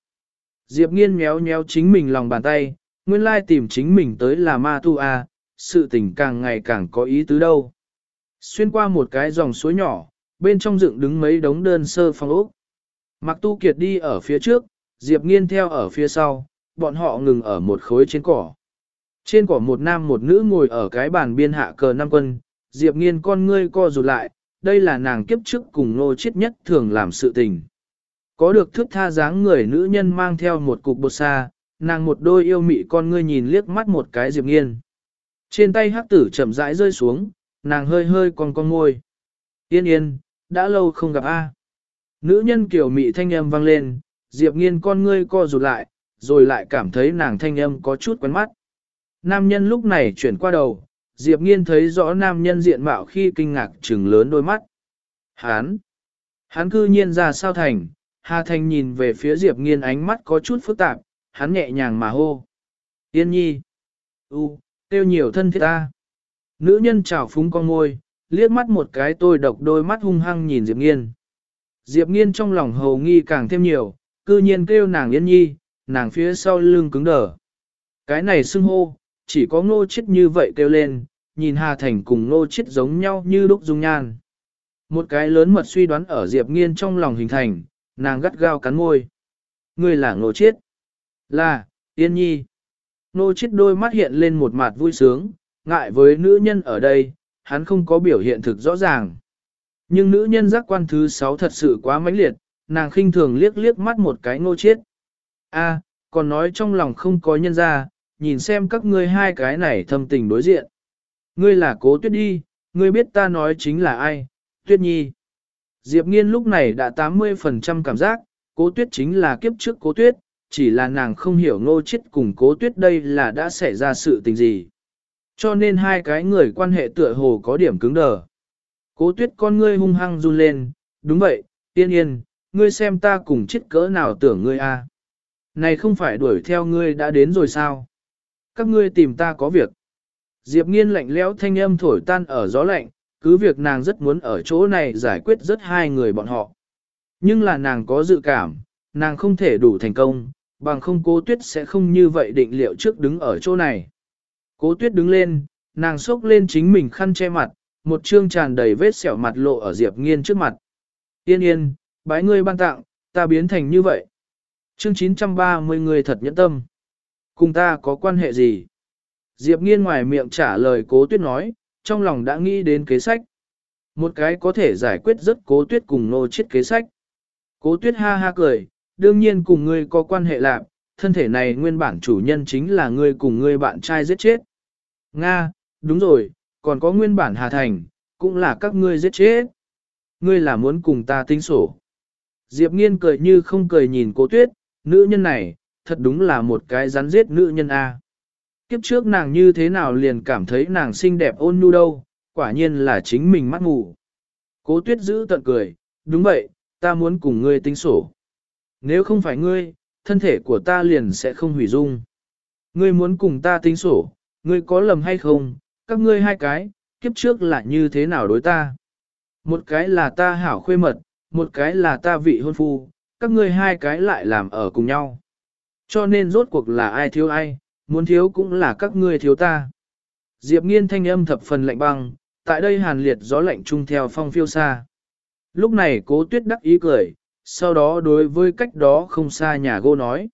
Diệp nghiên méo méo chính mình lòng bàn tay, nguyên lai tìm chính mình tới là ma tu a, à, sự tình càng ngày càng có ý tứ đâu. Xuyên qua một cái dòng suối nhỏ, bên trong dựng đứng mấy đống đơn sơ phong ốc. Mặc tu kiệt đi ở phía trước, Diệp nghiên theo ở phía sau, bọn họ ngừng ở một khối trên cỏ. Trên cỏ một nam một nữ ngồi ở cái bàn biên hạ cờ năm quân, Diệp nghiên con ngươi co rụt lại, đây là nàng kiếp trước cùng nô chết nhất thường làm sự tình. Có được thước tha dáng người nữ nhân mang theo một cục bột xa, nàng một đôi yêu mị con ngươi nhìn liếc mắt một cái Diệp nghiên. Trên tay hắc tử chậm rãi rơi xuống, nàng hơi hơi còn con môi. Yên yên, đã lâu không gặp a. Nữ nhân kiểu mị thanh âm vang lên, Diệp nghiên con ngươi co rụt lại, rồi lại cảm thấy nàng thanh âm có chút quen mắt. Nam nhân lúc này chuyển qua đầu, Diệp nghiên thấy rõ nam nhân diện mạo khi kinh ngạc trừng lớn đôi mắt. Hán! Hán cư nhiên ra sao thành, Hà Thành nhìn về phía Diệp nghiên ánh mắt có chút phức tạp, hắn nhẹ nhàng mà hô. Yên nhi! U, tiêu nhiều thân thiết ta. Nữ nhân chào phúng con ngôi, liếc mắt một cái tôi độc đôi mắt hung hăng nhìn Diệp nghiên. Diệp nghiên trong lòng hầu nghi càng thêm nhiều, cư nhiên kêu nàng yên nhi, nàng phía sau lưng cứng đờ. Cái này xưng hô, chỉ có ngô chết như vậy kêu lên, nhìn Hà Thành cùng ngô chết giống nhau như đúc dung nhan. Một cái lớn mật suy đoán ở Diệp Nghiên trong lòng hình thành, nàng gắt gao cắn môi. Ngươi là ngô chết. Là, Yên Nhi. Ngô chết đôi mắt hiện lên một mặt vui sướng, ngại với nữ nhân ở đây, hắn không có biểu hiện thực rõ ràng. Nhưng nữ nhân giác quan thứ sáu thật sự quá mãnh liệt, nàng khinh thường liếc liếc mắt một cái ngô chết. A, còn nói trong lòng không có nhân ra, nhìn xem các ngươi hai cái này thâm tình đối diện. Ngươi là cố tuyết đi, ngươi biết ta nói chính là ai, tuyết nhi. Diệp nghiên lúc này đã 80% cảm giác, cố tuyết chính là kiếp trước cố tuyết, chỉ là nàng không hiểu ngô chết cùng cố tuyết đây là đã xảy ra sự tình gì. Cho nên hai cái người quan hệ tựa hồ có điểm cứng đờ. Cố tuyết con ngươi hung hăng run lên, đúng vậy, tiên yên, ngươi xem ta cùng chết cỡ nào tưởng ngươi a Này không phải đuổi theo ngươi đã đến rồi sao? Các ngươi tìm ta có việc. Diệp nghiên lạnh lẽo thanh âm thổi tan ở gió lạnh, cứ việc nàng rất muốn ở chỗ này giải quyết rất hai người bọn họ. Nhưng là nàng có dự cảm, nàng không thể đủ thành công, bằng không cố tuyết sẽ không như vậy định liệu trước đứng ở chỗ này. Cố tuyết đứng lên, nàng xốc lên chính mình khăn che mặt, một trương tràn đầy vết sẹo mặt lộ ở Diệp nghiên trước mặt. Yên yên, bái ngươi ban tặng, ta biến thành như vậy. Chương 930 người thật nhẫn tâm. Cùng ta có quan hệ gì? Diệp nghiên ngoài miệng trả lời cố tuyết nói, trong lòng đã nghĩ đến kế sách. Một cái có thể giải quyết rất cố tuyết cùng nô chết kế sách. Cố tuyết ha ha cười, đương nhiên cùng ngươi có quan hệ lạc, thân thể này nguyên bản chủ nhân chính là ngươi cùng ngươi bạn trai giết chết. Nga, đúng rồi, còn có nguyên bản Hà Thành, cũng là các ngươi giết chết. ngươi là muốn cùng ta tính sổ. Diệp nghiên cười như không cười nhìn cố tuyết, nữ nhân này, thật đúng là một cái rắn giết nữ nhân A. Kiếp trước nàng như thế nào liền cảm thấy nàng xinh đẹp ôn nhu đâu, quả nhiên là chính mình mắt ngủ. Cố tuyết giữ tận cười, đúng vậy, ta muốn cùng ngươi tính sổ. Nếu không phải ngươi, thân thể của ta liền sẽ không hủy dung. Ngươi muốn cùng ta tính sổ, ngươi có lầm hay không, các ngươi hai cái, kiếp trước là như thế nào đối ta. Một cái là ta hảo khuê mật, một cái là ta vị hôn phu, các ngươi hai cái lại làm ở cùng nhau. Cho nên rốt cuộc là ai thiếu ai, muốn thiếu cũng là các ngươi thiếu ta. Diệp nghiên thanh âm thập phần lạnh băng, tại đây hàn liệt gió lạnh trung theo phong phiêu xa. Lúc này cố tuyết đắc ý cười, sau đó đối với cách đó không xa nhà gô nói.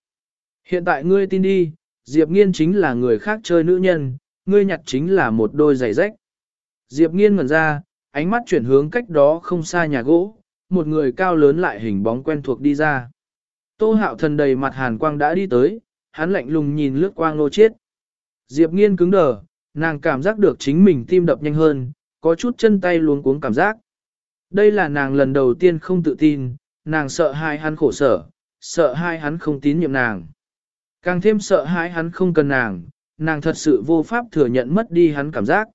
Hiện tại ngươi tin đi, Diệp nghiên chính là người khác chơi nữ nhân, ngươi nhặt chính là một đôi giày rách. Diệp nghiên ngẩn ra, ánh mắt chuyển hướng cách đó không xa nhà gỗ, một người cao lớn lại hình bóng quen thuộc đi ra. Tô hạo thần đầy mặt hàn quang đã đi tới, hắn lạnh lùng nhìn lướt qua ngô chiết. Diệp nghiên cứng đờ, nàng cảm giác được chính mình tim đập nhanh hơn, có chút chân tay luống cuống cảm giác. Đây là nàng lần đầu tiên không tự tin, nàng sợ hai hắn khổ sở, sợ hai hắn không tín nhiệm nàng. Càng thêm sợ hãi hắn không cần nàng, nàng thật sự vô pháp thừa nhận mất đi hắn cảm giác.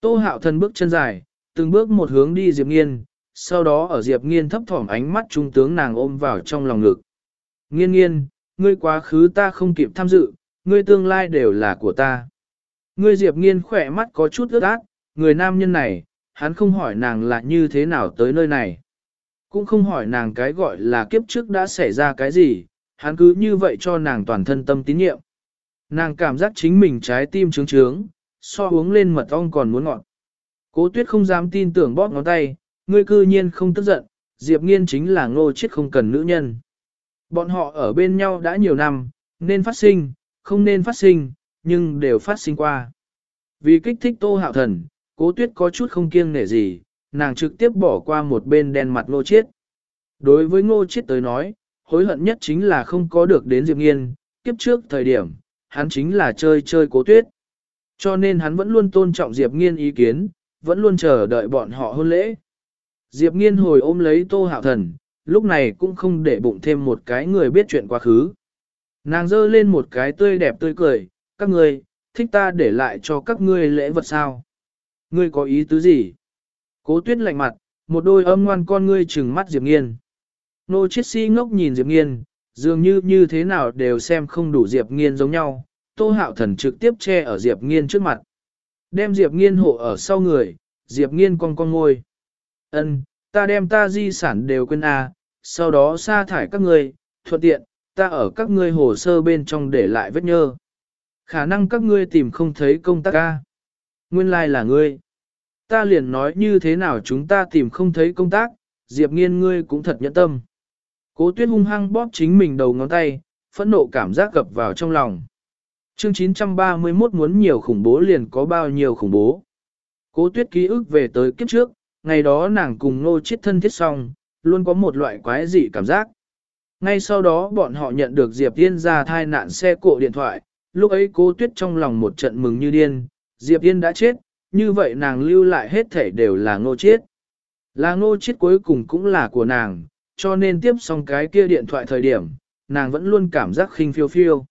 Tô hạo thần bước chân dài, từng bước một hướng đi Diệp Nghiên, sau đó ở Diệp Nghiên thấp thỏm ánh mắt trung tướng nàng ôm vào trong lòng ngực. Nghiên nghiên, ngươi quá khứ ta không kịp tham dự, ngươi tương lai đều là của ta. Ngươi Diệp Nghiên khỏe mắt có chút ướt át, người nam nhân này, hắn không hỏi nàng là như thế nào tới nơi này. Cũng không hỏi nàng cái gọi là kiếp trước đã xảy ra cái gì, hắn cứ như vậy cho nàng toàn thân tâm tín nhiệm. Nàng cảm giác chính mình trái tim trướng trướng, so uống lên mật ong còn muốn ngọt. Cố tuyết không dám tin tưởng bóp ngón tay, ngươi cư nhiên không tức giận, Diệp Nghiên chính là ngô chết không cần nữ nhân. Bọn họ ở bên nhau đã nhiều năm, nên phát sinh, không nên phát sinh, nhưng đều phát sinh qua. Vì kích thích tô hạo thần, cố tuyết có chút không kiêng nể gì, nàng trực tiếp bỏ qua một bên đen mặt ngô chiết Đối với ngô chiết tới nói, hối hận nhất chính là không có được đến Diệp Nghiên, kiếp trước thời điểm, hắn chính là chơi chơi cố tuyết. Cho nên hắn vẫn luôn tôn trọng Diệp Nghiên ý kiến, vẫn luôn chờ đợi bọn họ hôn lễ. Diệp Nghiên hồi ôm lấy Tô Hạo Thần, lúc này cũng không để bụng thêm một cái người biết chuyện quá khứ. Nàng dơ lên một cái tươi đẹp tươi cười, các ngươi, thích ta để lại cho các ngươi lễ vật sao? Ngươi có ý tứ gì? Cố tuyết lạnh mặt, một đôi âm ngoan con ngươi trừng mắt Diệp Nghiên. Nô chiết si ngốc nhìn Diệp Nghiên, dường như như thế nào đều xem không đủ Diệp Nghiên giống nhau, Tô Hạo Thần trực tiếp che ở Diệp Nghiên trước mặt. Đem Diệp Nghiên hộ ở sau người, Diệp Nghiên con con ngôi. Ân, ta đem ta di sản đều quên à, sau đó sa thải các ngươi, thuận tiện, ta ở các ngươi hồ sơ bên trong để lại vết nhơ. Khả năng các ngươi tìm không thấy công tác ca. Nguyên lai like là ngươi. Ta liền nói như thế nào chúng ta tìm không thấy công tác, Diệp Nghiên ngươi cũng thật nhẫn tâm. Cố tuyết hung hăng bóp chính mình đầu ngón tay, phẫn nộ cảm giác gập vào trong lòng. Chương 931 muốn nhiều khủng bố liền có bao nhiêu khủng bố. Cố tuyết ký ức về tới kiếp trước, ngày đó nàng cùng nô chết thân thiết xong, luôn có một loại quái dị cảm giác. Ngay sau đó bọn họ nhận được Diệp Tiên ra thai nạn xe cộ điện thoại, lúc ấy cố tuyết trong lòng một trận mừng như điên, Diệp Tiên đã chết, như vậy nàng lưu lại hết thể đều là ngô chết. Là ngô chết cuối cùng cũng là của nàng, cho nên tiếp xong cái kia điện thoại thời điểm, nàng vẫn luôn cảm giác khinh phiêu phiêu.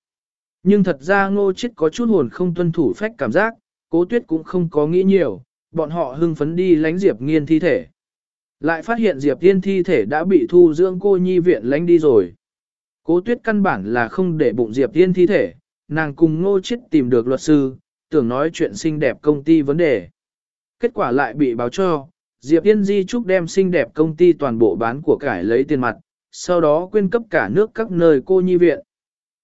Nhưng thật ra ngô chết có chút hồn không tuân thủ phách cảm giác, cố tuyết cũng không có nghĩ nhiều, bọn họ hưng phấn đi lánh Diệp nghiên thi thể. Lại phát hiện Diệp Thiên thi thể đã bị thu dưỡng cô nhi viện lánh đi rồi. Cố tuyết căn bản là không để bụng Diệp Thiên thi thể, nàng cùng ngô chết tìm được luật sư, tưởng nói chuyện xinh đẹp công ty vấn đề. Kết quả lại bị báo cho, Diệp Thiên Di Trúc đem xinh đẹp công ty toàn bộ bán của cải lấy tiền mặt, sau đó quyên cấp cả nước các nơi cô nhi viện.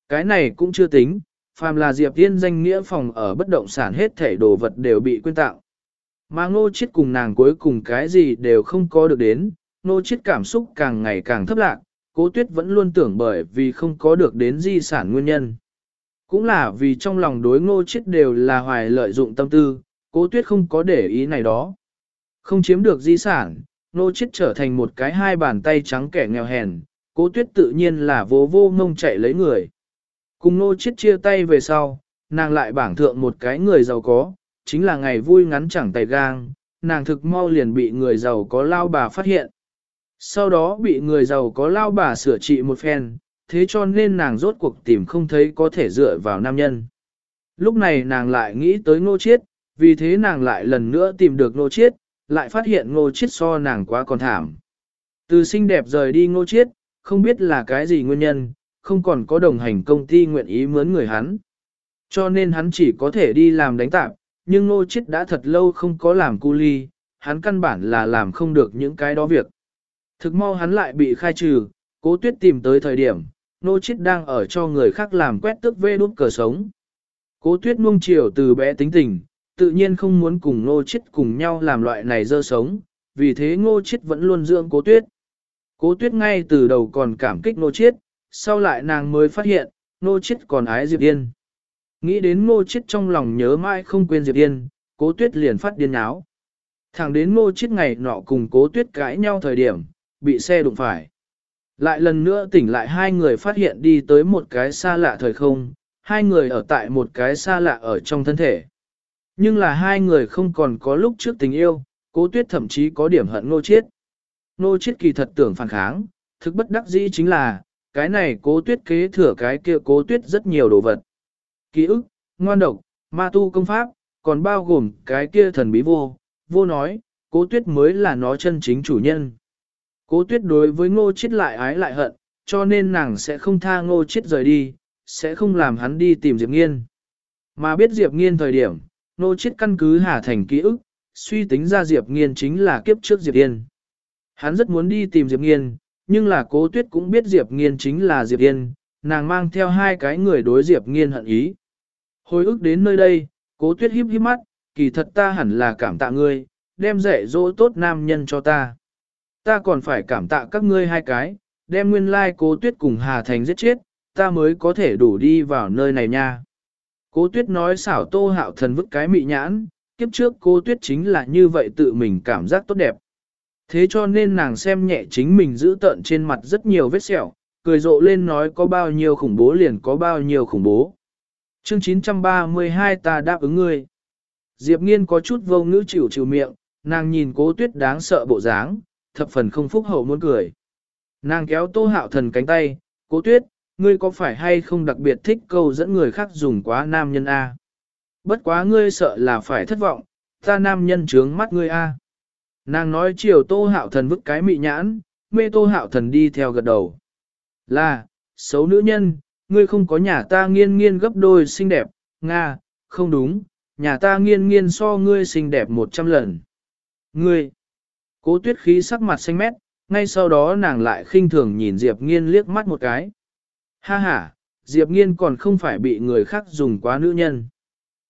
Cái này cũng chưa tính, phàm là Diệp Thiên danh nghĩa phòng ở bất động sản hết thể đồ vật đều bị quyên tặng. Mà ngô chết cùng nàng cuối cùng cái gì đều không có được đến, ngô chết cảm xúc càng ngày càng thấp lạc, cố tuyết vẫn luôn tưởng bởi vì không có được đến di sản nguyên nhân. Cũng là vì trong lòng đối ngô chết đều là hoài lợi dụng tâm tư, cố tuyết không có để ý này đó. Không chiếm được di sản, Ngô chết trở thành một cái hai bàn tay trắng kẻ nghèo hèn, cố tuyết tự nhiên là vô vô ngông chạy lấy người. Cùng Ngô chết chia tay về sau, nàng lại bảng thượng một cái người giàu có, chính là ngày vui ngắn chẳng tay gang, nàng thực mau liền bị người giàu có lao bà phát hiện. Sau đó bị người giàu có lao bà sửa trị một phen, thế cho nên nàng rốt cuộc tìm không thấy có thể dựa vào nam nhân. Lúc này nàng lại nghĩ tới ngô chiết, vì thế nàng lại lần nữa tìm được ngô chiết, lại phát hiện ngô chiết so nàng quá còn thảm. Từ xinh đẹp rời đi ngô chiết, không biết là cái gì nguyên nhân, không còn có đồng hành công ty nguyện ý mướn người hắn. Cho nên hắn chỉ có thể đi làm đánh tạp, nhưng ngô chiết đã thật lâu không có làm cu ly, hắn căn bản là làm không được những cái đó việc. Thực mau hắn lại bị khai trừ, cố tuyết tìm tới thời điểm, nô chết đang ở cho người khác làm quét tước vê đút cờ sống. Cố tuyết nuông chiều từ bé tính tình, tự nhiên không muốn cùng nô chết cùng nhau làm loại này dơ sống, vì thế ngô chết vẫn luôn dưỡng cố tuyết. Cố tuyết ngay từ đầu còn cảm kích nô chết, sau lại nàng mới phát hiện, nô chết còn ái Diệp Yên. Nghĩ đến ngô chết trong lòng nhớ mãi không quên Diệp Yên, cố tuyết liền phát điên áo. Thẳng đến ngô chết ngày nọ cùng cố tuyết cãi nhau thời điểm, bị xe đụng phải. Lại lần nữa tỉnh lại hai người phát hiện đi tới một cái xa lạ thời không, hai người ở tại một cái xa lạ ở trong thân thể. Nhưng là hai người không còn có lúc trước tình yêu, cố tuyết thậm chí có điểm hận Ngô chiết. Ngô chiết kỳ thật tưởng phản kháng, thực bất đắc dĩ chính là, cái này cố tuyết kế thừa cái kia cố tuyết rất nhiều đồ vật. Ký ức, ngoan độc, ma tu công pháp, còn bao gồm cái kia thần bí vô, vô nói, cố tuyết mới là nó chân chính chủ nhân. Cố tuyết đối với ngô chết lại ái lại hận, cho nên nàng sẽ không tha ngô chết rời đi, sẽ không làm hắn đi tìm Diệp Nghiên. Mà biết Diệp Nghiên thời điểm, ngô chết căn cứ hà thành ký ức, suy tính ra Diệp Nghiên chính là kiếp trước Diệp Yên. Hắn rất muốn đi tìm Diệp Nghiên, nhưng là cố tuyết cũng biết Diệp Nghiên chính là Diệp Yên, nàng mang theo hai cái người đối Diệp Nghiên hận ý. Hồi ức đến nơi đây, cố tuyết híp híp mắt, kỳ thật ta hẳn là cảm tạ ngươi, đem dạy dỗ tốt nam nhân cho ta. Ta còn phải cảm tạ các ngươi hai cái, đem nguyên lai cố tuyết cùng Hà Thành giết chết, ta mới có thể đủ đi vào nơi này nha. Cố tuyết nói xảo tô hạo thần vứt cái mị nhãn, kiếp trước cố tuyết chính là như vậy tự mình cảm giác tốt đẹp. Thế cho nên nàng xem nhẹ chính mình giữ tợn trên mặt rất nhiều vết sẹo, cười rộ lên nói có bao nhiêu khủng bố liền có bao nhiêu khủng bố. Chương 932 ta đáp ứng ngươi. Diệp nghiên có chút vô ngữ chịu chịu miệng, nàng nhìn cố tuyết đáng sợ bộ dáng, thập phần không phúc hậu muốn cười. Nàng kéo tô hạo thần cánh tay, cố tuyết, ngươi có phải hay không đặc biệt thích câu dẫn người khác dùng quá nam nhân A? Bất quá ngươi sợ là phải thất vọng, ta nam nhân trướng mắt ngươi A. Nàng nói chiều tô hạo thần vứt cái mị nhãn, mê tô hạo thần đi theo gật đầu. Là, xấu nữ nhân, ngươi không có nhà ta nghiên nghiên gấp đôi xinh đẹp, Nga, không đúng, nhà ta nghiên nghiên so ngươi xinh đẹp một trăm lần. Ngươi, Cố tuyết khí sắc mặt xanh mét, ngay sau đó nàng lại khinh thường nhìn Diệp Nghiên liếc mắt một cái. Ha ha, Diệp Nghiên còn không phải bị người khác dùng quá nữ nhân.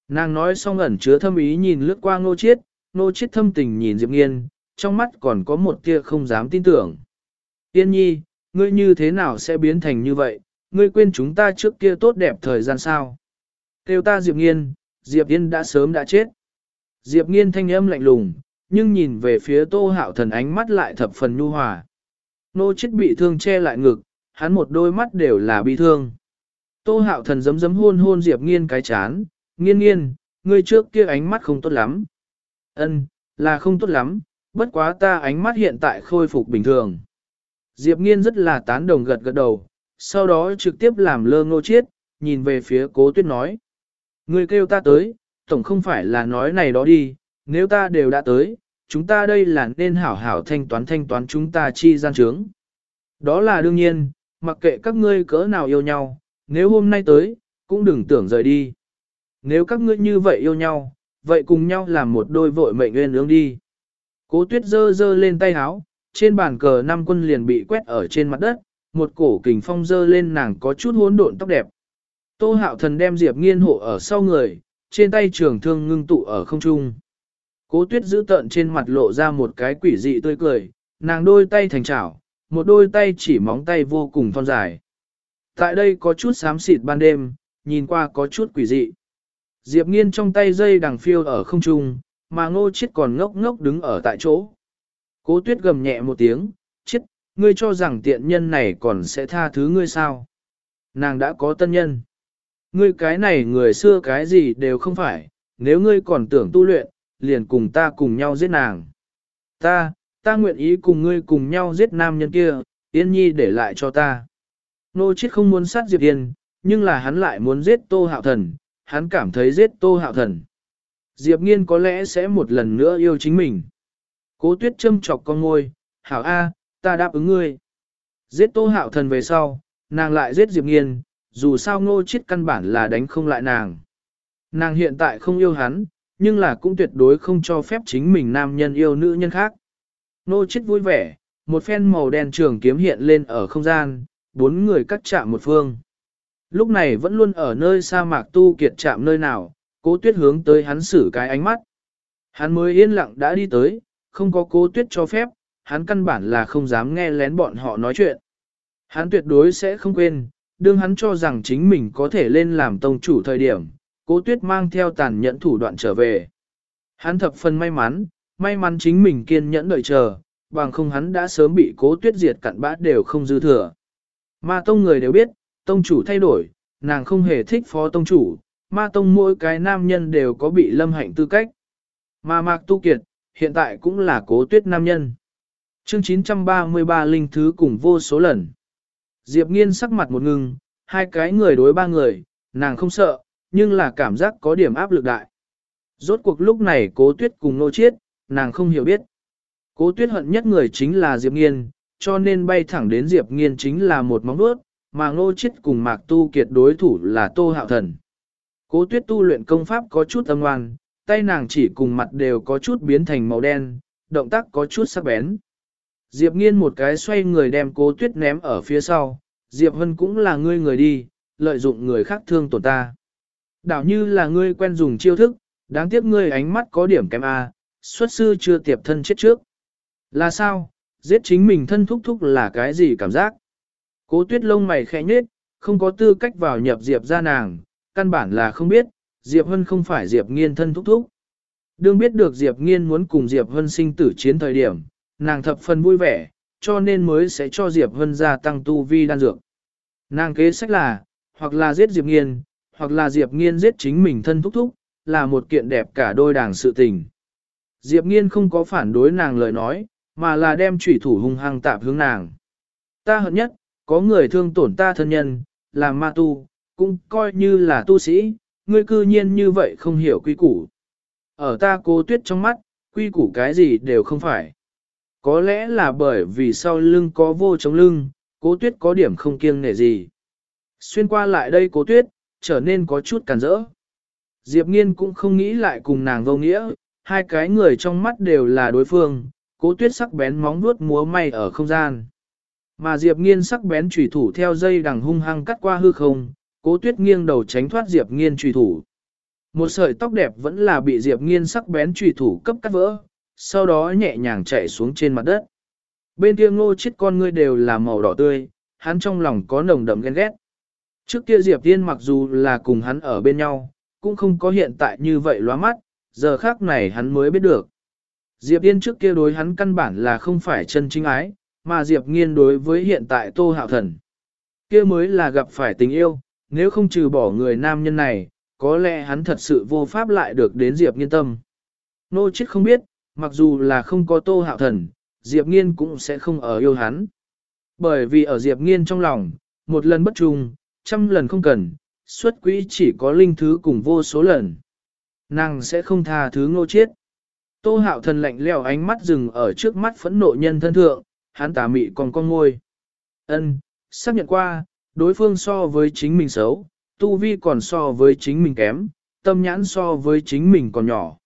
Nàng nói xong ẩn chứa thâm ý nhìn lướt qua ngô chiết, ngô chiết thâm tình nhìn Diệp Nghiên, trong mắt còn có một tia không dám tin tưởng. Yên nhi, ngươi như thế nào sẽ biến thành như vậy, ngươi quên chúng ta trước kia tốt đẹp thời gian sao? Kêu ta Diệp Nghiên, Diệp Yên đã sớm đã chết. Diệp Nghiên thanh âm lạnh lùng, nhưng nhìn về phía tô hạo thần ánh mắt lại thập phần nhu hòa. Nô chết bị thương che lại ngực, hắn một đôi mắt đều là bi thương. Tô hạo thần giấm giấm hôn hôn Diệp nghiên cái chán, nghiên nghiên, ngươi trước kia ánh mắt không tốt lắm. Ân, là không tốt lắm, bất quá ta ánh mắt hiện tại khôi phục bình thường. Diệp nghiên rất là tán đồng gật gật đầu, sau đó trực tiếp làm lơ ngô chiết, nhìn về phía cố tuyết nói. người kêu ta tới, tổng không phải là nói này đó đi, nếu ta đều đã tới, chúng ta đây là nên hảo hảo thanh toán thanh toán chúng ta chi gian trướng. Đó là đương nhiên, mặc kệ các ngươi cỡ nào yêu nhau, nếu hôm nay tới, cũng đừng tưởng rời đi. Nếu các ngươi như vậy yêu nhau, vậy cùng nhau làm một đôi vội mệnh nguyên ương đi. Cố tuyết dơ dơ lên tay háo, trên bàn cờ năm quân liền bị quét ở trên mặt đất, một cổ kình phong dơ lên nàng có chút hỗn độn tóc đẹp. Tô hạo thần đem Diệp nghiên hộ ở sau người, trên tay trường thương ngưng tụ ở không trung. Cố tuyết giữ tợn trên mặt lộ ra một cái quỷ dị tươi cười, nàng đôi tay thành chảo, một đôi tay chỉ móng tay vô cùng thon dài. Tại đây có chút xám xịt ban đêm, nhìn qua có chút quỷ dị. Diệp nghiên trong tay dây đằng phiêu ở không trung, mà ngô chết còn ngốc ngốc đứng ở tại chỗ. Cố tuyết gầm nhẹ một tiếng, ngươi cho rằng tiện nhân này còn sẽ tha thứ ngươi sao? Nàng đã có tân nhân. Ngươi cái này người xưa cái gì đều không phải, nếu ngươi còn tưởng tu luyện, liền cùng ta cùng nhau giết nàng. Ta, ta nguyện ý cùng ngươi cùng nhau giết nam nhân kia, Yên Nhi để lại cho ta. Nô chết không muốn sát Diệp Yên, nhưng là hắn lại muốn giết Tô Hạo Thần, hắn cảm thấy giết Tô Hạo Thần. Diệp Nghiên có lẽ sẽ một lần nữa yêu chính mình. Cố tuyết châm chọc con ngôi, hảo A, ta đáp ứng ngươi. Giết Tô Hạo Thần về sau, nàng lại giết Diệp Nghiên, dù sao ngô chết căn bản là đánh không lại nàng. Nàng hiện tại không yêu hắn, nhưng là cũng tuyệt đối không cho phép chính mình nam nhân yêu nữ nhân khác. Ngô chết vui vẻ, một phen màu đen trường kiếm hiện lên ở không gian, bốn người cắt chạm một phương. Lúc này vẫn luôn ở nơi sa mạc tu kiệt chạm nơi nào, cố tuyết hướng tới hắn xử cái ánh mắt. Hắn mới yên lặng đã đi tới, không có cố tuyết cho phép, hắn căn bản là không dám nghe lén bọn họ nói chuyện. Hắn tuyệt đối sẽ không quên, đương hắn cho rằng chính mình có thể lên làm tông chủ thời điểm, cố tuyết mang theo tàn nhẫn thủ đoạn trở về. Hắn thập phần may mắn, may mắn chính mình kiên nhẫn đợi chờ, bằng không hắn đã sớm bị cố tuyết diệt cặn bã đều không dư thừa. Ma tông người đều biết, tông chủ thay đổi, nàng không hề thích phó tông chủ, ma tông mỗi cái nam nhân đều có bị lâm hạnh tư cách. Ma mạc tu kiệt, hiện tại cũng là cố tuyết nam nhân. Chương 933 linh thứ cùng vô số lần. Diệp nghiên sắc mặt một ngừng, hai cái người đối ba người, nàng không sợ, nhưng là cảm giác có điểm áp lực đại. Rốt cuộc lúc này cố tuyết cùng nô chiết, nàng không hiểu biết. Cố tuyết hận nhất người chính là Diệp nghiên, cho nên bay thẳng đến Diệp nghiên chính là một móng vuốt, mà Nô chiết cùng mạc tu kiệt đối thủ là tô hạo thần. Cố tuyết tu luyện công pháp có chút âm ngoan, tay nàng chỉ cùng mặt đều có chút biến thành màu đen, động tác có chút sắc bén. Diệp nghiên một cái xoay người đem cố tuyết ném ở phía sau, Diệp Hân cũng là ngươi người đi, lợi dụng người khác thương tổn ta. Đảo như là ngươi quen dùng chiêu thức, đáng tiếc ngươi ánh mắt có điểm kém A, xuất sư chưa tiệp thân chết trước. Là sao, giết chính mình thân thúc thúc là cái gì cảm giác? Cố tuyết lông mày khẽ nhết, không có tư cách vào nhập Diệp ra nàng, căn bản là không biết, Diệp Hân không phải Diệp nghiên thân thúc thúc. Đương biết được Diệp nghiên muốn cùng Diệp Hân sinh tử chiến thời điểm, nàng thập phần vui vẻ, cho nên mới sẽ cho Diệp Vân gia tăng tu vi đan dược. Nàng kế sách là, hoặc là giết Diệp Nghiên, hoặc là Diệp Nghiên giết chính mình thân thúc thúc, là một kiện đẹp cả đôi đảng sự tình. Diệp Nghiên không có phản đối nàng lời nói, mà là đem chủy thủ hung hăng tạp hướng nàng. Ta hận nhất, có người thương tổn ta thân nhân, làm ma tu, cũng coi như là tu sĩ, ngươi cư nhiên như vậy không hiểu quy củ. Ở ta cố tuyết trong mắt, quy củ cái gì đều không phải. Có lẽ là bởi vì sau lưng có vô chống lưng, cố tuyết có điểm không kiêng nể gì. Xuyên qua lại đây cố tuyết, trở nên có chút cản rỡ. Diệp nghiên cũng không nghĩ lại cùng nàng vô nghĩa, hai cái người trong mắt đều là đối phương, cố tuyết sắc bén móng vuốt múa may ở không gian. Mà Diệp nghiên sắc bén trùy thủ theo dây đằng hung hăng cắt qua hư không, cố tuyết nghiêng đầu tránh thoát Diệp nghiên trùy thủ. Một sợi tóc đẹp vẫn là bị Diệp nghiên sắc bén trùy thủ cấp cắt vỡ, sau đó nhẹ nhàng chạy xuống trên mặt đất. Bên kia ngô chết con ngươi đều là màu đỏ tươi, hắn trong lòng có nồng đậm ghen ghét. Trước kia Diệp Tiên mặc dù là cùng hắn ở bên nhau, cũng không có hiện tại như vậy loa mắt, giờ khác này hắn mới biết được. Diệp Tiên trước kia đối hắn căn bản là không phải chân chính ái, mà Diệp Nghiên đối với hiện tại Tô Hạo Thần. Kia mới là gặp phải tình yêu, nếu không trừ bỏ người nam nhân này, có lẽ hắn thật sự vô pháp lại được đến Diệp Nghiên tâm. Nô chết không biết, mặc dù là không có Tô Hạo Thần, Diệp Nghiên cũng sẽ không ở yêu hắn. Bởi vì ở Diệp Nghiên trong lòng, một lần bất trung, trăm lần không cần, xuất quỹ chỉ có linh thứ cùng vô số lần. Nàng sẽ không tha thứ ngô chết. Tô hạo thần lạnh lèo ánh mắt dừng ở trước mắt phẫn nộ nhân thân thượng, hắn tà mị còn con ngôi. ân xác nhận qua, đối phương so với chính mình xấu, tu vi còn so với chính mình kém, tâm nhãn so với chính mình còn nhỏ.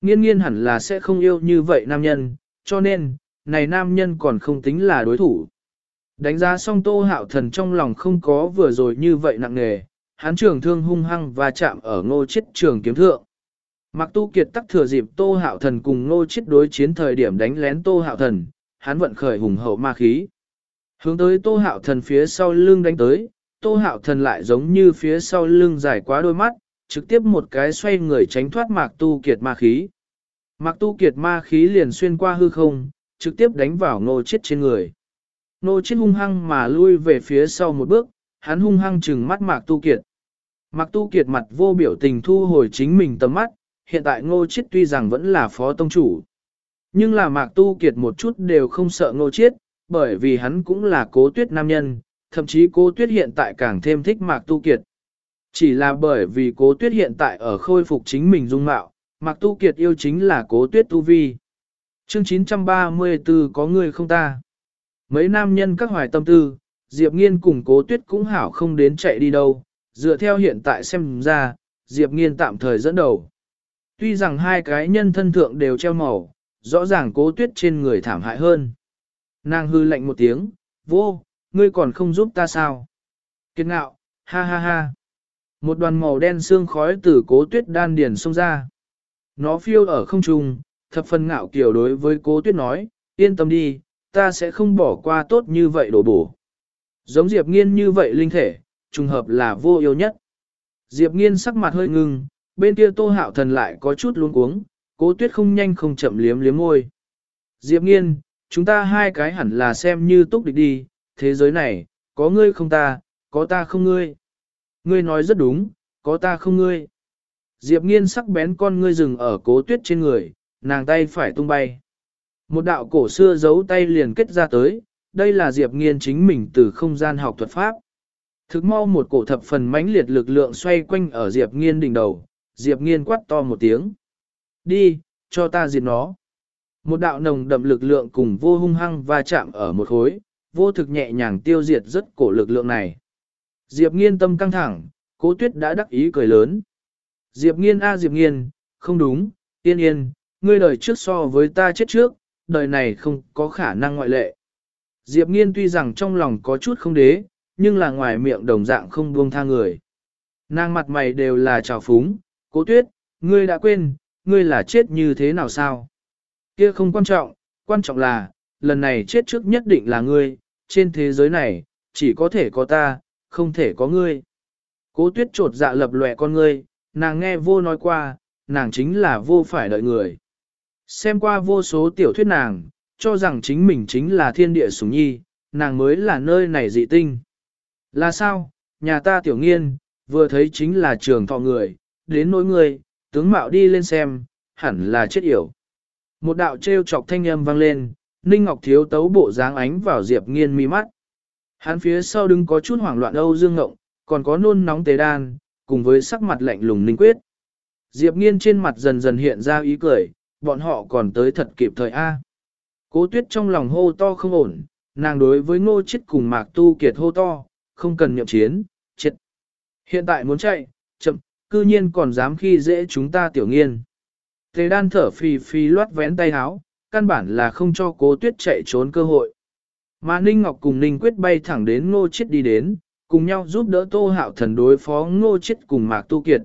Nghiên nghiên hẳn là sẽ không yêu như vậy nam nhân, cho nên, này nam nhân còn không tính là đối thủ. Đánh giá xong tô hạo thần trong lòng không có vừa rồi như vậy nặng nề, hán trường thương hung hăng và chạm ở ngô chết trường kiếm thượng. Mặc tu kiệt tắc thừa dịp tô hạo thần cùng ngô chết đối chiến thời điểm đánh lén tô hạo thần, hắn vận khởi hùng hậu ma khí. Hướng tới tô hạo thần phía sau lưng đánh tới, tô hạo thần lại giống như phía sau lưng dài quá đôi mắt, trực tiếp một cái xoay người tránh thoát mạc tu kiệt ma khí. Mạc tu kiệt ma khí liền xuyên qua hư không, trực tiếp đánh vào ngô chết trên người. Ngô chết hung hăng mà lui về phía sau một bước, hắn hung hăng chừng mắt Mạc Tu Kiệt. Mạc Tu Kiệt mặt vô biểu tình thu hồi chính mình tầm mắt, hiện tại ngô chết tuy rằng vẫn là phó tông chủ. Nhưng là mạc tu kiệt một chút đều không sợ ngô chết, bởi vì hắn cũng là cố tuyết nam nhân, thậm chí cố tuyết hiện tại càng thêm thích mạc tu kiệt. Chỉ là bởi vì cố tuyết hiện tại ở khôi phục chính mình dung mạo, mạc tu kiệt yêu chính là cố tuyết tu vi. Chương 934 có người không ta? Mấy nam nhân các hoài tâm tư, Diệp Nghiên cùng cố tuyết cũng hảo không đến chạy đi đâu, dựa theo hiện tại xem ra, Diệp Nghiên tạm thời dẫn đầu. Tuy rằng hai cái nhân thân thượng đều treo màu, rõ ràng cố tuyết trên người thảm hại hơn. Nàng hư lạnh một tiếng, vô, ngươi còn không giúp ta sao? Kiệt ngạo, ha ha ha. Một đoàn màu đen xương khói từ cố tuyết đan điền xông ra. Nó phiêu ở không trung, thập phần ngạo kiểu đối với cố tuyết nói, yên tâm đi, ta sẽ không bỏ qua tốt như vậy đổ bổ. Giống Diệp Nghiên như vậy linh thể, trùng hợp là vô yêu nhất. Diệp Nghiên sắc mặt hơi ngưng, bên kia Tô Hạo Thần lại có chút luống cuống, cố tuyết không nhanh không chậm liếm liếm môi. Diệp Nghiên, chúng ta hai cái hẳn là xem như túc địch đi, thế giới này, có ngươi không ta, có ta không ngươi. Ngươi nói rất đúng, có ta không ngươi. Diệp Nghiên sắc bén con ngươi rừng ở cố tuyết trên người, nàng tay phải tung bay. Một đạo cổ xưa giấu tay liền kết ra tới, đây là Diệp Nghiên chính mình từ không gian học thuật pháp. Thực mau một cổ thập phần mãnh liệt lực lượng xoay quanh ở Diệp Nghiên đỉnh đầu, Diệp Nghiên quát to một tiếng. Đi, cho ta diệt nó. Một đạo nồng đậm lực lượng cùng vô hung hăng va chạm ở một khối, vô thực nhẹ nhàng tiêu diệt rất cổ lực lượng này. Diệp Nghiên tâm căng thẳng, cố tuyết đã đắc ý cười lớn. Diệp Nghiên a Diệp Nghiên, không đúng, yên yên, ngươi đời trước so với ta chết trước, đời này không có khả năng ngoại lệ. Diệp Nghiên tuy rằng trong lòng có chút không đế, nhưng là ngoài miệng đồng dạng không buông tha người. Nàng mặt mày đều là trào phúng, cố tuyết, ngươi đã quên, ngươi là chết như thế nào sao? Kia không quan trọng, quan trọng là, lần này chết trước nhất định là ngươi, trên thế giới này, chỉ có thể có ta, không thể có ngươi. Cố tuyết trột dạ lập lòe con ngươi, nàng nghe vô nói qua, nàng chính là vô phải đợi người. Xem qua vô số tiểu thuyết nàng, cho rằng chính mình chính là thiên địa sủng nhi, nàng mới là nơi này dị tinh. Là sao, nhà ta tiểu nghiên, vừa thấy chính là trường thọ người, đến nỗi người, tướng mạo đi lên xem, hẳn là chết yểu. Một đạo trêu chọc thanh âm vang lên, Ninh Ngọc Thiếu tấu bộ dáng ánh vào Diệp Nghiên mi mắt. Hắn phía sau đứng có chút hoảng loạn Âu Dương Ngộng, còn có nôn nóng tế đan, cùng với sắc mặt lạnh lùng Ninh Quyết. Diệp Nghiên trên mặt dần dần hiện ra ý cười, bọn họ còn tới thật kịp thời A. Cố tuyết trong lòng hô to không ổn, nàng đối với ngô chết cùng mạc tu kiệt hô to, không cần nhậm chiến, chết. Hiện tại muốn chạy, chậm, cư nhiên còn dám khi dễ chúng ta tiểu nghiên. Tề đan thở phì phì loát vén tay háo, căn bản là không cho cố tuyết chạy trốn cơ hội. Mà Ninh Ngọc cùng Ninh Quyết bay thẳng đến ngô Chiết đi đến, cùng nhau giúp đỡ tô hạo thần đối phó ngô Chiết cùng mạc tu kiệt.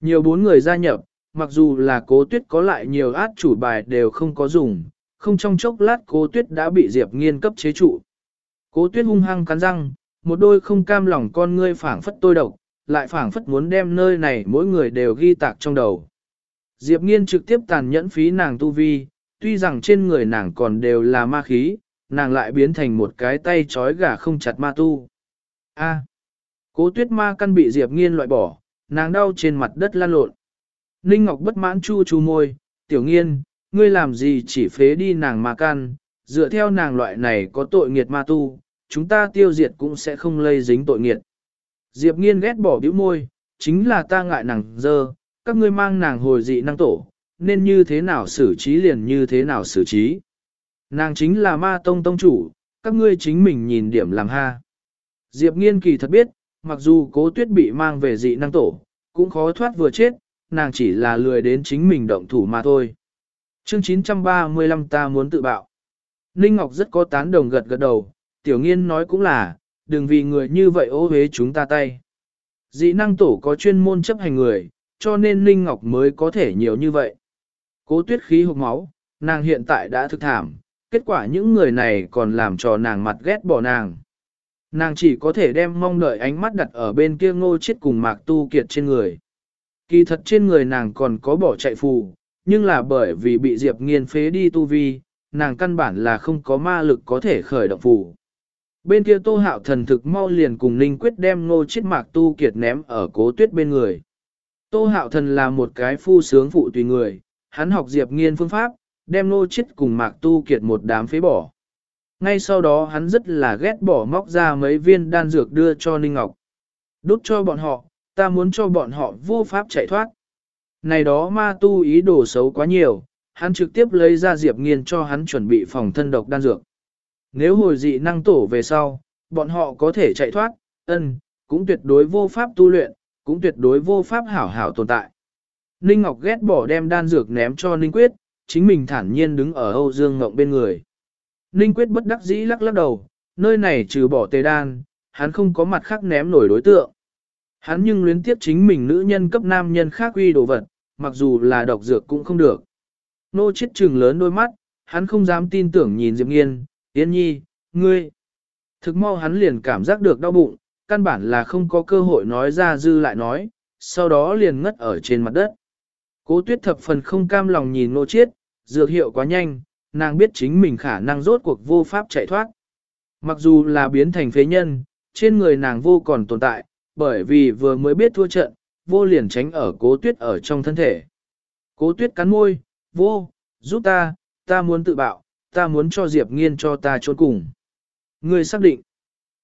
Nhiều bốn người gia nhập, mặc dù là cố tuyết có lại nhiều át chủ bài đều không có dùng, không trong chốc lát cố tuyết đã bị Diệp Nghiên cấp chế trụ. Cố tuyết hung hăng cắn răng, một đôi không cam lòng con ngươi phảng phất tôi độc, lại phảng phất muốn đem nơi này mỗi người đều ghi tạc trong đầu. Diệp Nghiên trực tiếp tàn nhẫn phí nàng tu vi, tuy rằng trên người nàng còn đều là ma khí, nàng lại biến thành một cái tay trói gà không chặt ma tu. A. cố tuyết ma căn bị Diệp Nghiên loại bỏ, nàng đau trên mặt đất lan lộn. Ninh Ngọc bất mãn chu chu môi, tiểu nghiên, ngươi làm gì chỉ phế đi nàng ma căn, dựa theo nàng loại này có tội nghiệt ma tu, chúng ta tiêu diệt cũng sẽ không lây dính tội nghiệt. Diệp nghiên ghét bỏ bĩu môi, chính là ta ngại nàng dơ, các ngươi mang nàng hồi dị năng tổ, nên như thế nào xử trí liền như thế nào xử trí. Nàng chính là ma tông tông chủ, các ngươi chính mình nhìn điểm làm ha. Diệp nghiên kỳ thật biết, mặc dù cố tuyết bị mang về dị năng tổ, cũng khó thoát vừa chết, nàng chỉ là lười đến chính mình động thủ mà thôi. Chương 935 ta muốn tự bạo. Ninh Ngọc rất có tán đồng gật gật đầu, tiểu nghiên nói cũng là, đừng vì người như vậy ô hế chúng ta tay. Dị năng tổ có chuyên môn chấp hành người, cho nên Ninh Ngọc mới có thể nhiều như vậy. Cố tuyết khí hộp máu, nàng hiện tại đã thực thảm, kết quả những người này còn làm cho nàng mặt ghét bỏ nàng. Nàng chỉ có thể đem mong đợi ánh mắt đặt ở bên kia ngô chết cùng mạc tu kiệt trên người. Kỳ thật trên người nàng còn có bỏ chạy phù, nhưng là bởi vì bị Diệp nghiên phế đi tu vi, nàng căn bản là không có ma lực có thể khởi động phù. Bên kia tô hạo thần thực mau liền cùng Ninh Quyết đem ngô chết mạc tu kiệt ném ở cố tuyết bên người. Tô Hạo Thần là một cái phu sướng phụ tùy người, hắn học Diệp Nghiên phương pháp, đem nô chết cùng Mạc Tu Kiệt một đám phế bỏ. Ngay sau đó hắn rất là ghét bỏ móc ra mấy viên đan dược đưa cho Ninh Ngọc. Đút cho bọn họ, ta muốn cho bọn họ vô pháp chạy thoát. Này đó ma tu ý đồ xấu quá nhiều, hắn trực tiếp lấy ra Diệp Nghiên cho hắn chuẩn bị phòng thân độc đan dược. Nếu hồi dị năng tổ về sau, bọn họ có thể chạy thoát, ân, cũng tuyệt đối vô pháp tu luyện, cũng tuyệt đối vô pháp hảo hảo tồn tại. Ninh Ngọc ghét bỏ đem đan dược ném cho Ninh Quyết, chính mình thản nhiên đứng ở Âu Dương Ngộng bên người. Ninh Quyết bất đắc dĩ lắc lắc đầu, nơi này trừ bỏ tề đan, hắn không có mặt khác ném nổi đối tượng. Hắn nhưng luyến tiếp chính mình nữ nhân cấp nam nhân khác uy đồ vật, mặc dù là độc dược cũng không được. Nô chết trừng lớn đôi mắt, hắn không dám tin tưởng nhìn Diệp Nghiên, Yên Nhi, ngươi. Thực mau hắn liền cảm giác được đau bụng, căn bản là không có cơ hội nói ra dư lại nói, sau đó liền ngất ở trên mặt đất. Cố tuyết thập phần không cam lòng nhìn nô chiết, dược hiệu quá nhanh, nàng biết chính mình khả năng rốt cuộc vô pháp chạy thoát. Mặc dù là biến thành phế nhân, trên người nàng vô còn tồn tại, bởi vì vừa mới biết thua trận, vô liền tránh ở cố tuyết ở trong thân thể. Cố tuyết cắn môi, vô, giúp ta, ta muốn tự bạo, ta muốn cho Diệp nghiên cho ta trốn cùng. Người xác định,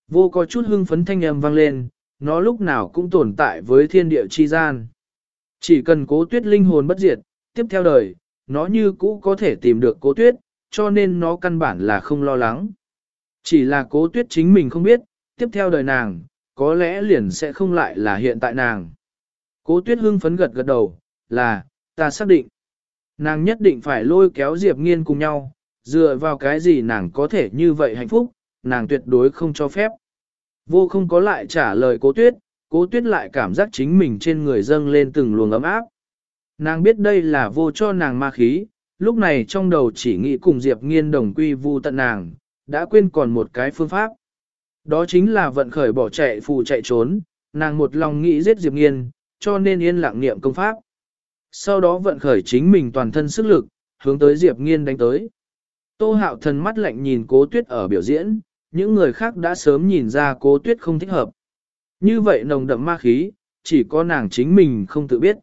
vô có chút hưng phấn thanh âm vang lên, nó lúc nào cũng tồn tại với thiên địa chi gian. Chỉ cần cố tuyết linh hồn bất diệt, tiếp theo đời, nó như cũ có thể tìm được cố tuyết, cho nên nó căn bản là không lo lắng. Chỉ là cố tuyết chính mình không biết, tiếp theo đời nàng, có lẽ liền sẽ không lại là hiện tại nàng. Cố tuyết hưng phấn gật gật đầu, là, ta xác định. Nàng nhất định phải lôi kéo Diệp Nghiên cùng nhau, dựa vào cái gì nàng có thể như vậy hạnh phúc, nàng tuyệt đối không cho phép. Vô không có lại trả lời cố tuyết, cố tuyết lại cảm giác chính mình trên người dâng lên từng luồng ấm áp. Nàng biết đây là vô cho nàng ma khí, lúc này trong đầu chỉ nghĩ cùng Diệp Nghiên đồng quy vu tận nàng, đã quên còn một cái phương pháp. Đó chính là vận khởi bỏ chạy phù chạy trốn, nàng một lòng nghĩ giết Diệp Nghiên, cho nên yên lặng niệm công pháp. Sau đó vận khởi chính mình toàn thân sức lực, hướng tới Diệp Nghiên đánh tới. Tô hạo thần mắt lạnh nhìn cố tuyết ở biểu diễn, những người khác đã sớm nhìn ra cố tuyết không thích hợp. Như vậy nồng đậm ma khí, chỉ có nàng chính mình không tự biết.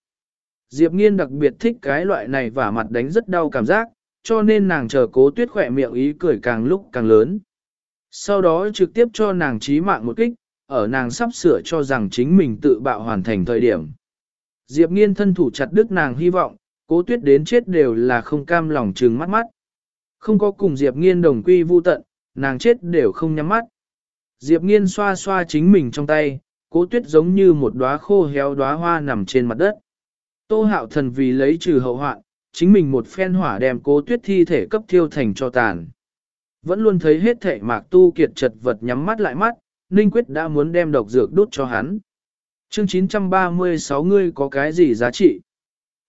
Diệp nghiên đặc biệt thích cái loại này và mặt đánh rất đau cảm giác, cho nên nàng chờ cố tuyết khỏe miệng ý cười càng lúc càng lớn. Sau đó trực tiếp cho nàng trí mạng một kích, ở nàng sắp sửa cho rằng chính mình tự bạo hoàn thành thời điểm. Diệp nghiên thân thủ chặt đứt nàng hy vọng, cố tuyết đến chết đều là không cam lòng trừng mắt mắt. Không có cùng Diệp nghiên đồng quy vu tận, nàng chết đều không nhắm mắt. Diệp nghiên xoa xoa chính mình trong tay, cố tuyết giống như một đóa khô héo đóa hoa nằm trên mặt đất. Tô hạo thần vì lấy trừ hậu hoạn, chính mình một phen hỏa đem cố tuyết thi thể cấp thiêu thành cho tàn. Vẫn luôn thấy hết thể mạc tu kiệt chật vật nhắm mắt lại mắt, Ninh Quyết đã muốn đem độc dược đốt cho hắn. Chương 936 ngươi có cái gì giá trị?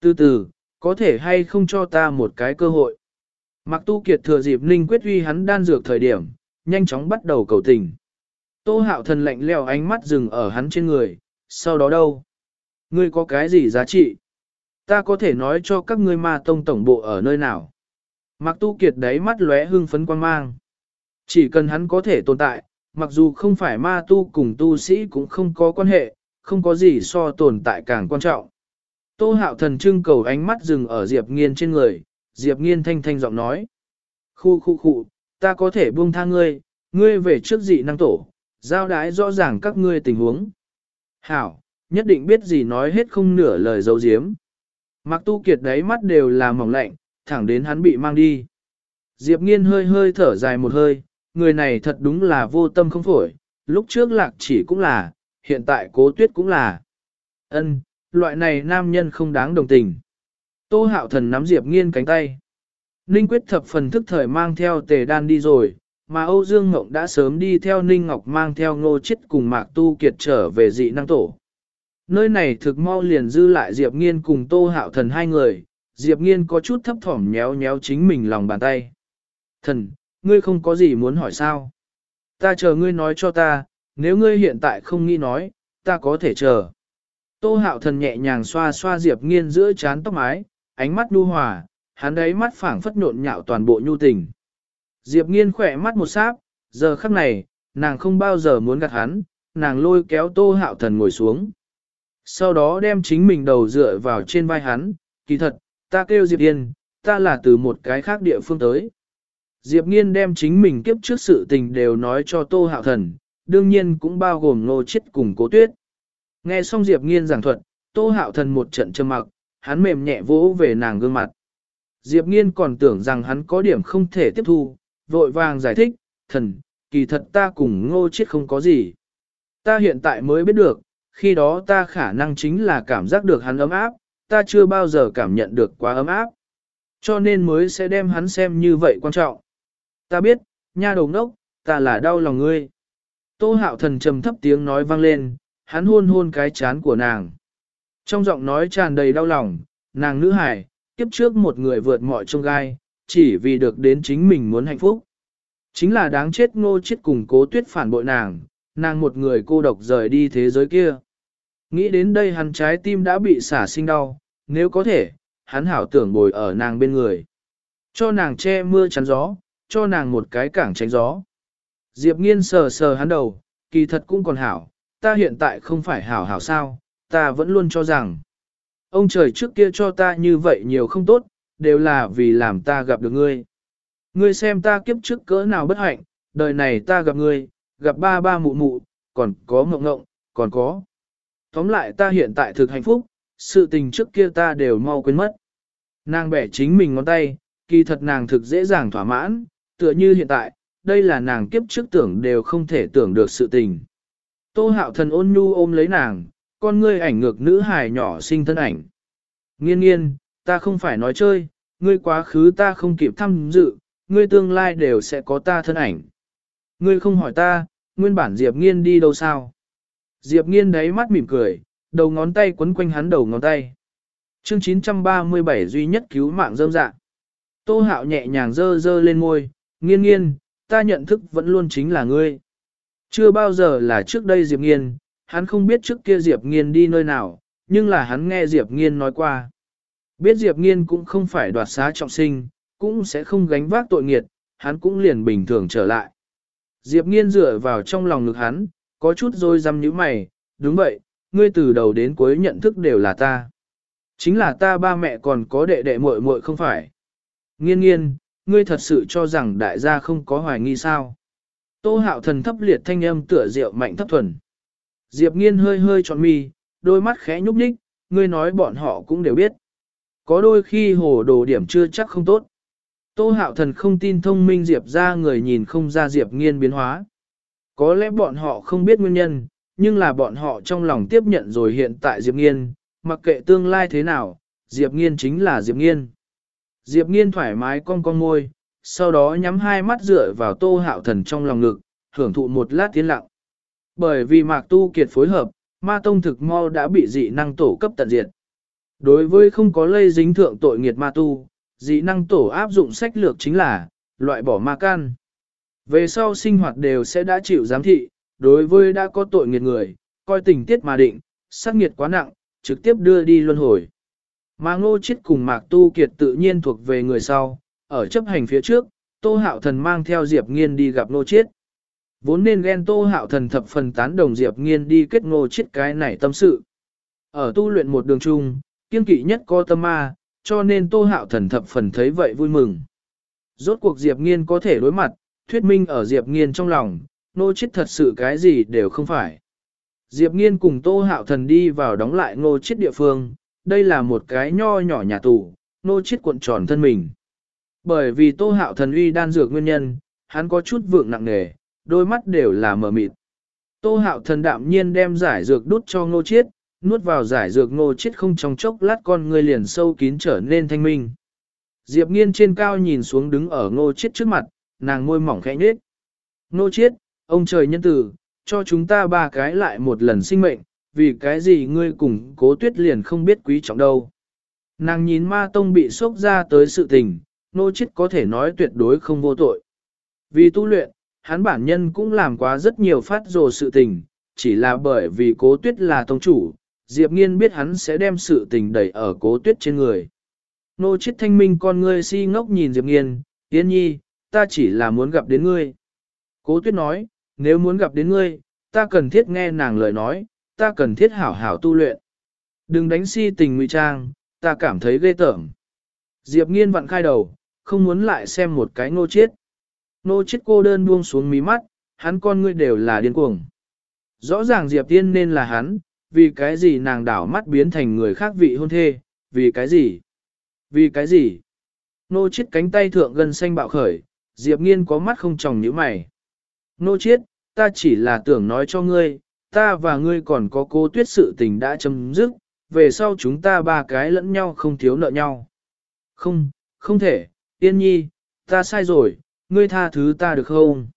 Từ từ, có thể hay không cho ta một cái cơ hội? Mạc Tu Kiệt thừa dịp Ninh Quyết uy hắn đan dược thời điểm, nhanh chóng bắt đầu cầu tình. Tô hạo thần lạnh leo ánh mắt dừng ở hắn trên người, sau đó đâu? Ngươi có cái gì giá trị? Ta có thể nói cho các ngươi ma tông tổng bộ ở nơi nào? Mặc Tu Kiệt đấy mắt lóe hưng phấn quan mang. Chỉ cần hắn có thể tồn tại, mặc dù không phải ma tu cùng tu sĩ cũng không có quan hệ, không có gì so tồn tại càng quan trọng. Tô hạo thần trưng cầu ánh mắt dừng ở Diệp Nghiên trên người, Diệp Nghiên thanh thanh giọng nói. Khu khu khu, ta có thể buông tha ngươi, ngươi về trước dị năng tổ, giao đái rõ ràng các ngươi tình huống. Hảo, nhất định biết gì nói hết không nửa lời dấu diếm. Mặc tu kiệt đáy mắt đều là mỏng lạnh, thẳng đến hắn bị mang đi. Diệp nghiên hơi hơi thở dài một hơi, người này thật đúng là vô tâm không phổi, lúc trước lạc chỉ cũng là, hiện tại cố tuyết cũng là. ân loại này nam nhân không đáng đồng tình. Tô hạo thần nắm Diệp nghiên cánh tay. Ninh quyết thập phần thức thời mang theo tề đan đi rồi, mà Âu Dương Ngộng đã sớm đi theo Ninh Ngọc mang theo ngô chết cùng Mạc Tu Kiệt trở về dị năng tổ. Nơi này thực mau liền dư lại Diệp Nghiên cùng Tô Hạo Thần hai người, Diệp Nghiên có chút thấp thỏm nhéo nhéo chính mình lòng bàn tay. Thần, ngươi không có gì muốn hỏi sao? Ta chờ ngươi nói cho ta, nếu ngươi hiện tại không nghĩ nói, ta có thể chờ. Tô Hạo Thần nhẹ nhàng xoa xoa Diệp Nghiên giữa chán tóc mái, ánh mắt nhu hòa, hắn đấy mắt phảng phất nhộn nhạo toàn bộ nhu tình. Diệp nghiên khỏe mắt một sáp, giờ khắc này, nàng không bao giờ muốn gạt hắn, nàng lôi kéo tô hạo thần ngồi xuống. Sau đó đem chính mình đầu dựa vào trên vai hắn, kỳ thật, ta kêu Diệp Yên, ta là từ một cái khác địa phương tới. Diệp Nghiên đem chính mình kiếp trước sự tình đều nói cho Tô Hạo Thần, đương nhiên cũng bao gồm Ngô Chết cùng Cố Tuyết. Nghe xong Diệp Nghiên giảng thuật, Tô Hạo Thần một trận trầm mặc, hắn mềm nhẹ vỗ về nàng gương mặt. Diệp Nghiên còn tưởng rằng hắn có điểm không thể tiếp thu, vội vàng giải thích, thần, kỳ thật ta cùng Ngô Chết không có gì. Ta hiện tại mới biết được, khi đó ta khả năng chính là cảm giác được hắn ấm áp, ta chưa bao giờ cảm nhận được quá ấm áp. Cho nên mới sẽ đem hắn xem như vậy quan trọng. Ta biết, nha đầu ngốc, ta là đau lòng ngươi. Tô hạo thần trầm thấp tiếng nói vang lên, hắn hôn hôn cái chán của nàng. Trong giọng nói tràn đầy đau lòng, nàng nữ hải, kiếp trước một người vượt mọi trông gai, chỉ vì được đến chính mình muốn hạnh phúc. Chính là đáng chết ngô chết cùng cố tuyết phản bội nàng, nàng một người cô độc rời đi thế giới kia. Nghĩ đến đây hắn trái tim đã bị xả sinh đau, nếu có thể, hắn hảo tưởng bồi ở nàng bên người. Cho nàng che mưa chắn gió, cho nàng một cái cảng tránh gió. Diệp nghiên sờ sờ hắn đầu, kỳ thật cũng còn hảo, ta hiện tại không phải hảo hảo sao, ta vẫn luôn cho rằng. Ông trời trước kia cho ta như vậy nhiều không tốt, đều là vì làm ta gặp được ngươi. Ngươi xem ta kiếp trước cỡ nào bất hạnh, đời này ta gặp ngươi, gặp ba ba mụ mụ, còn có ngộng ngộng, còn có. Tóm lại ta hiện tại thực hạnh phúc, sự tình trước kia ta đều mau quên mất. Nàng bẻ chính mình ngón tay, kỳ thật nàng thực dễ dàng thỏa mãn, tựa như hiện tại, đây là nàng kiếp trước tưởng đều không thể tưởng được sự tình. Tô hạo thần ôn nhu ôm lấy nàng, con ngươi ảnh ngược nữ hài nhỏ sinh thân ảnh. Nghiên nghiên, ta không phải nói chơi, ngươi quá khứ ta không kịp thăm dự, ngươi tương lai đều sẽ có ta thân ảnh. Ngươi không hỏi ta, nguyên bản Diệp nghiên đi đâu sao? Diệp nghiên đáy mắt mỉm cười, đầu ngón tay quấn quanh hắn đầu ngón tay. Chương 937 duy nhất cứu mạng dâm dạ. Tô hạo nhẹ nhàng dơ dơ lên môi, nghiên nghiên, ta nhận thức vẫn luôn chính là ngươi. Chưa bao giờ là trước đây Diệp nghiên, hắn không biết trước kia Diệp nghiên đi nơi nào, nhưng là hắn nghe Diệp nghiên nói qua. Biết Diệp nghiên cũng không phải đoạt xá trọng sinh, cũng sẽ không gánh vác tội nghiệt, hắn cũng liền bình thường trở lại. Diệp nghiên dựa vào trong lòng ngực hắn, có chút rồi răm như mày, đúng vậy, ngươi từ đầu đến cuối nhận thức đều là ta. Chính là ta ba mẹ còn có đệ đệ muội muội không phải. Nghiên nghiên, ngươi thật sự cho rằng đại gia không có hoài nghi sao. Tô hạo thần thấp liệt thanh âm tựa rượu mạnh thấp thuần. Diệp nghiên hơi hơi trọn mi, đôi mắt khẽ nhúc nhích, ngươi nói bọn họ cũng đều biết. Có đôi khi hồ đồ điểm chưa chắc không tốt. Tô hạo thần không tin thông minh Diệp ra người nhìn không ra Diệp nghiên biến hóa. Có lẽ bọn họ không biết nguyên nhân, nhưng là bọn họ trong lòng tiếp nhận rồi hiện tại Diệp nghiên, mặc kệ tương lai thế nào, Diệp nghiên chính là Diệp nghiên. Diệp nghiên thoải mái cong cong môi, sau đó nhắm hai mắt dựa vào tô hạo thần trong lòng ngực, hưởng thụ một lát tiến lặng. Bởi vì mạc tu kiệt phối hợp, ma tông thực mau đã bị dị năng tổ cấp tận diệt. Đối với không có lây dính thượng tội nghiệt ma tu, dị năng tổ áp dụng sách lược chính là, loại bỏ ma can. Về sau sinh hoạt đều sẽ đã chịu giám thị, đối với đã có tội nghiệt người, coi tình tiết mà định, sát nghiệt quá nặng, trực tiếp đưa đi luân hồi. Mà ngô chết cùng mạc tu kiệt tự nhiên thuộc về người sau, ở chấp hành phía trước, tô hạo thần mang theo Diệp Nghiên đi gặp ngô chết. Vốn nên ghen tô hạo thần thập phần tán đồng Diệp Nghiên đi kết ngô chết cái này tâm sự. Ở tu luyện một đường chung, kiên kỵ nhất có tâm ma, cho nên tô hạo thần thập phần thấy vậy vui mừng. Rốt cuộc Diệp Nghiên có thể đối mặt, thuyết minh ở Diệp Nghiên trong lòng, nô chết thật sự cái gì đều không phải. Diệp Nghiên cùng Tô Hạo Thần đi vào đóng lại ngô chết địa phương, đây là một cái nho nhỏ nhà tù, nô chết cuộn tròn thân mình. Bởi vì Tô Hạo Thần uy đan dược nguyên nhân, hắn có chút vượng nặng nề, đôi mắt đều là mờ mịt. Tô Hạo Thần đạm nhiên đem giải dược đút cho ngô chết, nuốt vào giải dược ngô chết không trong chốc lát con người liền sâu kín trở nên thanh minh. Diệp Nghiên trên cao nhìn xuống đứng ở ngô chết trước mặt, nàng môi mỏng khẽ nhếch. Ngô chết, ông trời nhân tử, cho chúng ta ba cái lại một lần sinh mệnh, vì cái gì ngươi cùng cố tuyết liền không biết quý trọng đâu. Nàng nhìn ma tông bị sốc ra tới sự tình, nô chết có thể nói tuyệt đối không vô tội. Vì tu luyện, hắn bản nhân cũng làm quá rất nhiều phát rồ sự tình, chỉ là bởi vì cố tuyết là tông chủ, Diệp Nghiên biết hắn sẽ đem sự tình đẩy ở cố tuyết trên người. Nô chết thanh minh con ngươi si ngốc nhìn Diệp Nghiên, Yến nhi, ta chỉ là muốn gặp đến ngươi. Cố tuyết nói, nếu muốn gặp đến ngươi, ta cần thiết nghe nàng lời nói, ta cần thiết hảo hảo tu luyện. Đừng đánh si tình ngụy trang, ta cảm thấy ghê tởm. Diệp nghiên vặn khai đầu, không muốn lại xem một cái nô chết. Nô chết cô đơn buông xuống mí mắt, hắn con ngươi đều là điên cuồng. Rõ ràng Diệp Tiên nên là hắn, vì cái gì nàng đảo mắt biến thành người khác vị hôn thê, vì cái gì? Vì cái gì? Nô chết cánh tay thượng gần xanh bạo khởi, Diệp nghiên có mắt không tròng nhíu mày. Nô chết, ta chỉ là tưởng nói cho ngươi, ta và ngươi còn có cô tuyết sự tình đã chấm dứt, về sau chúng ta ba cái lẫn nhau không thiếu nợ nhau. Không, không thể, tiên nhi, ta sai rồi, ngươi tha thứ ta được không?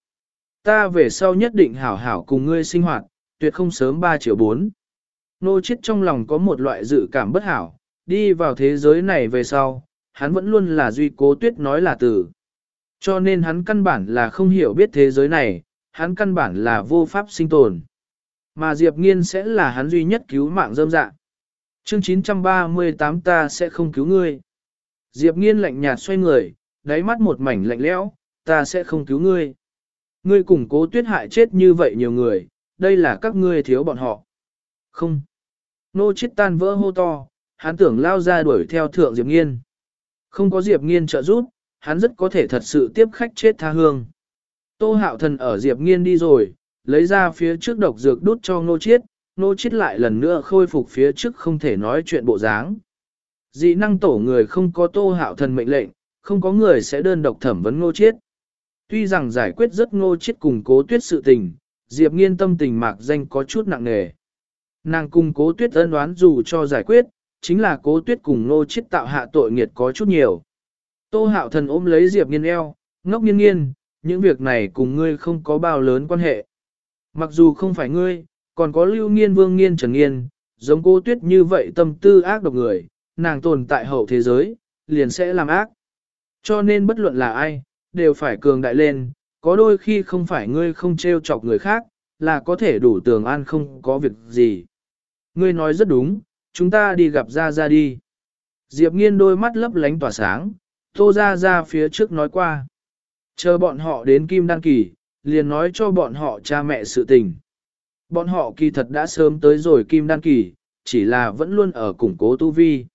Ta về sau nhất định hảo hảo cùng ngươi sinh hoạt, tuyệt không sớm 3 triệu 4. Nô chết trong lòng có một loại dự cảm bất hảo, đi vào thế giới này về sau, hắn vẫn luôn là duy cố tuyết nói là từ. Cho nên hắn căn bản là không hiểu biết thế giới này, hắn căn bản là vô pháp sinh tồn. Mà Diệp Nghiên sẽ là hắn duy nhất cứu mạng dâm dạ. Chương 938 ta sẽ không cứu ngươi. Diệp Nghiên lạnh nhạt xoay người, đáy mắt một mảnh lạnh lẽo, ta sẽ không cứu ngươi. Ngươi củng cố tuyết hại chết như vậy nhiều người, đây là các ngươi thiếu bọn họ. Không. Nô chết tan vỡ hô to, hắn tưởng lao ra đuổi theo thượng Diệp Nghiên. Không có Diệp Nghiên trợ giúp, hắn rất có thể thật sự tiếp khách chết tha hương. Tô hạo thần ở Diệp Nghiên đi rồi, lấy ra phía trước độc dược đút cho Nô Chiết, Nô Chiết lại lần nữa khôi phục phía trước không thể nói chuyện bộ dáng. Dị năng tổ người không có Tô hạo thần mệnh lệnh, không có người sẽ đơn độc thẩm vấn Nô Chiết. Tuy rằng giải quyết rất Nô Chiết cùng cố tuyết sự tình, Diệp Nghiên tâm tình mạc danh có chút nặng nề. Nàng cùng cố tuyết ân đoán dù cho giải quyết, chính là cố tuyết cùng nô chết tạo hạ tội nghiệt có chút nhiều. Tô hạo thần ôm lấy Diệp Nghiên eo, ngốc nghiên nghiên, những việc này cùng ngươi không có bao lớn quan hệ. Mặc dù không phải ngươi, còn có lưu nghiên vương nghiên trần nghiên, giống cô tuyết như vậy tâm tư ác độc người, nàng tồn tại hậu thế giới, liền sẽ làm ác. Cho nên bất luận là ai, đều phải cường đại lên, có đôi khi không phải ngươi không trêu chọc người khác, là có thể đủ tường an không có việc gì. Ngươi nói rất đúng, chúng ta đi gặp ra ra đi. Diệp nghiên đôi mắt lấp lánh tỏa sáng, tô ra ra phía trước nói qua. Chờ bọn họ đến Kim Đan Kỳ, liền nói cho bọn họ cha mẹ sự tình. Bọn họ kỳ thật đã sớm tới rồi Kim Đan Kỳ, chỉ là vẫn luôn ở củng cố tu vi.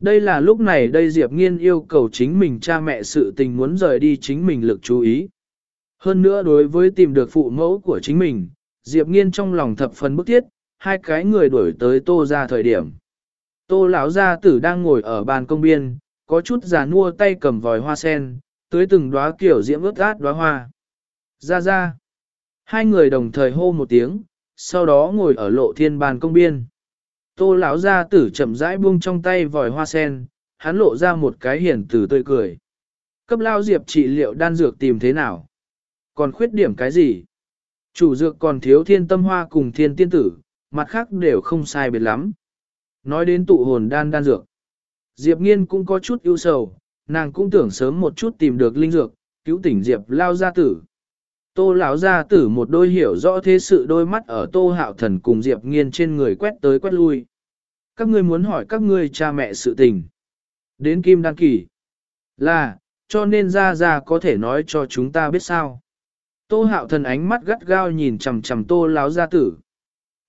Đây là lúc này đây Diệp Nghiên yêu cầu chính mình cha mẹ sự tình muốn rời đi chính mình lực chú ý. Hơn nữa đối với tìm được phụ mẫu của chính mình, Diệp Nghiên trong lòng thập phần bức thiết, hai cái người đuổi tới tô ra thời điểm. Tô lão gia tử đang ngồi ở bàn công biên, có chút già nua tay cầm vòi hoa sen, tưới từng đóa kiểu diễm ướt át đóa hoa. Ra ra. Hai người đồng thời hô một tiếng, sau đó ngồi ở lộ thiên bàn công biên. Tô lão gia tử chậm rãi buông trong tay vòi hoa sen, hắn lộ ra một cái hiền tử tươi cười. Cấp lao diệp trị liệu đan dược tìm thế nào? Còn khuyết điểm cái gì? Chủ dược còn thiếu thiên tâm hoa cùng thiên tiên tử, mặt khác đều không sai biệt lắm. Nói đến tụ hồn đan đan dược. Diệp nghiên cũng có chút ưu sầu, nàng cũng tưởng sớm một chút tìm được linh dược, cứu tỉnh Diệp lao gia tử. Tô lão gia tử một đôi hiểu rõ thế sự đôi mắt ở Tô Hạo Thần cùng Diệp Nghiên trên người quét tới quét lui. Các ngươi muốn hỏi các ngươi cha mẹ sự tình. Đến Kim Đan Kỳ. Là, cho nên ra ra có thể nói cho chúng ta biết sao. Tô Hạo Thần ánh mắt gắt gao nhìn chằm chằm Tô lão gia tử.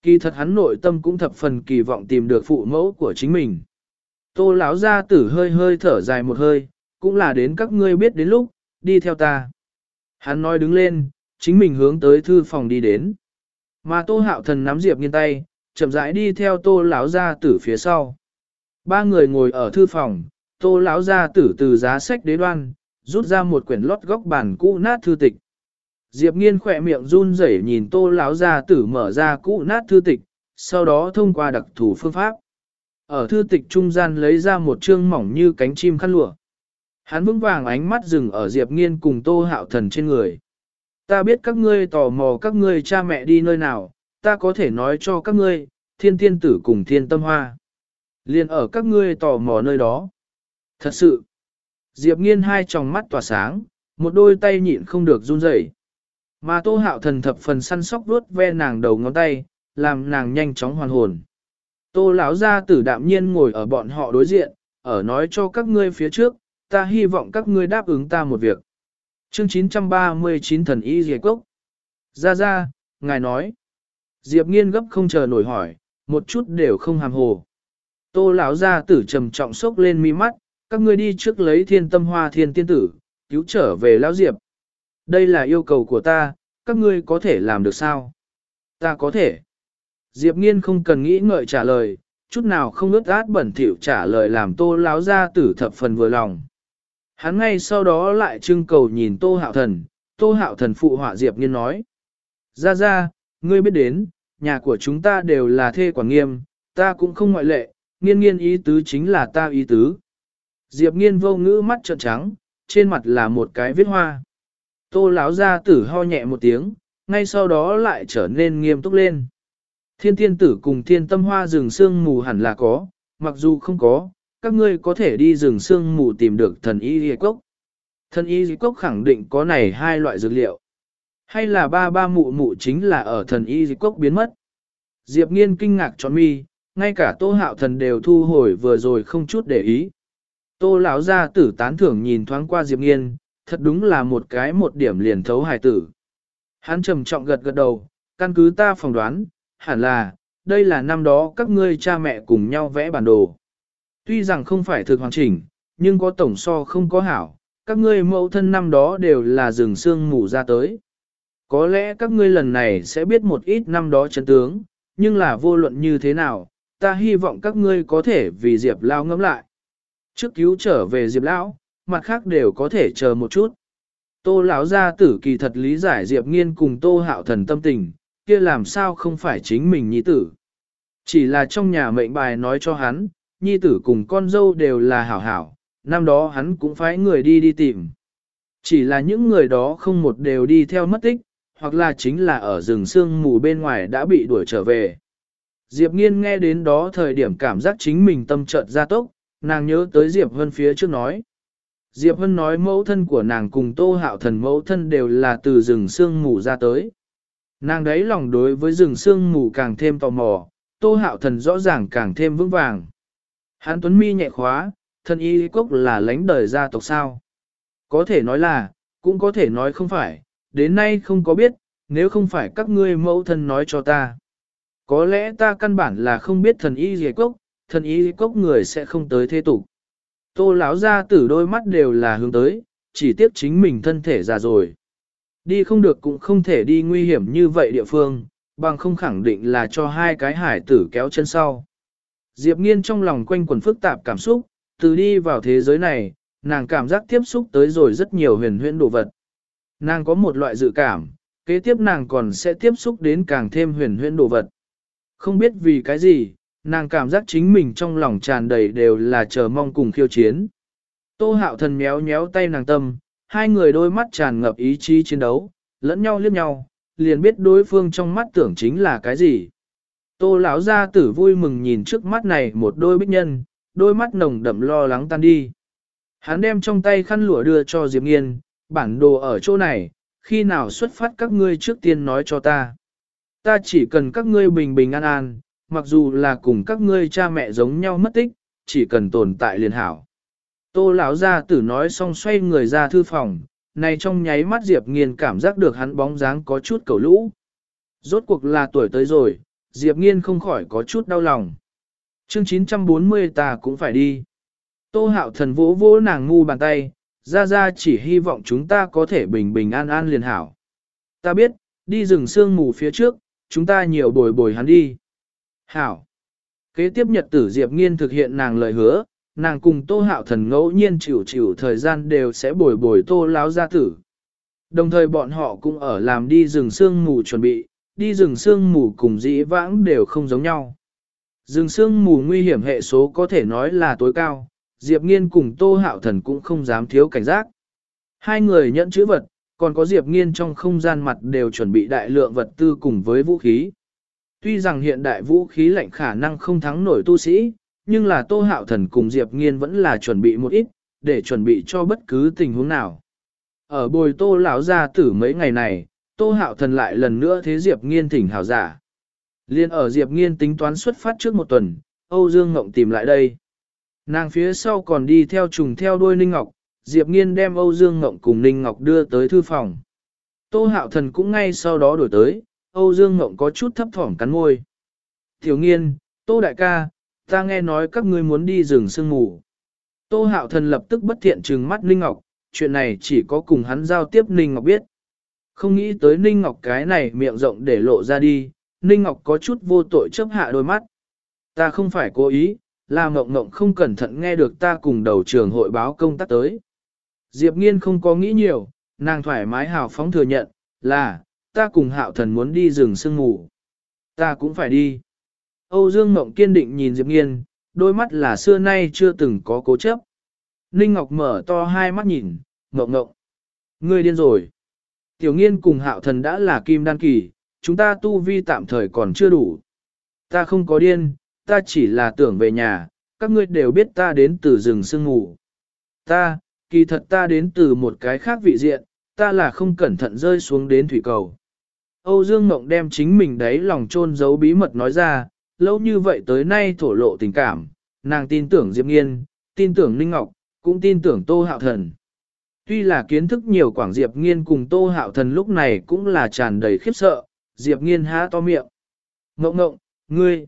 Kỳ thật hắn nội tâm cũng thập phần kỳ vọng tìm được phụ mẫu của chính mình. Tô lão gia tử hơi hơi thở dài một hơi, cũng là đến các ngươi biết đến lúc, đi theo ta. Hắn nói đứng lên, chính mình hướng tới thư phòng đi đến. Mà tô hạo thần nắm diệp nghiên tay, chậm rãi đi theo tô lão gia tử phía sau. Ba người ngồi ở thư phòng, tô lão gia tử từ giá sách đế đoan, rút ra một quyển lót góc bản cũ nát thư tịch. Diệp nghiên khỏe miệng run rẩy nhìn tô lão gia tử mở ra cũ nát thư tịch, sau đó thông qua đặc thủ phương pháp. Ở thư tịch trung gian lấy ra một chương mỏng như cánh chim khăn lụa. Hắn vững vàng ánh mắt dừng ở Diệp Nghiên cùng Tô Hạo Thần trên người. Ta biết các ngươi tò mò các ngươi cha mẹ đi nơi nào, ta có thể nói cho các ngươi, thiên tiên tử cùng thiên tâm hoa. Liên ở các ngươi tò mò nơi đó. Thật sự, Diệp Nghiên hai tròng mắt tỏa sáng, một đôi tay nhịn không được run rẩy. Mà Tô Hạo Thần thập phần săn sóc vuốt ve nàng đầu ngón tay, làm nàng nhanh chóng hoàn hồn. Tô lão gia tử đạm nhiên ngồi ở bọn họ đối diện, ở nói cho các ngươi phía trước, ta hy vọng các ngươi đáp ứng ta một việc. Chương 939 thần y Diệp Cốc. Ra ra, ngài nói. Diệp nghiên gấp không chờ nổi hỏi, một chút đều không hàm hồ. Tô lão gia tử trầm trọng sốc lên mi mắt, các ngươi đi trước lấy thiên tâm hoa thiên tiên tử, cứu trở về lão diệp. Đây là yêu cầu của ta, các ngươi có thể làm được sao? Ta có thể. Diệp nghiên không cần nghĩ ngợi trả lời, chút nào không ướt át bẩn thỉu trả lời làm tô láo ra tử thập phần vừa lòng. Hắn ngay sau đó lại trưng cầu nhìn tô hạo thần, tô hạo thần phụ họa Diệp nghiên nói. Ra ra, ngươi biết đến, nhà của chúng ta đều là thê quản nghiêm, ta cũng không ngoại lệ, nghiên nghiên ý tứ chính là ta ý tứ. Diệp nghiên vô ngữ mắt trợn trắng, trên mặt là một cái viết hoa. Tô lão gia tử ho nhẹ một tiếng, ngay sau đó lại trở nên nghiêm túc lên. Thiên tiên tử cùng thiên tâm hoa rừng sương mù hẳn là có, mặc dù không có, các ngươi có thể đi rừng sương mù tìm được thần y di cốc. Thần y di cốc khẳng định có này hai loại dược liệu. Hay là ba ba mụ mụ chính là ở thần y di cốc biến mất. Diệp nghiên kinh ngạc tròn mi, ngay cả tô hạo thần đều thu hồi vừa rồi không chút để ý. Tô lão gia tử tán thưởng nhìn thoáng qua Diệp nghiên, thật đúng là một cái một điểm liền thấu hài tử. Hắn trầm trọng gật gật đầu, căn cứ ta phỏng đoán, hẳn là, đây là năm đó các ngươi cha mẹ cùng nhau vẽ bản đồ. Tuy rằng không phải thực hoàn chỉnh, nhưng có tổng so không có hảo, các ngươi mẫu thân năm đó đều là rừng xương mù ra tới. Có lẽ các ngươi lần này sẽ biết một ít năm đó chấn tướng, nhưng là vô luận như thế nào, ta hy vọng các ngươi có thể vì Diệp Lao ngẫm lại. Trước cứu trở về Diệp Lão, mặt khác đều có thể chờ một chút. Tô lão gia tử kỳ thật lý giải Diệp Nghiên cùng Tô Hạo Thần tâm tình, kia làm sao không phải chính mình nhi tử. Chỉ là trong nhà mệnh bài nói cho hắn, nhi tử cùng con dâu đều là hảo hảo, năm đó hắn cũng phải người đi đi tìm. Chỉ là những người đó không một đều đi theo mất tích, hoặc là chính là ở rừng sương mù bên ngoài đã bị đuổi trở về. Diệp Nghiên nghe đến đó thời điểm cảm giác chính mình tâm chợt ra tốc, nàng nhớ tới Diệp Vân phía trước nói. Diệp Vân nói mẫu thân của nàng cùng Tô Hạo Thần mẫu thân đều là từ rừng sương mù ra tới. Nàng đấy lòng đối với rừng sương mù càng thêm tò mò, Tô Hạo Thần rõ ràng càng thêm vững vàng. Hán Tuấn Mi nhẹ khóa, thân y cốc là lãnh đời gia tộc sao. Có thể nói là, cũng có thể nói không phải, đến nay không có biết, nếu không phải các ngươi mẫu thân nói cho ta. Có lẽ ta căn bản là không biết thần y dì cốc, thần y cốc người sẽ không tới thế tục. Tô lão ra tử đôi mắt đều là hướng tới, chỉ tiếc chính mình thân thể già rồi. Đi không được cũng không thể đi nguy hiểm như vậy địa phương, bằng không khẳng định là cho hai cái hải tử kéo chân sau. Diệp nghiên trong lòng quanh quần phức tạp cảm xúc, từ đi vào thế giới này, nàng cảm giác tiếp xúc tới rồi rất nhiều huyền huyễn đồ vật. Nàng có một loại dự cảm, kế tiếp nàng còn sẽ tiếp xúc đến càng thêm huyền huyễn đồ vật. Không biết vì cái gì, nàng cảm giác chính mình trong lòng tràn đầy đều là chờ mong cùng khiêu chiến. Tô hạo thần méo méo tay nàng tâm, hai người đôi mắt tràn ngập ý chí chiến đấu, lẫn nhau liếc nhau, liền biết đối phương trong mắt tưởng chính là cái gì. Tô lão gia tử vui mừng nhìn trước mắt này một đôi bích nhân, đôi mắt nồng đậm lo lắng tan đi. Hắn đem trong tay khăn lụa đưa cho Diệp Nghiên, bản đồ ở chỗ này, khi nào xuất phát các ngươi trước tiên nói cho ta. Ta chỉ cần các ngươi bình bình an an, mặc dù là cùng các ngươi cha mẹ giống nhau mất tích, chỉ cần tồn tại liền hảo. Tô lão gia tử nói xong xoay người ra thư phòng, này trong nháy mắt Diệp Nghiên cảm giác được hắn bóng dáng có chút cầu lũ. Rốt cuộc là tuổi tới rồi, Diệp Nghiên không khỏi có chút đau lòng. Chương 940 ta cũng phải đi. Tô hạo thần vỗ vỗ nàng ngu bàn tay, ra ra chỉ hy vọng chúng ta có thể bình bình an an liền hảo. Ta biết, đi rừng sương mù phía trước, chúng ta nhiều bồi bồi hắn đi. Hảo. Kế tiếp nhật tử Diệp Nghiên thực hiện nàng lời hứa, nàng cùng Tô Hạo Thần ngẫu nhiên chịu chịu thời gian đều sẽ bồi bồi Tô Láo gia tử. Đồng thời bọn họ cũng ở làm đi rừng sương mù chuẩn bị, đi rừng sương mù cùng dĩ vãng đều không giống nhau. Rừng sương mù nguy hiểm hệ số có thể nói là tối cao, Diệp Nghiên cùng Tô Hạo Thần cũng không dám thiếu cảnh giác. Hai người nhận chữ vật, còn có Diệp Nghiên trong không gian mặt đều chuẩn bị đại lượng vật tư cùng với vũ khí. Tuy rằng hiện đại vũ khí lạnh khả năng không thắng nổi tu sĩ, nhưng là Tô Hạo Thần cùng Diệp Nghiên vẫn là chuẩn bị một ít, để chuẩn bị cho bất cứ tình huống nào. Ở bồi Tô lão gia tử mấy ngày này, Tô Hạo Thần lại lần nữa thế Diệp Nghiên thỉnh hảo giả. Liên ở Diệp Nghiên tính toán xuất phát trước một tuần, Âu Dương Ngộng tìm lại đây. Nàng phía sau còn đi theo trùng theo đuôi Ninh Ngọc, Diệp Nghiên đem Âu Dương Ngộng cùng Ninh Ngọc đưa tới thư phòng. Tô Hạo Thần cũng ngay sau đó đổi tới, Âu Dương Ngộng có chút thấp thỏm cắn môi. Tiểu Nghiên, Tô Đại ca, Ta nghe nói các ngươi muốn đi rừng sương mù. Tô hạo thần lập tức bất thiện trừng mắt Ninh Ngọc, chuyện này chỉ có cùng hắn giao tiếp Ninh Ngọc biết. Không nghĩ tới Ninh Ngọc cái này miệng rộng để lộ ra đi, Ninh Ngọc có chút vô tội chấp hạ đôi mắt. Ta không phải cố ý, là mộng mộng không cẩn thận nghe được ta cùng đầu trường hội báo công tác tới. Diệp Nghiên không có nghĩ nhiều, nàng thoải mái hào phóng thừa nhận, là, ta cùng hạo thần muốn đi rừng sương mù. Ta cũng phải đi. Âu Dương Mộng kiên định nhìn Diệp Nghiên, đôi mắt là xưa nay chưa từng có cố chấp. Ninh Ngọc mở to hai mắt nhìn, Mộng Mộng. Ngươi điên rồi. Tiểu Nghiên cùng hạo thần đã là kim đan kỳ, chúng ta tu vi tạm thời còn chưa đủ. Ta không có điên, ta chỉ là tưởng về nhà, các ngươi đều biết ta đến từ rừng sương mù. Ta, kỳ thật ta đến từ một cái khác vị diện, ta là không cẩn thận rơi xuống đến thủy cầu. Âu Dương Mộng đem chính mình đấy lòng chôn giấu bí mật nói ra, lâu như vậy tới nay thổ lộ tình cảm, nàng tin tưởng Diệp Nghiên, tin tưởng Ninh Ngọc, cũng tin tưởng Tô Hạo Thần. Tuy là kiến thức nhiều Quảng Diệp Nghiên cùng Tô Hạo Thần lúc này cũng là tràn đầy khiếp sợ, Diệp Nghiên há to miệng. Ngộng ngộng, ngươi,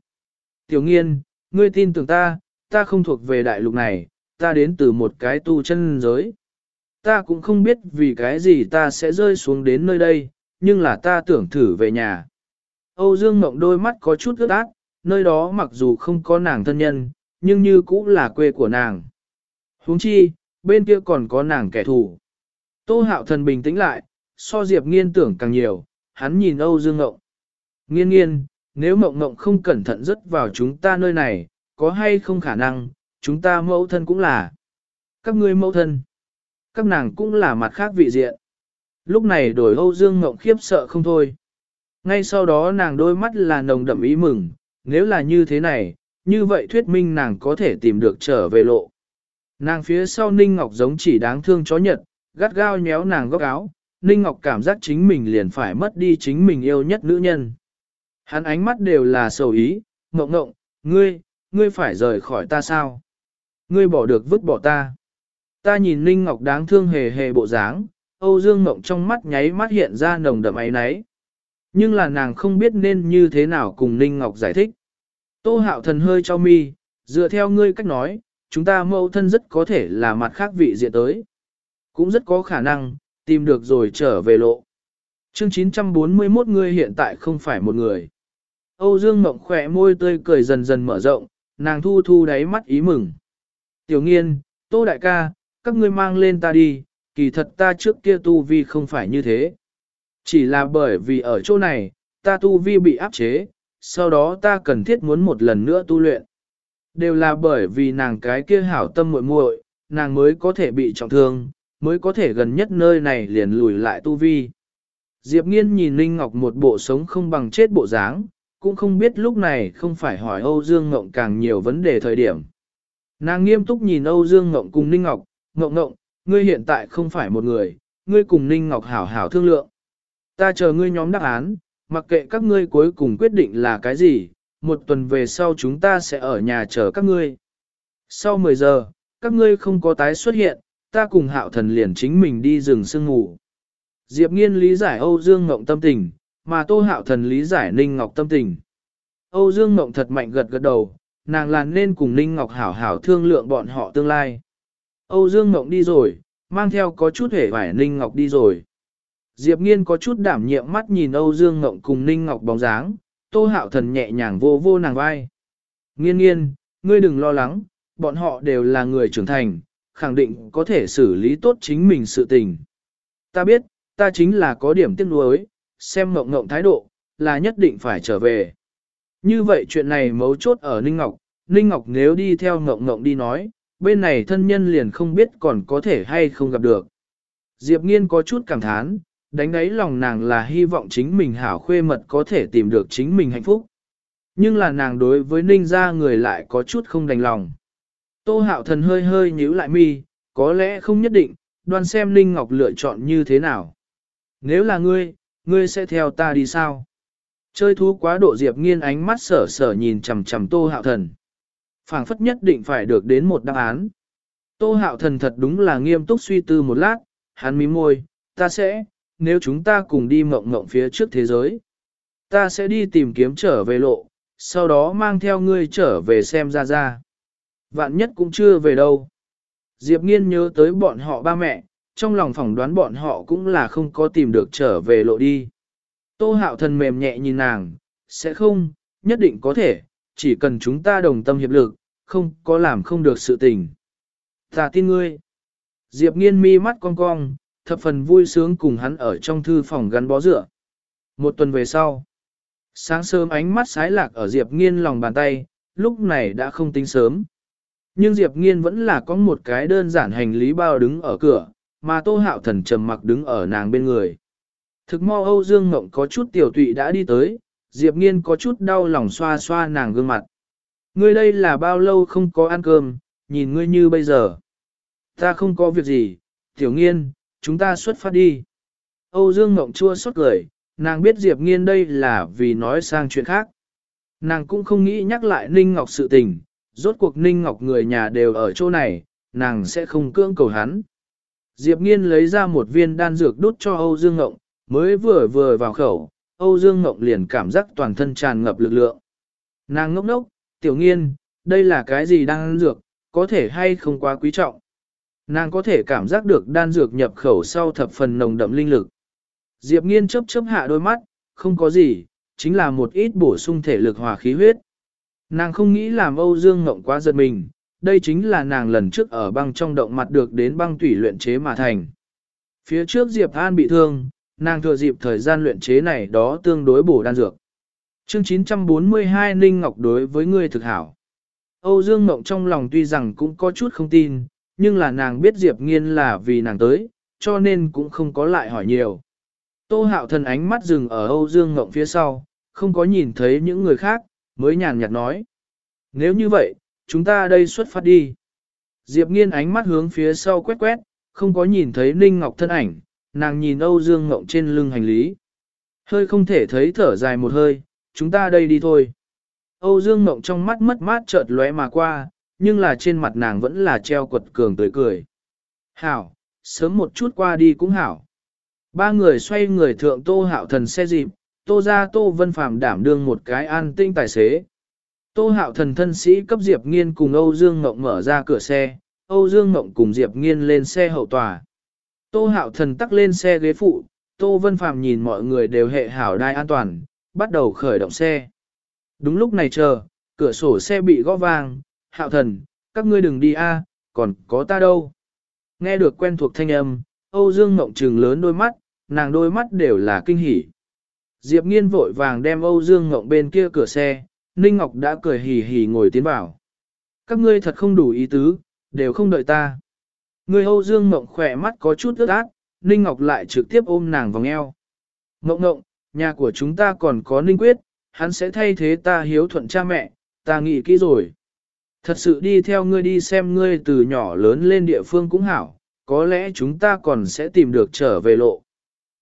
tiểu nghiên, ngươi tin tưởng ta, ta không thuộc về đại lục này, ta đến từ một cái tu chân giới. Ta cũng không biết vì cái gì ta sẽ rơi xuống đến nơi đây, nhưng là ta tưởng thử về nhà. Âu Dương Mộng đôi mắt có chút ướt át, nơi đó mặc dù không có nàng thân nhân, nhưng như cũng là quê của nàng. huống chi, bên kia còn có nàng kẻ thù. Tô hạo thần bình tĩnh lại, so Diệp nghiên tưởng càng nhiều, hắn nhìn Âu Dương Mộng. Nghiên nghiên, nếu Mộng Mộng không cẩn thận rớt vào chúng ta nơi này, có hay không khả năng, chúng ta mẫu thân cũng là. Các ngươi mẫu thân, các nàng cũng là mặt khác vị diện. Lúc này đổi Âu Dương Ngộng khiếp sợ không thôi. Ngay sau đó nàng đôi mắt là nồng đậm ý mừng, nếu là như thế này, như vậy thuyết minh nàng có thể tìm được trở về lộ. Nàng phía sau Ninh Ngọc giống chỉ đáng thương chó nhật, gắt gao nhéo nàng góc áo, Ninh Ngọc cảm giác chính mình liền phải mất đi chính mình yêu nhất nữ nhân. Hắn ánh mắt đều là sầu ý, ngộng ngộng, ngươi, ngươi phải rời khỏi ta sao? Ngươi bỏ được vứt bỏ ta. Ta nhìn Ninh Ngọc đáng thương hề hề bộ dáng, Âu Dương Ngộng trong mắt nháy mắt hiện ra nồng đậm ấy náy. Nhưng là nàng không biết nên như thế nào cùng Ninh Ngọc giải thích. Tô hạo thần hơi cho mi, dựa theo ngươi cách nói, chúng ta mẫu thân rất có thể là mặt khác vị diện tới. Cũng rất có khả năng, tìm được rồi trở về lộ. Chương 941 ngươi hiện tại không phải một người. Âu Dương Mộng khỏe môi tươi cười dần dần mở rộng, nàng thu thu đáy mắt ý mừng. Tiểu nghiên, Tô Đại ca, các ngươi mang lên ta đi, kỳ thật ta trước kia tu vi không phải như thế. Chỉ là bởi vì ở chỗ này, ta tu vi bị áp chế, sau đó ta cần thiết muốn một lần nữa tu luyện. Đều là bởi vì nàng cái kia hảo tâm muội muội, nàng mới có thể bị trọng thương, mới có thể gần nhất nơi này liền lùi lại tu vi. Diệp Nghiên nhìn Linh Ngọc một bộ sống không bằng chết bộ dáng, cũng không biết lúc này không phải hỏi Âu Dương Ngộng càng nhiều vấn đề thời điểm. Nàng nghiêm túc nhìn Âu Dương Ngộng cùng Ninh Ngọc, Ngộng Ngộng, ngươi hiện tại không phải một người, ngươi cùng Ninh Ngọc hảo hảo thương lượng. Ta chờ ngươi nhóm đáp án, mặc kệ các ngươi cuối cùng quyết định là cái gì, một tuần về sau chúng ta sẽ ở nhà chờ các ngươi. Sau 10 giờ, các ngươi không có tái xuất hiện, ta cùng hạo thần liền chính mình đi rừng sương ngủ. Diệp nghiên lý giải Âu Dương Ngộng tâm tình, mà Tô Hạo Thần lý giải Ninh Ngọc tâm tình. Âu Dương Ngộng thật mạnh gật gật đầu, nàng là nên cùng Ninh Ngọc hảo hảo thương lượng bọn họ tương lai. Âu Dương Ngộng đi rồi, mang theo có chút hể vải Ninh Ngọc đi rồi. Diệp Nghiên có chút đảm nhiệm mắt nhìn Âu Dương Ngộng cùng Ninh Ngọc bóng dáng, Tô Hạo Thần nhẹ nhàng vô vô nàng vai. Nghiên nghiên, ngươi đừng lo lắng, bọn họ đều là người trưởng thành, khẳng định có thể xử lý tốt chính mình sự tình. Ta biết, ta chính là có điểm tiếc nuối, xem ngộng ngộng thái độ, là nhất định phải trở về. Như vậy chuyện này mấu chốt ở Ninh Ngọc, Ninh Ngọc nếu đi theo ngộng ngộng đi nói, bên này thân nhân liền không biết còn có thể hay không gặp được. Diệp Nghiên có chút cảm thán, đánh đáy lòng nàng là hy vọng chính mình hảo khuê mật có thể tìm được chính mình hạnh phúc. Nhưng là nàng đối với Ninh gia người lại có chút không đành lòng. Tô hạo thần hơi hơi nhíu lại mi, có lẽ không nhất định, đoan xem Ninh Ngọc lựa chọn như thế nào. Nếu là ngươi, ngươi sẽ theo ta đi sao? Chơi thú quá độ Diệp nghiên ánh mắt sở sở nhìn chằm chằm Tô Hạo Thần phảng phất nhất định phải được đến một đáp án. Tô Hạo Thần thật đúng là nghiêm túc suy tư một lát, hắn mím môi, ta sẽ, nếu chúng ta cùng đi mộng mộng phía trước thế giới. Ta sẽ đi tìm kiếm trở về lộ, sau đó mang theo ngươi trở về xem ra ra. Vạn nhất cũng chưa về đâu. Diệp nghiên nhớ tới bọn họ ba mẹ, trong lòng phỏng đoán bọn họ cũng là không có tìm được trở về lộ đi. Tô hạo thần mềm nhẹ nhìn nàng, sẽ không, nhất định có thể, chỉ cần chúng ta đồng tâm hiệp lực, không có làm không được sự tình. Ta tin ngươi. Diệp nghiên mi mắt cong cong, thập phần vui sướng cùng hắn ở trong thư phòng gắn bó dựa. Một tuần về sau, sáng sớm ánh mắt sái lạc ở Diệp nghiên lòng bàn tay, lúc này đã không tính sớm. Nhưng Diệp nghiên vẫn là có một cái đơn giản hành lý bao đứng ở cửa, mà tô hạo thần trầm mặc đứng ở nàng bên người. Thực mo Âu Dương Ngộng có chút tiểu tụy đã đi tới, Diệp nghiên có chút đau lòng xoa xoa nàng gương mặt. Ngươi đây là bao lâu không có ăn cơm, nhìn ngươi như bây giờ. Ta không có việc gì, tiểu nghiên, chúng ta xuất phát đi. Âu Dương Ngọng chua xót cười, nàng biết Diệp nghiên đây là vì nói sang chuyện khác. Nàng cũng không nghĩ nhắc lại Ninh Ngọc sự tình, rốt cuộc Ninh Ngọc người nhà đều ở chỗ này, nàng sẽ không cưỡng cầu hắn. Diệp nghiên lấy ra một viên đan dược đút cho Âu Dương Ngọng, mới vừa vừa vào khẩu, Âu Dương Ngọng liền cảm giác toàn thân tràn ngập lực lượng. Nàng ngốc ngốc, tiểu nghiên, đây là cái gì đang ăn dược, có thể hay không quá quý trọng. Nàng có thể cảm giác được đan dược nhập khẩu sau thập phần nồng đậm linh lực. Diệp nghiên chớp chớp hạ đôi mắt, không có gì, chính là một ít bổ sung thể lực hòa khí huyết. Nàng không nghĩ làm Âu Dương Ngộng quá giật mình, đây chính là nàng lần trước ở băng trong động mặt được đến băng tủy luyện chế mà thành. Phía trước Diệp An bị thương, nàng thừa dịp thời gian luyện chế này đó tương đối bổ đan dược. Chương 942 Ninh Ngọc đối với ngươi thực hảo. Âu Dương Mộng trong lòng tuy rằng cũng có chút không tin, nhưng là nàng biết Diệp Nghiên là vì nàng tới, cho nên cũng không có lại hỏi nhiều. Tô hạo thần ánh mắt dừng ở Âu Dương Mộng phía sau, không có nhìn thấy những người khác, mới nhàn nhạt nói. Nếu như vậy, chúng ta đây xuất phát đi. Diệp Nghiên ánh mắt hướng phía sau quét quét, không có nhìn thấy Ninh Ngọc thân ảnh, nàng nhìn Âu Dương Ngộng trên lưng hành lý. Hơi không thể thấy thở dài một hơi, chúng ta đây đi thôi. Âu Dương Ngộng trong mắt mất mát chợt lóe mà qua, nhưng là trên mặt nàng vẫn là treo quật cường tươi cười. Hảo, sớm một chút qua đi cũng hảo. Ba người xoay người thượng tô hạo thần xe dịp, tô ra tô vân phàm đảm đương một cái an tinh tài xế. Tô hạo thần thân sĩ cấp Diệp Nghiên cùng Âu Dương Ngộng mở ra cửa xe, Âu Dương Ngộng cùng Diệp Nghiên lên xe hậu tòa. Tô hạo thần tắc lên xe ghế phụ, Tô Vân Phàm nhìn mọi người đều hệ hảo đai an toàn, bắt đầu khởi động xe. Đúng lúc này chờ, cửa sổ xe bị gõ vang, hạo thần, các ngươi đừng đi a, còn có ta đâu. Nghe được quen thuộc thanh âm, Âu Dương Ngộng trừng lớn đôi mắt, nàng đôi mắt đều là kinh hỉ. Diệp Nghiên vội vàng đem Âu Dương Ngộng bên kia cửa xe, Ninh Ngọc đã cười hì hì ngồi tiến vào. Các ngươi thật không đủ ý tứ, đều không đợi ta. Người Âu Dương ngọng khỏe mắt có chút ướt át, Ninh Ngọc lại trực tiếp ôm nàng vòng eo. ngọng ngọng nhà của chúng ta còn có Ninh Quyết, hắn sẽ thay thế ta hiếu thuận cha mẹ, ta nghĩ kỹ rồi. Thật sự đi theo ngươi đi xem ngươi từ nhỏ lớn lên địa phương cũng hảo, có lẽ chúng ta còn sẽ tìm được trở về lộ.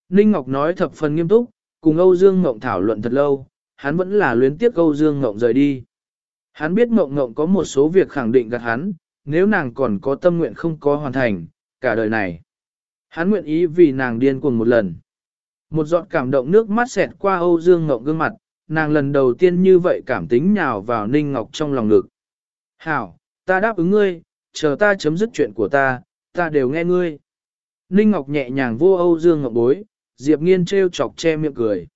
Ninh Ngọc nói thập phần nghiêm túc, cùng Âu Dương Ngộng thảo luận thật lâu, hắn vẫn là luyến tiếc Âu Dương Ngộng rời đi. Hắn biết Ngộng Ngộng có một số việc khẳng định gạt hắn, nếu nàng còn có tâm nguyện không có hoàn thành, cả đời này. Hắn nguyện ý vì nàng điên cuồng một lần. Một giọt cảm động nước mắt xẹt qua Âu Dương Ngọc gương mặt, nàng lần đầu tiên như vậy cảm tính nhào vào Ninh Ngọc trong lòng ngực. Hảo, ta đáp ứng ngươi, chờ ta chấm dứt chuyện của ta, ta đều nghe ngươi. Ninh Ngọc nhẹ nhàng vô Âu Dương Ngọc bối, Diệp Nghiên trêu chọc che miệng cười.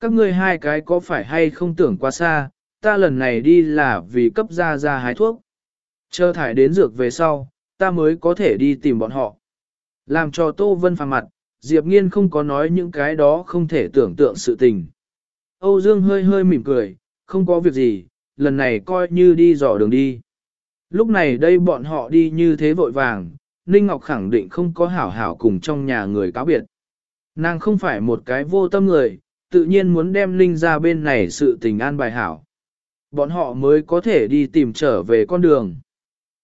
Các ngươi hai cái có phải hay không tưởng quá xa, ta lần này đi là vì cấp ra ra hái thuốc. Chờ thải đến dược về sau, ta mới có thể đi tìm bọn họ. Làm cho Tô Vân phàng mặt, Diệp Nghiên không có nói những cái đó không thể tưởng tượng sự tình. Âu Dương hơi hơi mỉm cười, không có việc gì, lần này coi như đi dò đường đi. Lúc này đây bọn họ đi như thế vội vàng, Ninh Ngọc khẳng định không có hảo hảo cùng trong nhà người cáo biệt. Nàng không phải một cái vô tâm người, tự nhiên muốn đem Ninh ra bên này sự tình an bài hảo. Bọn họ mới có thể đi tìm trở về con đường.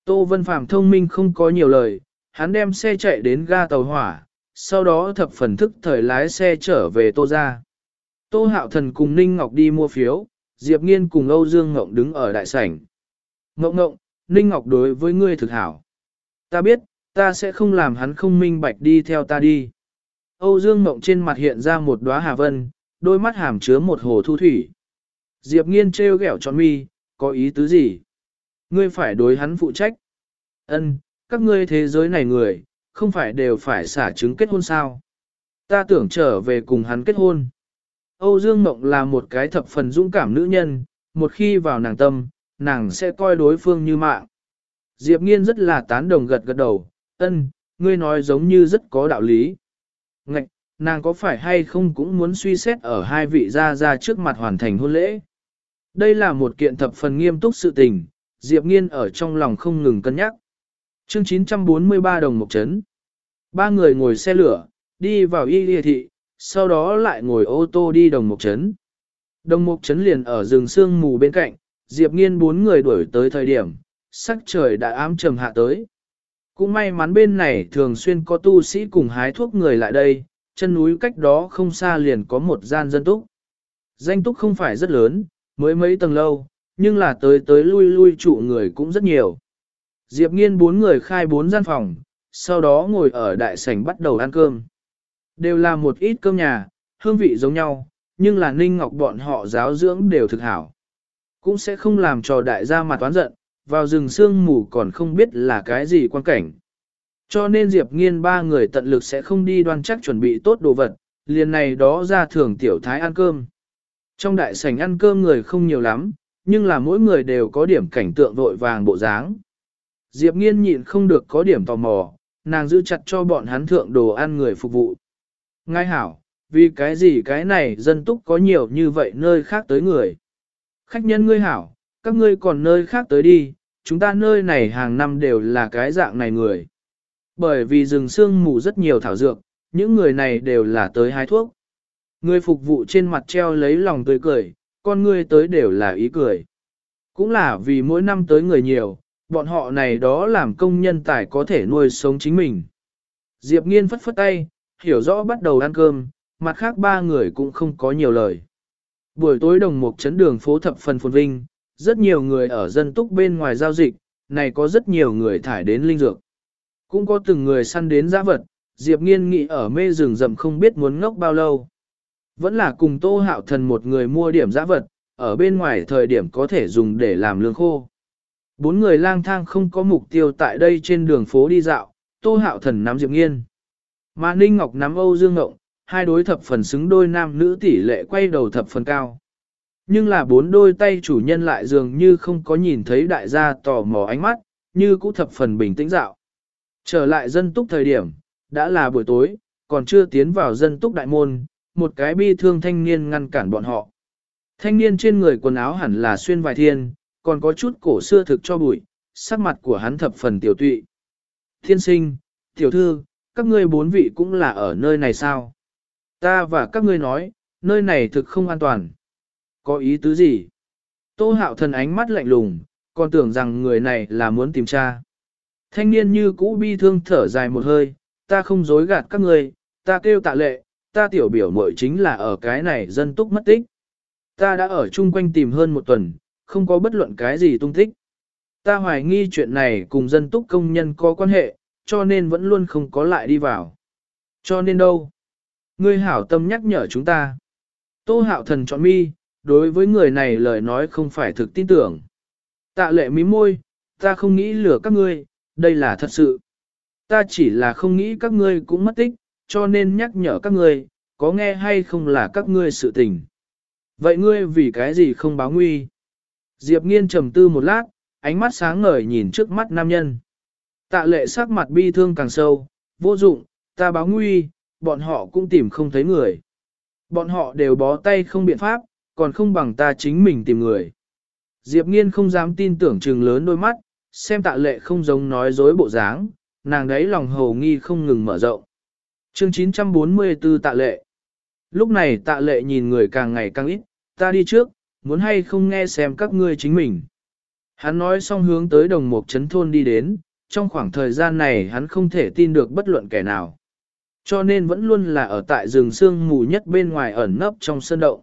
Tô Vân Phạm thông minh không có nhiều lời, hắn đem xe chạy đến ga tàu hỏa, sau đó thập phần thức thời lái xe trở về Tô ra. Tô Hạo Thần cùng Ninh Ngọc đi mua phiếu, Diệp Nghiên cùng Âu Dương Ngộng đứng ở đại sảnh. Ngộng Ngộng, Ninh Ngọc đối với ngươi thực hảo. Ta biết, ta sẽ không làm hắn không minh bạch đi theo ta đi. Âu Dương Ngộng trên mặt hiện ra một đóa hà vân, đôi mắt hàm chứa một hồ thu thủy. Diệp nghiên trêu ghẹo tròn mi, có ý tứ gì? Ngươi phải đối hắn phụ trách. Ân, các ngươi thế giới này người, không phải đều phải xả chứng kết hôn sao? Ta tưởng trở về cùng hắn kết hôn. Âu Dương Mộng là một cái thập phần dũng cảm nữ nhân, một khi vào nàng tâm, nàng sẽ coi đối phương như mạng. Diệp Nghiên rất là tán đồng gật gật đầu, ân, ngươi nói giống như rất có đạo lý. Ngạch, nàng có phải hay không cũng muốn suy xét ở hai vị gia gia trước mặt hoàn thành hôn lễ. Đây là một kiện thập phần nghiêm túc sự tình, Diệp Nghiên ở trong lòng không ngừng cân nhắc. Chương 943 đồng một chấn. Ba người ngồi xe lửa, đi vào y lìa thị, sau đó lại ngồi ô tô đi đồng mục trấn. Đồng mục trấn liền ở rừng sương mù bên cạnh, Diệp Nghiên bốn người đuổi tới thời điểm, sắc trời đã ám trầm hạ tới. Cũng may mắn bên này thường xuyên có tu sĩ cùng hái thuốc người lại đây, chân núi cách đó không xa liền có một gian dân túc. Danh túc không phải rất lớn, mới mấy tầng lâu, nhưng là tới tới lui lui trụ người cũng rất nhiều. Diệp Nghiên bốn người khai bốn gian phòng, sau đó ngồi ở đại sảnh bắt đầu ăn cơm. Đều là một ít cơm nhà, hương vị giống nhau, nhưng là Ninh Ngọc bọn họ giáo dưỡng đều thực hảo. Cũng sẽ không làm cho đại gia mặt toán giận, vào rừng sương mù còn không biết là cái gì quan cảnh. Cho nên Diệp Nghiên ba người tận lực sẽ không đi đoan chắc chuẩn bị tốt đồ vật, liền này đó ra thường tiểu thái ăn cơm. Trong đại sảnh ăn cơm người không nhiều lắm, nhưng là mỗi người đều có điểm cảnh tượng vội vàng bộ dáng. Diệp Nghiên nhịn không được có điểm tò mò, nàng giữ chặt cho bọn hắn thượng đồ ăn người phục vụ. Ngay hảo, vì cái gì cái này dân túc có nhiều như vậy nơi khác tới người. Khách nhân ngươi hảo, các ngươi còn nơi khác tới đi, chúng ta nơi này hàng năm đều là cái dạng này người. Bởi vì rừng sương mù rất nhiều thảo dược, những người này đều là tới hái thuốc. Người phục vụ trên mặt treo lấy lòng tươi cười, con ngươi tới đều là ý cười. Cũng là vì mỗi năm tới người nhiều, bọn họ này đó làm công nhân tài có thể nuôi sống chính mình. Diệp nghiên phất phất tay, hiểu rõ bắt đầu ăn cơm, mặt khác ba người cũng không có nhiều lời. Buổi tối đồng một chấn đường phố thập phần phồn vinh, rất nhiều người ở dân túc bên ngoài giao dịch, này có rất nhiều người thải đến linh dược. Cũng có từng người săn đến giá vật, Diệp nghiên nghĩ ở mê rừng rậm không biết muốn ngốc bao lâu. Vẫn là cùng tô hạo thần một người mua điểm giá vật, ở bên ngoài thời điểm có thể dùng để làm lương khô. Bốn người lang thang không có mục tiêu tại đây trên đường phố đi dạo, tô hạo thần nắm Diệp nghiên. Mà Ninh Ngọc nắm Âu Dương Ngộng, hai đối thập phần xứng đôi nam nữ tỷ lệ quay đầu thập phần cao. Nhưng là bốn đôi tay chủ nhân lại dường như không có nhìn thấy đại gia tò mò ánh mắt, như cũ thập phần bình tĩnh dạo. Trở lại dân túc thời điểm, đã là buổi tối, còn chưa tiến vào dân túc đại môn, một cái bi thương thanh niên ngăn cản bọn họ. Thanh niên trên người quần áo hẳn là xuyên vài thiên, còn có chút cổ xưa thực cho bụi, sắc mặt của hắn thập phần tiểu tụy. Thiên sinh, tiểu thư, các ngươi bốn vị cũng là ở nơi này sao? Ta và các ngươi nói, nơi này thực không an toàn. Có ý tứ gì? Tô hạo thần ánh mắt lạnh lùng, còn tưởng rằng người này là muốn tìm cha. Thanh niên như cũ bi thương thở dài một hơi, ta không dối gạt các ngươi, ta kêu tạ lệ, ta tiểu biểu muội chính là ở cái này dân túc mất tích. Ta đã ở chung quanh tìm hơn một tuần, không có bất luận cái gì tung tích. Ta hoài nghi chuyện này cùng dân túc công nhân có quan hệ, cho nên vẫn luôn không có lại đi vào. Cho nên đâu? Ngươi hảo tâm nhắc nhở chúng ta. Tô hạo thần chọn mi, đối với người này lời nói không phải thực tin tưởng. Tạ lệ mí môi, ta không nghĩ lừa các ngươi, đây là thật sự. Ta chỉ là không nghĩ các ngươi cũng mất tích, cho nên nhắc nhở các ngươi, có nghe hay không là các ngươi sự tình. Vậy ngươi vì cái gì không báo nguy? Diệp nghiên trầm tư một lát, ánh mắt sáng ngời nhìn trước mắt nam nhân. Tạ lệ sắc mặt bi thương càng sâu, vô dụng, ta báo nguy, bọn họ cũng tìm không thấy người. Bọn họ đều bó tay không biện pháp, còn không bằng ta chính mình tìm người. Diệp nghiên không dám tin tưởng trừng lớn đôi mắt, xem tạ lệ không giống nói dối bộ dáng, nàng đấy lòng hầu nghi không ngừng mở rộng. Chương 944 tạ lệ. Lúc này tạ lệ nhìn người càng ngày càng ít, ta đi trước, muốn hay không nghe xem các ngươi chính mình. Hắn nói xong hướng tới đồng mục trấn thôn đi đến, trong khoảng thời gian này hắn không thể tin được bất luận kẻ nào. Cho nên vẫn luôn là ở tại rừng sương mù nhất bên ngoài ẩn nấp trong sân động.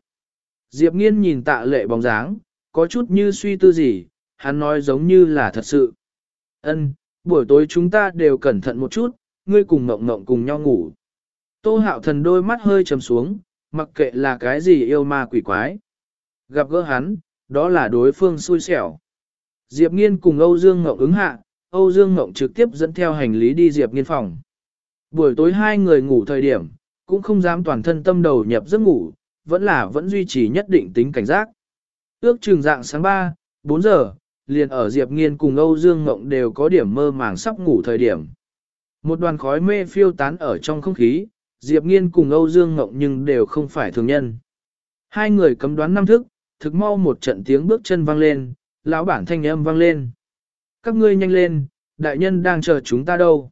Diệp nghiên nhìn tạ lệ bóng dáng, có chút như suy tư gì, hắn nói giống như là thật sự. Ân, buổi tối chúng ta đều cẩn thận một chút, ngươi cùng mộng mộng cùng nhau ngủ. Tô hạo thần đôi mắt hơi trầm xuống, mặc kệ là cái gì yêu ma quỷ quái gặp gỡ hắn, đó là đối phương xui xẻo. Diệp Nghiên cùng Âu Dương Ngộng ứng hạ, Âu Dương Ngộng trực tiếp dẫn theo hành lý đi Diệp Nghiên phòng. Buổi tối hai người ngủ thời điểm, cũng không dám toàn thân tâm đầu nhập giấc ngủ, vẫn là vẫn duy trì nhất định tính cảnh giác. Ước trường dạng sáng 3, 4 giờ, liền ở Diệp Nghiên cùng Âu Dương Ngộng đều có điểm mơ màng sắp ngủ thời điểm. Một đoàn khói mê phiêu tán ở trong không khí, Diệp Nghiên cùng Âu Dương Ngộng nhưng đều không phải thường nhân. Hai người cấm đoán năm thức, thực mau một trận tiếng bước chân vang lên, lão bản thanh âm vang lên. Các ngươi nhanh lên, đại nhân đang chờ chúng ta đâu.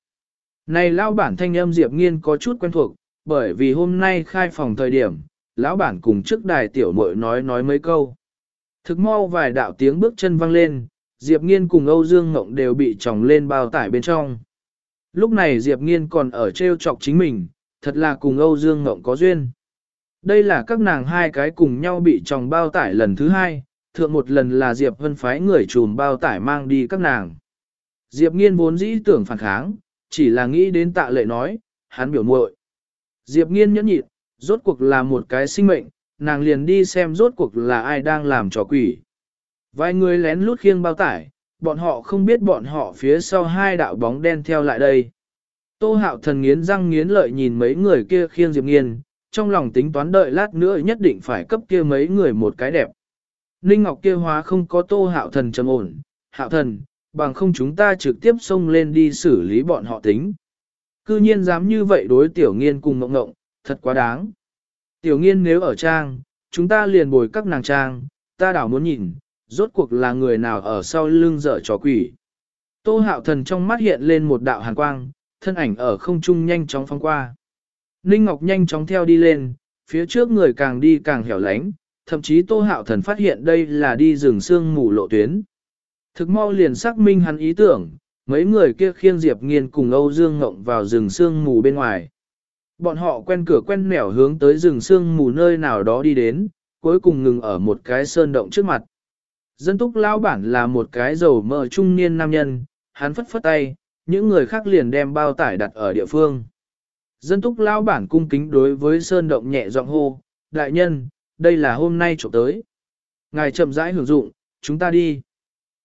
Này lão bản thanh âm Diệp Nghiên có chút quen thuộc, bởi vì hôm nay khai phòng thời điểm, lão bản cùng trước đài tiểu muội nói nói mấy câu. Thực mau vài đạo tiếng bước chân vang lên, Diệp Nghiên cùng Âu Dương Ngộng đều bị tròng lên bao tải bên trong. Lúc này Diệp Nghiên còn ở treo chọc chính mình, thật là cùng Âu Dương Ngộng có duyên. Đây là các nàng hai cái cùng nhau bị tròng bao tải lần thứ hai, thượng một lần là Diệp Vân phái người trùm bao tải mang đi các nàng. Diệp Nghiên vốn dĩ tưởng phản kháng, chỉ là nghĩ đến tạ lệ nói, hắn biểu muội. Diệp Nghiên nhẫn nhịn, rốt cuộc là một cái sinh mệnh, nàng liền đi xem rốt cuộc là ai đang làm trò quỷ. Vài người lén lút khiêng bao tải, bọn họ không biết bọn họ phía sau hai đạo bóng đen theo lại đây. Tô hạo thần nghiến răng nghiến lợi nhìn mấy người kia khiêng Diệp Nghiên, trong lòng tính toán đợi lát nữa nhất định phải cấp kia mấy người một cái đẹp. Ninh Ngọc kia hóa không có tô hạo thần trầm ổn, hạo thần, bằng không chúng ta trực tiếp xông lên đi xử lý bọn họ tính. Cư nhiên dám như vậy đối tiểu nghiên cùng mộng ngộng, thật quá đáng. Tiểu nghiên nếu ở trang, chúng ta liền bồi các nàng trang, ta đảo muốn nhìn, rốt cuộc là người nào ở sau lưng dở trò quỷ. Tô hạo thần trong mắt hiện lên một đạo hàn quang, thân ảnh ở không trung nhanh chóng phong qua. Ninh Ngọc nhanh chóng theo đi lên, phía trước người càng đi càng hẻo lánh, thậm chí Tô Hạo Thần phát hiện đây là đi rừng sương mù lộ tuyến. Thực mau liền xác minh hắn ý tưởng, mấy người kia khiêng Diệp Nghiên cùng Âu Dương Ngộng vào rừng sương mù bên ngoài. Bọn họ quen cửa quen nẻo hướng tới rừng sương mù nơi nào đó đi đến, cuối cùng ngừng ở một cái sơn động trước mặt. Dân túc lão bản là một cái dầu mỡ trung niên nam nhân, hắn phất phất tay, những người khác liền đem bao tải đặt ở địa phương. Dân túc lão bản cung kính đối với sơn động nhẹ giọng hô, đại nhân, đây là hôm nay trộm tới. Ngài chậm rãi hưởng dụng, chúng ta đi.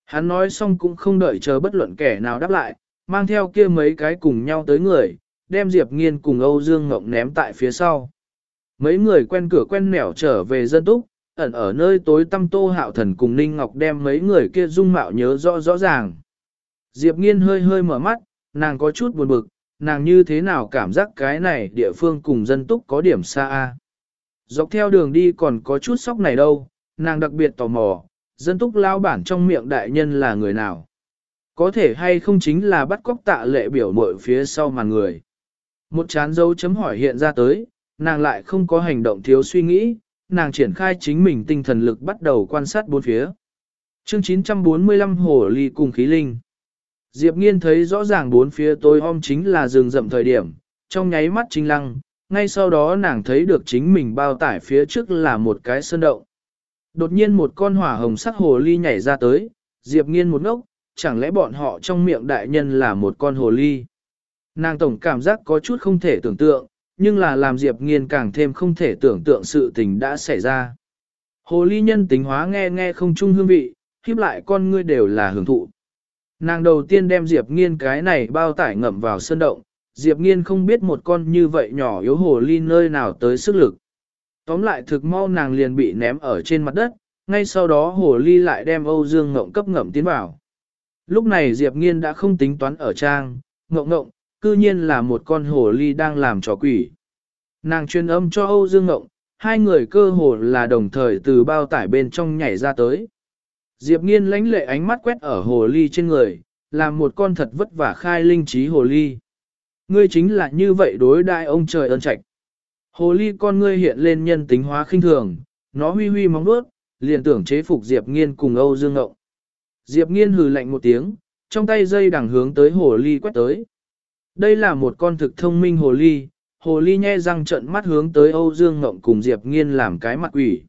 Hắn nói xong cũng không đợi chờ bất luận kẻ nào đáp lại, mang theo kia mấy cái cùng nhau tới người, đem Diệp Nghiên cùng Âu Dương Ngộng ném tại phía sau. Mấy người quen cửa quen nẻo trở về dân túc, ẩn ở nơi tối tăm tô hạo thần cùng Ninh Ngọc đem mấy người kia dung mạo nhớ rõ rõ ràng. Diệp Nghiên hơi hơi mở mắt, nàng có chút buồn bực, nàng như thế nào cảm giác cái này địa phương cùng dân túc có điểm xa a. Dọc theo đường đi còn có chút sóc này đâu, nàng đặc biệt tò mò, dân túc lao bản trong miệng đại nhân là người nào. Có thể hay không chính là bắt cóc tạ lệ biểu mội phía sau màn người. Một chán dấu chấm hỏi hiện ra tới, nàng lại không có hành động thiếu suy nghĩ, nàng triển khai chính mình tinh thần lực bắt đầu quan sát bốn phía. Chương 945 Hồ Ly cùng khí linh. Diệp Nghiên thấy rõ ràng bốn phía tối om chính là rừng rậm thời điểm, trong nháy mắt chính lăng, ngay sau đó nàng thấy được chính mình bao tải phía trước là một cái sơn động. Đột nhiên một con hỏa hồng sắc hồ ly nhảy ra tới, Diệp Nghiên một ngốc, chẳng lẽ bọn họ trong miệng đại nhân là một con hồ ly. Nàng tổng cảm giác có chút không thể tưởng tượng, nhưng là làm Diệp Nghiên càng thêm không thể tưởng tượng sự tình đã xảy ra. Hồ ly nhân tính hóa nghe nghe không chung hương vị, khiếp lại con ngươi đều là hưởng thụ. Nàng đầu tiên đem Diệp Nghiên cái này bao tải ngậm vào sơn động, Diệp Nghiên không biết một con như vậy nhỏ yếu hồ ly nơi nào tới sức lực. Tóm lại thực mau nàng liền bị ném ở trên mặt đất, ngay sau đó hồ ly lại đem Âu Dương Ngộng cấp ngậm tiến vào. Lúc này Diệp Nghiên đã không tính toán ở trang, ngộng ngộng, cư nhiên là một con hồ ly đang làm trò quỷ. Nàng truyền âm cho Âu Dương Ngộng, hai người cơ hồ là đồng thời từ bao tải bên trong nhảy ra tới. Diệp Nghiên lánh lệ ánh mắt quét ở hồ ly trên người, làm một con thật vất vả khai linh trí hồ ly. Ngươi chính là như vậy đối đại ông trời ơn trạch. Hồ ly con ngươi hiện lên nhân tính hóa khinh thường, nó huy huy móng đuốt, liền tưởng chế phục Diệp Nghiên cùng Âu Dương Ngộng. Diệp Nghiên hừ lạnh một tiếng, trong tay dây đằng hướng tới hồ ly quét tới. Đây là một con thực thông minh hồ ly, hồ ly nhe răng trận mắt hướng tới Âu Dương Ngộng cùng Diệp Nghiên làm cái mặt quỷ.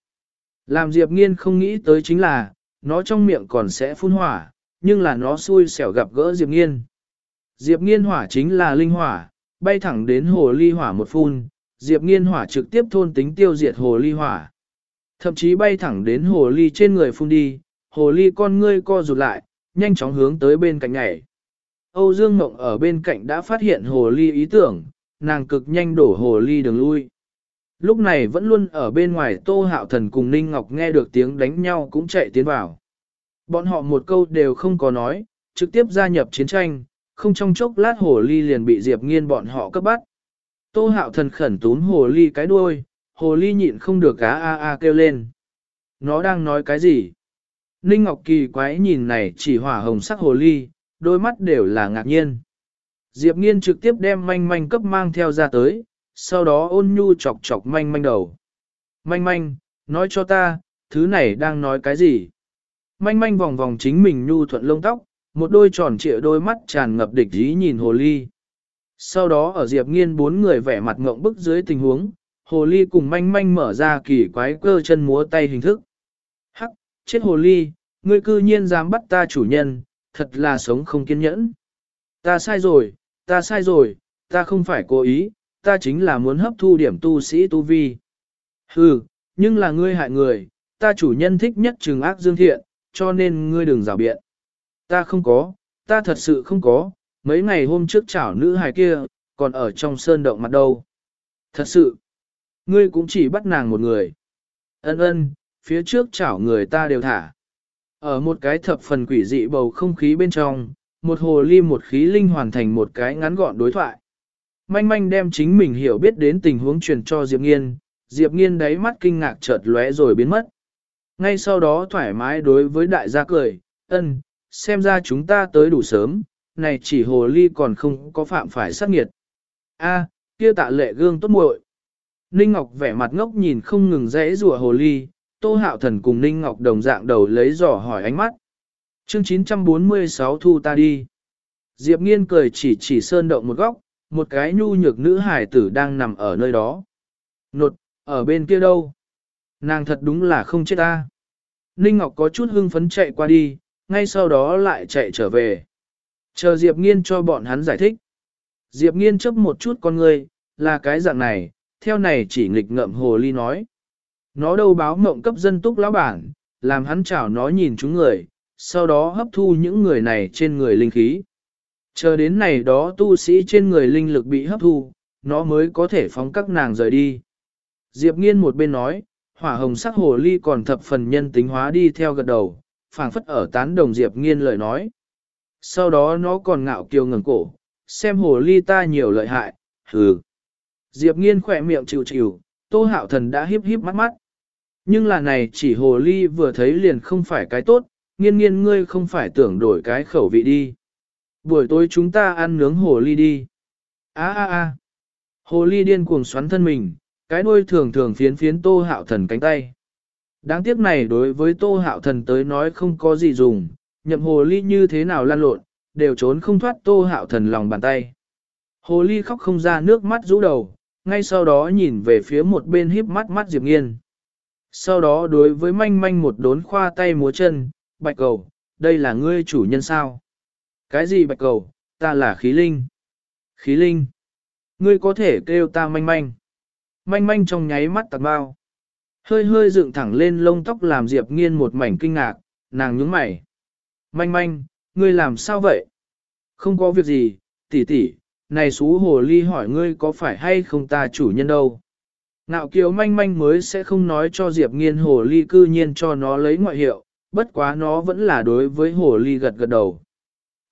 Làm Diệp Nghiên không nghĩ tới chính là, nó trong miệng còn sẽ phun hỏa, nhưng là nó xui xẻo gặp gỡ Diệp Nghiên. Diệp Nghiên hỏa chính là linh hỏa, bay thẳng đến hồ ly hỏa một phun, Diệp Nghiên hỏa trực tiếp thôn tính tiêu diệt hồ ly hỏa. Thậm chí bay thẳng đến hồ ly trên người phun đi, hồ ly con ngươi co rụt lại, nhanh chóng hướng tới bên cạnh nhảy. Âu Dương Mộng ở bên cạnh đã phát hiện hồ ly ý tưởng, nàng cực nhanh đổ hồ ly đường lui. Lúc này vẫn luôn ở bên ngoài Tô Hạo Thần cùng Ninh Ngọc nghe được tiếng đánh nhau cũng chạy tiến vào. Bọn họ một câu đều không có nói, trực tiếp gia nhập chiến tranh, không trong chốc lát hồ ly liền bị Diệp Nghiên bọn họ cấp bắt. Tô Hạo Thần khẩn túm hồ ly cái đuôi, hồ ly nhịn không được cá a a kêu lên. Nó đang nói cái gì? Ninh Ngọc kỳ quái nhìn này chỉ hỏa hồng sắc hồ ly, đôi mắt đều là ngạc nhiên. Diệp Nghiên trực tiếp đem manh manh cấp mang theo ra tới, sau đó ôn nhu chọc chọc manh manh đầu. Manh manh, nói cho ta, thứ này đang nói cái gì? Manh manh vòng vòng chính mình nhu thuận lông tóc, một đôi tròn trịa đôi mắt tràn ngập địch ý nhìn hồ ly. Sau đó ở Diệp Nghiên bốn người vẻ mặt ngộng bức dưới tình huống, hồ ly cùng manh manh mở ra kỳ quái cơ chân múa tay hình thức. Hắc, chết hồ ly, ngươi cư nhiên dám bắt ta chủ nhân, thật là sống không kiên nhẫn. Ta sai rồi, ta sai rồi, ta không phải cố ý, ta chính là muốn hấp thu điểm tu sĩ tu vi. Hừ, nhưng là ngươi hại người, ta chủ nhân thích nhất trừng ác dương thiện, cho nên ngươi đừng rào biện. Ta không có, ta thật sự không có, mấy ngày hôm trước chảo nữ hài kia, còn ở trong sơn động mặt đâu. Thật sự, ngươi cũng chỉ bắt nàng một người. Ân ân, phía trước chảo người ta đều thả. Ở một cái thập phần quỷ dị bầu không khí bên trong, một hồ ly một khí linh hoàn thành một cái ngắn gọn đối thoại. Manh manh đem chính mình hiểu biết đến tình huống truyền cho Diệp Nghiên, Diệp Nghiên đáy mắt kinh ngạc chợt lóe rồi biến mất. Ngay sau đó thoải mái đối với đại gia cười, ân, xem ra chúng ta tới đủ sớm, này chỉ hồ ly còn không có phạm phải sát nghiệt. A, kia tạ lệ gương tốt muội. Ninh Ngọc vẻ mặt ngốc nhìn không ngừng rẽ rùa hồ ly, Tô Hạo Thần cùng Ninh Ngọc đồng dạng đầu lấy giỏ hỏi ánh mắt. Chương 946 thu ta đi. Diệp Nghiên cười chỉ chỉ sơn động một góc, một cái nhu nhược nữ hải tử đang nằm ở nơi đó. Nột, ở bên kia đâu? Nàng thật đúng là không chết ta. Ninh Ngọc có chút hưng phấn chạy qua đi, ngay sau đó lại chạy trở về. Chờ Diệp Nghiên cho bọn hắn giải thích. Diệp Nghiên chấp một chút con người, là cái dạng này, theo này chỉ nghịch ngậm hồ ly nói. Nó đâu báo mộng cấp dân túc lão bản, làm hắn chảo nó nhìn chúng người, sau đó hấp thu những người này trên người linh khí. Chờ đến này đó tu sĩ trên người linh lực bị hấp thu, nó mới có thể phóng các nàng rời đi. Diệp nghiên một bên nói, hỏa hồng sắc hồ ly còn thập phần nhân tính hóa đi theo gật đầu, phảng phất ở tán đồng Diệp nghiên lời nói. Sau đó nó còn ngạo kiều ngẩng cổ, xem hồ ly ta nhiều lợi hại, hừ. Diệp nghiên khỏe miệng chịu chịu, tô hạo thần đã híp híp mắt mắt. Nhưng là này chỉ hồ ly vừa thấy liền không phải cái tốt, nghiên nghiên ngươi không phải tưởng đổi cái khẩu vị đi. Buổi tối chúng ta ăn nướng hồ ly đi. Á á á. Hồ ly điên cuồng xoắn thân mình, cái đuôi thường thường phiến phiến tô hạo thần cánh tay. Đáng tiếc này đối với tô hạo thần tới nói không có gì dùng, nhậm hồ ly như thế nào lan lộn, đều trốn không thoát tô hạo thần lòng bàn tay. Hồ ly khóc không ra nước mắt rũ đầu, ngay sau đó nhìn về phía một bên híp mắt mắt Diệp Nghiên. Sau đó đối với manh manh một đốn khoa tay múa chân, bạch cầu, đây là ngươi chủ nhân sao? Cái gì bạch cầu, ta là khí linh. Khí linh. Ngươi có thể kêu ta manh manh. Manh manh trong nháy mắt tạc bao. Hơi hơi dựng thẳng lên lông tóc làm Diệp nghiên một mảnh kinh ngạc, nàng nhướng mày. Manh manh, ngươi làm sao vậy? Không có việc gì, tỷ tỷ, này xú hồ ly hỏi ngươi có phải hay không ta chủ nhân đâu. Ngạo kiều manh manh mới sẽ không nói cho Diệp nghiên hồ ly cư nhiên cho nó lấy ngoại hiệu, bất quá nó vẫn là đối với hồ ly gật gật đầu.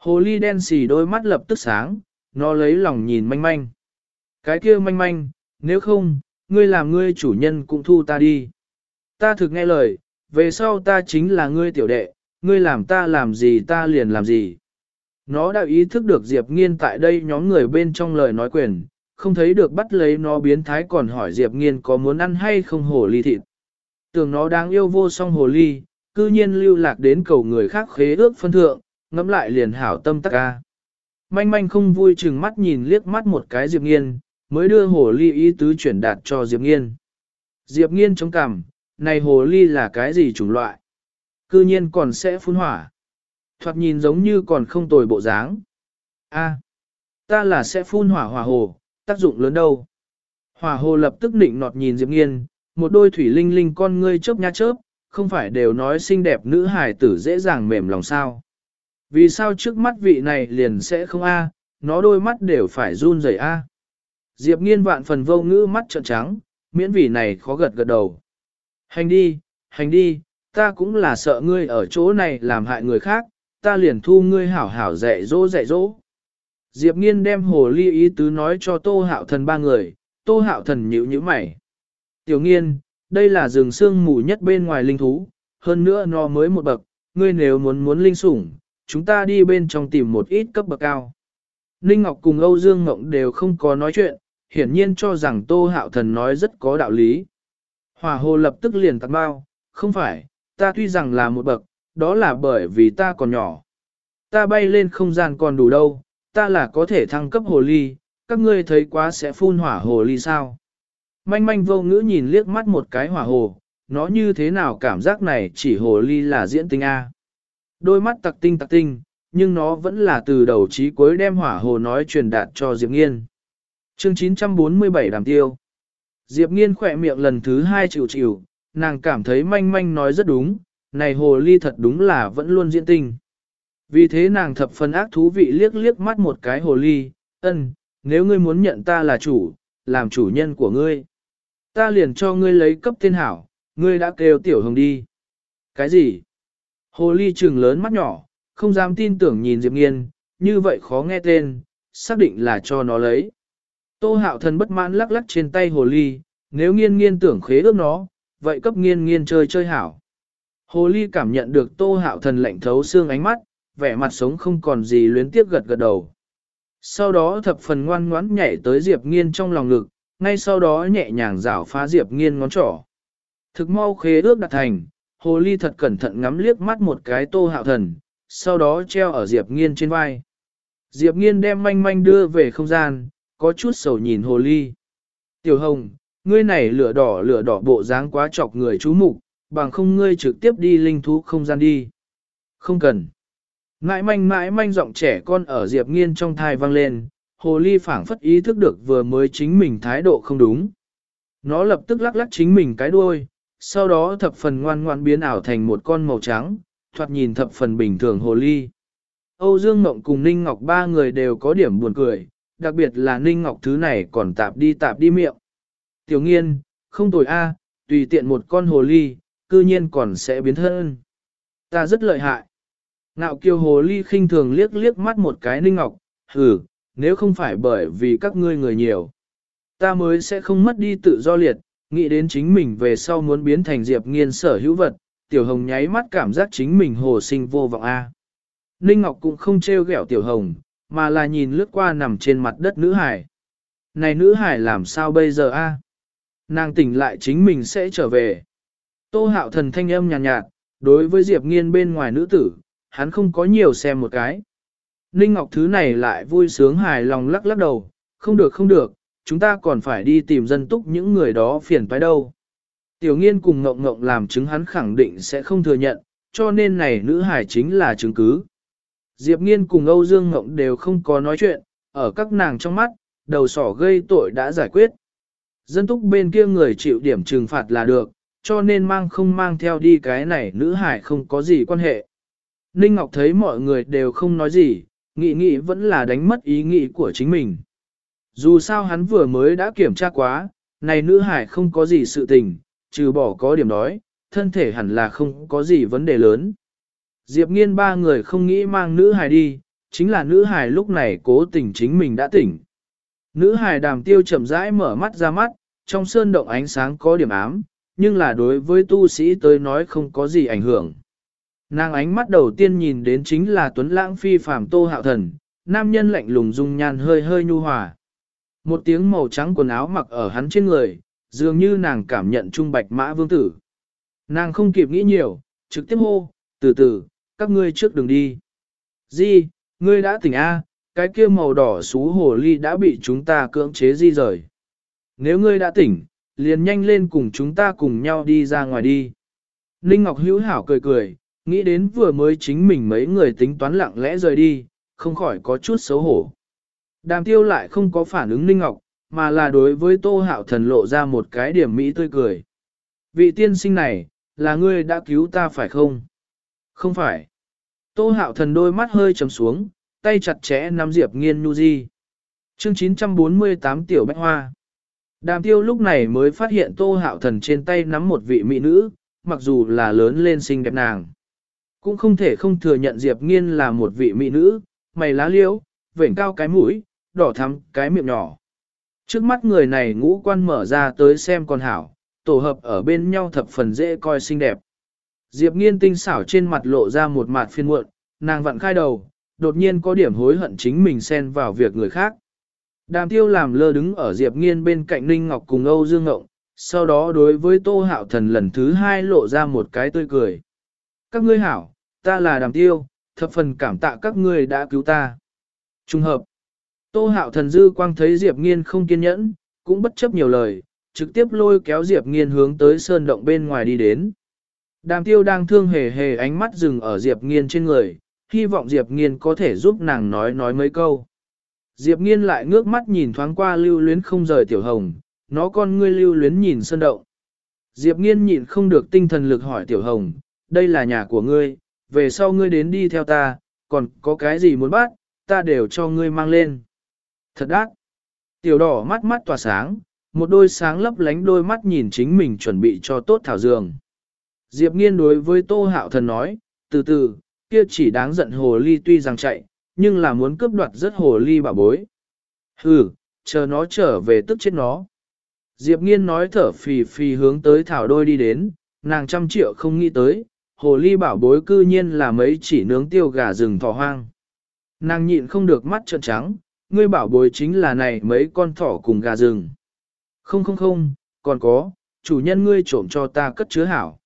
Hồ ly đen xì đôi mắt lập tức sáng, nó lấy lòng nhìn manh manh. Cái kia manh manh, nếu không, ngươi làm ngươi chủ nhân cũng thu ta đi. Ta thực nghe lời, về sau ta chính là ngươi tiểu đệ, ngươi làm ta làm gì ta liền làm gì. Nó đã ý thức được Diệp Nghiên tại đây nhóm người bên trong lời nói quyền, không thấy được bắt lấy nó biến thái còn hỏi Diệp Nghiên có muốn ăn hay không hồ ly thịt. Tưởng nó đáng yêu vô song hồ ly, cư nhiên lưu lạc đến cầu người khác khế ước phân thượng, ngẫm lại liền hảo tâm tắc ca. Manh manh không vui chừng mắt nhìn liếc mắt một cái Diệp Nghiên, mới đưa hồ ly ý tứ chuyển đạt cho Diệp Nghiên. Diệp Nghiên chống cằm, này hồ ly là cái gì chủng loại? Cư nhiên còn sẽ phun hỏa. Thoạt nhìn giống như còn không tồi bộ dáng. A, ta là sẽ phun hỏa hỏa hồ, tác dụng lớn đâu. Hỏa hồ lập tức định nọt nhìn Diệp Nghiên, một đôi thủy linh linh con ngươi chớp nha chớp, không phải đều nói xinh đẹp nữ hài tử dễ dàng mềm lòng sao. Vì sao trước mắt vị này liền sẽ không a? nó đôi mắt đều phải run rẩy a. Diệp nghiên vạn phần vô ngữ mắt trợn trắng, miễn vị này khó gật gật đầu. Hành đi, hành đi, ta cũng là sợ ngươi ở chỗ này làm hại người khác, ta liền thu ngươi hảo hảo dạy dỗ dạy dỗ. Diệp nghiên đem hồ ly ý tứ nói cho tô hạo thần ba người, tô hạo thần nhíu nhíu mày. Tiểu nghiên, đây là rừng xương mù nhất bên ngoài linh thú, hơn nữa nó mới một bậc, ngươi nếu muốn muốn linh sủng, chúng ta đi bên trong tìm một ít cấp bậc cao. Ninh Ngọc cùng Âu Dương Ngộng đều không có nói chuyện, hiển nhiên cho rằng Tô Hạo Thần nói rất có đạo lý. Hòa hồ lập tức liền tắt bao, không phải, ta tuy rằng là một bậc, đó là bởi vì ta còn nhỏ. Ta bay lên không gian còn đủ đâu, ta là có thể thăng cấp hồ ly, các ngươi thấy quá sẽ phun hỏa hồ ly sao. Manh manh vô ngữ nhìn liếc mắt một cái hỏa hồ, nó như thế nào cảm giác này chỉ hồ ly là diễn tinh A. Đôi mắt tặc tinh tặc tinh, nhưng nó vẫn là từ đầu chí cuối đem hỏa hồ nói truyền đạt cho Diệp Nghiên. Chương 947 đàm tiêu. Diệp Nghiên khỏe miệng lần thứ hai chịu chịu, nàng cảm thấy manh manh nói rất đúng, này hồ ly thật đúng là vẫn luôn diễn tinh. Vì thế nàng thập phần ác thú vị liếc liếc mắt một cái hồ ly, ân, nếu ngươi muốn nhận ta là chủ, làm chủ nhân của ngươi. Ta liền cho ngươi lấy cấp tên hảo, ngươi đã kêu tiểu hồng đi. Cái gì? Hồ ly trừng lớn mắt nhỏ, không dám tin tưởng nhìn Diệp Nghiên, như vậy khó nghe tên, xác định là cho nó lấy. Tô hạo thần bất mãn lắc lắc trên tay hồ ly, nếu nghiên nghiên tưởng khế ước nó, vậy cấp nghiên nghiên chơi chơi hảo. Hồ ly cảm nhận được tô hạo thần lạnh thấu xương ánh mắt, vẻ mặt sống không còn gì luyến tiếc gật gật đầu. Sau đó thập phần ngoan ngoãn nhảy tới Diệp nghiên trong lòng ngực, ngay sau đó nhẹ nhàng rảo phá Diệp nghiên ngón trỏ. Thực mau khế ước đạt thành, hồ ly thật cẩn thận ngắm liếc mắt một cái tô hạo thần, sau đó treo ở Diệp nghiên trên vai. Diệp nghiên đem manh manh đưa về không gian, có chút sầu nhìn hồ ly. Tiểu hồng, ngươi này lửa đỏ lửa đỏ bộ dáng quá chọc người chú mục, bằng không ngươi trực tiếp đi linh thú không gian đi. Không cần. Mãi manh mãi manh giọng trẻ con ở Diệp Nghiên trong thai vang lên, hồ ly phảng phất ý thức được vừa mới chính mình thái độ không đúng. Nó lập tức lắc lắc chính mình cái đuôi, sau đó thập phần ngoan ngoan biến ảo thành một con màu trắng, thoạt nhìn thập phần bình thường hồ ly. Âu Dương Ngọc cùng Ninh Ngọc ba người đều có điểm buồn cười, đặc biệt là Ninh Ngọc thứ này còn tạp đi tạp đi miệng. Tiểu nghiên, không tồi a, tùy tiện một con hồ ly, cư nhiên còn sẽ biến thân. Ta rất lợi hại. Ngạo kiều hồ ly khinh thường liếc liếc mắt một cái Ninh Ngọc, hừ, nếu không phải bởi vì các ngươi người nhiều. Ta mới sẽ không mất đi tự do liệt, nghĩ đến chính mình về sau muốn biến thành diệp nghiên sở hữu vật, tiểu hồng nháy mắt cảm giác chính mình hồ sinh vô vọng a. À. Ninh Ngọc cũng không trêu ghẹo tiểu hồng, mà là nhìn lướt qua nằm trên mặt đất nữ hải. Này nữ hải làm sao bây giờ a? À? Nàng tỉnh lại chính mình sẽ trở về. Tô hạo thần thanh âm nhàn nhạt, nhạt, đối với Diệp nghiên bên ngoài nữ tử, hắn không có nhiều xem một cái. Ninh Ngọc thứ này lại vui sướng hài lòng lắc lắc đầu, không được không được, chúng ta còn phải đi tìm dân túc những người đó phiền phải đâu. Tiểu nghiên cùng ngộng ngộng làm chứng hắn khẳng định sẽ không thừa nhận, cho nên này nữ hải chính là chứng cứ. Diệp nghiên cùng Âu Dương ngộng đều không có nói chuyện, ở các nàng trong mắt, đầu sỏ gây tội đã giải quyết. Dân túc bên kia người chịu điểm trừng phạt là được, cho nên mang không mang theo đi cái này nữ hải không có gì quan hệ. Ninh Ngọc thấy mọi người đều không nói gì, nghĩ nghĩ vẫn là đánh mất ý nghĩ của chính mình. Dù sao hắn vừa mới đã kiểm tra quá, này nữ hải không có gì sự tình, trừ bỏ có điểm đói, thân thể hẳn là không có gì vấn đề lớn. Diệp nghiên ba người không nghĩ mang nữ hải đi, chính là nữ hải lúc này cố tình chính mình đã tỉnh. Nữ hải đàm tiêu chậm rãi mở mắt ra mắt, trong sơn động ánh sáng có điểm ám, nhưng là đối với tu sĩ tới nói không có gì ảnh hưởng. Nàng ánh mắt đầu tiên nhìn đến chính là tuấn lãng phi phàm tô hạo thần, nam nhân lạnh lùng dung nhan hơi hơi nhu hòa. Một tiếng màu trắng quần áo mặc ở hắn trên người, dường như nàng cảm nhận trung bạch mã vương tử. Nàng không kịp nghĩ nhiều, trực tiếp hô, từ từ, các ngươi trước đường đi. Di, ngươi đã tỉnh A, cái kia màu đỏ xú hồ ly đã bị chúng ta cưỡng chế di rời. Nếu ngươi đã tỉnh, liền nhanh lên cùng chúng ta cùng nhau đi ra ngoài đi. Ninh Ngọc hữu hảo cười cười, nghĩ đến vừa mới chính mình mấy người tính toán lặng lẽ rời đi, không khỏi có chút xấu hổ. Đàm tiêu lại không có phản ứng Ninh Ngọc, mà là đối với Tô Hạo Thần lộ ra một cái điểm mỹ tươi cười. vị tiên sinh này, là ngươi đã cứu ta phải không? Không phải. Tô hạo thần đôi mắt hơi trầm xuống, tay chặt chẽ nắm Diệp nghiên nu di. Chương 948 Tiểu Bách Hoa Đàm tiêu lúc này mới phát hiện tô hạo thần trên tay nắm một vị mỹ nữ, mặc dù là lớn lên xinh đẹp nàng. Cũng không thể không thừa nhận Diệp nghiên là một vị mỹ nữ, mày lá liễu, vểnh cao cái mũi, đỏ thắm cái miệng nhỏ. Trước mắt người này ngũ quan mở ra tới xem con hảo, tổ hợp ở bên nhau thập phần dễ coi xinh đẹp. Diệp nghiên tinh xảo trên mặt lộ ra một mặt phiên muộn, nàng vặn khai đầu, đột nhiên có điểm hối hận chính mình xen vào việc người khác. Đàm tiêu làm lơ đứng ở Diệp nghiên bên cạnh Ninh Ngọc cùng Âu Dương Ngộng, sau đó đối với Tô Hạo Thần lần thứ hai lộ ra một cái tươi cười. Các ngươi hảo, ta là đàm tiêu, thập phần cảm tạ các ngươi đã cứu ta. Trung hợp, Tô Hạo Thần dư quang thấy Diệp nghiên không kiên nhẫn, cũng bất chấp nhiều lời, trực tiếp lôi kéo Diệp nghiên hướng tới sơn động bên ngoài đi đến. Đàm tiêu đang thương hề hề ánh mắt dừng ở Diệp nghiên trên người, hy vọng Diệp nghiên có thể giúp nàng nói nói mấy câu. Diệp nghiên lại ngước mắt nhìn thoáng qua lưu luyến không rời tiểu hồng, nó con ngươi lưu luyến nhìn sơn động. Diệp nghiên nhịn không được tinh thần lực hỏi tiểu hồng, đây là nhà của ngươi, về sau ngươi đến đi theo ta, còn có cái gì muốn bắt, ta đều cho ngươi mang lên. Thật đắt. Tiểu đỏ mắt mắt tỏa sáng, một đôi sáng lấp lánh đôi mắt nhìn chính mình chuẩn bị cho tốt thảo dường. Diệp nghiên đối với Tô Hạo Thần nói, từ từ, kia chỉ đáng giận hồ ly tuy rằng chạy, nhưng là muốn cướp đoạt rất hồ ly bảo bối. Hừ, chờ nó trở về tức chết nó. Diệp nghiên nói thở phì phì hướng tới thảo đôi đi đến, nàng trăm triệu không nghĩ tới, hồ ly bảo bối cư nhiên là mấy chỉ nướng tiêu gà rừng thỏ hoang. Nàng nhịn không được mắt trợn trắng, ngươi bảo bối chính là này mấy con thỏ cùng gà rừng. Không không không, còn có, chủ nhân ngươi trộm cho ta cất chứa hảo.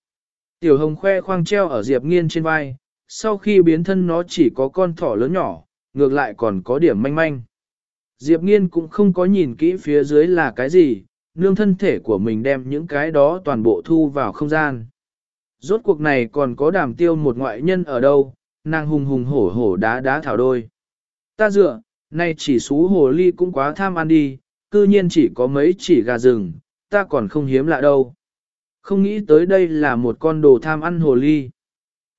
Tiểu hồng khoe khoang treo ở Diệp nghiên trên vai, sau khi biến thân nó chỉ có con thỏ lớn nhỏ, ngược lại còn có điểm manh manh. Diệp nghiên cũng không có nhìn kỹ phía dưới là cái gì, nương thân thể của mình đem những cái đó toàn bộ thu vào không gian. Rốt cuộc này còn có đàm tiêu một ngoại nhân ở đâu, nàng hùng hùng hổ hổ đá đá thảo đôi. Ta dựa, nay chỉ xú hồ ly cũng quá tham ăn đi, cư nhiên chỉ có mấy chỉ gà rừng, ta còn không hiếm lạ đâu. Không nghĩ tới đây là một con đồ tham ăn hồ ly.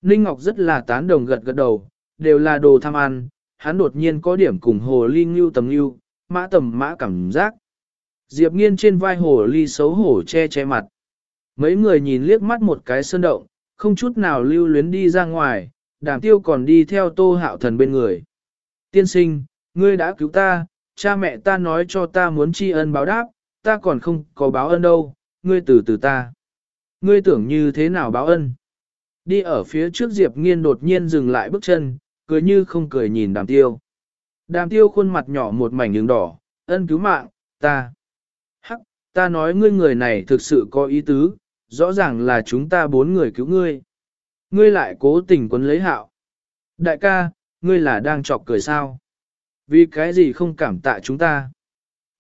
Ninh Ngọc rất là tán đồng gật gật đầu, đều là đồ tham ăn, hắn đột nhiên có điểm cùng hồ ly ngưu tầm ngưu, mã tầm mã cảm giác. Diệp nghiên trên vai hồ ly xấu hổ che che mặt. Mấy người nhìn liếc mắt một cái sơn động, không chút nào lưu luyến đi ra ngoài, đàm tiêu còn đi theo tô hạo thần bên người. Tiên sinh, ngươi đã cứu ta, cha mẹ ta nói cho ta muốn tri ân báo đáp, ta còn không có báo ân đâu, ngươi từ từ ta. Ngươi tưởng như thế nào báo ân? Đi ở phía trước Diệp Nghiên đột nhiên dừng lại bước chân, cười như không cười nhìn đàm tiêu. Đàm tiêu khuôn mặt nhỏ một mảnh đường đỏ, ân cứu mạng, ta. Hắc, ta nói ngươi người này thực sự có ý tứ, rõ ràng là chúng ta bốn người cứu ngươi. Ngươi lại cố tình quấn lấy hạo. Đại ca, ngươi là đang chọc cười sao? Vì cái gì không cảm tạ chúng ta?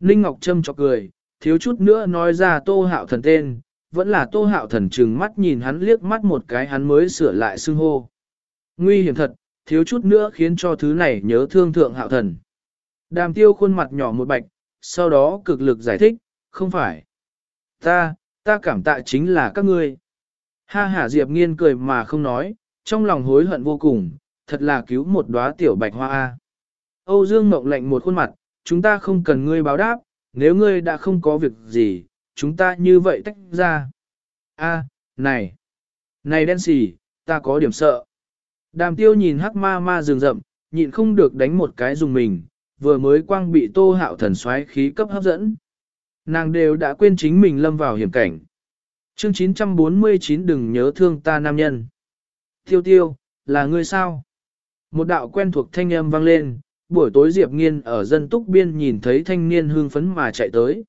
Ninh Ngọc Trâm chọc cười, thiếu chút nữa nói ra tô hạo thần tên, vẫn là tô hạo thần trừng mắt nhìn hắn liếc mắt một cái hắn mới sửa lại xưng hô. Nguy hiểm thật, thiếu chút nữa khiến cho thứ này nhớ thương thượng hạo thần. Đàm tiêu khuôn mặt nhỏ một bạch, sau đó cực lực giải thích, không phải. Ta, ta cảm tạ chính là các ngươi. Ha hả Diệp nghiên cười mà không nói, trong lòng hối hận vô cùng, thật là cứu một đóa tiểu bạch hoa A. Âu Dương Mộng lạnh một khuôn mặt, chúng ta không cần ngươi báo đáp, nếu ngươi đã không có việc gì, chúng ta như vậy tách ra. A, này, này đen xì, ta có điểm sợ. Đàm tiêu nhìn hắc ma ma rừng rậm, nhịn không được đánh một cái dùng mình, vừa mới quang bị tô hạo thần xoáy khí cấp hấp dẫn. Nàng đều đã quên chính mình lâm vào hiểm cảnh. Chương 949 đừng nhớ thương ta nam nhân. Tiêu tiêu, là ngươi sao? Một đạo quen thuộc thanh âm vang lên, buổi tối Diệp Nghiên ở dân túc biên nhìn thấy thanh niên hương phấn mà chạy tới.